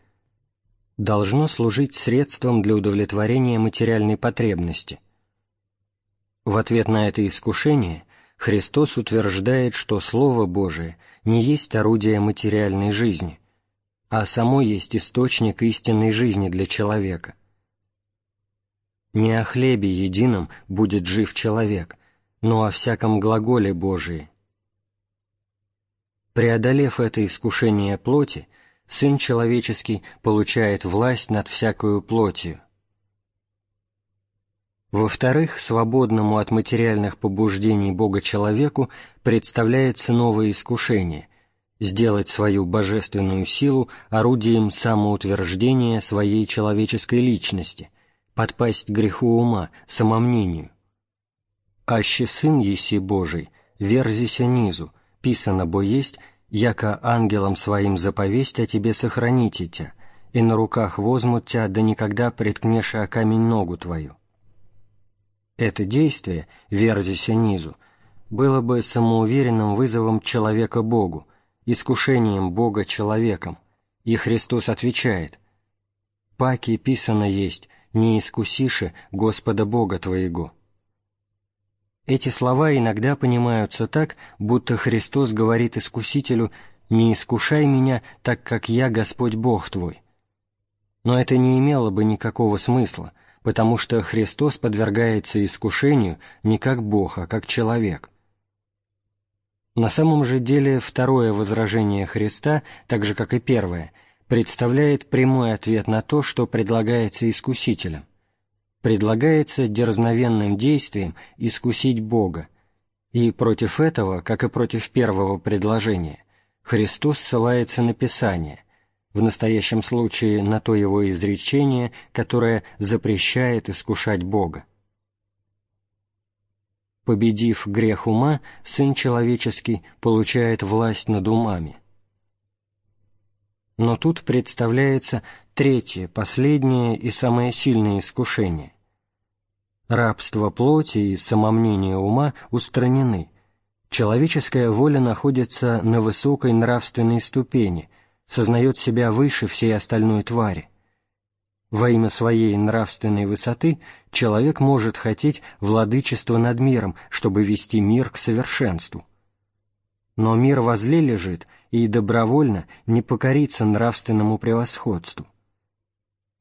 должно служить средством для удовлетворения материальной потребности. В ответ на это искушение Христос утверждает, что Слово Божие не есть орудие материальной жизни, а само есть источник истинной жизни для человека – не о хлебе едином будет жив человек, но о всяком глаголе Божии. Преодолев это искушение плоти, Сын Человеческий получает власть над всякую плотью. Во-вторых, свободному от материальных побуждений Бога человеку представляется новое искушение – сделать свою божественную силу орудием самоутверждения своей человеческой личности – подпасть греху ума, самомнению. Аще Сын еси Божий, верзися низу, писано бо есть, яко ангелам своим заповесть о тебе сохраните тебя, и на руках возмут тебя, да никогда приткнешь о камень ногу твою. Это действие, верзися низу, было бы самоуверенным вызовом человека Богу, искушением Бога человеком, и Христос отвечает, «Паки писано есть, не искусиши Господа Бога твоего». Эти слова иногда понимаются так, будто Христос говорит искусителю «Не искушай меня, так как я Господь Бог твой». Но это не имело бы никакого смысла, потому что Христос подвергается искушению не как Бог, а как человек. На самом же деле второе возражение Христа, так же как и первое – представляет прямой ответ на то, что предлагается искусителем. Предлагается дерзновенным действием искусить Бога, и против этого, как и против первого предложения, Христос ссылается на Писание, в настоящем случае на то его изречение, которое запрещает искушать Бога. Победив грех ума, Сын Человеческий получает власть над умами – но тут представляется третье, последнее и самое сильное искушение. Рабство плоти и самомнение ума устранены. Человеческая воля находится на высокой нравственной ступени, сознает себя выше всей остальной твари. Во имя своей нравственной высоты человек может хотеть владычества над миром, чтобы вести мир к совершенству. Но мир возле лежит – и добровольно не покориться нравственному превосходству.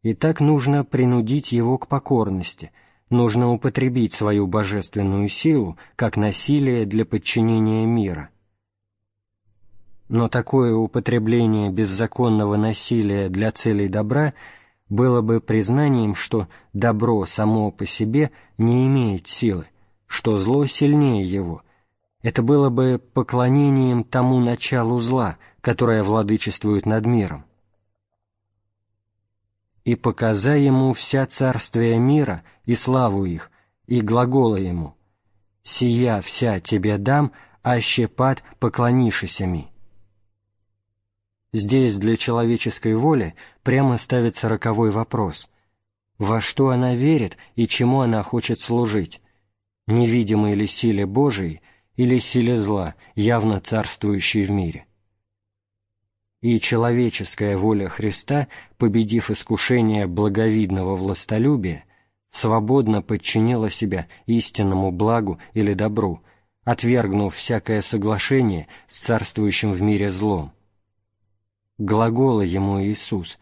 И так нужно принудить его к покорности, нужно употребить свою божественную силу как насилие для подчинения мира. Но такое употребление беззаконного насилия для целей добра было бы признанием, что добро само по себе не имеет силы, что зло сильнее его, это было бы поклонением тому началу зла, которое владычествует над миром. «И показа ему вся царствия мира и славу их, и глагола ему, «Сия вся тебе дам, а щепат поклонишься ми». Здесь для человеческой воли прямо ставится роковой вопрос – во что она верит и чему она хочет служить, невидимой ли силе Божией – или силе зла, явно царствующей в мире. И человеческая воля Христа, победив искушение благовидного властолюбия, свободно подчинила себя истинному благу или добру, отвергнув всякое соглашение с царствующим в мире злом. Глагола ему Иисус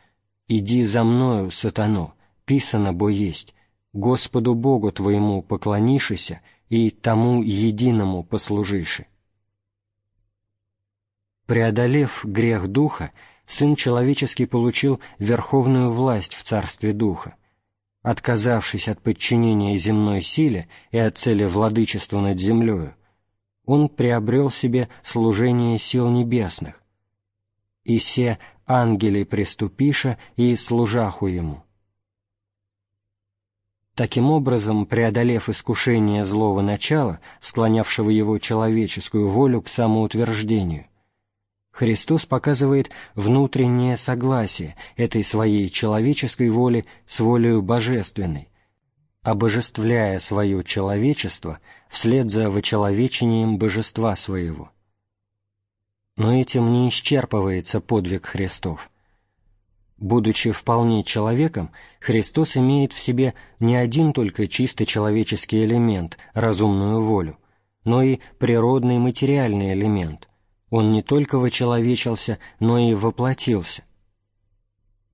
«Иди за мною, сатану, писано бо есть, Господу Богу твоему поклонишися и тому единому послужиши. Преодолев грех духа, Сын Человеческий получил верховную власть в Царстве Духа. Отказавшись от подчинения земной силе и от цели владычества над землею, он приобрел себе служение сил небесных. «И все ангели приступиша и служаху ему». Таким образом, преодолев искушение злого начала, склонявшего его человеческую волю к самоутверждению, Христос показывает внутреннее согласие этой своей человеческой воли с волею божественной, обожествляя свое человечество вслед за вычеловечением божества своего. Но этим не исчерпывается подвиг Христов. Будучи вполне человеком, Христос имеет в себе не один только чисто человеческий элемент, разумную волю, но и природный материальный элемент. Он не только вочеловечился, но и воплотился.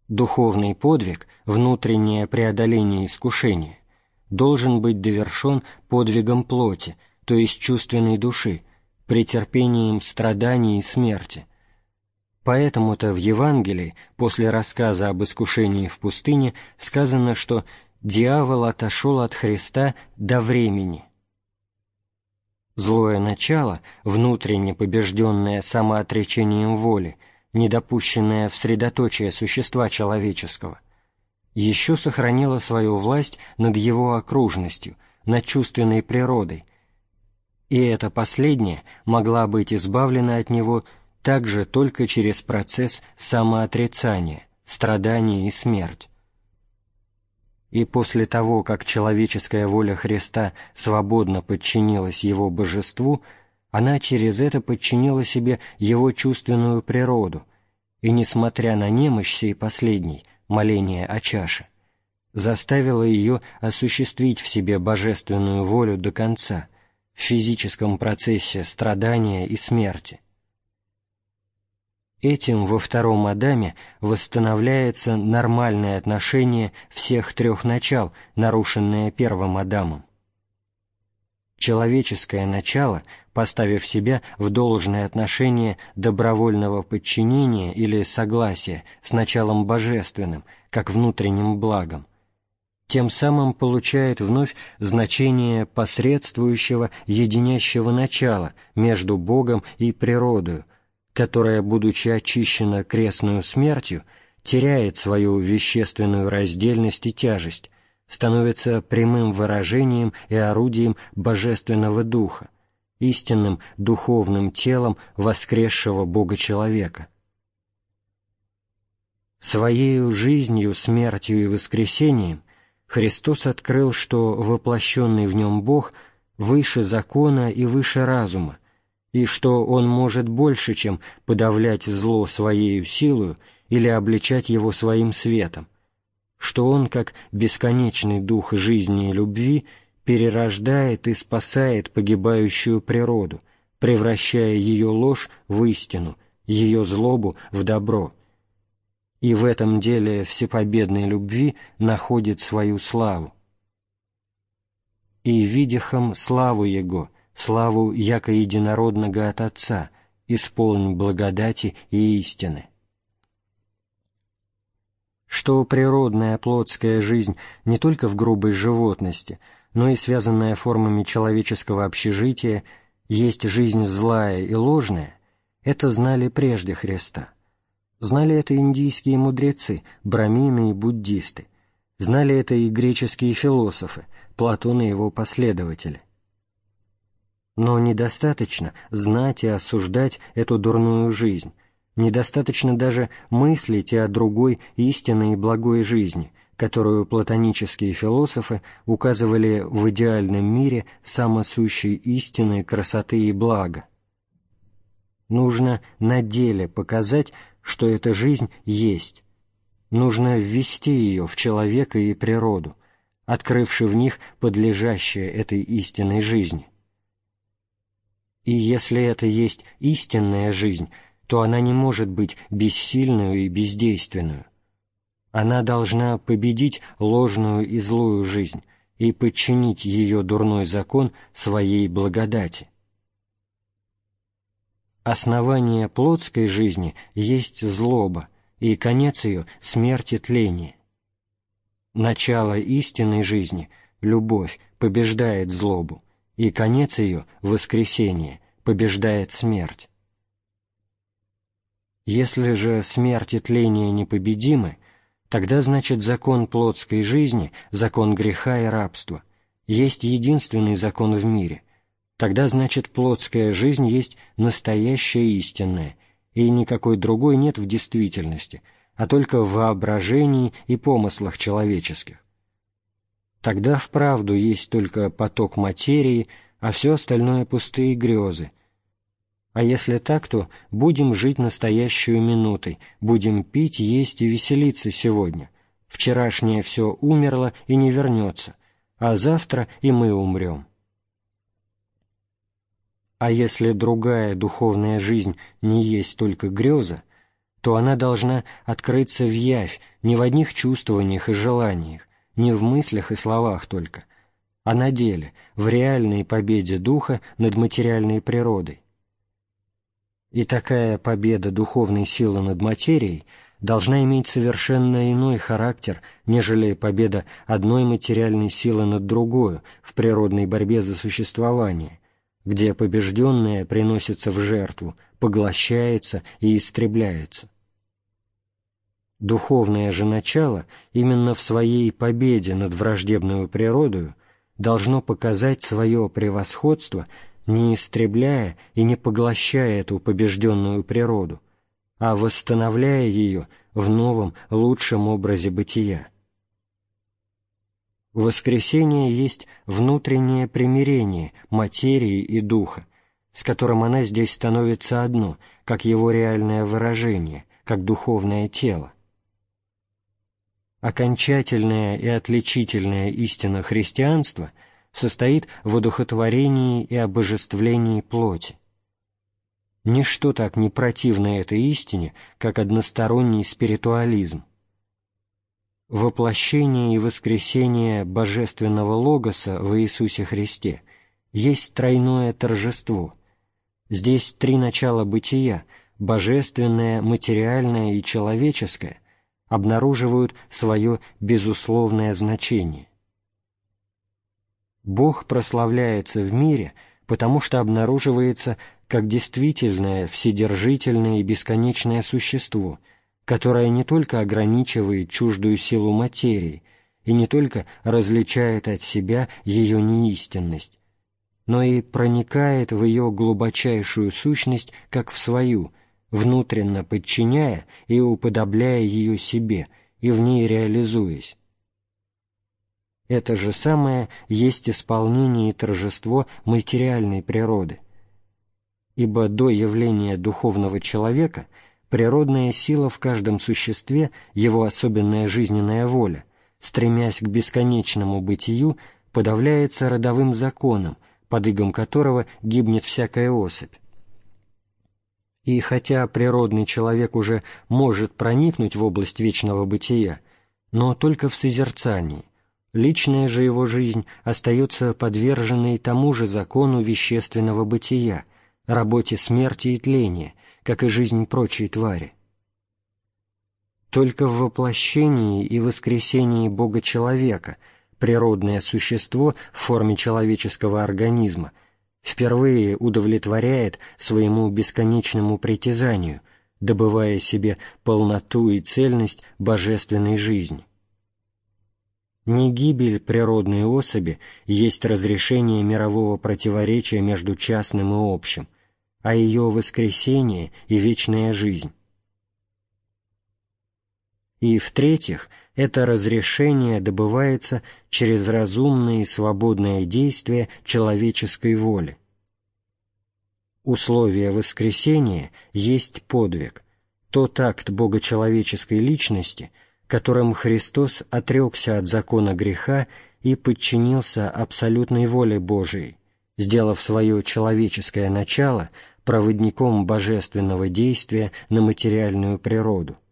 Духовный подвиг, внутреннее преодоление искушения, должен быть довершен подвигом плоти, то есть чувственной души, претерпением страданий и смерти – Поэтому то в Евангелии после рассказа об искушении в пустыне сказано, что дьявол отошел от Христа до времени. Злое начало, внутренне побежденное самоотречением воли, недопущенное в средоточие существа человеческого, еще сохранило свою власть над его окружностью, над чувственной природой, и это последнее могла быть избавлена от него также только через процесс самоотрицания, страдания и смерть. И после того, как человеческая воля Христа свободно подчинилась его божеству, она через это подчинила себе его чувственную природу, и, несмотря на немощь сей последней, моление о чаше, заставила ее осуществить в себе божественную волю до конца, в физическом процессе страдания и смерти – Этим во втором Адаме восстанавливается нормальное отношение всех трех начал, нарушенное первым Адамом. Человеческое начало, поставив себя в должное отношение добровольного подчинения или согласия с началом божественным, как внутренним благом, тем самым получает вновь значение посредствующего единящего начала между Богом и природою, которая, будучи очищена крестную смертью, теряет свою вещественную раздельность и тяжесть, становится прямым выражением и орудием Божественного Духа, истинным духовным телом воскресшего Бога-человека. Своею жизнью, смертью и воскресением Христос открыл, что воплощенный в нем Бог выше закона и выше разума, и что он может больше, чем подавлять зло своею силою или обличать его своим светом, что он, как бесконечный дух жизни и любви, перерождает и спасает погибающую природу, превращая ее ложь в истину, ее злобу в добро. И в этом деле всепобедной любви находит свою славу. «И видихом славу Его», славу яко единородного от Отца, исполнен благодати и истины. Что природная плотская жизнь не только в грубой животности, но и связанная формами человеческого общежития, есть жизнь злая и ложная, это знали прежде Христа. Знали это индийские мудрецы, брамины и буддисты. Знали это и греческие философы, Платон и его последователи но недостаточно знать и осуждать эту дурную жизнь, недостаточно даже мыслить о другой истинной и благой жизни, которую платонические философы указывали в идеальном мире самосущей истины, красоты и блага. Нужно на деле показать, что эта жизнь есть. Нужно ввести ее в человека и природу, открывши в них подлежащее этой истинной жизни. И если это есть истинная жизнь, то она не может быть бессильную и бездейственную. Она должна победить ложную и злую жизнь и подчинить ее дурной закон своей благодати. Основание плотской жизни есть злоба, и конец ее — смерть и тление. Начало истинной жизни, любовь, побеждает злобу, и конец ее — воскресение, побеждает смерть. Если же смерть и тление непобедимы, тогда значит закон плотской жизни, закон греха и рабства, есть единственный закон в мире, тогда значит плотская жизнь есть настоящая истинная, и никакой другой нет в действительности, а только в воображении и помыслах человеческих. Тогда вправду есть только поток материи, а все остальное пустые грезы. А если так, то будем жить настоящую минутой, будем пить, есть и веселиться сегодня. Вчерашнее все умерло и не вернется, а завтра и мы умрем. А если другая духовная жизнь не есть только греза, то она должна открыться в явь, не в одних чувствованиях и желаниях, не в мыслях и словах только, а на деле, в реальной победе духа над материальной природой. И такая победа духовной силы над материей должна иметь совершенно иной характер, нежели победа одной материальной силы над другой в природной борьбе за существование, где побежденное приносится в жертву, поглощается и истребляется. Духовное же начало, именно в своей победе над враждебную природою, должно показать свое превосходство, не истребляя и не поглощая эту побежденную природу, а восстановляя ее в новом, лучшем образе бытия. Воскресение есть внутреннее примирение материи и духа, с которым она здесь становится одно, как его реальное выражение, как духовное тело. Окончательная и отличительная истина христианства состоит в одухотворении и обожествлении плоти. Ничто так не противно этой истине, как односторонний спиритуализм. Воплощение и воскресение божественного логоса в Иисусе Христе есть тройное торжество. Здесь три начала бытия – божественное, материальное и человеческое – обнаруживают свое безусловное значение. Бог прославляется в мире, потому что обнаруживается как действительное, вседержительное и бесконечное существо, которое не только ограничивает чуждую силу материи и не только различает от себя ее неистинность, но и проникает в ее глубочайшую сущность, как в свою, внутренно подчиняя и уподобляя ее себе и в ней реализуясь. Это же самое есть исполнение и торжество материальной природы. Ибо до явления духовного человека природная сила в каждом существе, его особенная жизненная воля, стремясь к бесконечному бытию, подавляется родовым законом, под игом которого гибнет всякая особь. И хотя природный человек уже может проникнуть в область вечного бытия, но только в созерцании. Личная же его жизнь остается подверженной тому же закону вещественного бытия, работе смерти и тления, как и жизнь прочей твари. Только в воплощении и воскресении Бога-человека, природное существо в форме человеческого организма – впервые удовлетворяет своему бесконечному притязанию, добывая себе полноту и цельность божественной жизни. Не гибель природной особи есть разрешение мирового противоречия между частным и общим, а ее воскресение и вечная жизнь. И, в-третьих, это разрешение добывается через разумное и свободное действие человеческой воли. Условие воскресения есть подвиг, тот акт богочеловеческой личности, которым Христос отрекся от закона греха и подчинился абсолютной воле Божией, сделав свое человеческое начало проводником божественного действия на материальную природу –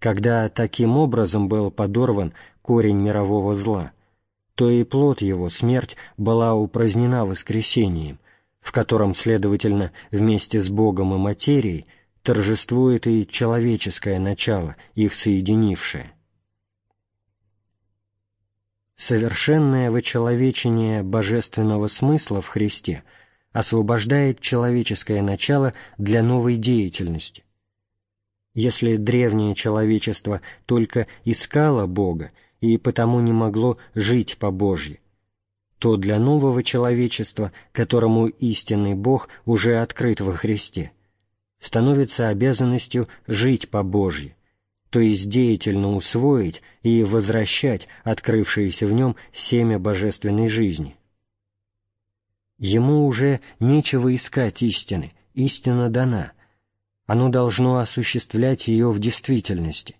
когда таким образом был подорван корень мирового зла, то и плод его, смерть, была упразднена воскресением, в котором, следовательно, вместе с Богом и материей торжествует и человеческое начало, их соединившее. Совершенное вычеловечение божественного смысла в Христе освобождает человеческое начало для новой деятельности, если древнее человечество только искало Бога и потому не могло жить по Божье, то для нового человечества, которому истинный Бог уже открыт во Христе, становится обязанностью жить по Божье, то есть деятельно усвоить и возвращать открывшееся в нем семя божественной жизни. Ему уже нечего искать истины, истина дана – оно должно осуществлять ее в действительности.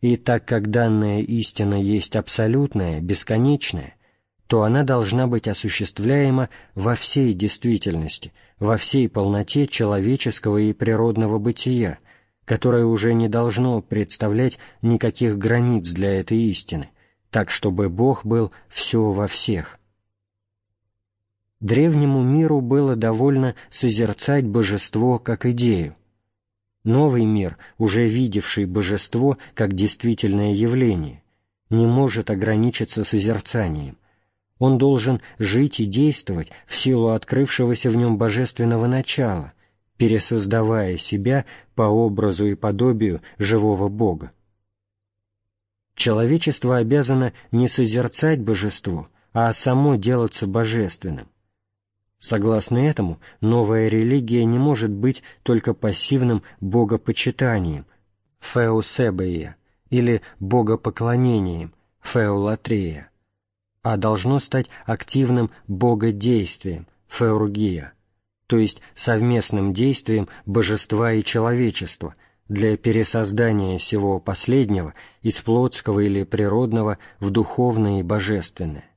И так как данная истина есть абсолютная, бесконечная, то она должна быть осуществляема во всей действительности, во всей полноте человеческого и природного бытия, которое уже не должно представлять никаких границ для этой истины, так чтобы Бог был все во всех. Древнему миру было довольно созерцать божество как идею, Новый мир, уже видевший божество как действительное явление, не может ограничиться созерцанием. Он должен жить и действовать в силу открывшегося в нем божественного начала, пересоздавая себя по образу и подобию живого Бога. Человечество обязано не созерцать божество, а само делаться божественным, Согласно этому, новая религия не может быть только пассивным богопочитанием, феосебея, или богопоклонением, феолатрея, а должно стать активным богодействием, феоругия, то есть совместным действием божества и человечества для пересоздания всего последнего из плотского или природного в духовное и божественное.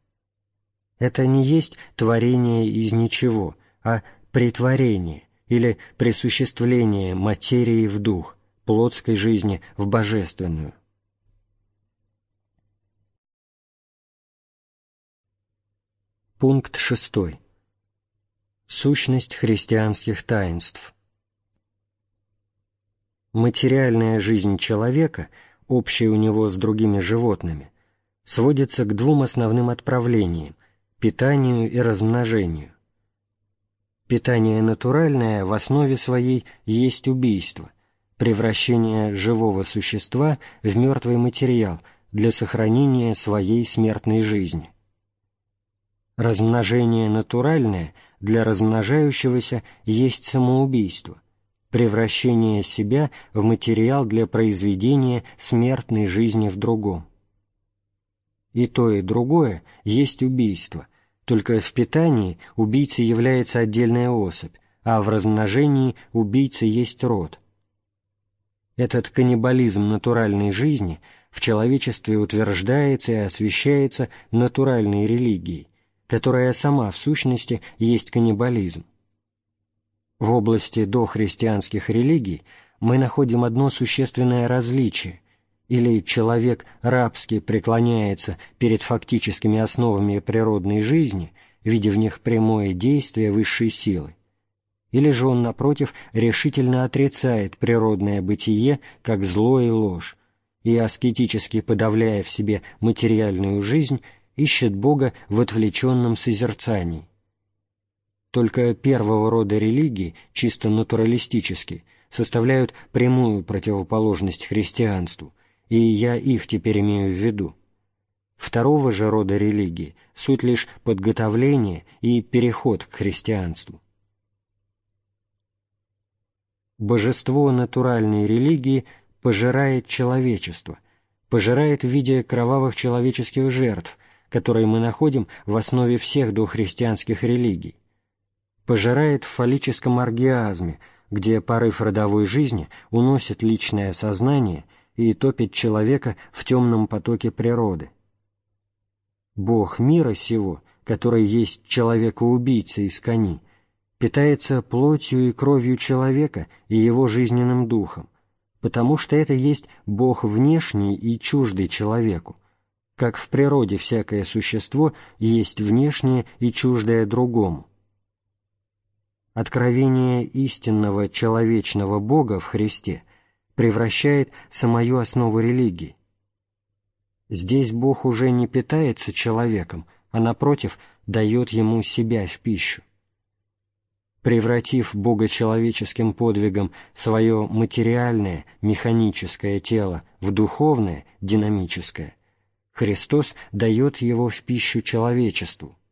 Это не есть творение из ничего, а притворение или присуществление материи в дух, плотской жизни в божественную. Пункт шестой. Сущность христианских таинств. Материальная жизнь человека, общая у него с другими животными, сводится к двум основным отправлениям, питанию и размножению. Питание натуральное в основе своей есть убийство, превращение живого существа в мертвый материал для сохранения своей смертной жизни. Размножение натуральное для размножающегося есть самоубийство, превращение себя в материал для произведения смертной жизни в другом. И то, и другое есть убийство – только в питании убийца является отдельная особь, а в размножении убийцы есть род. Этот каннибализм натуральной жизни в человечестве утверждается и освещается натуральной религией, которая сама в сущности есть каннибализм. В области дохристианских религий мы находим одно существенное различие или человек рабски преклоняется перед фактическими основами природной жизни, видя в них прямое действие высшей силы, или же он, напротив, решительно отрицает природное бытие как зло и ложь, и, аскетически подавляя в себе материальную жизнь, ищет Бога в отвлеченном созерцании. Только первого рода религии, чисто натуралистические, составляют прямую противоположность христианству – и я их теперь имею в виду. Второго же рода религии суть лишь подготовление и переход к христианству. Божество натуральной религии пожирает человечество, пожирает в виде кровавых человеческих жертв, которые мы находим в основе всех дохристианских религий, пожирает в фаллическом оргиазме, где порыв родовой жизни уносит личное сознание – и топит человека в темном потоке природы. Бог мира сего, который есть человека-убийца из кони, питается плотью и кровью человека и его жизненным духом, потому что это есть Бог внешний и чуждый человеку, как в природе всякое существо есть внешнее и чуждое другому. Откровение истинного человечного Бога в Христе – превращает самую основу религии. Здесь Бог уже не питается человеком, а, напротив, дает ему себя в пищу. Превратив богочеловеческим подвигом свое материальное, механическое тело в духовное, динамическое, Христос дает его в пищу человечеству –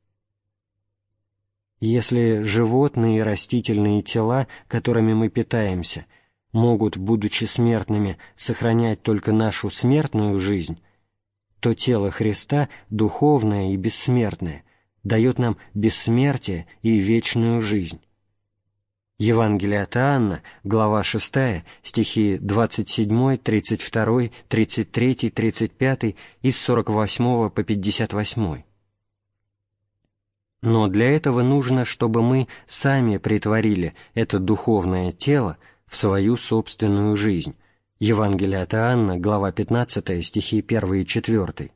если животные и растительные тела, которыми мы питаемся, могут, будучи смертными, сохранять только нашу смертную жизнь, то тело Христа, духовное и бессмертное, дает нам бессмертие и вечную жизнь. Евангелие от Анна, глава 6, стихи 27, 32, 33, 35 и с 48 по 58. Но для этого нужно, чтобы мы сами притворили это духовное тело – в свою собственную жизнь. Евангелие от Иоанна, глава 15, стихи 1 и 4.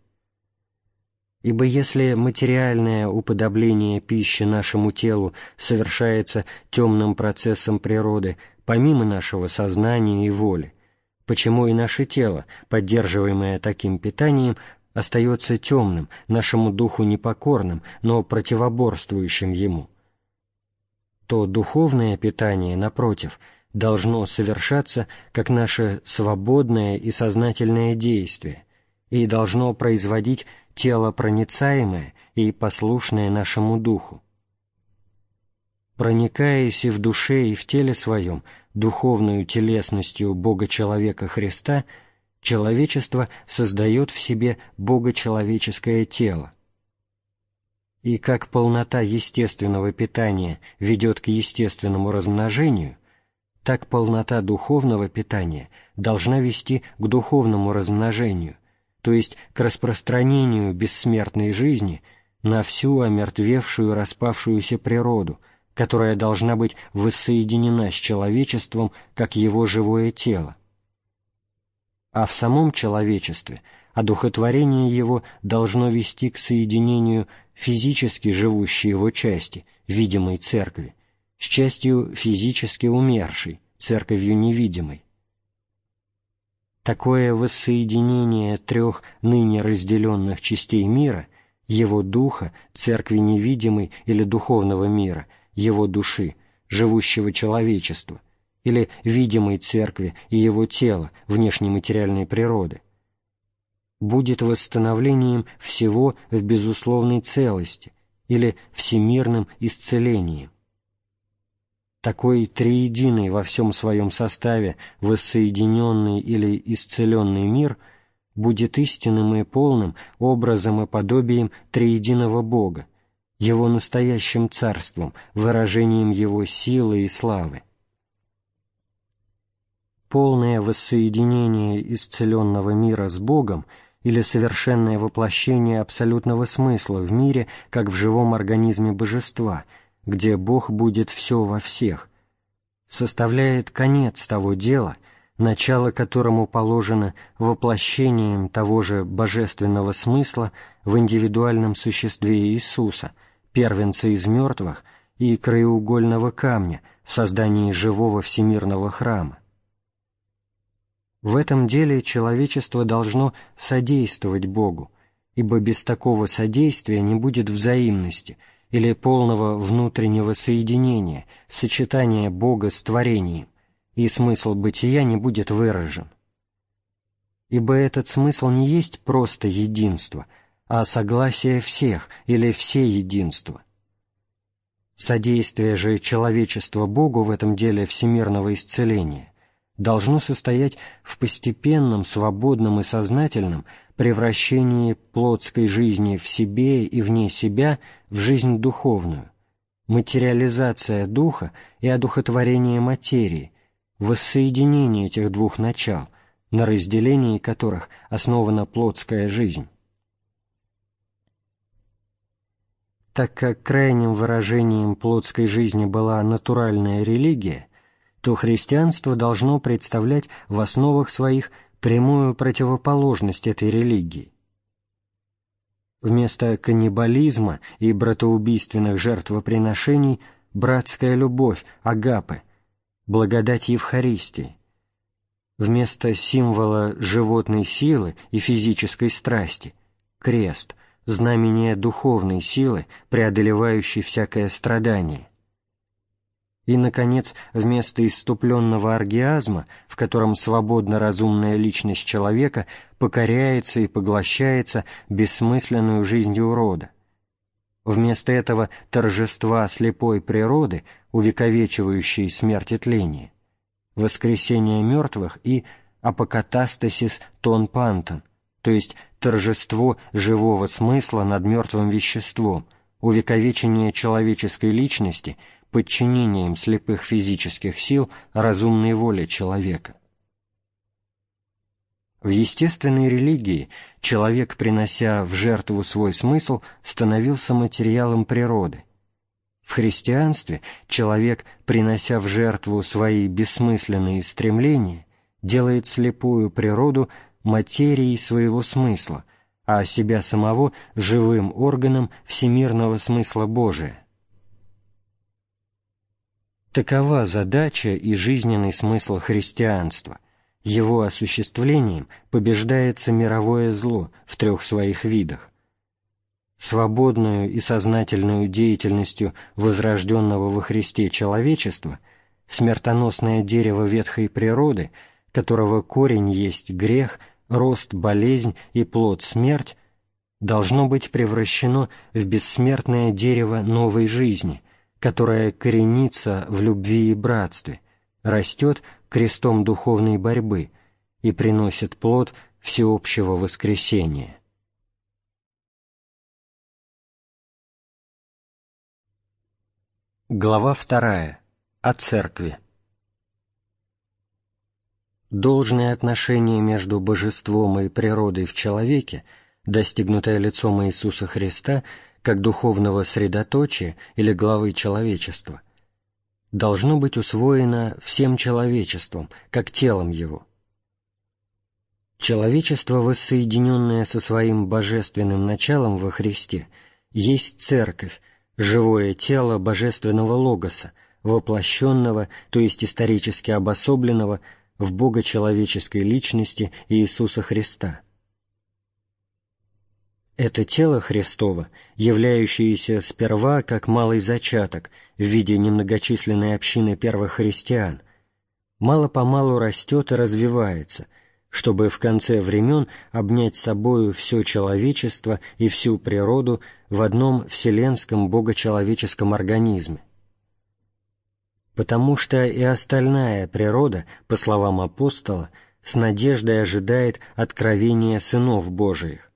Ибо если материальное уподобление пищи нашему телу совершается темным процессом природы, помимо нашего сознания и воли, почему и наше тело, поддерживаемое таким питанием, остается темным, нашему духу непокорным, но противоборствующим ему? То духовное питание, напротив – должно совершаться как наше свободное и сознательное действие, и должно производить тело проницаемое и послушное нашему духу. Проникаясь и в душе, и в теле своем, духовную телесностью Бога-человека Христа, человечество создает в себе Бога-человеческое тело. И как полнота естественного питания ведет к естественному размножению – так полнота духовного питания должна вести к духовному размножению, то есть к распространению бессмертной жизни на всю омертвевшую распавшуюся природу, которая должна быть воссоединена с человечеством как его живое тело. А в самом человечестве одухотворение его должно вести к соединению физически живущей его части, видимой церкви, с частью физически умершей, церковью невидимой. Такое воссоединение трех ныне разделенных частей мира, его духа, церкви невидимой или духовного мира, его души, живущего человечества, или видимой церкви и его тела, внешней материальной природы, будет восстановлением всего в безусловной целости или всемирным исцелением, такой триединый во всем своем составе воссоединенный или исцеленный мир будет истинным и полным образом и подобием триединого Бога, его настоящим царством, выражением его силы и славы. Полное воссоединение исцеленного мира с Богом или совершенное воплощение абсолютного смысла в мире, как в живом организме божества – где Бог будет все во всех, составляет конец того дела, начало которому положено воплощением того же божественного смысла в индивидуальном существе Иисуса, первенца из мертвых и краеугольного камня в создании живого всемирного храма. В этом деле человечество должно содействовать Богу, ибо без такого содействия не будет взаимности – или полного внутреннего соединения, сочетания Бога с творением, и смысл бытия не будет выражен. Ибо этот смысл не есть просто единство, а согласие всех или все единство. Содействие же человечества Богу в этом деле всемирного исцеления должно состоять в постепенном, свободном и сознательном – превращении плотской жизни в себе и вне себя в жизнь духовную, материализация духа и одухотворение материи, воссоединение этих двух начал, на разделении которых основана плотская жизнь. Так как крайним выражением плотской жизни была натуральная религия, то христианство должно представлять в основах своих – прямую противоположность этой религии. Вместо каннибализма и братоубийственных жертвоприношений – братская любовь, агапы, благодать Евхаристии. Вместо символа животной силы и физической страсти – крест, знамение духовной силы, преодолевающей всякое страдание – и, наконец, вместо иступленного аргиазма, в котором свободно разумная личность человека покоряется и поглощается бессмысленную жизнью урода. Вместо этого торжества слепой природы, увековечивающей смерть и тление, воскресение мертвых и апокатастасис тон пантон, то есть торжество живого смысла над мертвым веществом, увековечение человеческой личности – подчинением слепых физических сил разумной воле человека. В естественной религии человек, принося в жертву свой смысл, становился материалом природы. В христианстве человек, принося в жертву свои бессмысленные стремления, делает слепую природу материей своего смысла, а себя самого живым органом всемирного смысла Божия. Такова задача и жизненный смысл христианства. Его осуществлением побеждается мировое зло в трех своих видах. Свободную и сознательную деятельностью возрожденного во Христе человечества смертоносное дерево ветхой природы, которого корень есть грех, рост – болезнь и плод – смерть, должно быть превращено в бессмертное дерево новой жизни – которая коренится в любви и братстве, растет крестом духовной борьбы и приносит плод всеобщего воскресения. Глава вторая. О церкви. Должное отношение между божеством и природой в человеке, достигнутое лицом Иисуса Христа, как духовного средоточия или главы человечества, должно быть усвоено всем человечеством, как телом его. Человечество, воссоединенное со своим божественным началом во Христе, есть церковь, живое тело божественного логоса, воплощенного, то есть исторически обособленного, в богочеловеческой личности Иисуса Христа – это тело Христово, являющееся сперва как малый зачаток в виде немногочисленной общины первых христиан, мало-помалу растет и развивается, чтобы в конце времен обнять собою все человечество и всю природу в одном вселенском богочеловеческом организме. Потому что и остальная природа, по словам апостола, с надеждой ожидает откровения сынов Божиих,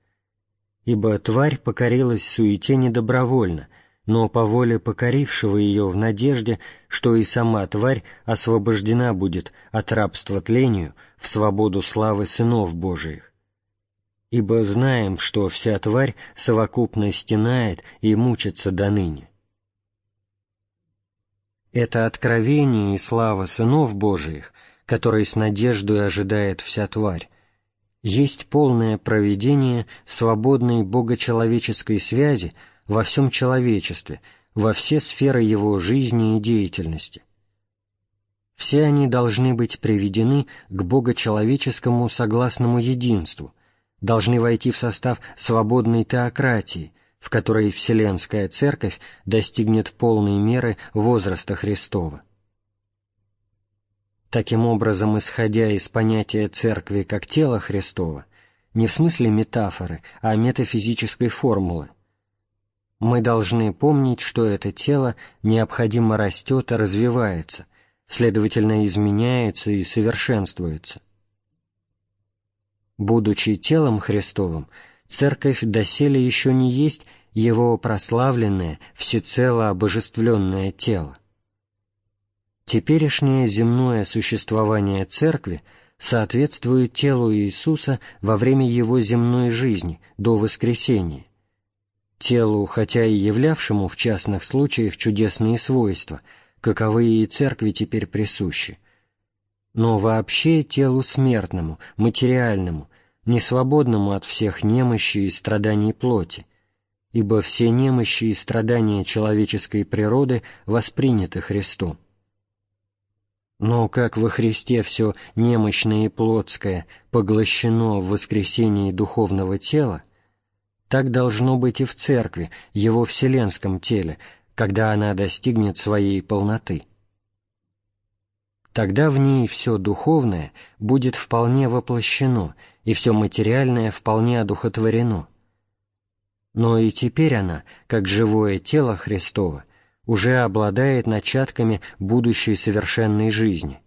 ибо тварь покорилась суете недобровольно, но по воле покорившего ее в надежде, что и сама тварь освобождена будет от рабства тлению в свободу славы сынов Божиих. Ибо знаем, что вся тварь совокупно стенает и мучится до ныне. Это откровение и слава сынов Божиих, которые с надеждой ожидает вся тварь, есть полное проведение свободной богочеловеческой связи во всем человечестве, во все сферы его жизни и деятельности. Все они должны быть приведены к богочеловеческому согласному единству, должны войти в состав свободной теократии, в которой Вселенская Церковь достигнет полной меры возраста Христова. Таким образом, исходя из понятия церкви как тела Христова, не в смысле метафоры, а метафизической формулы, мы должны помнить, что это тело необходимо растет и развивается, следовательно, изменяется и совершенствуется. Будучи телом Христовым, Церковь доселе еще не есть его прославленное, всецело обожествленное тело. Теперешнее земное существование Церкви соответствует телу Иисуса во время Его земной жизни, до воскресения. Телу, хотя и являвшему в частных случаях чудесные свойства, каковые и Церкви теперь присущи, но вообще телу смертному, материальному, несвободному от всех немощей и страданий плоти, ибо все немощи и страдания человеческой природы восприняты Христом. Но как во Христе все немощное и плотское поглощено в воскресении духовного тела, так должно быть и в Церкви, его вселенском теле, когда она достигнет своей полноты. Тогда в ней все духовное будет вполне воплощено, и все материальное вполне одухотворено. Но и теперь она, как живое тело Христово, уже обладает начатками будущей совершенной жизни.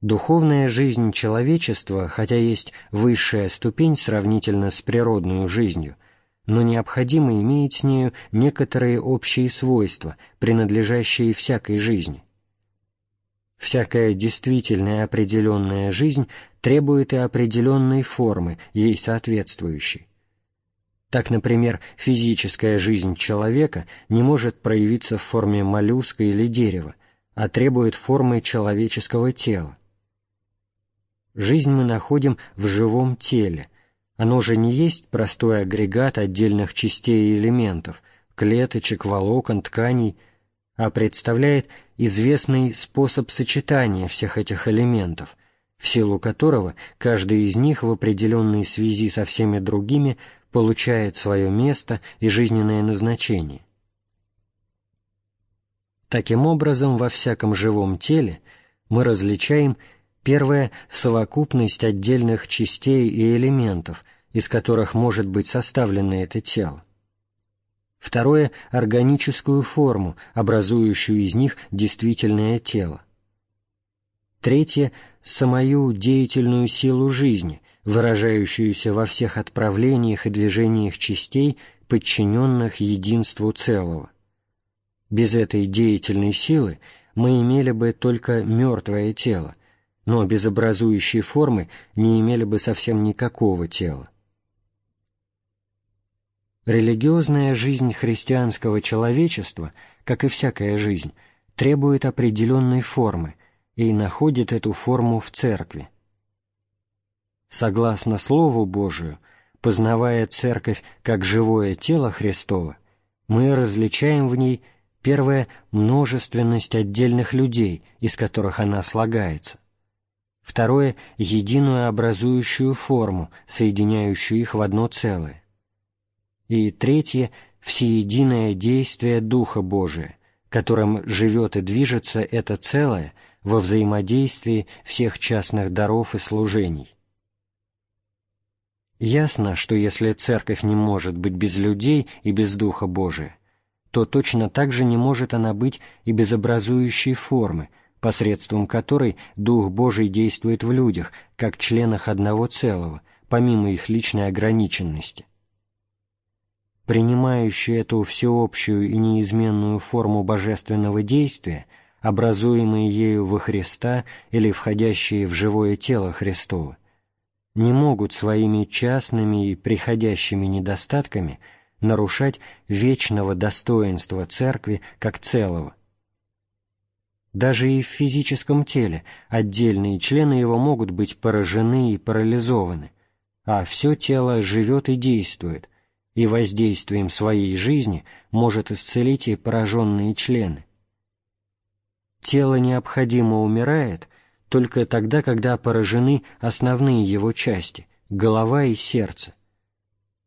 Духовная жизнь человечества, хотя есть высшая ступень сравнительно с природной жизнью, но необходимо иметь с нею некоторые общие свойства, принадлежащие всякой жизни. Всякая действительная определенная жизнь требует и определенной формы, ей соответствующей. Так, например, физическая жизнь человека не может проявиться в форме моллюска или дерева, а требует формы человеческого тела. Жизнь мы находим в живом теле. Оно же не есть простой агрегат отдельных частей и элементов, клеточек, волокон, тканей, а представляет известный способ сочетания всех этих элементов, в силу которого каждый из них в определенной связи со всеми другими – получает свое место и жизненное назначение. Таким образом, во всяком живом теле мы различаем первое – совокупность отдельных частей и элементов, из которых может быть составлено это тело. Второе – органическую форму, образующую из них действительное тело. Третье – самую деятельную силу жизни, выражающуюся во всех отправлениях и движениях частей, подчиненных единству целого. Без этой деятельной силы мы имели бы только мертвое тело, но без образующей формы не имели бы совсем никакого тела. Религиозная жизнь христианского человечества, как и всякая жизнь, требует определенной формы и находит эту форму в церкви согласно Слову Божию, познавая Церковь как живое тело Христово, мы различаем в ней, первое, множественность отдельных людей, из которых она слагается, второе, единую образующую форму, соединяющую их в одно целое, и третье, всеединое действие Духа Божия, которым живет и движется это целое во взаимодействии всех частных даров и служений. Ясно, что если церковь не может быть без людей и без Духа Божия, то точно так же не может она быть и без образующей формы, посредством которой Дух Божий действует в людях, как членах одного целого, помимо их личной ограниченности. Принимающий эту всеобщую и неизменную форму божественного действия, образуемые ею во Христа или входящие в живое тело Христова, не могут своими частными и приходящими недостатками нарушать вечного достоинства церкви как целого. Даже и в физическом теле отдельные члены его могут быть поражены и парализованы, а все тело живет и действует, и воздействием своей жизни может исцелить и пораженные члены. Тело необходимо умирает, только тогда, когда поражены основные его части – голова и сердце.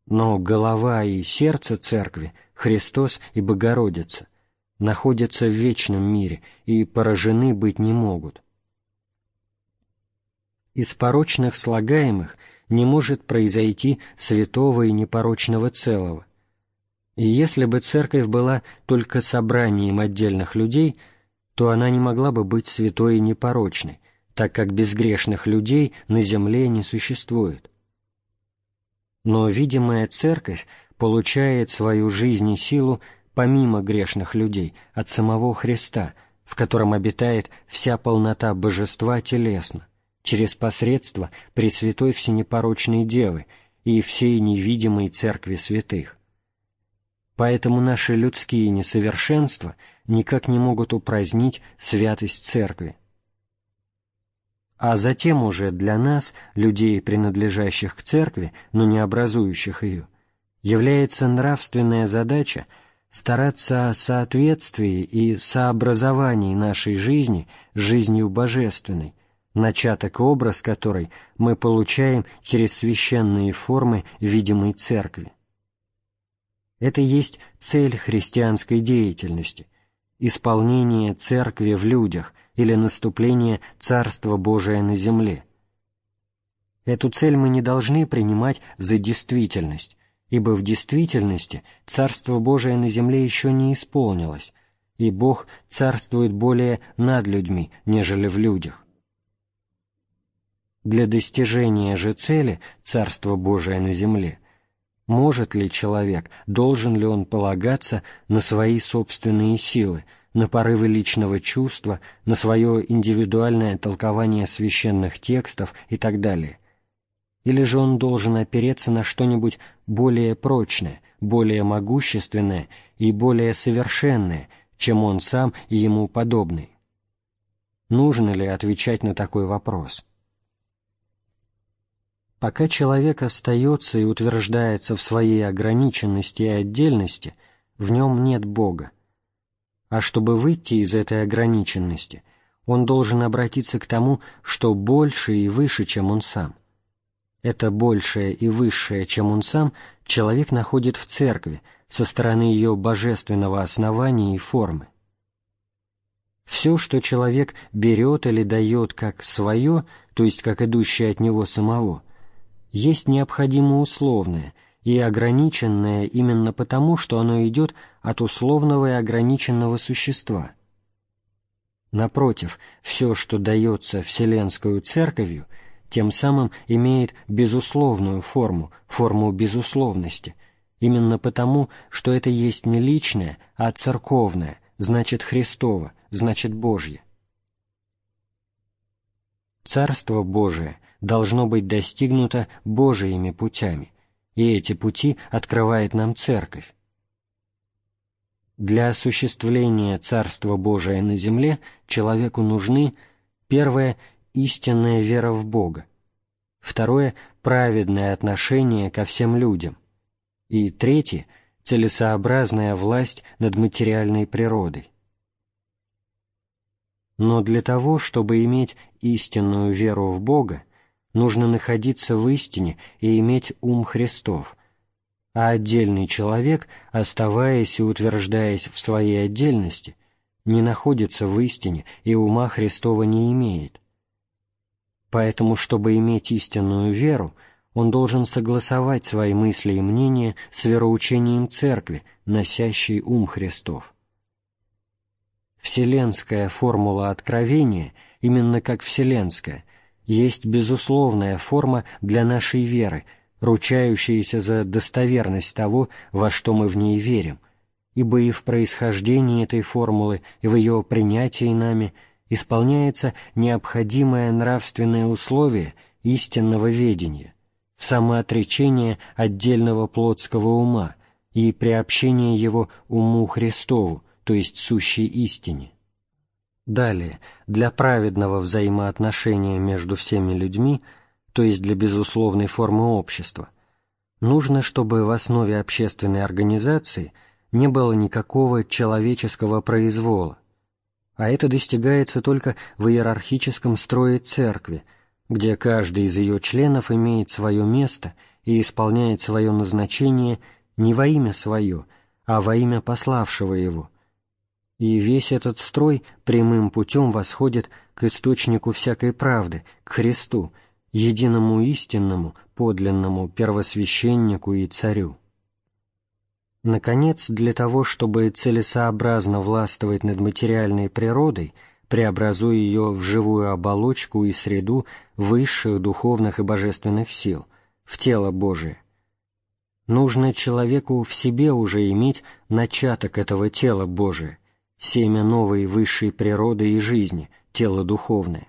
Но голова и сердце церкви, Христос и Богородица, находятся в вечном мире и поражены быть не могут. Из порочных слагаемых не может произойти святого и непорочного целого. И если бы церковь была только собранием отдельных людей, то она не могла бы быть святой и непорочной, так как безгрешных людей на земле не существует. Но видимая церковь получает свою жизнь и силу помимо грешных людей от самого Христа, в котором обитает вся полнота божества телесно, через посредство Пресвятой Всенепорочной Девы и всей невидимой Церкви Святых. Поэтому наши людские несовершенства никак не могут упразднить святость Церкви – а затем уже для нас, людей, принадлежащих к церкви, но не образующих ее, является нравственная задача стараться о соответствии и сообразовании нашей жизни с жизнью божественной, начаток и образ которой мы получаем через священные формы видимой церкви. Это есть цель христианской деятельности – исполнение церкви в людях – или наступление Царства Божия на земле. Эту цель мы не должны принимать за действительность, ибо в действительности Царство Божие на земле еще не исполнилось, и Бог царствует более над людьми, нежели в людях. Для достижения же цели Царства Божия на земле может ли человек, должен ли он полагаться на свои собственные силы – на порывы личного чувства, на свое индивидуальное толкование священных текстов и так далее. Или же он должен опереться на что-нибудь более прочное, более могущественное и более совершенное, чем он сам и ему подобный. Нужно ли отвечать на такой вопрос? Пока человек остается и утверждается в своей ограниченности и отдельности, в нем нет Бога. А чтобы выйти из этой ограниченности, он должен обратиться к тому, что больше и выше, чем он сам. Это большее и высшее, чем он сам, человек находит в церкви, со стороны ее божественного основания и формы. Все, что человек берет или дает как свое, то есть как идущее от него самого, есть необходимо условное – и ограниченное именно потому, что оно идет от условного и ограниченного существа. Напротив, все, что дается Вселенскую Церковью, тем самым имеет безусловную форму, форму безусловности, именно потому, что это есть не личное, а церковное, значит Христово, значит Божье. Царство Божие должно быть достигнуто Божиими путями, и эти пути открывает нам Церковь. Для осуществления Царства Божия на земле человеку нужны, первое, истинная вера в Бога, второе, праведное отношение ко всем людям, и третье, целесообразная власть над материальной природой. Но для того, чтобы иметь истинную веру в Бога, нужно находиться в истине и иметь ум Христов, а отдельный человек, оставаясь и утверждаясь в своей отдельности, не находится в истине и ума Христова не имеет. Поэтому, чтобы иметь истинную веру, он должен согласовать свои мысли и мнения с вероучением Церкви, носящей ум Христов. Вселенская формула откровения, именно как вселенская, есть безусловная форма для нашей веры, ручающаяся за достоверность того, во что мы в ней верим, ибо и в происхождении этой формулы, и в ее принятии нами исполняется необходимое нравственное условие истинного ведения, самоотречение отдельного плотского ума и приобщение его уму Христову, то есть сущей истине. Далее, для праведного взаимоотношения между всеми людьми, то есть для безусловной формы общества, нужно, чтобы в основе общественной организации не было никакого человеческого произвола, а это достигается только в иерархическом строе церкви, где каждый из ее членов имеет свое место и исполняет свое назначение не во имя свое, а во имя пославшего его – и весь этот строй прямым путем восходит к источнику всякой правды, к Христу, единому истинному, подлинному первосвященнику и царю. Наконец, для того, чтобы целесообразно властвовать над материальной природой, преобразуя ее в живую оболочку и среду высших духовных и божественных сил, в тело Божие, нужно человеку в себе уже иметь начаток этого тела Божия, семя новой высшей природы и жизни, тело духовное.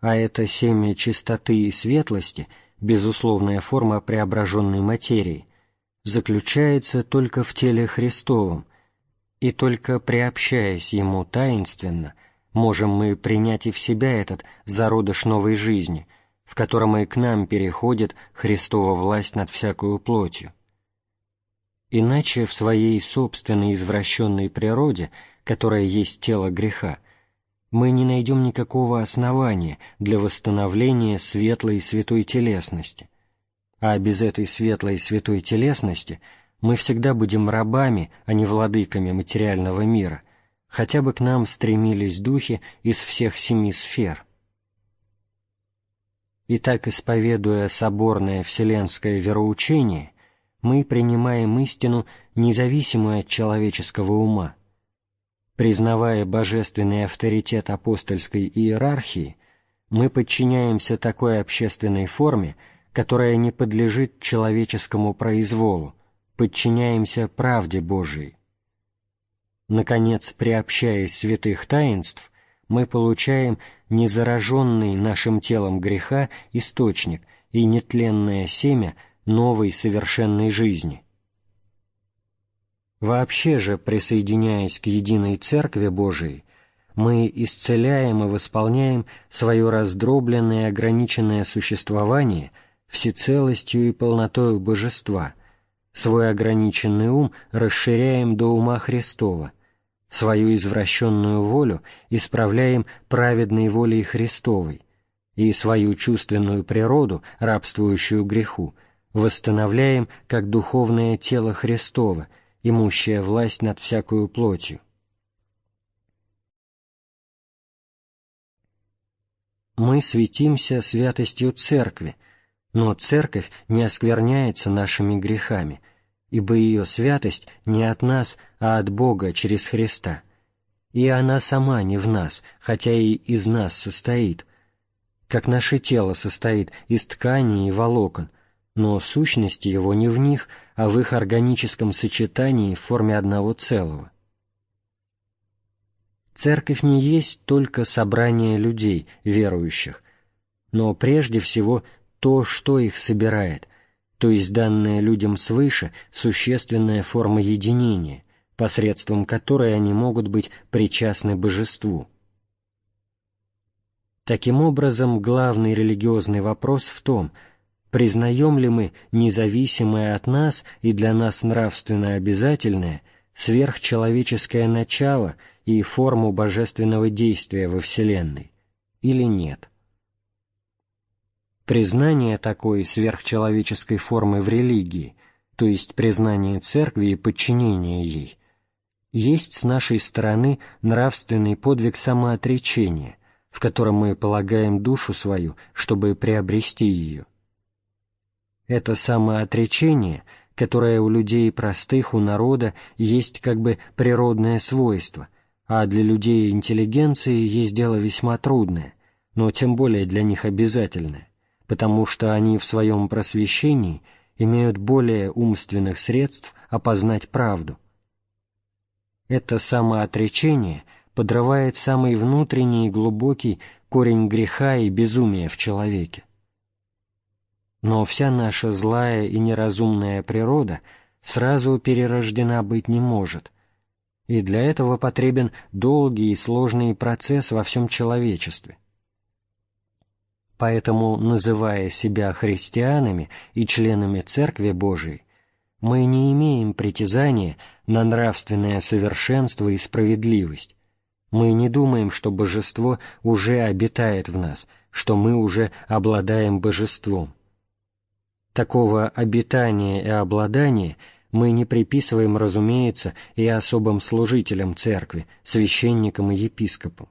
А это семя чистоты и светлости, безусловная форма преображенной материи, заключается только в теле Христовом, и только приобщаясь Ему таинственно, можем мы принять и в себя этот зародыш новой жизни, в котором и к нам переходит Христова власть над всякую плотью. Иначе в своей собственной извращенной природе, которая есть тело греха, мы не найдем никакого основания для восстановления светлой и святой телесности. А без этой светлой и святой телесности мы всегда будем рабами, а не владыками материального мира, хотя бы к нам стремились духи из всех семи сфер. Итак, исповедуя соборное вселенское вероучение – мы принимаем истину независимую от человеческого ума. Признавая божественный авторитет апостольской иерархии, мы подчиняемся такой общественной форме, которая не подлежит человеческому произволу, подчиняемся правде Божией. Наконец, приобщаясь святых таинств, мы получаем незараженный нашим телом греха источник и нетленное семя – новой совершенной жизни. Вообще же, присоединяясь к единой Церкви Божией, мы исцеляем и восполняем свое раздробленное и ограниченное существование всецелостью и полнотою Божества, свой ограниченный ум расширяем до ума Христова, свою извращенную волю исправляем праведной волей Христовой и свою чувственную природу, рабствующую греху, восстановляем как духовное тело Христова, имущее власть над всякую плотью. Мы светимся святостью Церкви, но Церковь не оскверняется нашими грехами, ибо ее святость не от нас, а от Бога через Христа. И она сама не в нас, хотя и из нас состоит, как наше тело состоит из тканей и волокон, но сущность его не в них, а в их органическом сочетании в форме одного целого. Церковь не есть только собрание людей, верующих, но прежде всего то, что их собирает, то есть данная людям свыше существенная форма единения, посредством которой они могут быть причастны божеству. Таким образом, главный религиозный вопрос в том – Признаем ли мы независимое от нас и для нас нравственно обязательное сверхчеловеческое начало и форму божественного действия во Вселенной или нет? Признание такой сверхчеловеческой формы в религии, то есть признание церкви и подчинение ей, есть с нашей стороны нравственный подвиг самоотречения, в котором мы полагаем душу свою, чтобы приобрести ее – это самоотречение, которое у людей простых, у народа, есть как бы природное свойство, а для людей интеллигенции есть дело весьма трудное, но тем более для них обязательное, потому что они в своем просвещении имеют более умственных средств опознать правду. Это самоотречение подрывает самый внутренний и глубокий корень греха и безумия в человеке. Но вся наша злая и неразумная природа сразу перерождена быть не может, и для этого потребен долгий и сложный процесс во всем человечестве. Поэтому, называя себя христианами и членами Церкви Божией, мы не имеем притязания на нравственное совершенство и справедливость. Мы не думаем, что божество уже обитает в нас, что мы уже обладаем божеством. Такого обитания и обладания мы не приписываем, разумеется, и особым служителям церкви, священникам и епископам.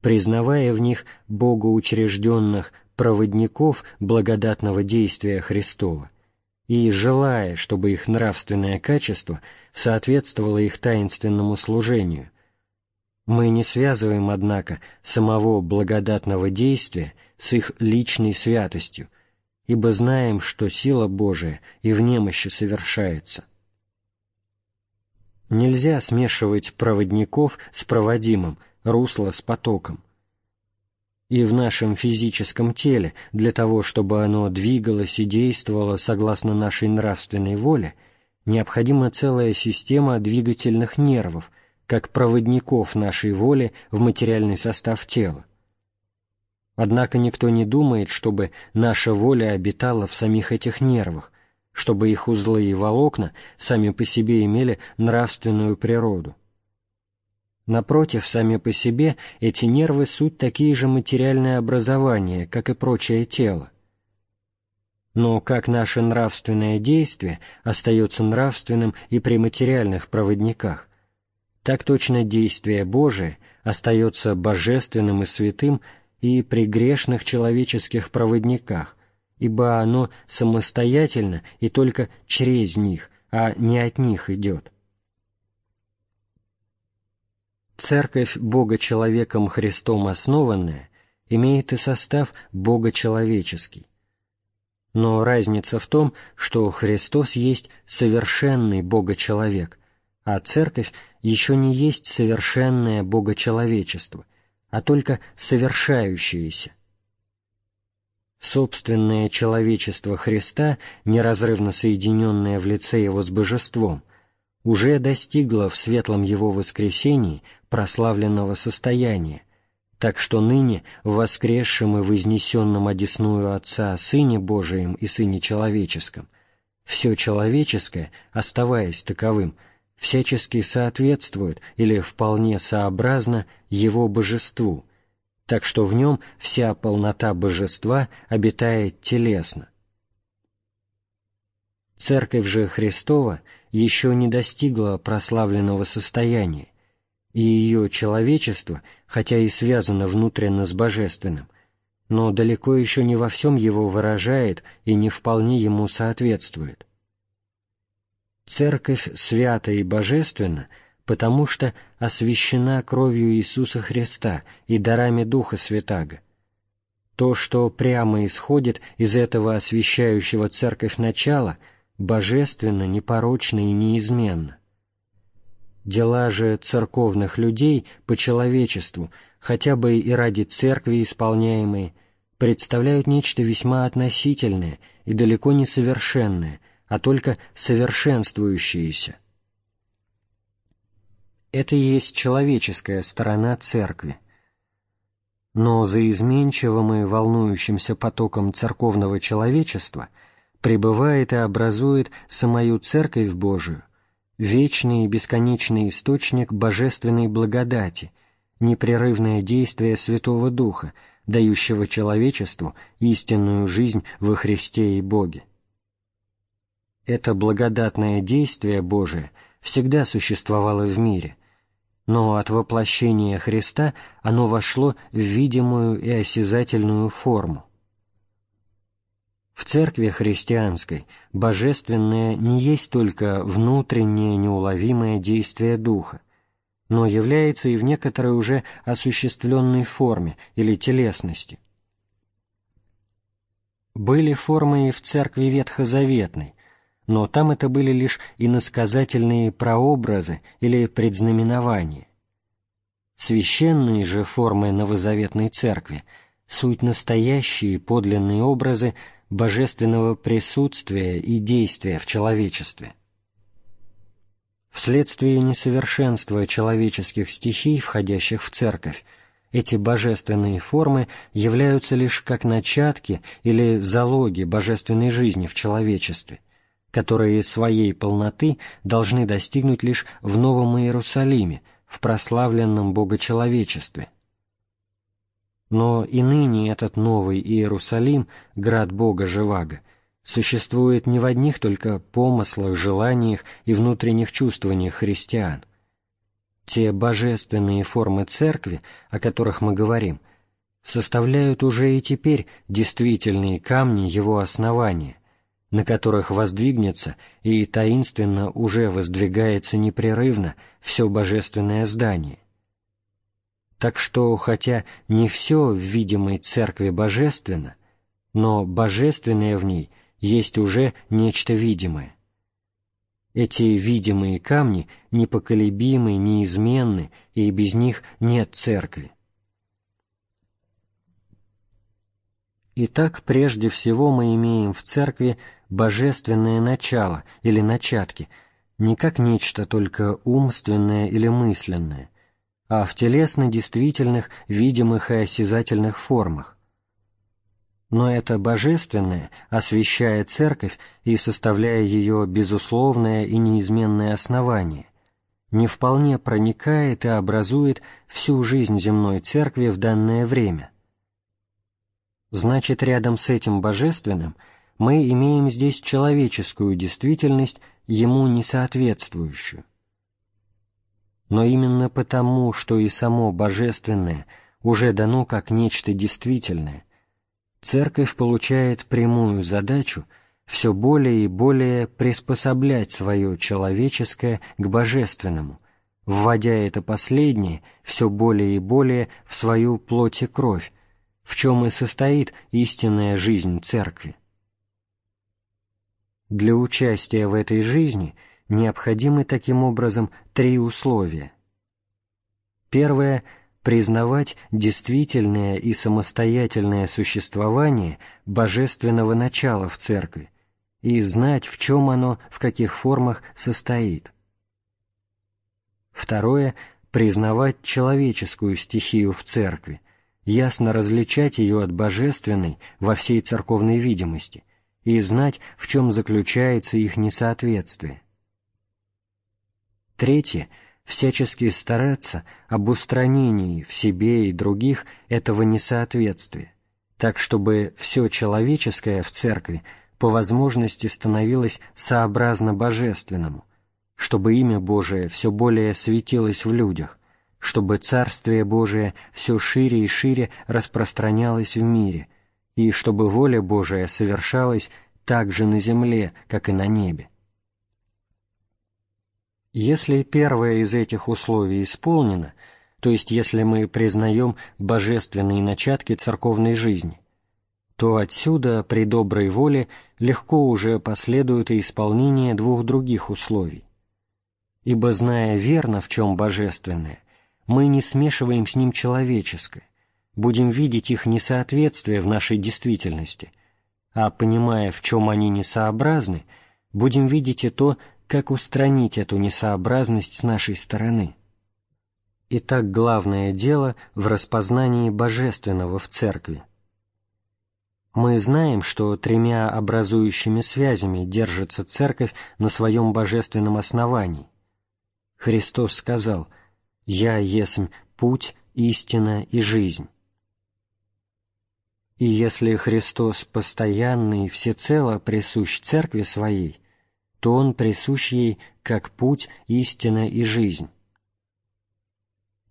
Признавая в них богоучрежденных проводников благодатного действия Христова, и желая, чтобы их нравственное качество соответствовало их таинственному служению. Мы не связываем, однако, самого благодатного действия с их личной святостью, ибо знаем, что сила Божия и в немощи совершается. Нельзя смешивать проводников с проводимым, русло с потоком. И в нашем физическом теле, для того, чтобы оно двигалось и действовало согласно нашей нравственной воле, необходима целая система двигательных нервов, как проводников нашей воли в материальный состав тела. Однако никто не думает, чтобы наша воля обитала в самих этих нервах, чтобы их узлы и волокна сами по себе имели нравственную природу. Напротив, сами по себе эти нервы суть такие же материальные образования, как и прочее тело. Но как наше нравственное действие остается нравственным и при материальных проводниках, так точно действие Божие остается божественным и святым и при грешных человеческих проводниках, ибо оно самостоятельно и только через них, а не от них идет. Церковь Бога человеком Христом основанная имеет и состав Бога человеческий. Но разница в том, что Христос есть совершенный Бога Человек, а Церковь еще не есть совершенное Богочеловечество – а только совершающееся. Собственное человечество Христа, неразрывно соединенное в лице Его с Божеством, уже достигло в светлом Его воскресении прославленного состояния, так что ныне в и вознесенным одесную Отца Сыне Божием и Сыне Человеческом все человеческое, оставаясь таковым, — всячески соответствует или вполне сообразно его божеству, так что в нем вся полнота божества обитает телесно. Церковь же Христова еще не достигла прославленного состояния, и ее человечество, хотя и связано внутренно с божественным, но далеко еще не во всем его выражает и не вполне ему соответствует. Церковь свята и божественна, потому что освящена кровью Иисуса Христа и дарами Духа Святаго. То, что прямо исходит из этого освящающего церковь начала, божественно, непорочно и неизменно. Дела же церковных людей по человечеству, хотя бы и ради церкви исполняемые, представляют нечто весьма относительное и далеко не совершенное а только совершенствующиеся. Это и есть человеческая сторона церкви. Но за изменчивым и волнующимся потоком церковного человечества пребывает и образует самую Церковь Божию, вечный и бесконечный источник божественной благодати, непрерывное действие Святого Духа, дающего человечеству истинную жизнь во Христе и Боге. Это благодатное действие Божие всегда существовало в мире, но от воплощения Христа оно вошло в видимую и осязательную форму. В церкви христианской божественное не есть только внутреннее неуловимое действие Духа, но является и в некоторой уже осуществленной форме или телесности. Были формы и в церкви ветхозаветной, но там это были лишь иносказательные прообразы или предзнаменования. Священные же формы новозаветной церкви – суть настоящие подлинные образы божественного присутствия и действия в человечестве. Вследствие несовершенства человеческих стихий, входящих в церковь, эти божественные формы являются лишь как начатки или залоги божественной жизни в человечестве которые своей полноты должны достигнуть лишь в Новом Иерусалиме, в прославленном Богочеловечестве. Но и ныне этот новый Иерусалим, град Бога Живаго, существует не в одних только помыслах, желаниях и внутренних чувствованиях христиан. Те божественные формы церкви, о которых мы говорим, составляют уже и теперь действительные камни его основания, на которых воздвигнется и таинственно уже воздвигается непрерывно все божественное здание. Так что, хотя не все в видимой церкви божественно, но божественное в ней есть уже нечто видимое. Эти видимые камни непоколебимы, неизменны, и без них нет церкви. Итак, прежде всего мы имеем в церкви божественное начало или начатки, не как нечто только умственное или мысленное, а в телесно-действительных, видимых и осязательных формах. Но это божественное, освещая церковь и составляя ее безусловное и неизменное основание, не вполне проникает и образует всю жизнь земной церкви в данное время – Значит, рядом с этим божественным мы имеем здесь человеческую действительность, ему не соответствующую. Но именно потому, что и само божественное уже дано как нечто действительное, церковь получает прямую задачу все более и более приспособлять свое человеческое к божественному, вводя это последнее все более и более в свою плоть и кровь, в чем и состоит истинная жизнь церкви. Для участия в этой жизни необходимы таким образом три условия. Первое – признавать действительное и самостоятельное существование божественного начала в церкви и знать, в чем оно, в каких формах состоит. Второе – признавать человеческую стихию в церкви, ясно различать ее от божественной во всей церковной видимости и знать, в чем заключается их несоответствие. Третье – всячески стараться об устранении в себе и других этого несоответствия, так чтобы все человеческое в церкви по возможности становилось сообразно божественному, чтобы имя Божие все более светилось в людях – чтобы Царствие Божие все шире и шире распространялось в мире, и чтобы воля Божия совершалась так же на земле, как и на небе. Если первое из этих условий исполнено, то есть если мы признаем божественные начатки церковной жизни, то отсюда при доброй воле легко уже последует и исполнение двух других условий. Ибо зная верно, в чем божественное, мы не смешиваем с ним человеческое, будем видеть их несоответствие в нашей действительности, а понимая, в чем они несообразны, будем видеть и то, как устранить эту несообразность с нашей стороны. Итак, главное дело в распознании божественного в церкви. Мы знаем, что тремя образующими связями держится церковь на своем божественном основании. Христос сказал – я есмь путь, истина и жизнь. И если Христос постоянный всецело присущ Церкви Своей, то Он присущ ей как путь, истина и жизнь.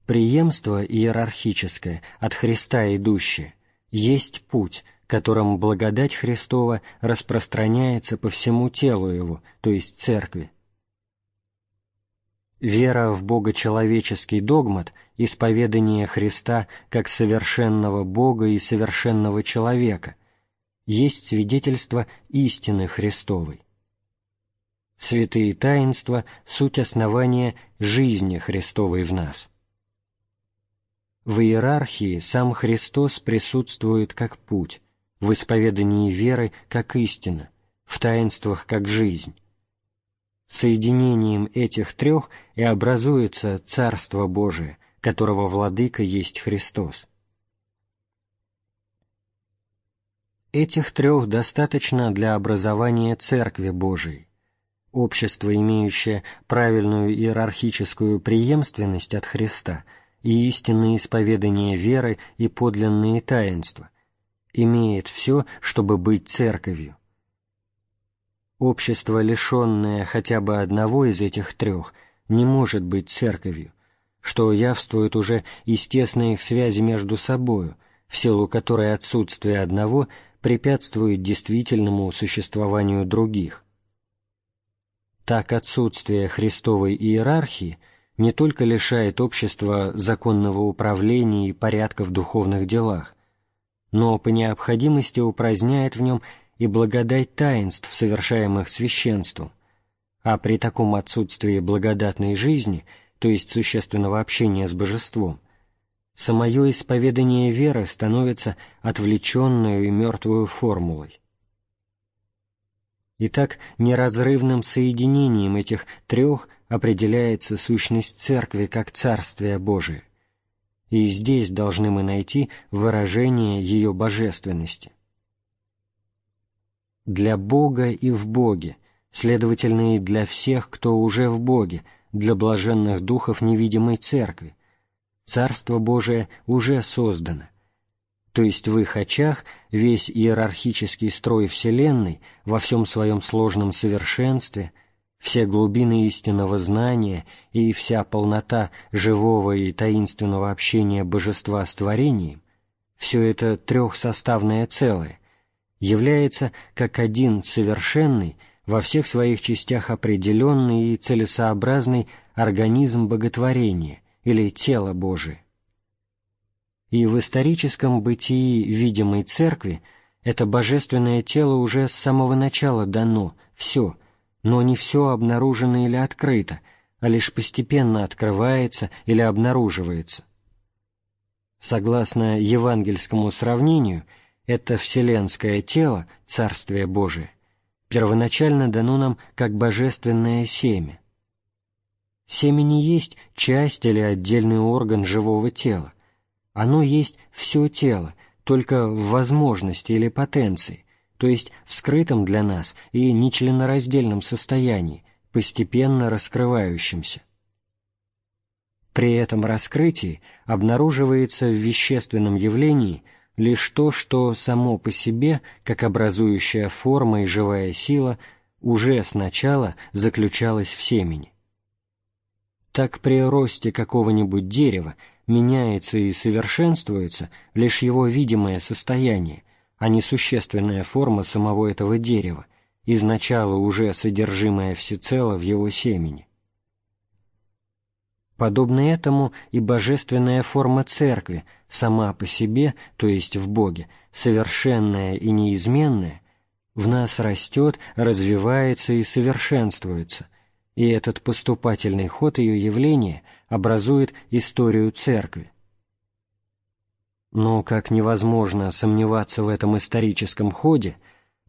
Приемство иерархическое, от Христа идущее, есть путь, которым благодать Христова распространяется по всему телу Его, то есть Церкви, Вера в Бога человеческий догмат, исповедание Христа как совершенного Бога и совершенного человека, есть свидетельство истины Христовой. Святые таинства – суть основания жизни Христовой в нас. В иерархии сам Христос присутствует как путь, в исповедании веры как истина, в таинствах как жизнь соединением этих трех и образуется Царство Божие, которого владыка есть Христос. Этих трех достаточно для образования Церкви Божией. Общество, имеющее правильную иерархическую преемственность от Христа и истинное исповедание веры и подлинные таинства, имеет все, чтобы быть церковью – Общество, лишенное хотя бы одного из этих трех, не может быть церковью, что явствует уже из тесной их связи между собою, в силу которой отсутствие одного препятствует действительному существованию других. Так отсутствие Христовой иерархии не только лишает общества законного управления и порядка в духовных делах, но по необходимости упраздняет в нем и благодать таинств, совершаемых священству, а при таком отсутствии благодатной жизни, то есть существенного общения с божеством, самое исповедание веры становится отвлеченную и мертвую формулой. Итак, неразрывным соединением этих трех определяется сущность Церкви как Царствие Божие, и здесь должны мы найти выражение ее божественности – для Бога и в Боге, следовательно, и для всех, кто уже в Боге, для блаженных духов невидимой церкви. Царство Божие уже создано. То есть в их очах весь иерархический строй Вселенной во всем своем сложном совершенстве, все глубины истинного знания и вся полнота живого и таинственного общения Божества с творением, все это трехсоставное целое, является как один совершенный во всех своих частях определенный и целесообразный организм боготворения или тело Божие. И в историческом бытии видимой церкви это божественное тело уже с самого начала дано, все, но не все обнаружено или открыто, а лишь постепенно открывается или обнаруживается. Согласно евангельскому сравнению – это вселенское тело, Царствие Божие, первоначально дано нам как божественное семя. Семя не есть часть или отдельный орган живого тела. Оно есть все тело, только в возможности или потенции, то есть в скрытом для нас и нечленораздельном состоянии, постепенно раскрывающемся. При этом раскрытии обнаруживается в вещественном явлении – лишь то, что само по себе, как образующая форма и живая сила, уже сначала заключалось в семени. Так при росте какого-нибудь дерева меняется и совершенствуется лишь его видимое состояние, а не существенная форма самого этого дерева, изначало уже содержимое всецело в его семени. Подобно этому и божественная форма церкви, сама по себе, то есть в Боге, совершенная и неизменная, в нас растет, развивается и совершенствуется, и этот поступательный ход ее явления образует историю церкви. Но как невозможно сомневаться в этом историческом ходе,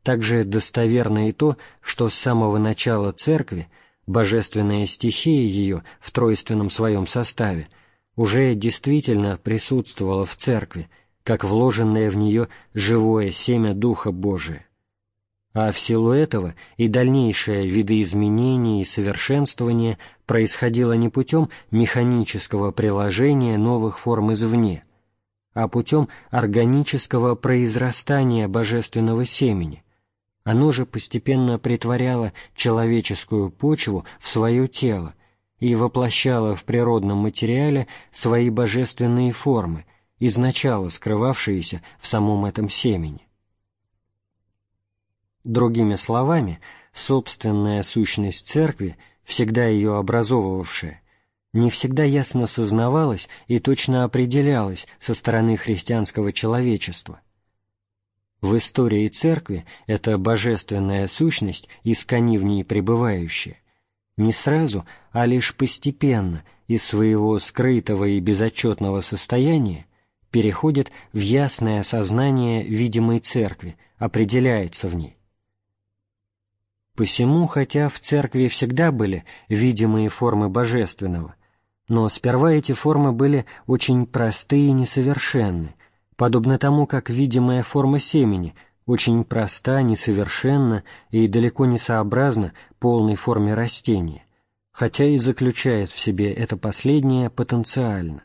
также достоверно и то, что с самого начала церкви – Божественная стихия ее в тройственном своем составе уже действительно присутствовала в церкви, как вложенное в нее живое семя Духа Божия. А в силу этого и дальнейшее видоизменение и совершенствование происходило не путем механического приложения новых форм извне, а путем органического произрастания божественного семени, оно же постепенно притворяло человеческую почву в свое тело и воплощало в природном материале свои божественные формы, изначало скрывавшиеся в самом этом семени. Другими словами, собственная сущность церкви, всегда ее образовывавшая, не всегда ясно сознавалась и точно определялась со стороны христианского человечества, в истории церкви эта божественная сущность искони в ней пребывающая, не сразу, а лишь постепенно из своего скрытого и безотчетного состояния переходит в ясное сознание видимой церкви, определяется в ней. Посему, хотя в церкви всегда были видимые формы божественного, но сперва эти формы были очень просты и несовершенны – Подобно тому, как видимая форма семени очень проста, несовершенна и далеко не сообразна полной форме растения, хотя и заключает в себе это последнее потенциально.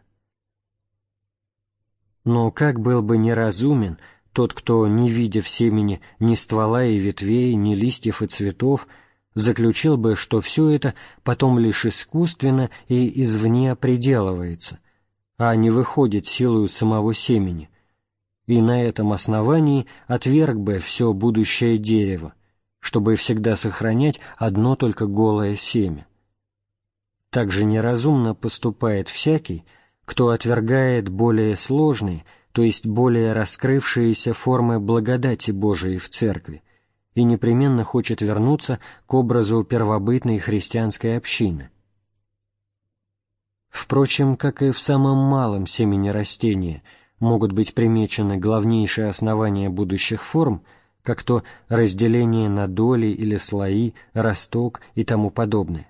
Но как был бы неразумен тот, кто, не видя в семени ни ствола и ветвей, ни листьев и цветов, заключил бы, что все это потом лишь искусственно и извне приделывается, а не выходит силою самого семени, и на этом основании отверг бы все будущее дерево, чтобы всегда сохранять одно только голое семя. Так же неразумно поступает всякий, кто отвергает более сложные, то есть более раскрывшиеся формы благодати Божией в церкви, и непременно хочет вернуться к образу первобытной христианской общины. Впрочем, как и в самом малом семени растения – могут быть примечены главнейшие основания будущих форм, как то разделение на доли или слои, росток и тому подобное.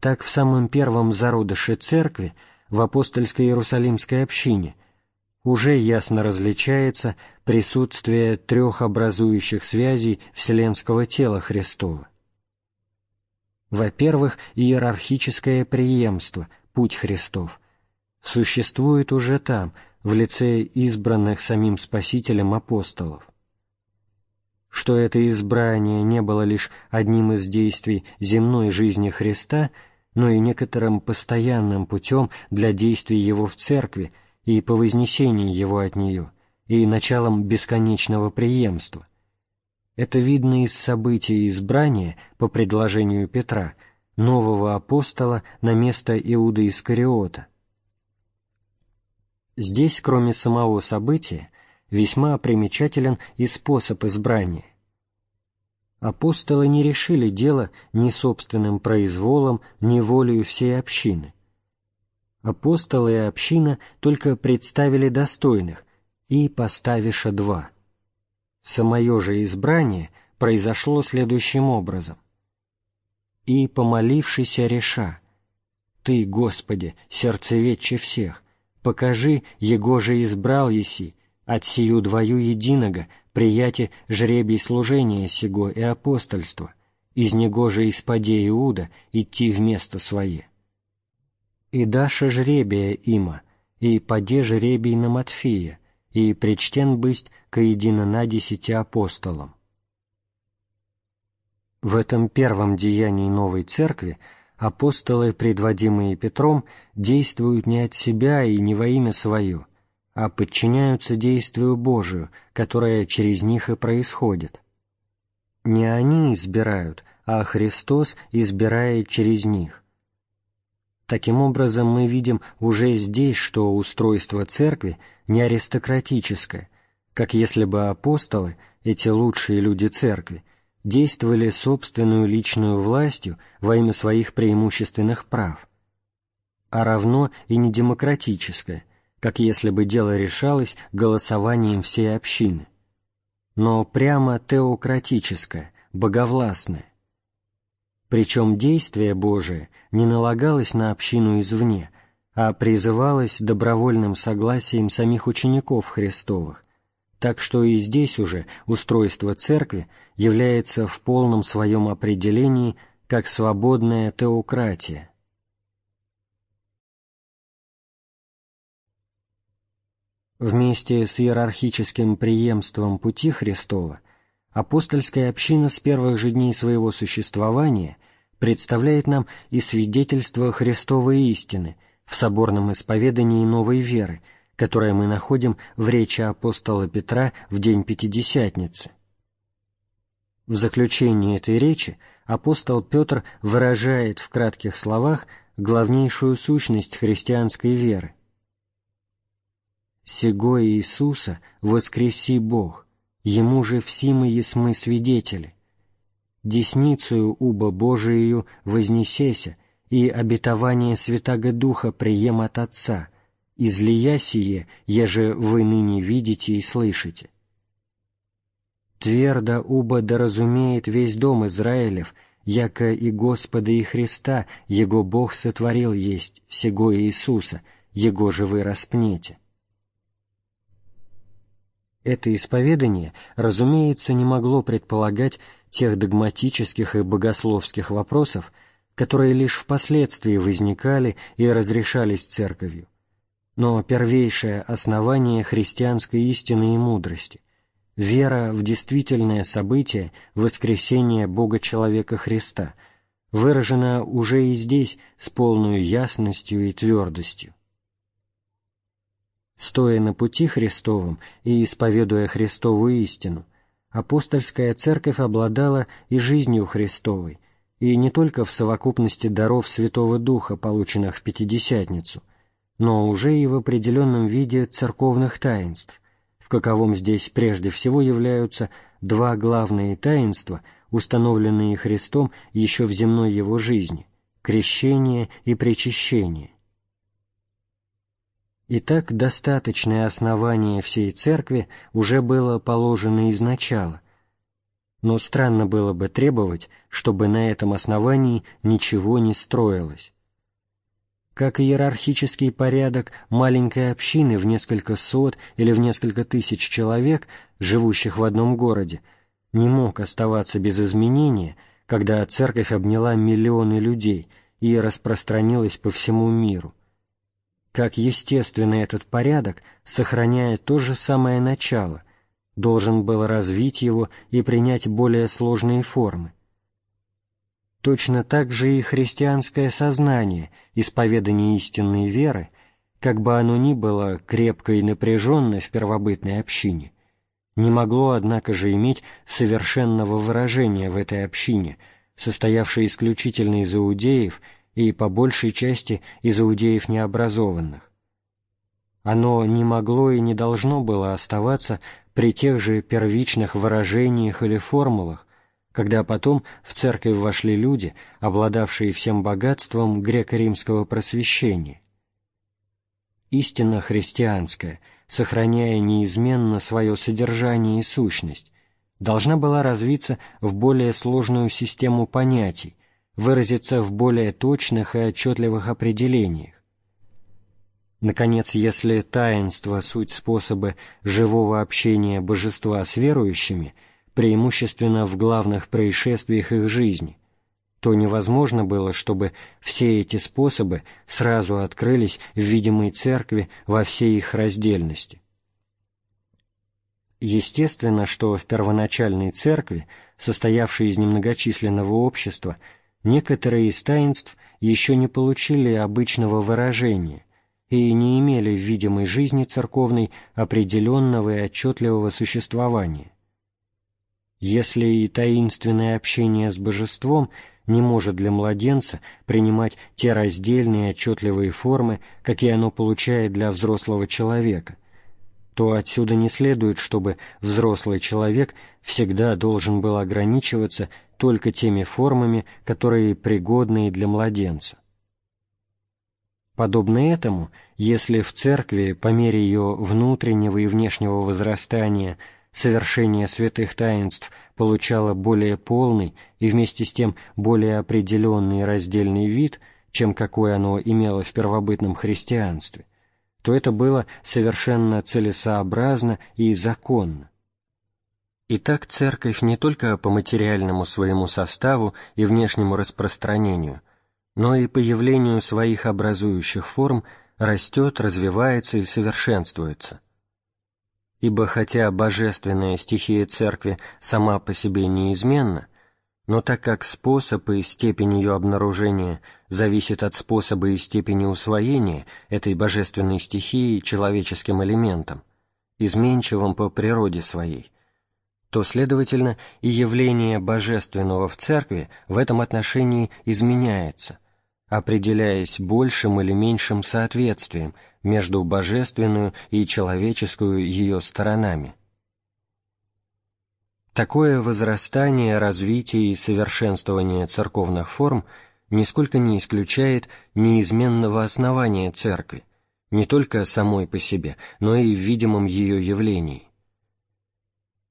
Так в самом первом зародыше церкви, в апостольской Иерусалимской общине, уже ясно различается присутствие трех образующих связей вселенского тела Христова. Во-первых, иерархическое преемство, путь Христов, существует уже там – в лице избранных самим Спасителем апостолов, что это избрание не было лишь одним из действий земной жизни Христа, но и некоторым постоянным путем для действий Его в Церкви и по вознесении Его от нее, и началом бесконечного преемства. Это видно из событий избрания, по предложению Петра, нового апостола на место Иуда Искариота, Здесь, кроме самого события, весьма примечателен и способ избрания. Апостолы не решили дело ни собственным произволом, ни волею всей общины. Апостолы и община только представили достойных и поставиша два. Самое же избрание произошло следующим образом. «И помолившийся реша, Ты, Господи, сердцеведче всех, Покажи Его же избрал еси, от сию двою единого, прияти жребий служения сего и апостольства, из него же исподе Иуда идти в место свое. И даша жребия има, и поде жребий на Матфея, и причтен быть коедино на десяти апостолам. В этом первом деянии новой церкви – Апостолы, предводимые Петром, действуют не от себя и не во имя свое, а подчиняются действию Божию, которое через них и происходит. Не они избирают, а Христос избирает через них. Таким образом, мы видим уже здесь, что устройство церкви не аристократическое, как если бы апостолы, эти лучшие люди церкви, действовали собственную личную властью во имя своих преимущественных прав, а равно и недемократическое, как если бы дело решалось голосованием всей общины, но прямо теократическое, боговластное. Причем действие Божие не налагалось на общину извне, а призывалось добровольным согласием самих учеников Христовых, так что и здесь уже устройство церкви является в полном своем определении как свободная теократия. Вместе с иерархическим преемством пути Христова апостольская община с первых же дней своего существования представляет нам и свидетельство Христовой истины в соборном исповедании новой веры – которое мы находим в речи апостола Петра в день Пятидесятницы. В заключении этой речи апостол Петр выражает в кратких словах главнейшую сущность христианской веры. «Сего Иисуса воскреси Бог, Ему же всимы есмы свидетели. Десницею уба Божию вознесеся, и обетование Святаго Духа прием от Отца, излия сие, еже вы ныне видите и слышите. Твердо уба доразумеет весь дом Израилев, яко и Господа и Христа, Его Бог сотворил есть, сего Иисуса, Его же вы распнете. Это исповедание, разумеется, не могло предполагать тех догматических и богословских вопросов, которые лишь впоследствии возникали и разрешались церковью но первейшее основание христианской истины и мудрости – вера в действительное событие воскресения Бога-человека Христа, выражена уже и здесь с полной ясностью и твердостью. Стоя на пути Христовом и исповедуя Христовую истину, апостольская церковь обладала и жизнью Христовой, и не только в совокупности даров Святого Духа, полученных в Пятидесятницу – но уже и в определенном виде церковных таинств, в каковом здесь прежде всего являются два главные таинства, установленные Христом еще в земной его жизни – крещение и причащение. Итак, достаточное основание всей церкви уже было положено изначало, но странно было бы требовать, чтобы на этом основании ничего не строилось. Как иерархический порядок маленькой общины в несколько сот или в несколько тысяч человек, живущих в одном городе, не мог оставаться без изменения, когда церковь обняла миллионы людей и распространилась по всему миру. Как естественно этот порядок, сохраняя то же самое начало, должен был развить его и принять более сложные формы – Точно так же и христианское сознание, исповедание истинной веры, как бы оно ни было крепко и напряженно в первобытной общине, не могло, однако же, иметь совершенного выражения в этой общине, состоявшей исключительно из иудеев и, по большей части, из иудеев необразованных. Оно не могло и не должно было оставаться при тех же первичных выражениях или формулах, когда потом в церковь вошли люди, обладавшие всем богатством греко-римского просвещения. Истина христианская, сохраняя неизменно свое содержание и сущность, должна была развиться в более сложную систему понятий, выразиться в более точных и отчетливых определениях. Наконец, если таинство – суть способы живого общения божества с верующими – преимущественно в главных происшествиях их жизни, то невозможно было, чтобы все эти способы сразу открылись в видимой церкви во всей их раздельности. Естественно, что в первоначальной церкви, состоявшей из немногочисленного общества, некоторые из таинств еще не получили обычного выражения и не имели в видимой жизни церковной определенного и отчетливого существования. Если и таинственное общение с божеством не может для младенца принимать те раздельные отчетливые формы, какие оно получает для взрослого человека, то отсюда не следует, чтобы взрослый человек всегда должен был ограничиваться только теми формами, которые пригодны и для младенца. Подобно этому, если в церкви по мере ее внутреннего и внешнего возрастания – Совершение святых таинств получало более полный и вместе с тем более определенный раздельный вид, чем какое оно имело в первобытном христианстве, то это было совершенно целесообразно и законно. Итак, церковь не только по материальному своему составу и внешнему распространению, но и по явлению своих образующих форм растет, развивается и совершенствуется – ибо хотя божественная стихия церкви сама по себе неизменна, но так как способ и степень ее обнаружения зависит от способа и степени усвоения этой божественной стихии человеческим элементом, изменчивым по природе своей, то, следовательно, и явление божественного в церкви в этом отношении изменяется, определяясь большим или меньшим соответствием – между божественную и человеческую ее сторонами. Такое возрастание, развитие и совершенствование церковных форм нисколько не исключает неизменного основания церкви, не только самой по себе, но и в видимом ее явлении.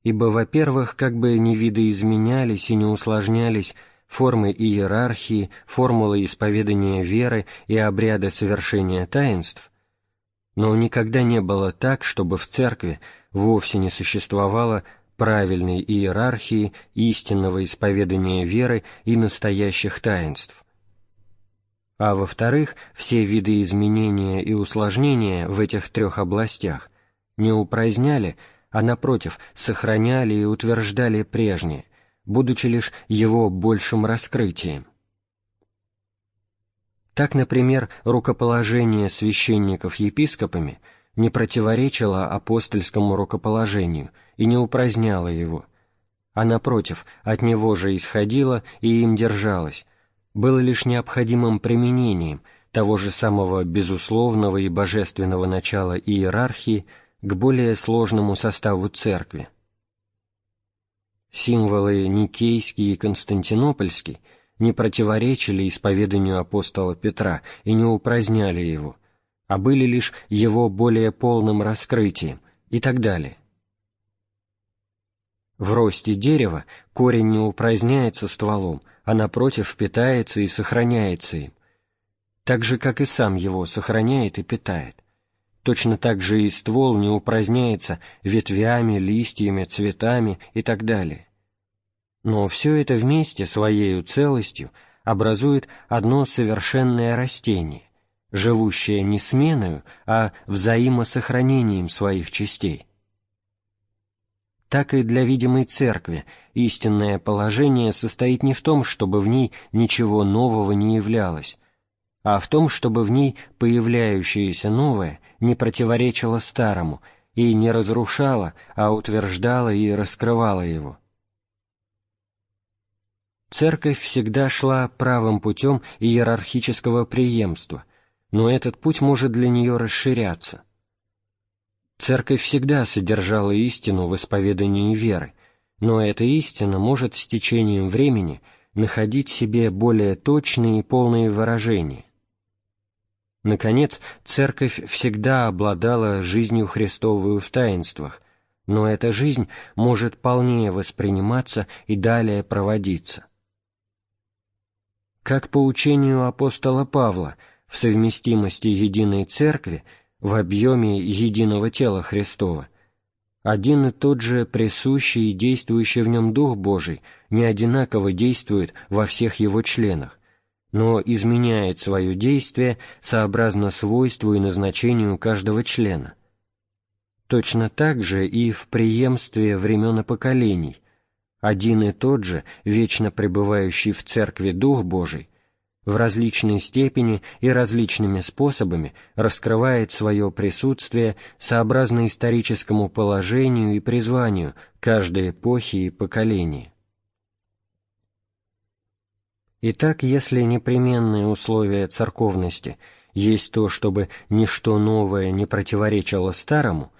Ибо, во-первых, как бы ни видоизменялись и не усложнялись формы иерархии, формулы исповедания веры и обряды совершения таинств, но никогда не было так, чтобы в церкви вовсе не существовало правильной иерархии истинного исповедания веры и настоящих таинств. А во-вторых, все виды изменения и усложнения в этих трех областях не упраздняли, а напротив, сохраняли и утверждали прежнее, будучи лишь его большим раскрытием. Так, например, рукоположение священников епископами не противоречило апостольскому рукоположению и не упраздняло его, а напротив, от него же исходило и им держалось, было лишь необходимым применением того же самого безусловного и божественного начала иерархии к более сложному составу церкви. Символы никейский и константинопольский – не противоречили исповеданию апостола Петра и не упраздняли его, а были лишь его более полным раскрытием и так далее. В росте дерева корень не упраздняется стволом, а напротив питается и сохраняется им, так же, как и сам его сохраняет и питает. Точно так же и ствол не упраздняется ветвями, листьями, цветами и так далее. Но все это вместе своей целостью образует одно совершенное растение, живущее не сменою, а взаимосохранением своих частей. Так и для видимой церкви истинное положение состоит не в том, чтобы в ней ничего нового не являлось, а в том, чтобы в ней появляющееся новое не противоречило старому и не разрушало, а утверждало и раскрывало его. Церковь всегда шла правым путем иерархического преемства, но этот путь может для нее расширяться. Церковь всегда содержала истину в исповедании веры, но эта истина может с течением времени находить себе более точные и полные выражения. Наконец, Церковь всегда обладала жизнью Христовую в таинствах, но эта жизнь может полнее восприниматься и далее проводиться как по учению апостола Павла в совместимости единой церкви в объеме единого тела Христова, один и тот же присущий и действующий в нем Дух Божий не одинаково действует во всех его членах, но изменяет свое действие сообразно свойству и назначению каждого члена. Точно так же и в преемстве времен и поколений, один и тот же, вечно пребывающий в Церкви Дух Божий, в различной степени и различными способами раскрывает свое присутствие сообразно историческому положению и призванию каждой эпохи и поколения. Итак, если непременные условия церковности есть то, чтобы ничто новое не противоречило старому,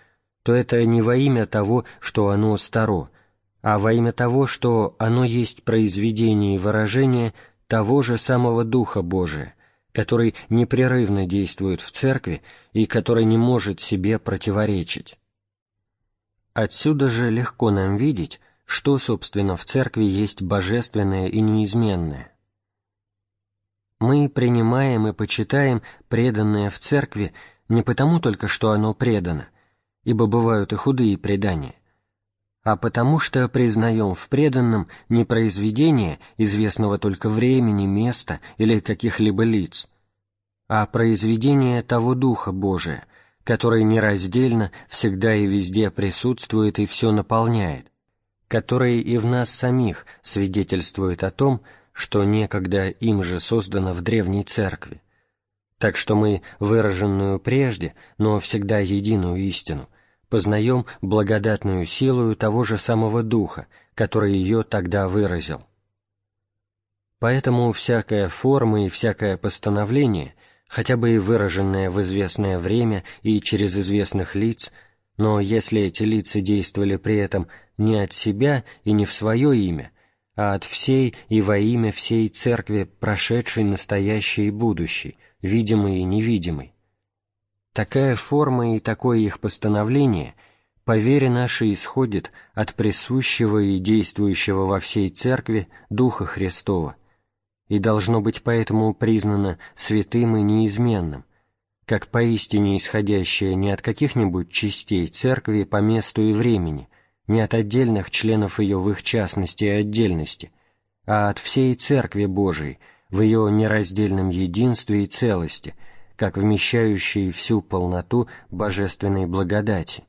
то это не во имя того, что оно старо – а во имя того, что оно есть произведение и выражение того же самого Духа Божия, который непрерывно действует в Церкви и который не может себе противоречить. Отсюда же легко нам видеть, что, собственно, в Церкви есть божественное и неизменное. Мы принимаем и почитаем преданное в Церкви не потому только, что оно предано, ибо бывают и худые предания, а потому что признаем в преданном не произведение известного только времени, места или каких-либо лиц, а произведение того Духа Божия, который нераздельно всегда и везде присутствует и все наполняет, который и в нас самих свидетельствует о том, что некогда им же создано в древней церкви. Так что мы выраженную прежде, но всегда единую истину – познаем благодатную силу того же самого Духа, который ее тогда выразил. Поэтому всякая форма и всякое постановление, хотя бы и выраженное в известное время и через известных лиц, но если эти лица действовали при этом не от себя и не в свое имя, а от всей и во имя всей Церкви, прошедшей, настоящей и будущей, видимой и невидимой, Такая форма и такое их постановление по вере нашей исходит от присущего и действующего во всей Церкви Духа Христова и должно быть поэтому признано святым и неизменным, как поистине исходящее не от каких-нибудь частей Церкви по месту и времени, не от отдельных членов ее в их частности и отдельности, а от всей Церкви Божией в ее нераздельном единстве и целости – как вмещающий всю полноту божественной благодати.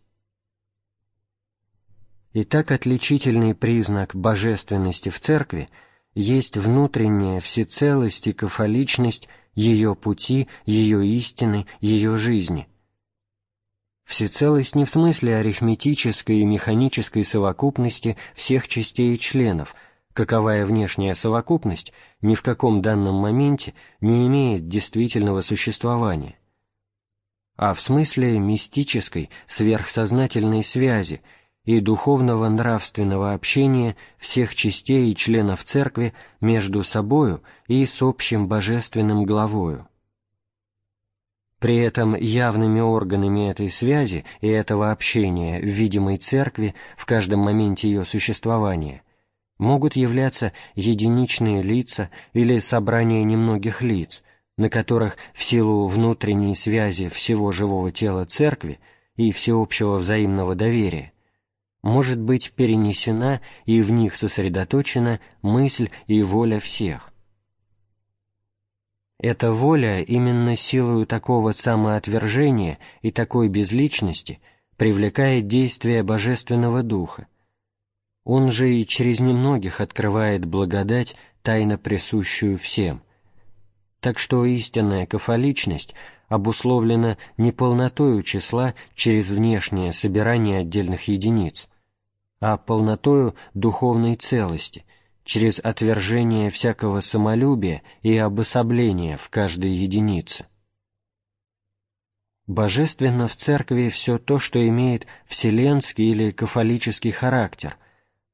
Итак, отличительный признак божественности в Церкви есть внутренняя всецелость и кафоличность ее пути, ее истины, ее жизни. Всецелость не в смысле арифметической и механической совокупности всех частей и членов – каковая внешняя совокупность ни в каком данном моменте не имеет действительного существования, а в смысле мистической сверхсознательной связи и духовного нравственного общения всех частей и членов Церкви между собою и с общим божественным главою. При этом явными органами этой связи и этого общения в видимой Церкви в каждом моменте ее существования – могут являться единичные лица или собрание немногих лиц, на которых в силу внутренней связи всего живого тела церкви и всеобщего взаимного доверия может быть перенесена и в них сосредоточена мысль и воля всех. Эта воля именно силою такого самоотвержения и такой безличности привлекает действие Божественного Духа, он же и через немногих открывает благодать, тайно присущую всем. Так что истинная кафоличность обусловлена не полнотою числа через внешнее собирание отдельных единиц, а полнотою духовной целости, через отвержение всякого самолюбия и обособления в каждой единице. Божественно в Церкви все то, что имеет вселенский или кафолический характер,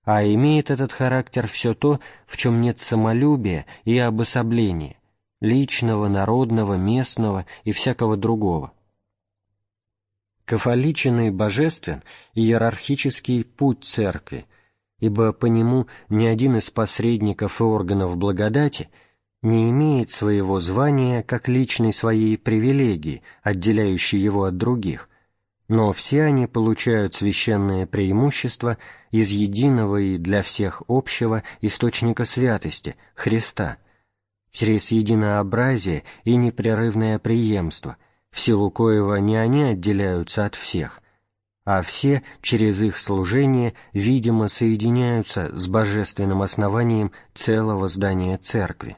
а имеет этот характер все то, в чем нет самолюбия и обособления, личного, народного, местного и всякого другого. Кафоличен божествен и иерархический путь церкви, ибо по нему ни один из посредников и органов благодати не имеет своего звания как личной своей привилегии, отделяющей его от других – но все они получают священное преимущество из единого и для всех общего источника святости – Христа, через единообразие и непрерывное преемство, в силу коего не они отделяются от всех, а все через их служение видимо соединяются с божественным основанием целого здания Церкви.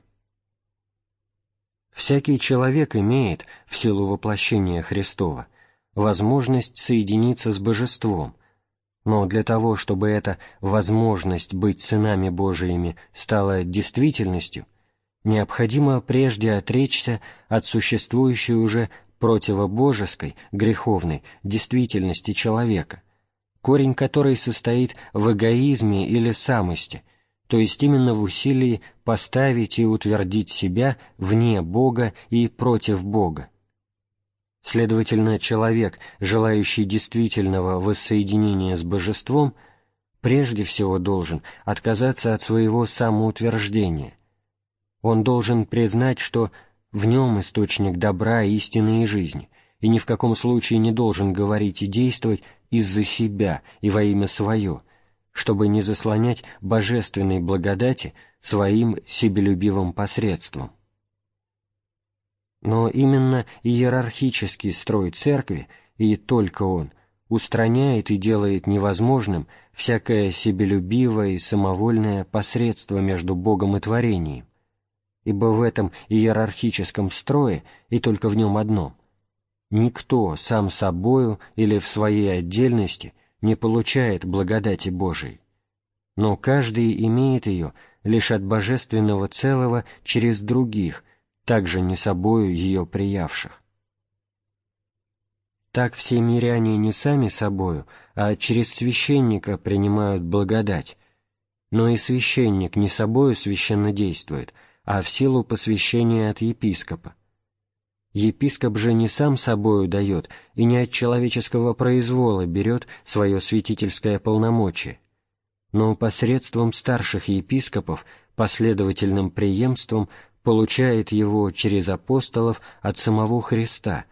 Всякий человек имеет, в силу воплощения Христова – возможность соединиться с Божеством, но для того, чтобы эта возможность быть сынами Божиими стала действительностью, необходимо прежде отречься от существующей уже противобожеской, греховной действительности человека, корень которой состоит в эгоизме или самости, то есть именно в усилии поставить и утвердить себя вне Бога и против Бога. Следовательно, человек, желающий действительного воссоединения с божеством, прежде всего должен отказаться от своего самоутверждения. Он должен признать, что в нем источник добра, истины и жизни, и ни в каком случае не должен говорить и действовать из-за себя и во имя свое, чтобы не заслонять божественной благодати своим себелюбивым посредством. Но именно иерархический строй церкви, и только он, устраняет и делает невозможным всякое себелюбивое и самовольное посредство между Богом и творением, ибо в этом иерархическом строе, и только в нем одном, никто сам собою или в своей отдельности не получает благодати Божией, но каждый имеет ее лишь от божественного целого через других, также не собою ее приявших. Так все миряне не сами собою, а через священника принимают благодать, но и священник не собою священно действует, а в силу посвящения от епископа. Епископ же не сам собою дает и не от человеческого произвола берет свое святительское полномочие, но посредством старших епископов, последовательным преемством получает его через апостолов от самого Христа,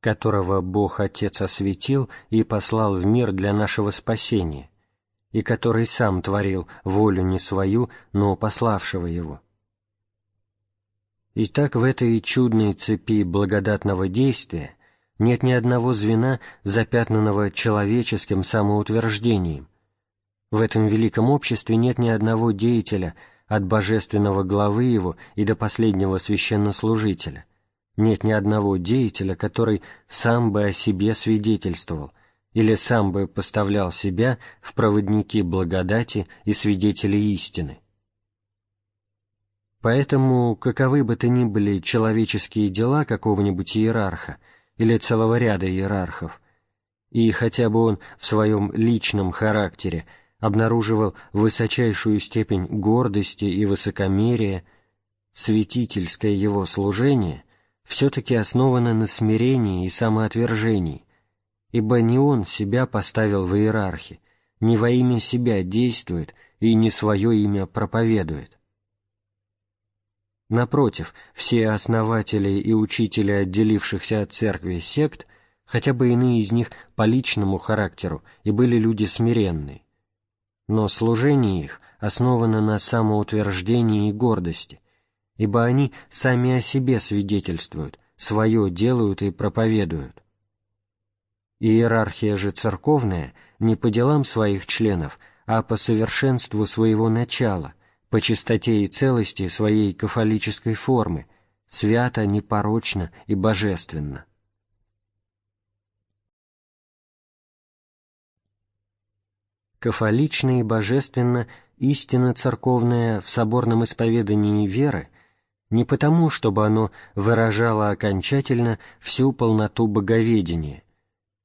которого Бог Отец осветил и послал в мир для нашего спасения, и который сам творил волю не свою, но пославшего его. Итак, в этой чудной цепи благодатного действия нет ни одного звена, запятнанного человеческим самоутверждением. В этом великом обществе нет ни одного деятеля – от божественного главы его и до последнего священнослужителя. Нет ни одного деятеля, который сам бы о себе свидетельствовал или сам бы поставлял себя в проводники благодати и свидетели истины. Поэтому, каковы бы то ни были человеческие дела какого-нибудь иерарха или целого ряда иерархов, и хотя бы он в своем личном характере – обнаруживал высочайшую степень гордости и высокомерия, святительское его служение все-таки основано на смирении и самоотвержении, ибо не он себя поставил в иерархи, не во имя себя действует и не свое имя проповедует. Напротив, все основатели и учители отделившихся от церкви сект, хотя бы иные из них по личному характеру, и были люди смиренные, но служение их основано на самоутверждении и гордости, ибо они сами о себе свидетельствуют, свое делают и проповедуют. Иерархия же церковная не по делам своих членов, а по совершенству своего начала, по чистоте и целости своей кафолической формы, свято, непорочно и божественно. кафолична и божественна истина церковная в соборном исповедании веры не потому, чтобы оно выражало окончательно всю полноту боговедения,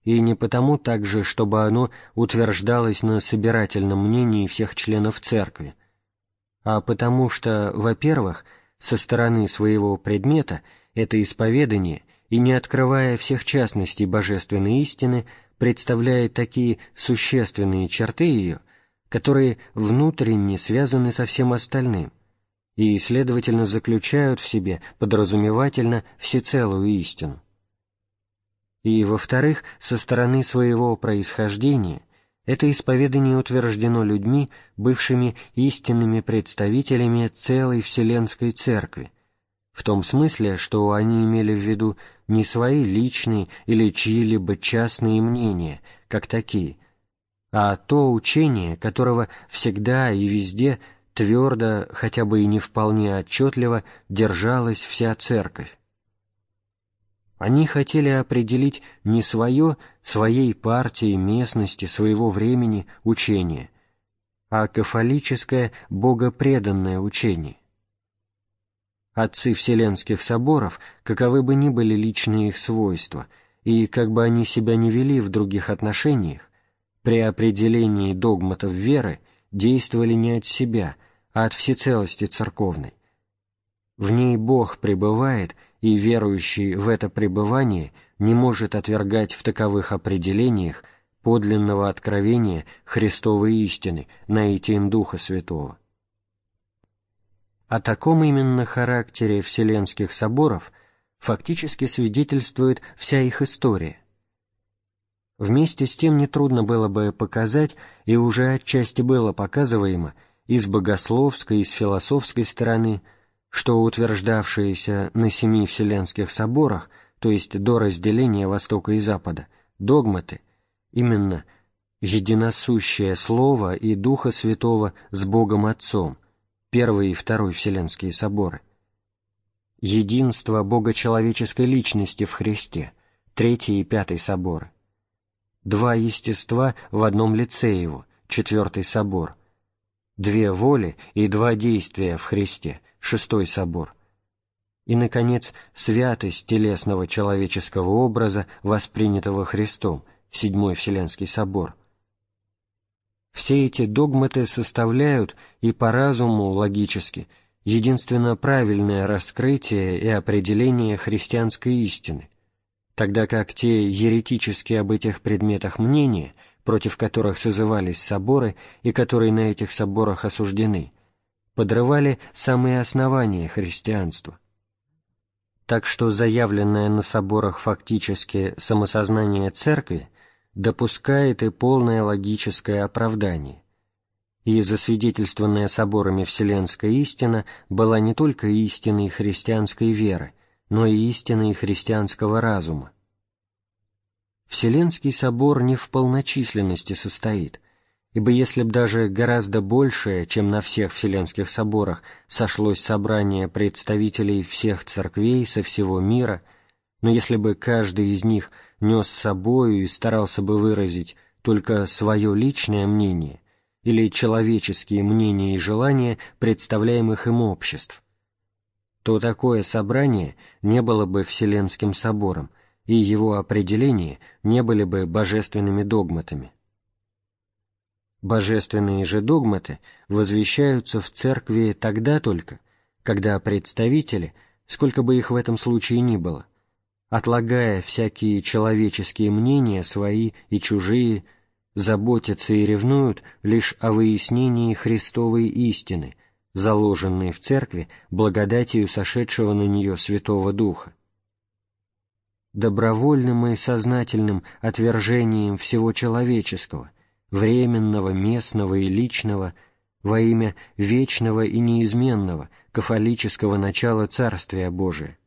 и не потому также, чтобы оно утверждалось на собирательном мнении всех членов церкви, а потому что, во-первых, со стороны своего предмета это исповедание, и не открывая всех частностей божественной истины, представляет такие существенные черты ее, которые внутренне связаны со всем остальным и, следовательно, заключают в себе подразумевательно всецелую истину. И, во-вторых, со стороны своего происхождения это исповедание утверждено людьми, бывшими истинными представителями целой Вселенской Церкви, в том смысле, что они имели в виду не свои личные или чьи-либо частные мнения, как такие, а то учение, которого всегда и везде твердо, хотя бы и не вполне отчетливо, держалась вся церковь. Они хотели определить не свое, своей партии, местности, своего времени учение, а кафолическое богопреданное учение отцы вселенских соборов, каковы бы ни были личные их свойства, и как бы они себя не вели в других отношениях, при определении догматов веры действовали не от себя, а от всецелости церковной. В ней Бог пребывает, и верующий в это пребывание не может отвергать в таковых определениях подлинного откровения Христовой истины, наитием Духа Святого. О таком именно характере вселенских соборов фактически свидетельствует вся их история. Вместе с тем нетрудно было бы показать, и уже отчасти было показываемо, и с богословской, и с философской стороны, что утверждавшиеся на семи вселенских соборах, то есть до разделения Востока и Запада, догматы, именно единосущее Слово и Духа Святого с Богом Отцом – Первой и Второй Вселенские соборы, единство богочеловеческой личности в Христе, Третий и Пятый соборы, два естества в одном лице Его, Четвертый собор, две воли и два действия в Христе, Шестой собор, и, наконец, святость телесного человеческого образа, воспринятого Христом, Седьмой Вселенский собор – все эти догматы составляют и по разуму логически единственно правильное раскрытие и определение христианской истины, тогда как те еретические об этих предметах мнения, против которых созывались соборы и которые на этих соборах осуждены, подрывали самые основания христианства. Так что заявленное на соборах фактически самосознание церкви – допускает и полное логическое оправдание. И засвидетельствованная соборами вселенская истина была не только истиной христианской веры, но и истиной христианского разума. Вселенский собор не в полночисленности состоит, ибо если б даже гораздо большее, чем на всех вселенских соборах, сошлось собрание представителей всех церквей со всего мира, но если бы каждый из них – нес с собою и старался бы выразить только свое личное мнение или человеческие мнения и желания представляемых им обществ, то такое собрание не было бы Вселенским собором, и его определения не были бы божественными догматами. Божественные же догматы возвещаются в церкви тогда только, когда представители, сколько бы их в этом случае ни было, отлагая всякие человеческие мнения свои и чужие, заботятся и ревнуют лишь о выяснении Христовой истины, заложенной в Церкви благодатью сошедшего на нее Святого Духа. Добровольным и сознательным отвержением всего человеческого, временного, местного и личного, во имя вечного и неизменного, кафолического начала Царствия Божия,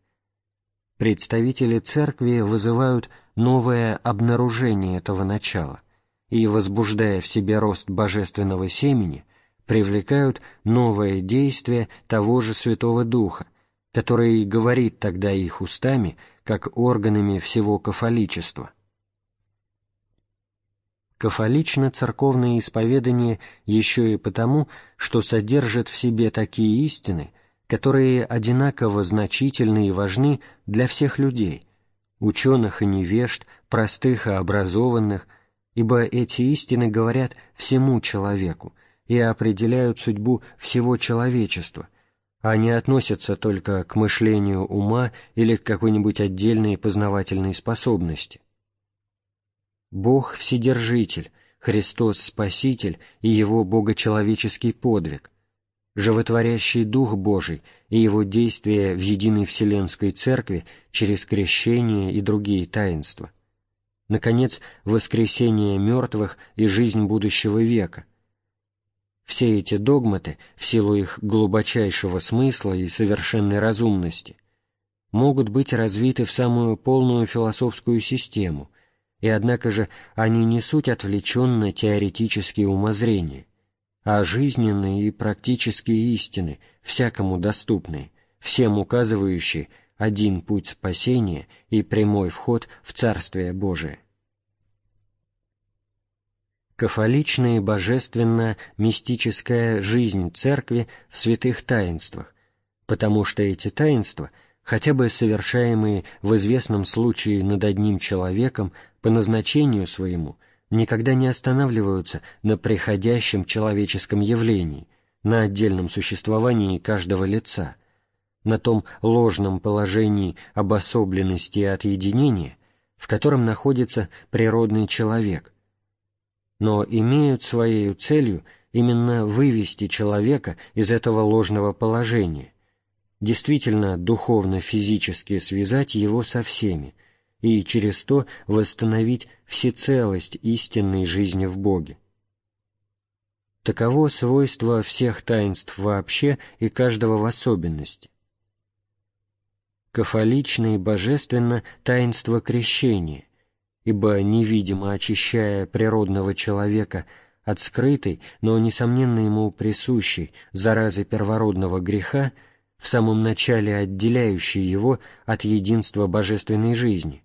Представители церкви вызывают новое обнаружение этого начала и, возбуждая в себе рост божественного семени, привлекают новое действие того же Святого Духа, который говорит тогда их устами, как органами всего кафоличества. Кафолично церковное исповедание еще и потому, что содержит в себе такие истины, которые одинаково значительны и важны для всех людей, ученых и невежд, простых и образованных, ибо эти истины говорят всему человеку и определяют судьбу всего человечества, а не относятся только к мышлению ума или к какой-нибудь отдельной познавательной способности. Бог – Вседержитель, Христос – Спаситель и Его богочеловеческий подвиг – животворящий Дух Божий и Его действия в единой Вселенской Церкви через крещение и другие таинства. Наконец, воскресение мертвых и жизнь будущего века. Все эти догматы, в силу их глубочайшего смысла и совершенной разумности, могут быть развиты в самую полную философскую систему, и однако же они не суть отвлеченно-теоретические умозрения – а жизненные и практические истины, всякому доступные, всем указывающие один путь спасения и прямой вход в Царствие Божие. Кафоличная божественно-мистическая жизнь Церкви в святых таинствах, потому что эти таинства, хотя бы совершаемые в известном случае над одним человеком по назначению своему – никогда не останавливаются на приходящем человеческом явлении, на отдельном существовании каждого лица, на том ложном положении обособленности и отъединения, в котором находится природный человек, но имеют своей целью именно вывести человека из этого ложного положения, действительно духовно-физически связать его со всеми – и через то восстановить всецелость истинной жизни в Боге. Таково свойство всех таинств вообще и каждого в особенности. Кафолично и божественно таинство крещения, ибо невидимо очищая природного человека от скрытой, но несомненно ему присущей заразы первородного греха, в самом начале отделяющей его от единства божественной жизни,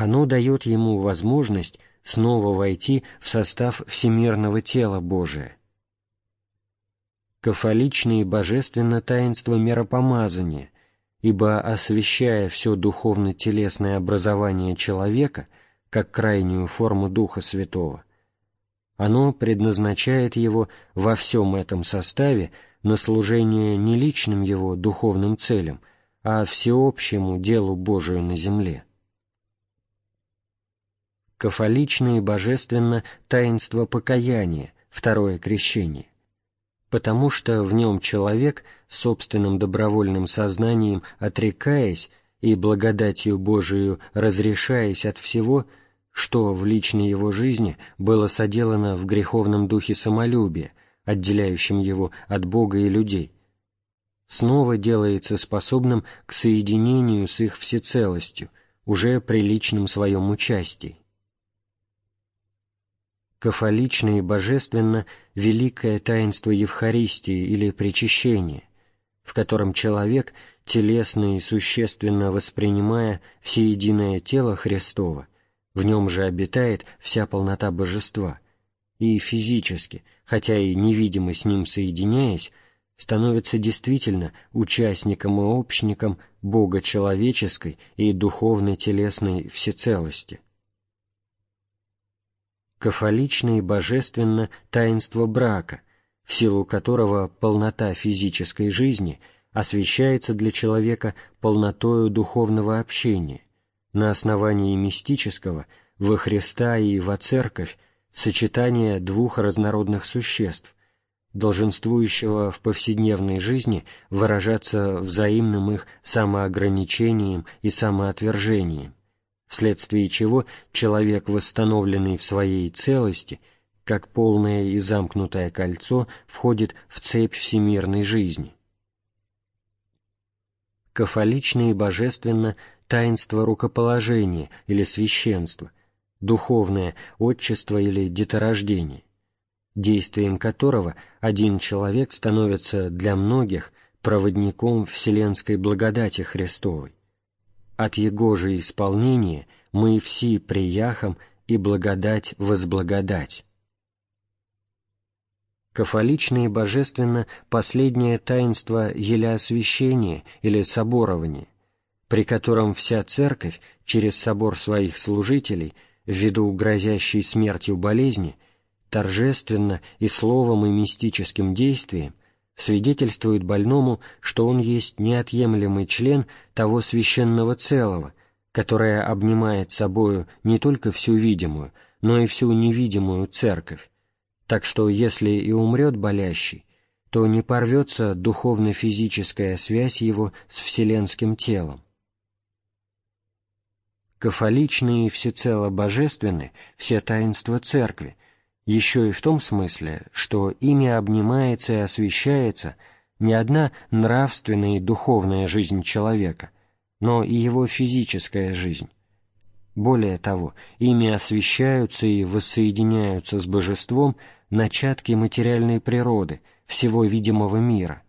оно дает ему возможность снова войти в состав всемирного тела Божия. Кафолично и божественно таинство миропомазания, ибо, освящая все духовно-телесное образование человека, как крайнюю форму Духа Святого, оно предназначает его во всем этом составе на служение не личным его духовным целям, а всеобщему делу Божию на земле кафоличное божественно таинство покаяния, второе крещение, потому что в нем человек, собственным добровольным сознанием отрекаясь и благодатью Божию разрешаясь от всего, что в личной его жизни было соделано в греховном духе самолюбия, отделяющем его от Бога и людей, снова делается способным к соединению с их всецелостью, уже при личном своем участии кафоличное и божественно великое таинство Евхаристии или причащения, в котором человек, телесно и существенно воспринимая всеединое тело Христова, в нем же обитает вся полнота божества, и физически, хотя и невидимо с ним соединяясь, становится действительно участником и общником Бога человеческой и духовно-телесной всецелости – кафоличное божественно таинство брака, в силу которого полнота физической жизни освещается для человека полнотою духовного общения, на основании мистического во Христа и во Церковь сочетания двух разнородных существ, долженствующего в повседневной жизни выражаться взаимным их самоограничением и самоотвержением, вследствие чего человек, восстановленный в своей целости, как полное и замкнутое кольцо, входит в цепь всемирной жизни. Кафолично и божественно таинство рукоположения или священства, духовное отчество или деторождение, действием которого один человек становится для многих проводником вселенской благодати Христовой. От Его же исполнения мы все прияхом и благодать возблагодать. Кафолично и божественно последнее таинство елеосвящения или соборования, при котором вся церковь через собор своих служителей, ввиду грозящей смертью болезни, торжественно и словом и мистическим действием – свидетельствует больному, что он есть неотъемлемый член того священного целого, которое обнимает собою не только всю видимую, но и всю невидимую церковь. Так что если и умрет болящий, то не порвется духовно-физическая связь его с вселенским телом. Кафоличны и всецело божественны все таинства церкви – еще и в том смысле, что ими обнимается и освещается не одна нравственная и духовная жизнь человека, но и его физическая жизнь. Более того, ими освещаются и воссоединяются с божеством начатки материальной природы, всего видимого мира.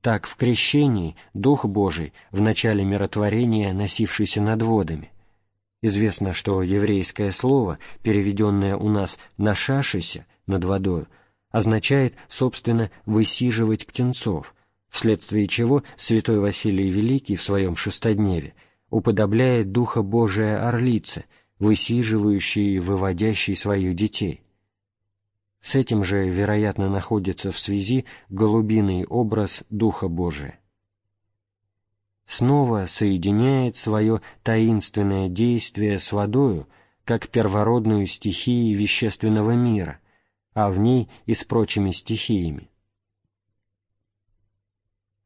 Так в крещении Дух Божий в начале миротворения, носившийся над водами – Известно, что еврейское слово, переведенное у нас на «шашися» над водой, означает, собственно, «высиживать птенцов», вследствие чего святой Василий Великий в своем шестодневе уподобляет Духа Божия орлице, высиживающей и выводящей своих детей. С этим же, вероятно, находится в связи голубиный образ Духа Божия снова соединяет свое таинственное действие с водою, как первородную стихию вещественного мира, а в ней и с прочими стихиями.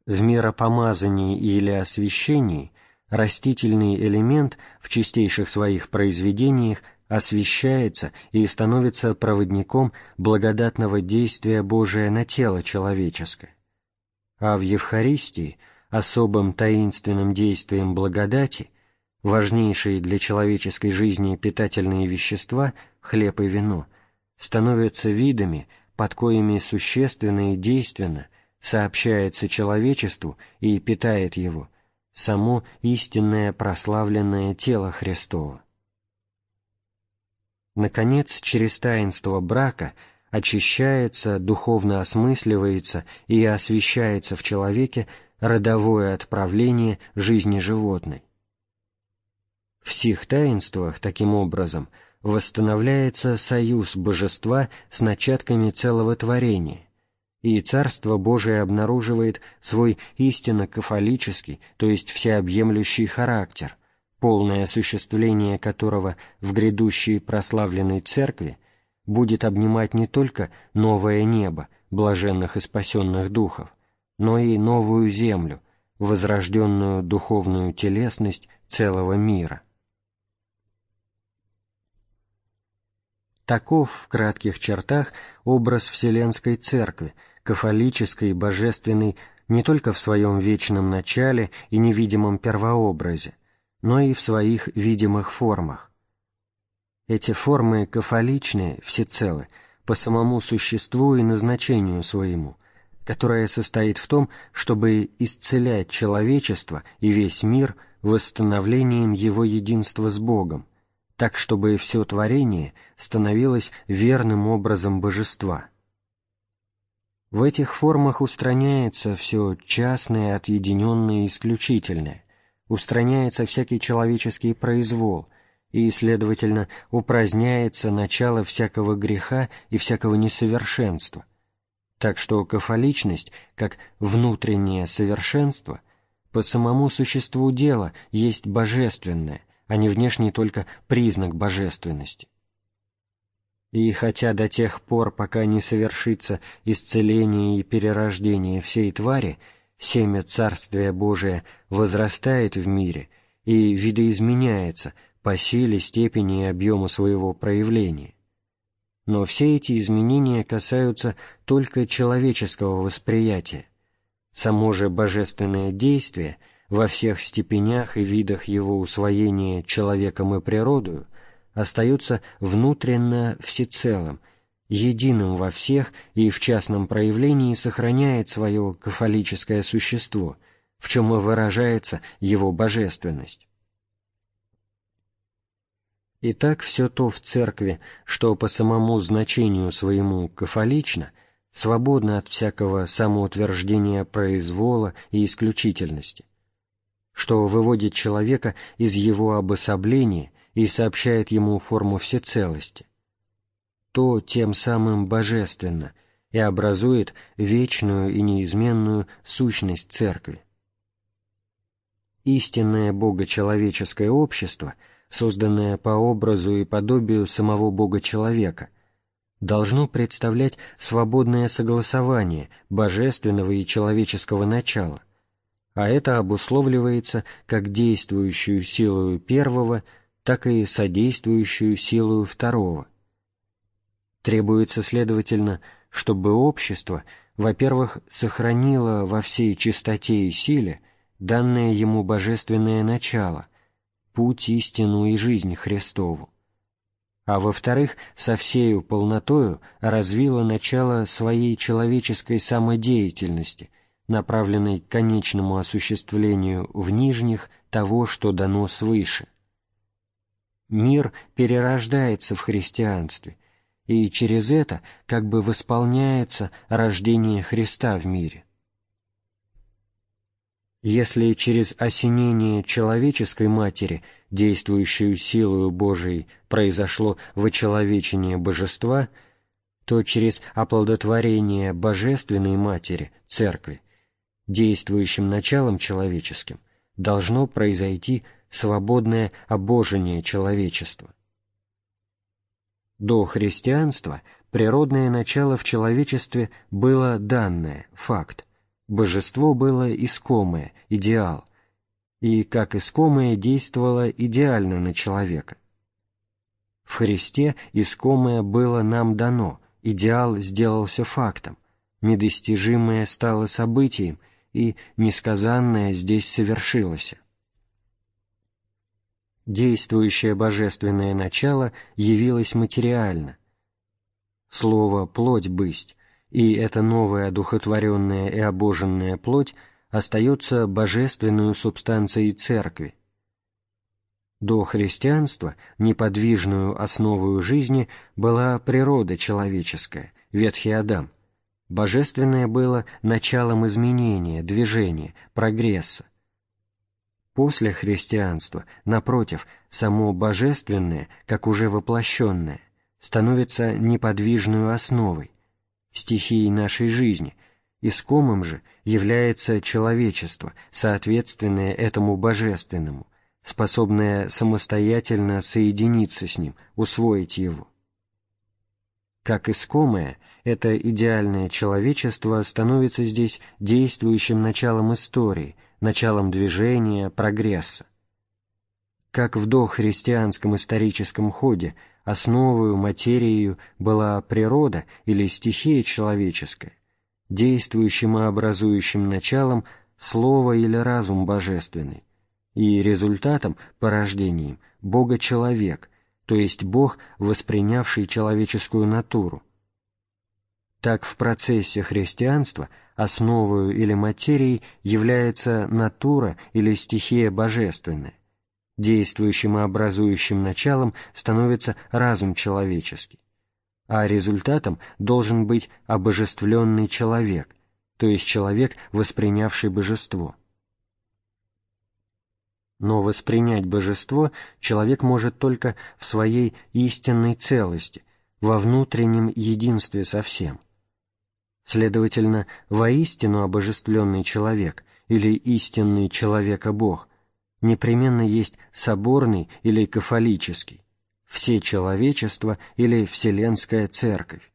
В миропомазании или освящении растительный элемент в чистейших своих произведениях освещается и становится проводником благодатного действия Божия на тело человеческое. А в Евхаристии – особым таинственным действием благодати, важнейшие для человеческой жизни питательные вещества, хлеб и вино, становятся видами, под коими существенно и действенно сообщается человечеству и питает его само истинное прославленное тело Христово. Наконец, через таинство брака очищается, духовно осмысливается и освещается в человеке родовое отправление жизни животной. В сих таинствах, таким образом, восстанавливается союз божества с начатками целого творения, и Царство Божие обнаруживает свой истинно кафолический, то есть всеобъемлющий характер, полное осуществление которого в грядущей прославленной Церкви будет обнимать не только новое небо, блаженных и спасенных духов, но и новую землю, возрожденную духовную телесность целого мира. Таков в кратких чертах образ Вселенской Церкви, кафолической, божественной не только в своем вечном начале и невидимом первообразе, но и в своих видимых формах. Эти формы кафоличные, всецелы, по самому существу и назначению своему, которая состоит в том, чтобы исцелять человечество и весь мир восстановлением его единства с Богом, так чтобы все творение становилось верным образом божества. В этих формах устраняется все частное, отъединенное и исключительное, устраняется всякий человеческий произвол и, следовательно, упраздняется начало всякого греха и всякого несовершенства, так что кафоличность, как внутреннее совершенство, по самому существу дела есть божественное, а не внешний только признак божественности. И хотя до тех пор, пока не совершится исцеление и перерождение всей твари, семя Царствия Божия возрастает в мире и видоизменяется по силе, степени и объему своего проявления. Но все эти изменения касаются только человеческого восприятия. Само же божественное действие во всех степенях и видах его усвоения человеком и природою остаются внутренно всецелым, единым во всех и в частном проявлении сохраняет свое кафолическое существо, в чем и выражается его божественность. И так все то в церкви, что по самому значению своему кафолично, свободно от всякого самоутверждения произвола и исключительности, что выводит человека из его обособления и сообщает ему форму всецелости, то тем самым божественно и образует вечную и неизменную сущность церкви. Истинное богочеловеческое общество – созданное по образу и подобию самого Бога человека, должно представлять свободное согласование божественного и человеческого начала, а это обусловливается как действующую силою первого, так и содействующую силою второго. Требуется, следовательно, чтобы общество, во-первых, сохранило во всей чистоте и силе данное ему божественное начало, путь, истину и жизнь Христову. А во-вторых, со всею полнотою развила начало своей человеческой самодеятельности, направленной к конечному осуществлению в нижних того, что дано свыше. Мир перерождается в христианстве, и через это как бы восполняется рождение Христа в мире – если через осенение человеческой матери, действующую силою Божией, произошло вычеловечение божества, то через оплодотворение божественной матери, церкви, действующим началом человеческим, должно произойти свободное обожение человечества. До христианства природное начало в человечестве было данное, факт – Божество было искомое, идеал, и как искомое действовало идеально на человека. В Христе искомое было нам дано, идеал сделался фактом, недостижимое стало событием, и несказанное здесь совершилось. Действующее божественное начало явилось материально. Слово «плоть бысть» и эта новая духотворенная и обоженная плоть остается божественную субстанцией церкви. До христианства неподвижную основою жизни была природа человеческая, ветхий Адам. Божественное было началом изменения, движения, прогресса. После христианства, напротив, само божественное, как уже воплощенное, становится неподвижную основой, стихии нашей жизни. Искомым же является человечество, соответственное этому божественному, способное самостоятельно соединиться с ним, усвоить его. Как искомое, это идеальное человечество становится здесь действующим началом истории, началом движения, прогресса. Как в дохристианском историческом ходе – основою, материей была природа или стихия человеческая, действующим и образующим началом слово или разум божественный, и результатом, порождением, Бога-человек, то есть Бог, воспринявший человеческую натуру. Так в процессе христианства основою или материей является натура или стихия божественная, действующим и образующим началом становится разум человеческий, а результатом должен быть обожествленный человек, то есть человек, воспринявший божество. Но воспринять божество человек может только в своей истинной целости, во внутреннем единстве со всем. Следовательно, воистину обожествленный человек или истинный человека Бог непременно есть соборный или кафолический, все человечество или Вселенская Церковь.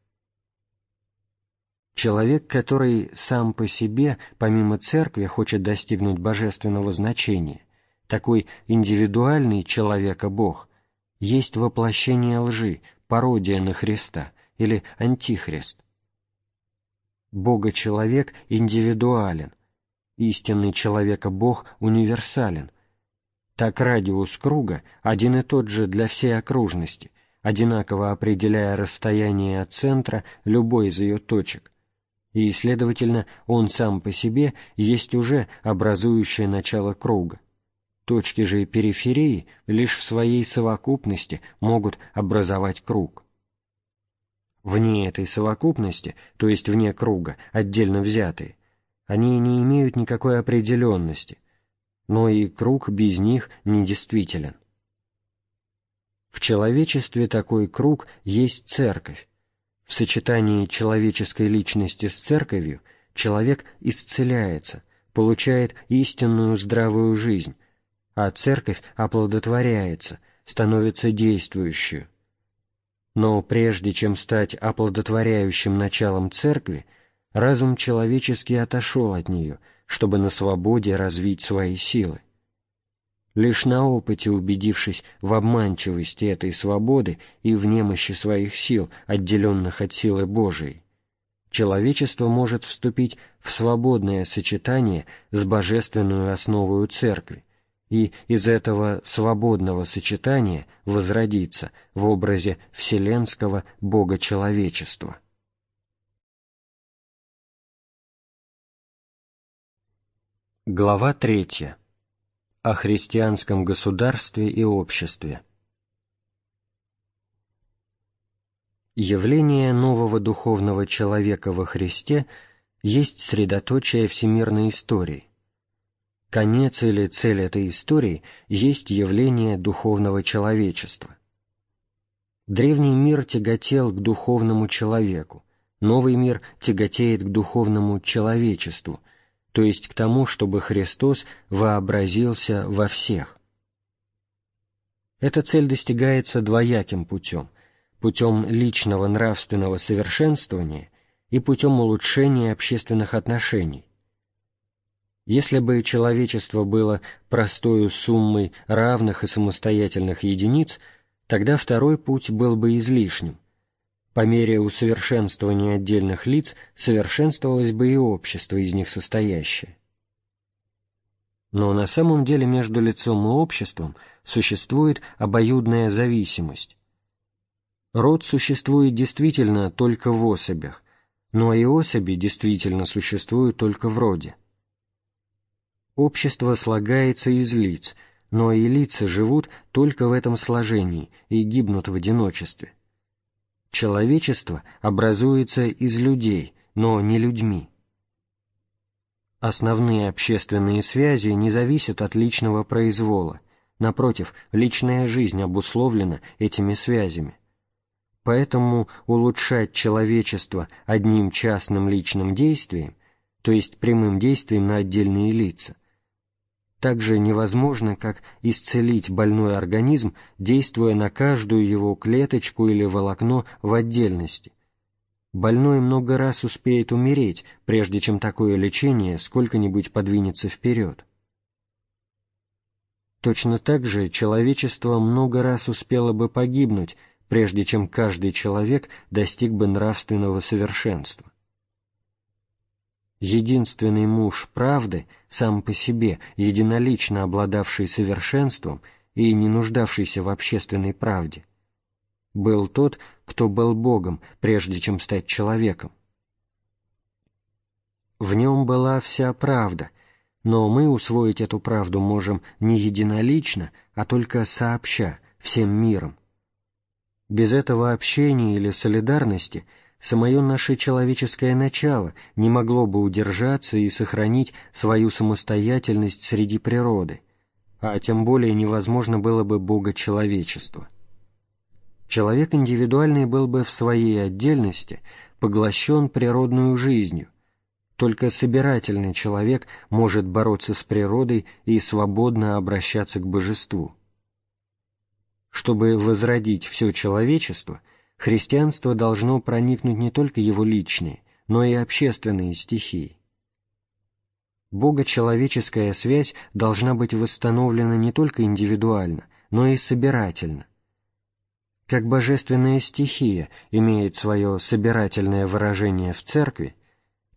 Человек, который сам по себе, помимо церкви, хочет достигнуть божественного значения, такой индивидуальный человека-бог, есть воплощение лжи, пародия на Христа или антихрист. Бога-человек индивидуален, истинный человека-бог универсален, так радиус круга один и тот же для всей окружности, одинаково определяя расстояние от центра любой из ее точек, и, следовательно, он сам по себе есть уже образующее начало круга. Точки же периферии лишь в своей совокупности могут образовать круг. Вне этой совокупности, то есть вне круга, отдельно взятые, они не имеют никакой определенности – но и круг без них недействителен. В человечестве такой круг есть церковь. В сочетании человеческой личности с церковью человек исцеляется, получает истинную здравую жизнь, а церковь оплодотворяется, становится действующей. Но прежде чем стать оплодотворяющим началом церкви, разум человеческий отошел от нее – чтобы на свободе развить свои силы. Лишь на опыте, убедившись в обманчивости этой свободы и в немощи своих сил, отделенных от силы Божией, человечество может вступить в свободное сочетание с божественную основою Церкви, и из этого свободного сочетания возродиться в образе вселенского Бога человечества. Глава 3. О христианском государстве и обществе. Явление нового духовного человека во Христе есть средоточие всемирной истории. Конец или цель этой истории есть явление духовного человечества. Древний мир тяготел к духовному человеку, новый мир тяготеет к духовному человечеству – то есть к тому, чтобы Христос вообразился во всех. Эта цель достигается двояким путем – путем личного нравственного совершенствования и путем улучшения общественных отношений. Если бы человечество было простою суммой равных и самостоятельных единиц, тогда второй путь был бы излишним – по мере усовершенствования отдельных лиц совершенствовалось бы и общество из них состоящее. Но на самом деле между лицом и обществом существует обоюдная зависимость. Род существует действительно только в особях, но и особи действительно существуют только в роде. Общество слагается из лиц, но и лица живут только в этом сложении и гибнут в одиночестве. Человечество образуется из людей, но не людьми. Основные общественные связи не зависят от личного произвола. Напротив, личная жизнь обусловлена этими связями. Поэтому улучшать человечество одним частным личным действием, то есть прямым действием на отдельные лица – также невозможно, как исцелить больной организм, действуя на каждую его клеточку или волокно в отдельности. Больной много раз успеет умереть, прежде чем такое лечение сколько-нибудь подвинется вперед. Точно так же человечество много раз успело бы погибнуть, прежде чем каждый человек достиг бы нравственного совершенства единственный муж правды, сам по себе, единолично обладавший совершенством и не нуждавшийся в общественной правде, был тот, кто был Богом, прежде чем стать человеком. В нем была вся правда, но мы усвоить эту правду можем не единолично, а только сообща, всем миром. Без этого общения или солидарности – Самое наше человеческое начало не могло бы удержаться и сохранить свою самостоятельность среди природы, а тем более невозможно было бы богочеловечество. Человек индивидуальный был бы в своей отдельности поглощен природную жизнью, только собирательный человек может бороться с природой и свободно обращаться к божеству. Чтобы возродить все человечество – Христианство должно проникнуть не только его личные, но и общественные стихии. Богочеловеческая связь должна быть восстановлена не только индивидуально, но и собирательно. Как божественная стихия имеет свое собирательное выражение в церкви,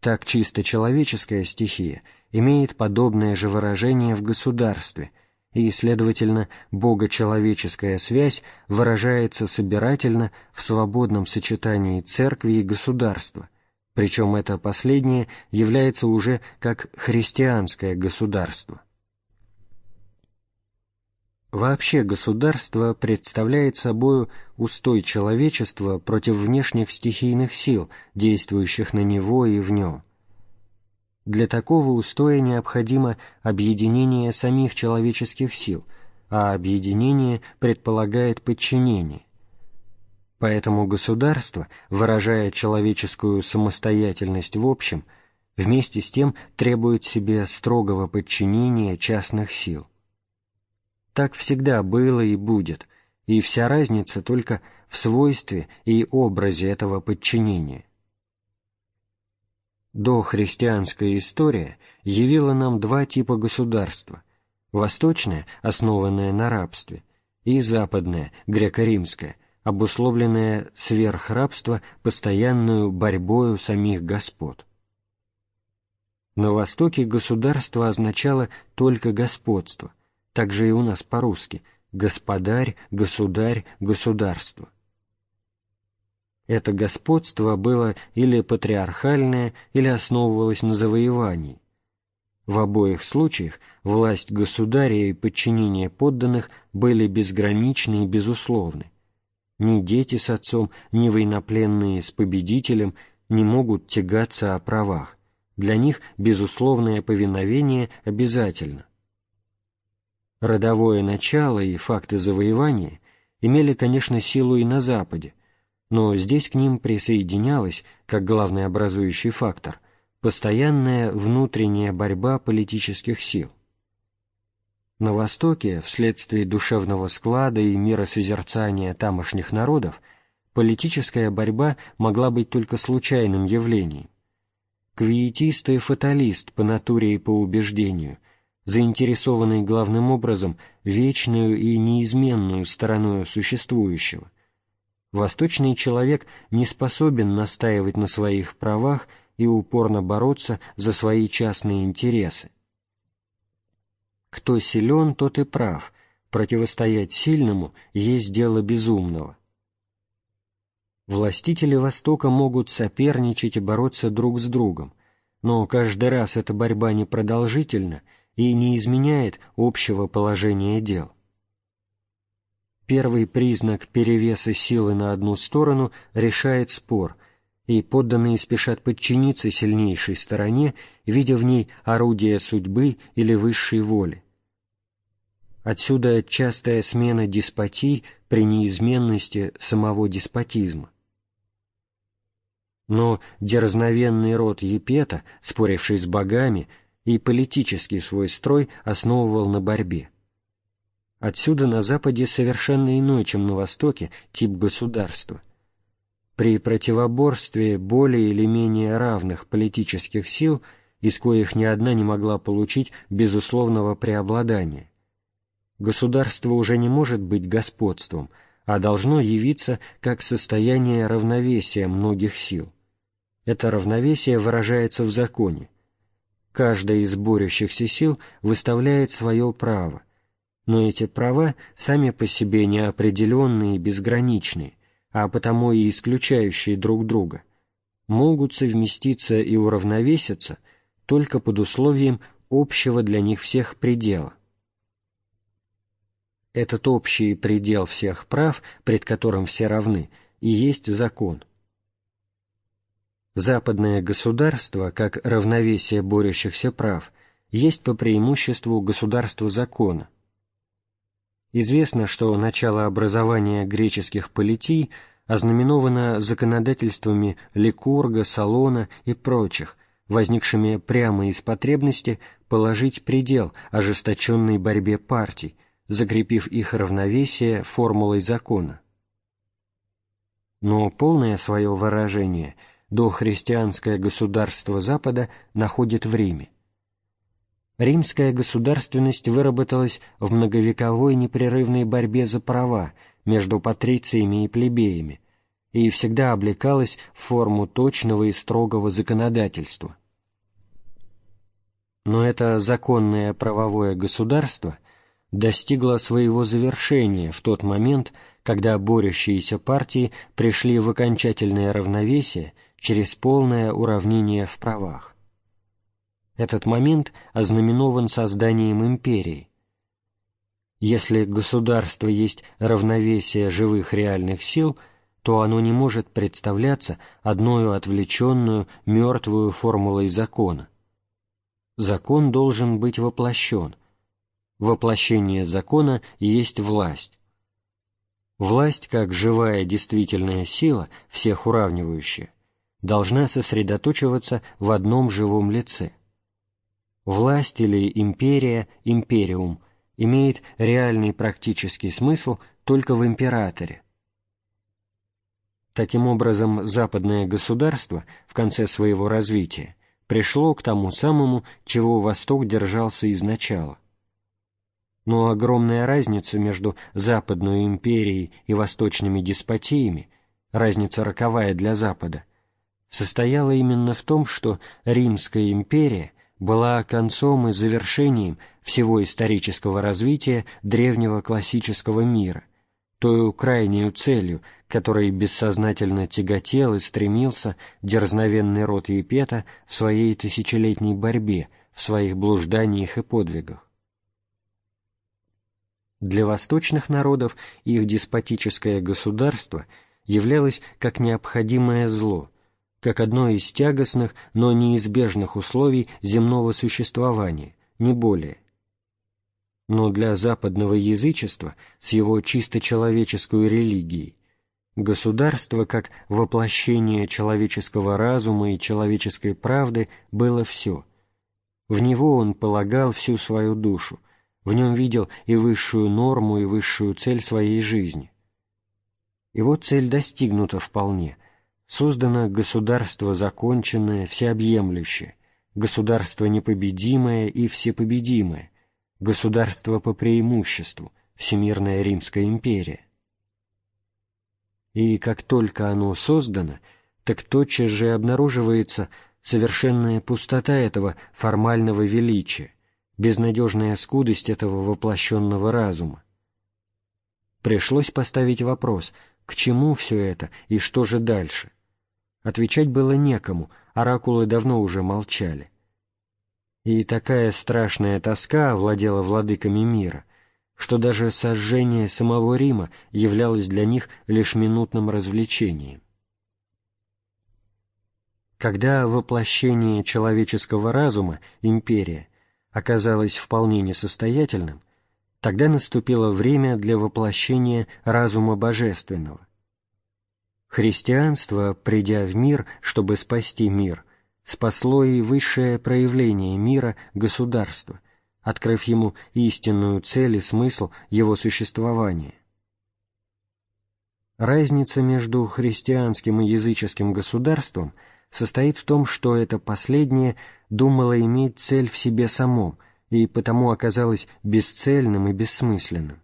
так чисто человеческая стихия имеет подобное же выражение в государстве – и, следовательно, богочеловеческая связь выражается собирательно в свободном сочетании церкви и государства, причем это последнее является уже как христианское государство. Вообще государство представляет собою устой человечества против внешних стихийных сил, действующих на него и в нем – для такого устоя необходимо объединение самих человеческих сил, а объединение предполагает подчинение. Поэтому государство, выражая человеческую самостоятельность в общем, вместе с тем требует себе строгого подчинения частных сил. Так всегда было и будет, и вся разница только в свойстве и образе этого подчинения до христианской история явила нам два типа государства – восточное, основанное на рабстве, и западное, греко-римское, обусловленное сверхрабство постоянную борьбою самих господ. На Востоке государство означало только господство, так же и у нас по-русски – господарь, государь, государство – это господство было или патриархальное, или основывалось на завоевании. В обоих случаях власть государя и подчинение подданных были безграничны и безусловны. Ни дети с отцом, ни военнопленные с победителем не могут тягаться о правах. Для них безусловное повиновение обязательно. Родовое начало и факты завоевания имели, конечно, силу и на Западе, но здесь к ним присоединялась, как главный образующий фактор, постоянная внутренняя борьба политических сил. На Востоке, вследствие душевного склада и миросозерцания тамошних народов, политическая борьба могла быть только случайным явлением. Квиетист и фаталист по натуре и по убеждению, заинтересованный главным образом вечную и неизменную стороною существующего – Восточный человек не способен настаивать на своих правах и упорно бороться за свои частные интересы. Кто силен, тот и прав, противостоять сильному есть дело безумного. Властители Востока могут соперничать и бороться друг с другом, но каждый раз эта борьба непродолжительна и не изменяет общего положения дел первый признак перевеса силы на одну сторону решает спор, и подданные спешат подчиниться сильнейшей стороне, видя в ней орудие судьбы или высшей воли. Отсюда частая смена деспотий при неизменности самого деспотизма. Но дерзновенный род Епета, споривший с богами, и политический свой строй основывал на борьбе. Отсюда на Западе совершенно иной, чем на Востоке, тип государства. При противоборстве более или менее равных политических сил, из коих ни одна не могла получить безусловного преобладания, государство уже не может быть господством, а должно явиться как состояние равновесия многих сил. Это равновесие выражается в законе. Каждая из борющихся сил выставляет свое право – но эти права сами по себе неопределенные и безграничные, а потому и исключающие друг друга, могут совместиться и уравновеситься только под условием общего для них всех предела. Этот общий предел всех прав, пред которым все равны, и есть закон. Западное государство, как равновесие борющихся прав, есть по преимуществу государство закона – Известно, что начало образования греческих политий ознаменовано законодательствами Ликурга, Салона и прочих, возникшими прямо из потребности положить предел ожесточенной борьбе партий, закрепив их равновесие формулой закона. Но полное свое выражение дохристианское государство Запада находит время. Римская государственность выработалась в многовековой непрерывной борьбе за права между патрициями и плебеями и всегда облекалась в форму точного и строгого законодательства. Но это законное правовое государство достигло своего завершения в тот момент, когда борющиеся партии пришли в окончательное равновесие через полное уравнение в правах. Этот момент ознаменован созданием империи. Если государство есть равновесие живых реальных сил, то оно не может представляться одной отвлеченную мертвую формулой закона. Закон должен быть воплощен. Воплощение закона есть власть. Власть, как живая действительная сила, всех уравнивающая, должна сосредоточиваться в одном живом лице – Власть или империя – империум – имеет реальный практический смысл только в императоре. Таким образом, западное государство в конце своего развития пришло к тому самому, чего Восток держался изначала. Но огромная разница между Западной империей и восточными деспотиями, разница роковая для Запада, состояла именно в том, что Римская империя – была концом и завершением всего исторического развития древнего классического мира, той крайней целью, которой бессознательно тяготел и стремился дерзновенный род Епета в своей тысячелетней борьбе, в своих блужданиях и подвигах. Для восточных народов их деспотическое государство являлось как необходимое зло, как одно из тягостных, но неизбежных условий земного существования, не более. Но для западного язычества с его чисто человеческой религией государство как воплощение человеческого разума и человеческой правды было все. В него он полагал всю свою душу, в нем видел и высшую норму, и высшую цель своей жизни. И вот цель достигнута вполне, Создано государство законченное, всеобъемлющее, государство непобедимое и всепобедимое, государство по преимуществу, Всемирная Римская империя. И как только оно создано, так тотчас же обнаруживается совершенная пустота этого формального величия, безнадежная скудость этого воплощенного разума. Пришлось поставить вопрос, к чему все это и что же дальше – Отвечать было некому, а оракулы давно уже молчали. И такая страшная тоска овладела владыками мира, что даже сожжение самого Рима являлось для них лишь минутным развлечением. Когда воплощение человеческого разума, империя, оказалось вполне несостоятельным, тогда наступило время для воплощения разума божественного, Христианство, придя в мир, чтобы спасти мир, спасло и высшее проявление мира – государство, открыв ему истинную цель и смысл его существования. Разница между христианским и языческим государством состоит в том, что это последнее думало иметь цель в себе самом и потому оказалось бесцельным и бессмысленным.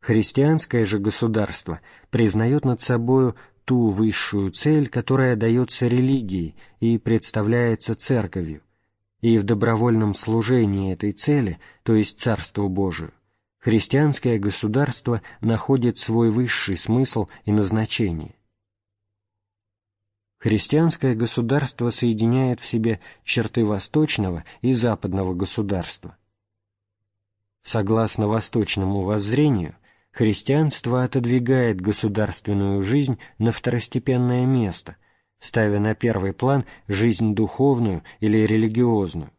Христианское же государство признает над собою ту высшую цель, которая дается религии и представляется церковью, и в добровольном служении этой цели, то есть Царству Божию, христианское государство находит свой высший смысл и назначение. Христианское государство соединяет в себе черты восточного и западного государства. Согласно восточному воззрению – Христианство отодвигает государственную жизнь на второстепенное место, ставя на первый план жизнь духовную или религиозную.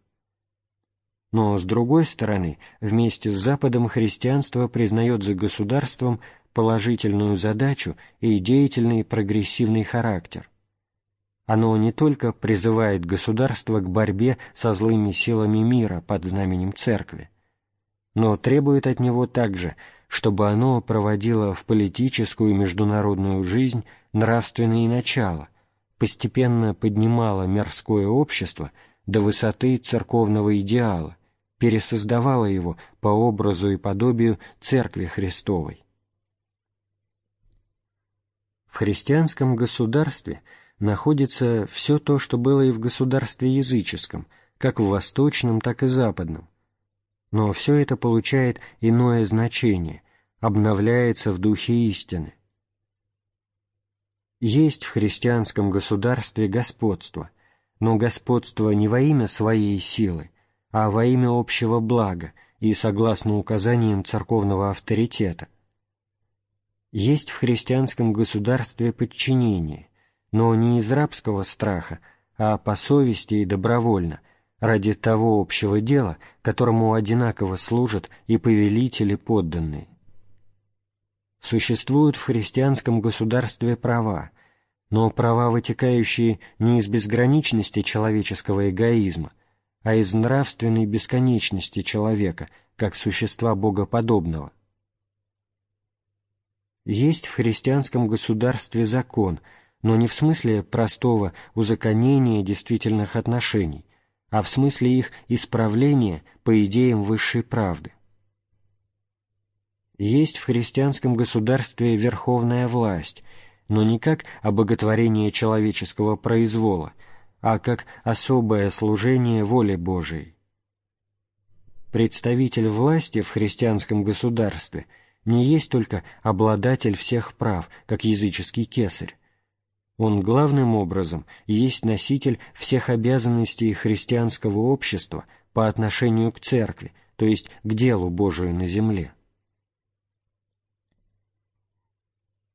Но, с другой стороны, вместе с Западом христианство признает за государством положительную задачу и деятельный прогрессивный характер. Оно не только призывает государство к борьбе со злыми силами мира под знаменем Церкви, но требует от него также – чтобы оно проводило в политическую и международную жизнь нравственные начала, постепенно поднимало мирское общество до высоты церковного идеала, пересоздавало его по образу и подобию Церкви Христовой. В христианском государстве находится все то, что было и в государстве языческом, как в восточном, так и западном – но все это получает иное значение, обновляется в духе истины. Есть в христианском государстве господство, но господство не во имя своей силы, а во имя общего блага и согласно указаниям церковного авторитета. Есть в христианском государстве подчинение, но не из рабского страха, а по совести и добровольно – ради того общего дела, которому одинаково служат и повелители подданные. Существуют в христианском государстве права, но права, вытекающие не из безграничности человеческого эгоизма, а из нравственной бесконечности человека, как существа богоподобного. Есть в христианском государстве закон, но не в смысле простого узаконения действительных отношений, а в смысле их исправления по идеям высшей правды. Есть в христианском государстве верховная власть, но не как обоготворение человеческого произвола, а как особое служение воле Божией. Представитель власти в христианском государстве не есть только обладатель всех прав, как языческий кесарь, он главным образом есть носитель всех обязанностей христианского общества по отношению к церкви, то есть к делу Божию на земле.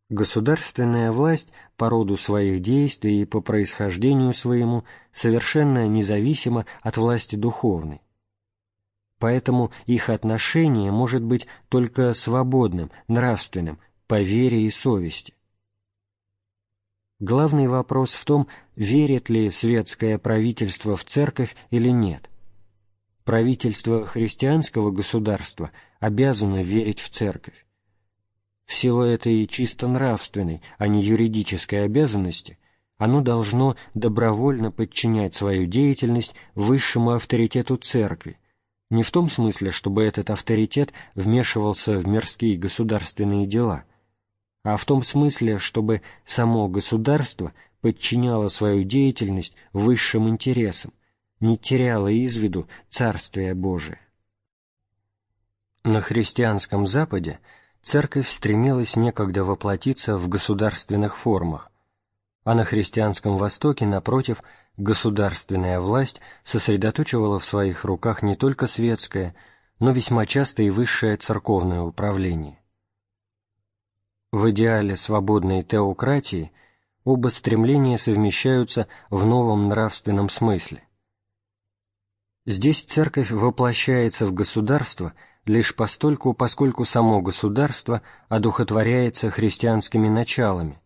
Государственная власть по роду своих действий и по происхождению своему совершенно независима от власти духовной. Поэтому их отношение может быть только свободным, нравственным, по вере и совести. Главный вопрос в том, верит ли светское правительство в церковь или нет. Правительство христианского государства обязано верить в церковь. В силу этой чисто нравственной, а не юридической обязанности, оно должно добровольно подчинять свою деятельность высшему авторитету церкви, не в том смысле, чтобы этот авторитет вмешивался в мирские государственные дела – а в том смысле, чтобы само государство подчиняло свою деятельность высшим интересам, не теряло из виду Царствие Божие. На христианском Западе церковь стремилась некогда воплотиться в государственных формах, а на христианском Востоке, напротив, государственная власть сосредоточивала в своих руках не только светское, но весьма часто и высшее церковное управление в идеале свободной теократии оба стремления совмещаются в новом нравственном смысле. Здесь церковь воплощается в государство лишь постольку, поскольку само государство одухотворяется христианскими началами.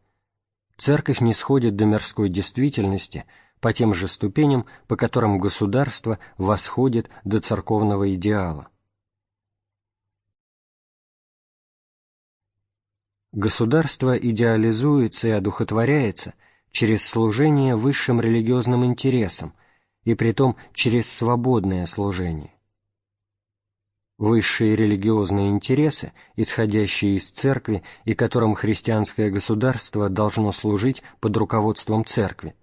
Церковь не сходит до мирской действительности по тем же ступеням, по которым государство восходит до церковного идеала. Государство идеализуется и одухотворяется через служение высшим религиозным интересам, и притом через свободное служение. Высшие религиозные интересы, исходящие из церкви и которым христианское государство должно служить под руководством церкви,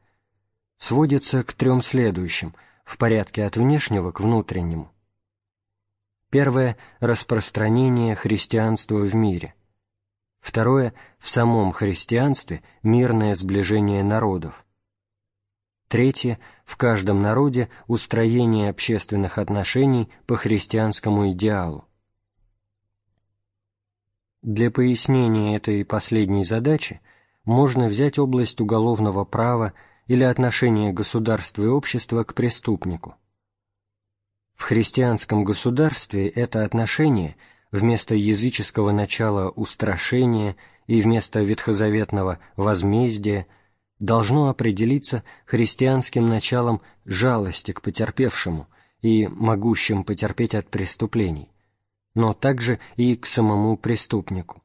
сводятся к трем следующим, в порядке от внешнего к внутреннему. Первое – распространение христианства в мире – Второе, в самом христианстве мирное сближение народов. Третье, в каждом народе устроение общественных отношений по христианскому идеалу. Для пояснения этой последней задачи можно взять область уголовного права или отношение государства и общества к преступнику. В христианском государстве это отношение – вместо языческого начала устрашения и вместо ветхозаветного возмездия должно определиться христианским началом жалости к потерпевшему и могущим потерпеть от преступлений, но также и к самому преступнику.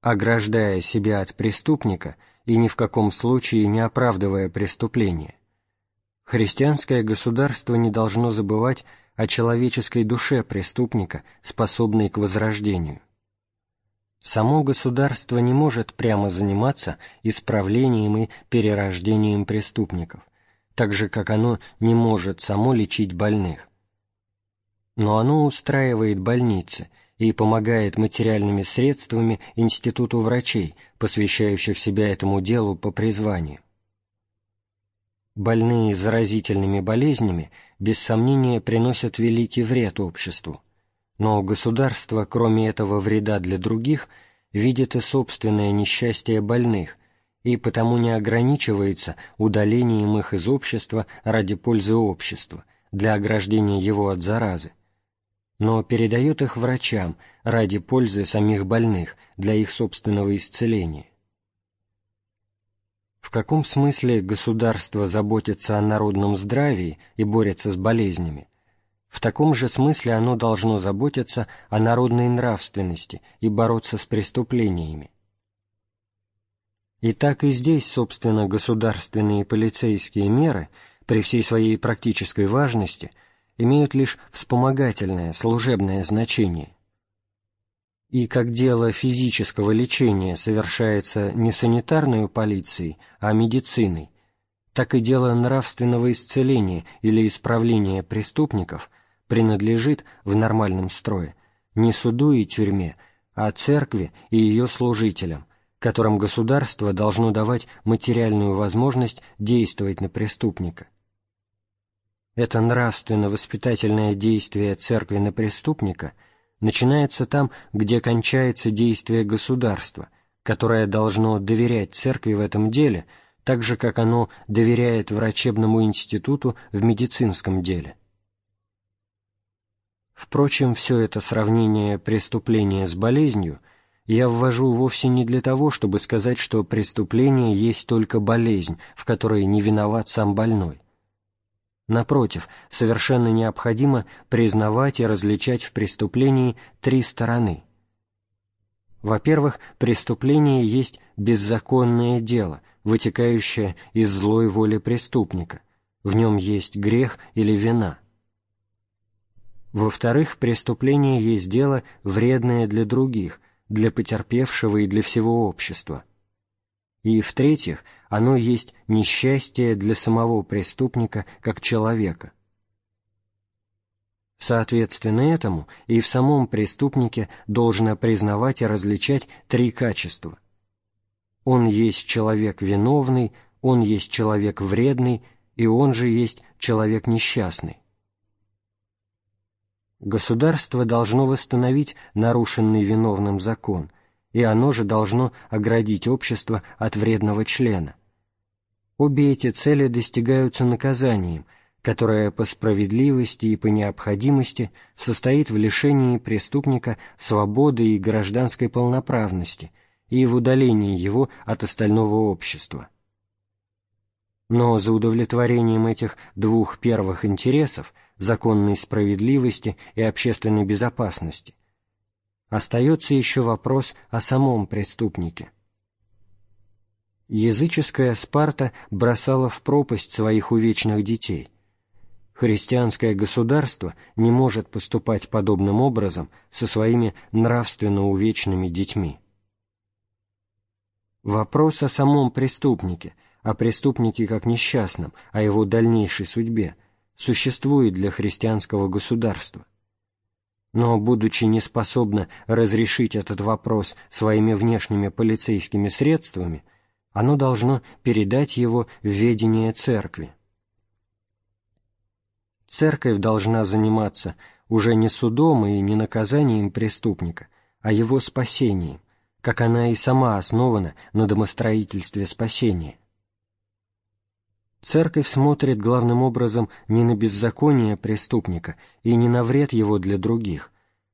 Ограждая себя от преступника и ни в каком случае не оправдывая преступление, христианское государство не должно забывать о человеческой душе преступника, способной к возрождению. Само государство не может прямо заниматься исправлением и перерождением преступников, так же, как оно не может само лечить больных. Но оно устраивает больницы и помогает материальными средствами Институту врачей, посвящающих себя этому делу по призванию больные заразительными болезнями, без сомнения приносят великий вред обществу. Но государство, кроме этого вреда для других, видит и собственное несчастье больных, и потому не ограничивается удалением их из общества ради пользы общества, для ограждения его от заразы, но передает их врачам ради пользы самих больных для их собственного исцеления. В каком смысле государство заботится о народном здравии и борется с болезнями, в таком же смысле оно должно заботиться о народной нравственности и бороться с преступлениями. И так и здесь, собственно, государственные полицейские меры, при всей своей практической важности, имеют лишь вспомогательное, служебное значение, и как дело физического лечения совершается не санитарной полицией, а медициной, так и дело нравственного исцеления или исправления преступников принадлежит в нормальном строе не суду и тюрьме, а церкви и ее служителям, которым государство должно давать материальную возможность действовать на преступника. Это нравственно-воспитательное действие церкви на преступника – Начинается там, где кончается действие государства, которое должно доверять церкви в этом деле, так же, как оно доверяет врачебному институту в медицинском деле. Впрочем, все это сравнение преступления с болезнью – я ввожу вовсе не для того, чтобы сказать, что преступление есть только болезнь, в которой не виноват сам больной. Напротив, совершенно необходимо признавать и различать в преступлении три стороны. Во-первых, преступление есть беззаконное дело, вытекающее из злой воли преступника. В нем есть грех или вина. Во-вторых, преступление есть дело вредное для других, для потерпевшего и для всего общества. И, в-третьих, оно есть несчастье для самого преступника как человека. Соответственно этому и в самом преступнике должно признавать и различать три качества. Он есть человек виновный, он есть человек вредный, и он же есть человек несчастный. Государство должно восстановить нарушенный виновным закон – и оно же должно оградить общество от вредного члена. Обе эти цели достигаются наказанием, которое по справедливости и по необходимости состоит в лишении преступника свободы и гражданской полноправности и в удалении его от остального общества. Но за удовлетворением этих двух первых интересов, законной справедливости и общественной безопасности – Остается еще вопрос о самом преступнике. Языческая Спарта бросала в пропасть своих увечных детей. Христианское государство не может поступать подобным образом со своими нравственно увечными детьми. Вопрос о самом преступнике, о преступнике как несчастном, о его дальнейшей судьбе, существует для христианского государства – но, будучи неспособна разрешить этот вопрос своими внешними полицейскими средствами, оно должно передать его в ведение церкви. Церковь должна заниматься уже не судом и не наказанием преступника, а его спасением, как она и сама основана на домостроительстве спасения – Церковь смотрит главным образом не на беззаконие преступника и не на вред его для других,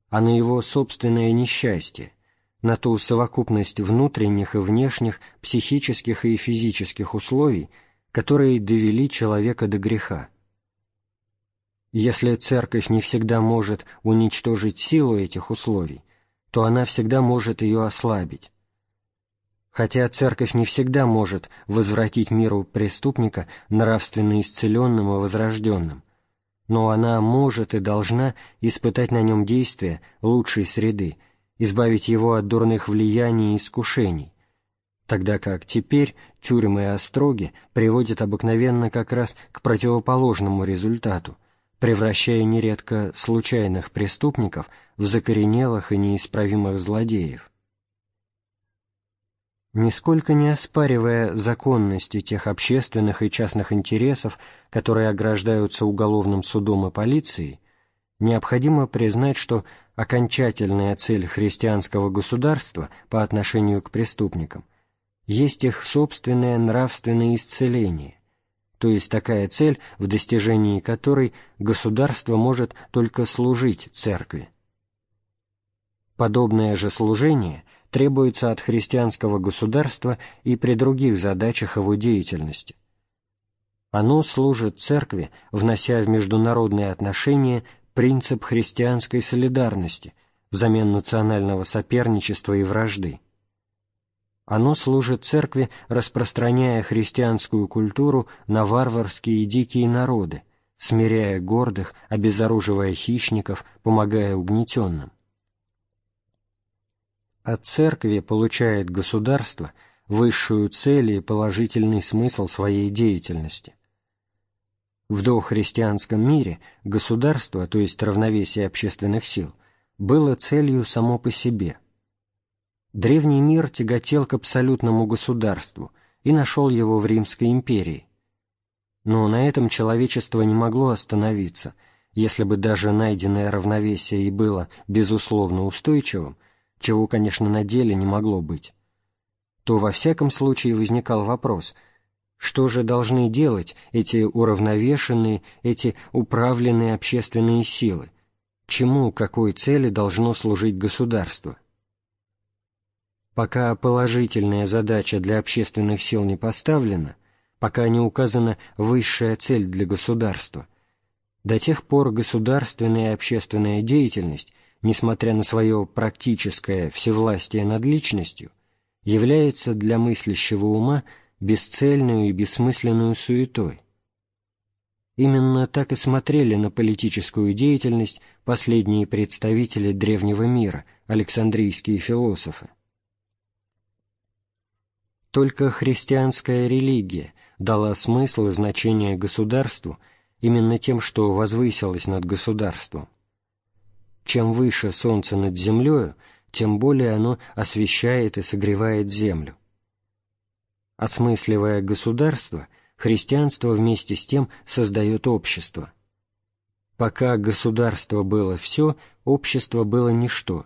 а на его собственное несчастье, на ту совокупность внутренних и внешних психических и физических условий, которые довели человека до греха. Если церковь не всегда может уничтожить силу этих условий, то она всегда может ее ослабить, Хотя церковь не всегда может возвратить миру преступника нравственно исцеленным и возрожденным, но она может и должна испытать на нем действия лучшей среды, избавить его от дурных влияний и искушений, тогда как теперь тюрьмы и остроги приводят обыкновенно как раз к противоположному результату, превращая нередко случайных преступников в закоренелых и неисправимых злодеев нисколько не оспаривая законности тех общественных и частных интересов, которые ограждаются уголовным судом и полицией, необходимо признать, что окончательная цель христианского государства по отношению к преступникам есть их собственное нравственное исцеление, то есть такая цель, в достижении которой государство может только служить церкви. Подобное же служение – требуется от христианского государства и при других задачах его деятельности. Оно служит церкви, внося в международные отношения принцип христианской солидарности взамен национального соперничества и вражды. Оно служит церкви, распространяя христианскую культуру на варварские и дикие народы, смиряя гордых, обезоруживая хищников, помогая угнетенным. От церкви получает государство высшую цель и положительный смысл своей деятельности. В дохристианском мире государство, то есть равновесие общественных сил, было целью само по себе. Древний мир тяготел к абсолютному государству и нашел его в Римской империи. Но на этом человечество не могло остановиться, если бы даже найденное равновесие и было безусловно устойчивым, чего, конечно, на деле не могло быть, то во всяком случае возникал вопрос, что же должны делать эти уравновешенные, эти управленные общественные силы, чему, какой цели должно служить государство. Пока положительная задача для общественных сил не поставлена, пока не указана высшая цель для государства, до тех пор государственная и общественная деятельность – несмотря на свое практическое всевластие над личностью, является для мыслящего ума бесцельную и бессмысленную суетой. Именно так и смотрели на политическую деятельность последние представители древнего мира, александрийские философы. Только христианская религия дала смысл и значение государству именно тем, что возвысилась над государством. Чем выше солнце над землею, тем более оно освещает и согревает землю. Осмысливая государство, христианство вместе с тем создает общество. Пока государство было все, общество было ничто.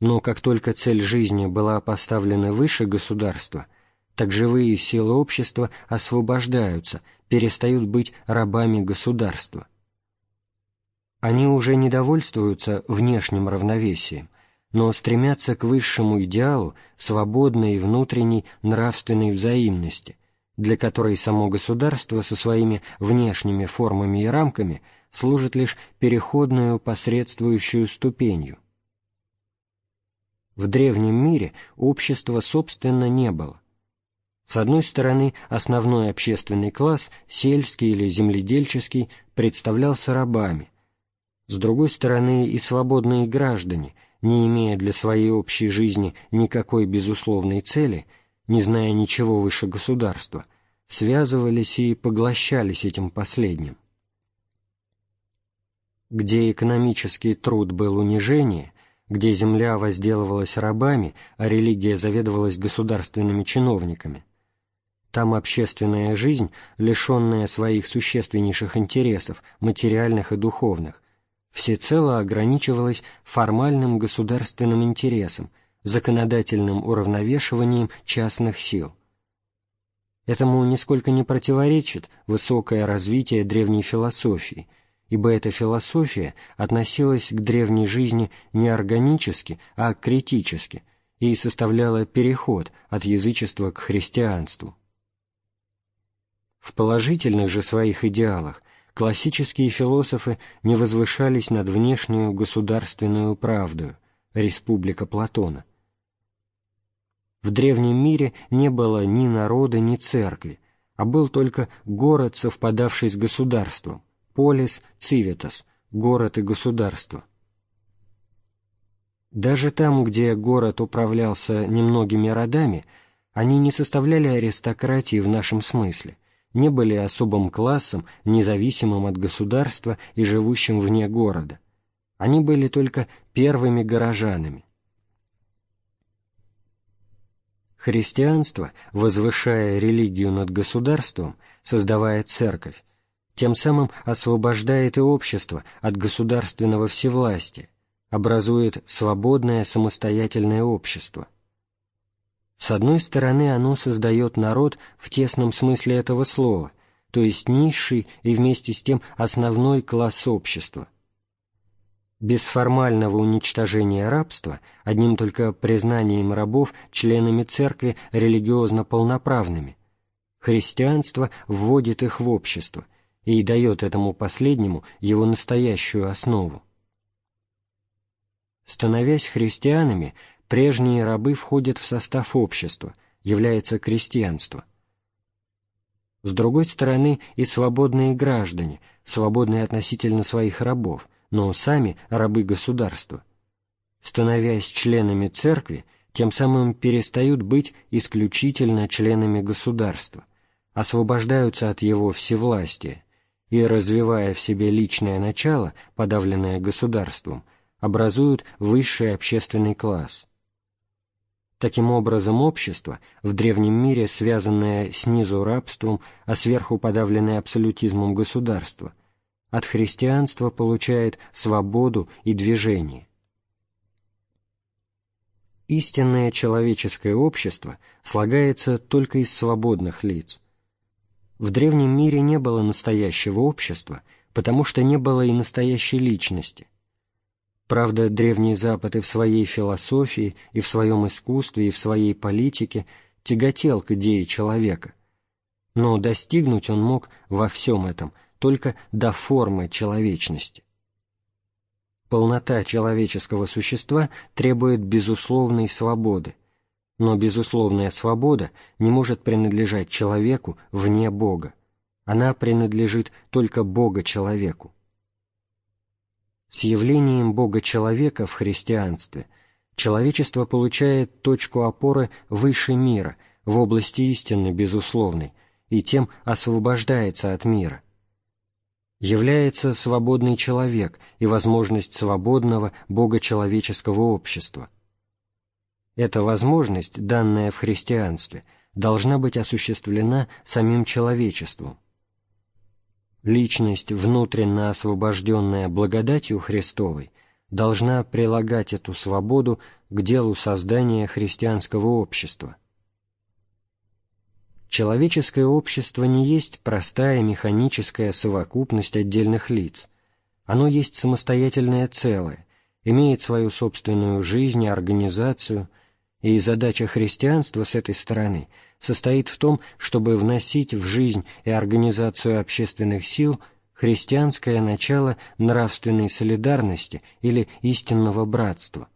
Но как только цель жизни была поставлена выше государства, так живые силы общества освобождаются, перестают быть рабами государства – они уже не довольствуются внешним равновесием, но стремятся к высшему идеалу свободной внутренней нравственной взаимности, для которой само государство со своими внешними формами и рамками служит лишь переходную посредствующую ступенью. В древнем мире общества собственно не было. С одной стороны, основной общественный класс, сельский или земледельческий, представлялся рабами – с другой стороны, и свободные граждане, не имея для своей общей жизни никакой безусловной цели, не зная ничего выше государства, связывались и поглощались этим последним. Где экономический труд был унижение, где земля возделывалась рабами, а религия заведовалась государственными чиновниками, там общественная жизнь, лишенная своих существеннейших интересов, материальных и духовных, всецело ограничивалось формальным государственным интересом, законодательным уравновешиванием частных сил. Этому нисколько не противоречит высокое развитие древней философии, ибо эта философия относилась к древней жизни не органически, а критически, и составляла переход от язычества к христианству. В положительных же своих идеалах Классические философы не возвышались над внешнюю государственную правду, республика Платона. В древнем мире не было ни народа, ни церкви, а был только город, совпадавший с государством, полис, цивитас, город и государство. Даже там, где город управлялся немногими родами, они не составляли аристократии в нашем смысле – не были особым классом, независимым от государства и живущим вне города. Они были только первыми горожанами. Христианство, возвышая религию над государством, создавая церковь, тем самым освобождает и общество от государственного всевластия, образует свободное самостоятельное общество – с одной стороны, оно создает народ в тесном смысле этого слова, то есть низший и вместе с тем основной класс общества. Без формального уничтожения рабства, одним только признанием рабов членами церкви религиозно полноправными, христианство вводит их в общество и дает этому последнему его настоящую основу. Становясь христианами, прежние рабы входят в состав общества, является крестьянство. С другой стороны, и свободные граждане, свободные относительно своих рабов, но сами рабы государства. Становясь членами церкви, тем самым перестают быть исключительно членами государства, освобождаются от его всевластия и, развивая в себе личное начало, подавленное государством, образуют высший общественный класс. Таким образом, общество, в древнем мире связанное снизу рабством, а сверху подавленное абсолютизмом государства, от христианства получает свободу и движение. Истинное человеческое общество слагается только из свободных лиц. В древнем мире не было настоящего общества, потому что не было и настоящей личности – Правда, Древний Запад и в своей философии, и в своем искусстве, и в своей политике тяготел к идее человека. Но достигнуть он мог во всем этом, только до формы человечности. Полнота человеческого существа требует безусловной свободы, но безусловная свобода не может принадлежать человеку вне Бога. Она принадлежит только Бога человеку. С явлением Бога человека в христианстве человечество получает точку опоры выше мира, в области истины безусловной, и тем освобождается от мира. Является свободный человек и возможность свободного богочеловеческого общества. Эта возможность, данная в христианстве, должна быть осуществлена самим человечеством – Личность, внутренно освобожденная благодатью Христовой, должна прилагать эту свободу к делу создания христианского общества. Человеческое общество не есть простая механическая совокупность отдельных лиц. Оно есть самостоятельное целое, имеет свою собственную жизнь и организацию, и задача христианства с этой стороны – состоит в том, чтобы вносить в жизнь и организацию общественных сил христианское начало нравственной солидарности или истинного братства.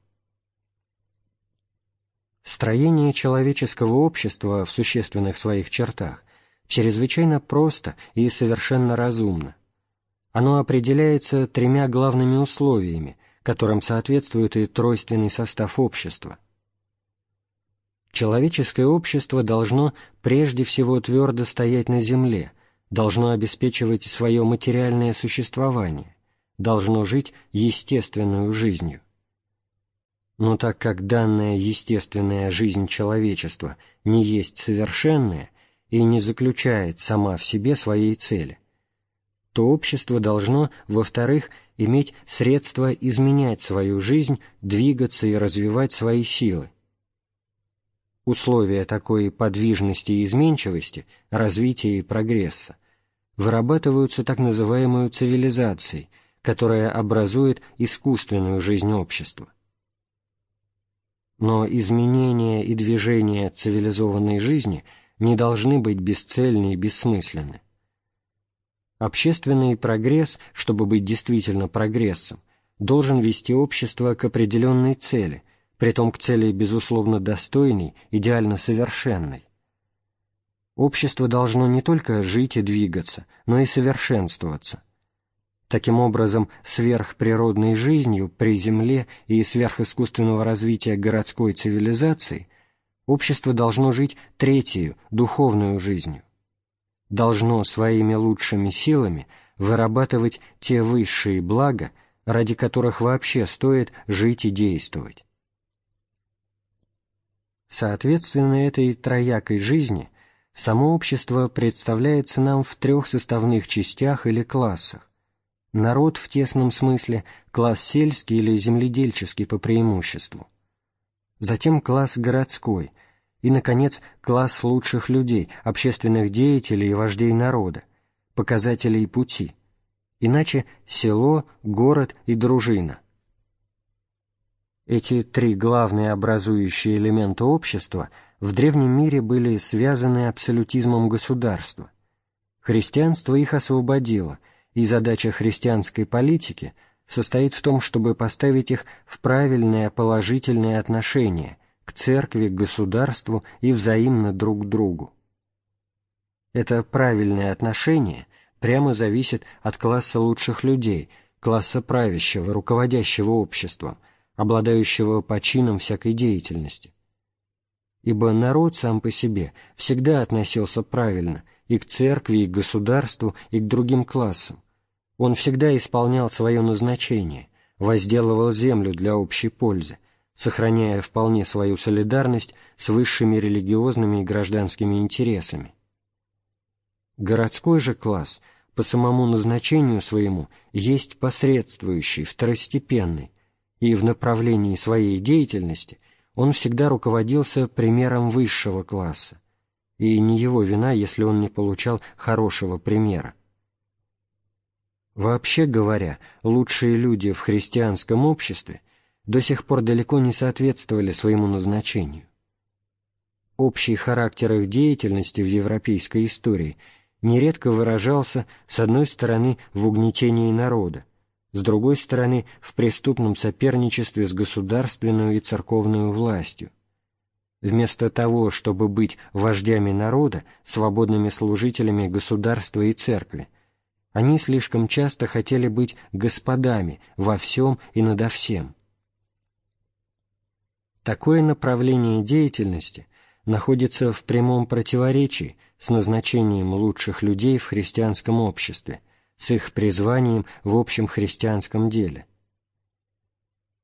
Строение человеческого общества в существенных своих чертах чрезвычайно просто и совершенно разумно. Оно определяется тремя главными условиями, которым соответствует и тройственный состав общества – Человеческое общество должно прежде всего твердо стоять на земле, должно обеспечивать свое материальное существование, должно жить естественную жизнью. Но так как данная естественная жизнь человечества не есть совершенная и не заключает сама в себе своей цели, то общество должно, во-вторых, иметь средства изменять свою жизнь, двигаться и развивать свои силы, Условия такой подвижности и изменчивости, развития и прогресса вырабатываются так называемую цивилизацией, которая образует искусственную жизнь общества. Но изменения и движения цивилизованной жизни не должны быть бесцельны и бессмысленны. Общественный прогресс, чтобы быть действительно прогрессом, должен вести общество к определенной цели – притом к цели, безусловно, достойной, идеально совершенной. Общество должно не только жить и двигаться, но и совершенствоваться. Таким образом, сверхприродной жизнью при земле и сверхискусственного развития городской цивилизации общество должно жить третью, духовную жизнью. Должно своими лучшими силами вырабатывать те высшие блага, ради которых вообще стоит жить и действовать. Соответственно, этой троякой жизни само общество представляется нам в трех составных частях или классах. Народ в тесном смысле, класс сельский или земледельческий по преимуществу. Затем класс городской и, наконец, класс лучших людей, общественных деятелей и вождей народа, показателей пути. Иначе село, город и дружина эти три главные образующие элемента общества в древнем мире были связаны абсолютизмом государства. Христианство их освободило, и задача христианской политики состоит в том, чтобы поставить их в правильное положительное отношение к церкви, к государству и взаимно друг к другу. Это правильное отношение прямо зависит от класса лучших людей, класса правящего, руководящего обществом – обладающего почином всякой деятельности. Ибо народ сам по себе всегда относился правильно и к церкви, и к государству, и к другим классам. Он всегда исполнял свое назначение, возделывал землю для общей пользы, сохраняя вполне свою солидарность с высшими религиозными и гражданскими интересами. Городской же класс по самому назначению своему есть посредствующий, второстепенный, и в направлении своей деятельности он всегда руководился примером высшего класса, и не его вина, если он не получал хорошего примера. Вообще говоря, лучшие люди в христианском обществе до сих пор далеко не соответствовали своему назначению. Общий характер их деятельности в европейской истории нередко выражался, с одной стороны, в угнетении народа, с другой стороны, в преступном соперничестве с государственной и церковной властью. Вместо того, чтобы быть вождями народа, свободными служителями государства и церкви, они слишком часто хотели быть господами во всем и надо всем. Такое направление деятельности находится в прямом противоречии с назначением лучших людей в христианском обществе – с их призванием в общем христианском деле.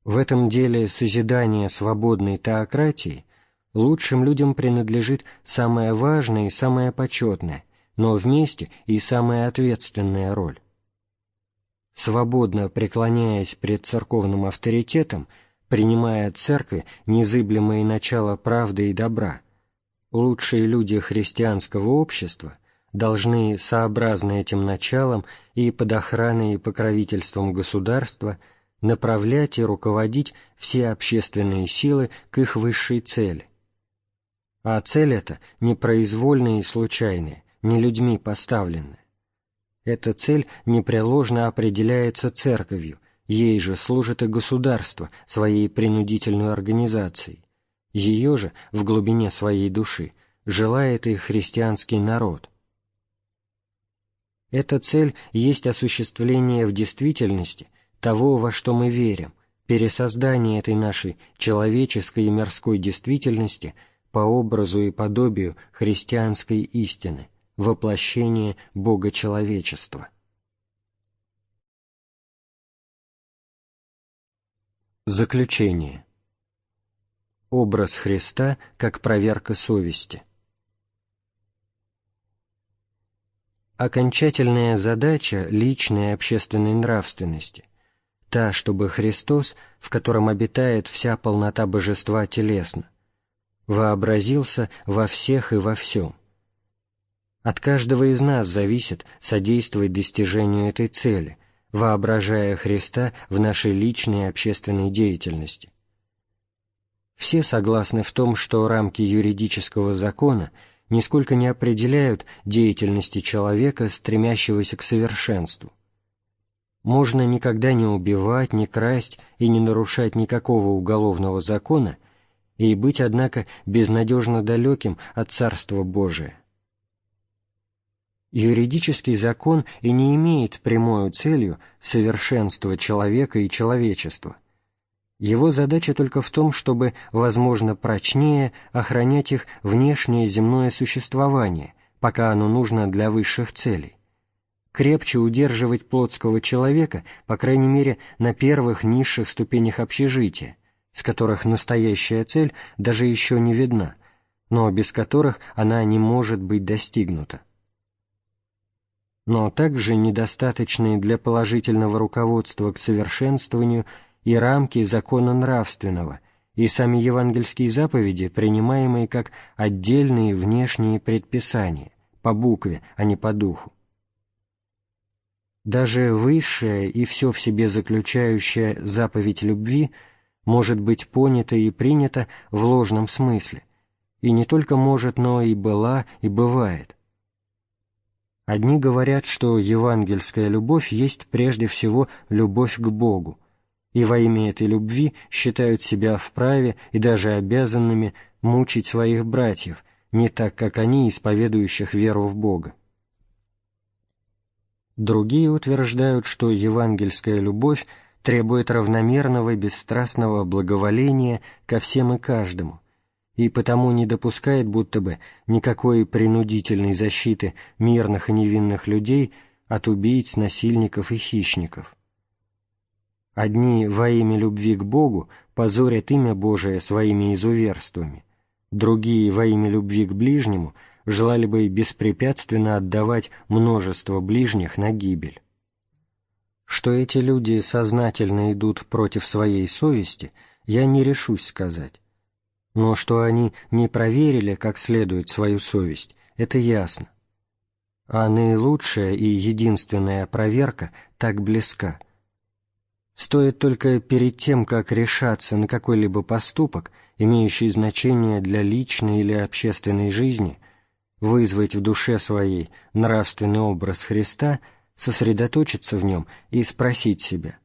В этом деле созидания свободной теократии лучшим людям принадлежит самая важная и самая почетная, но вместе и самая ответственная роль. Свободно преклоняясь пред церковным авторитетом, принимая от церкви незыблемое начало правды и добра, лучшие люди христианского общества – должны, сообразно этим началам и под охраной и покровительством государства, направлять и руководить все общественные силы к их высшей цели. А цель эта непроизвольная и случайная, не людьми поставленная. Эта цель непреложно определяется церковью, ей же служит и государство своей принудительной организацией. Ее же, в глубине своей души, желает и христианский народ – эта цель есть осуществление в действительности того, во что мы верим, пересоздание этой нашей человеческой и мирской действительности по образу и подобию христианской истины, воплощение Бога человечества. Заключение. Образ Христа как проверка совести. Окончательная задача – личной общественной нравственности, та, чтобы Христос, в котором обитает вся полнота божества телесно, вообразился во всех и во всем. От каждого из нас зависит содействовать достижению этой цели, воображая Христа в нашей личной и общественной деятельности. Все согласны в том, что рамки юридического закона – нисколько не определяют деятельности человека, стремящегося к совершенству. Можно никогда не убивать, не красть и не нарушать никакого уголовного закона и быть, однако, безнадежно далеким от Царства Божия. Юридический закон и не имеет прямую целью совершенства человека и человечества – его задача только в том, чтобы, возможно, прочнее охранять их внешнее земное существование, пока оно нужно для высших целей. Крепче удерживать плотского человека, по крайней мере, на первых низших ступенях общежития, с которых настоящая цель даже еще не видна, но без которых она не может быть достигнута. Но также недостаточные для положительного руководства к совершенствованию – и рамки закона нравственного и сами евангельские заповеди, принимаемые как отдельные внешние предписания, по букве, а не по духу. Даже высшая и все в себе заключающая заповедь любви может быть понята и принята в ложном смысле, и не только может, но и была, и бывает. Одни говорят, что евангельская любовь есть прежде всего любовь к Богу, и во имя этой любви считают себя вправе и даже обязанными мучить своих братьев, не так, как они, исповедующих веру в Бога. Другие утверждают, что евангельская любовь требует равномерного бесстрастного благоволения ко всем и каждому, и потому не допускает будто бы никакой принудительной защиты мирных и невинных людей от убийц, насильников и хищников. Одни во имя любви к Богу позорят имя Божие своими изуверствами, другие во имя любви к ближнему желали бы беспрепятственно отдавать множество ближних на гибель. Что эти люди сознательно идут против своей совести, я не решусь сказать. Но что они не проверили как следует свою совесть, это ясно. А наилучшая и единственная проверка так близка – Стоит только перед тем, как решаться на какой-либо поступок, имеющий значение для личной или общественной жизни, вызвать в душе своей нравственный образ Христа, сосредоточиться в нем и спросить себя,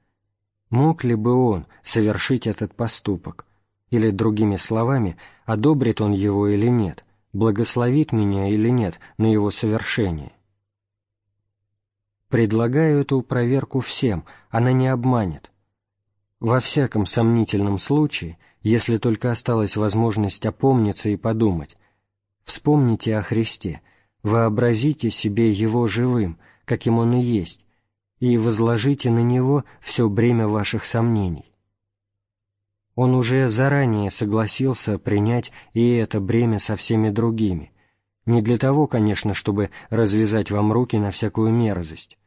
мог ли бы он совершить этот поступок, или, другими словами, одобрит он его или нет, благословит меня или нет на его совершение. Предлагаю эту проверку всем, а она не обманет. Во всяком сомнительном случае, если только осталась возможность опомниться и подумать, вспомните о Христе, вообразите себе Его живым, каким Он и есть, и возложите на Него все бремя ваших сомнений. Он уже заранее согласился принять и это бремя со всеми другими, не для того, конечно, чтобы развязать вам руки на всякую мерзость,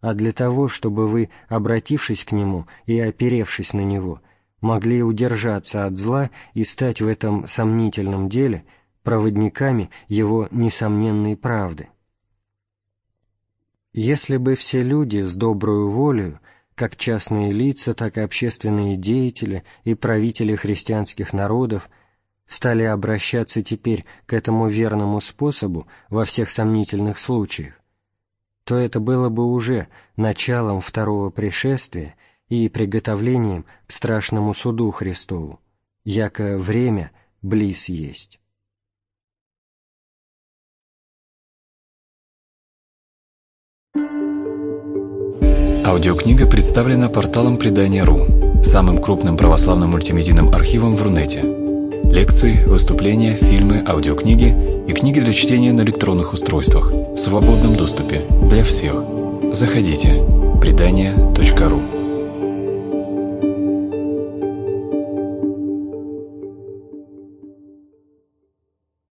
а для того, чтобы вы, обратившись к Нему и оперевшись на Него, могли удержаться от зла и стать в этом сомнительном деле проводниками Его несомненной правды. Если бы все люди с добрую волею, как частные лица, так и общественные деятели и правители христианских народов, стали обращаться теперь к этому верному способу во всех сомнительных случаях, то это было бы уже началом второго пришествия и приготовлением к страшному суду Христову, яко время близ есть. Аудиокнига представлена порталом Предания.ру, самым крупным православным мультимедийным архивом в Рунете – Лекции, выступления, фильмы, аудиокниги и книги для чтения на электронных устройствах в свободном доступе для всех. Заходите. Предания.ру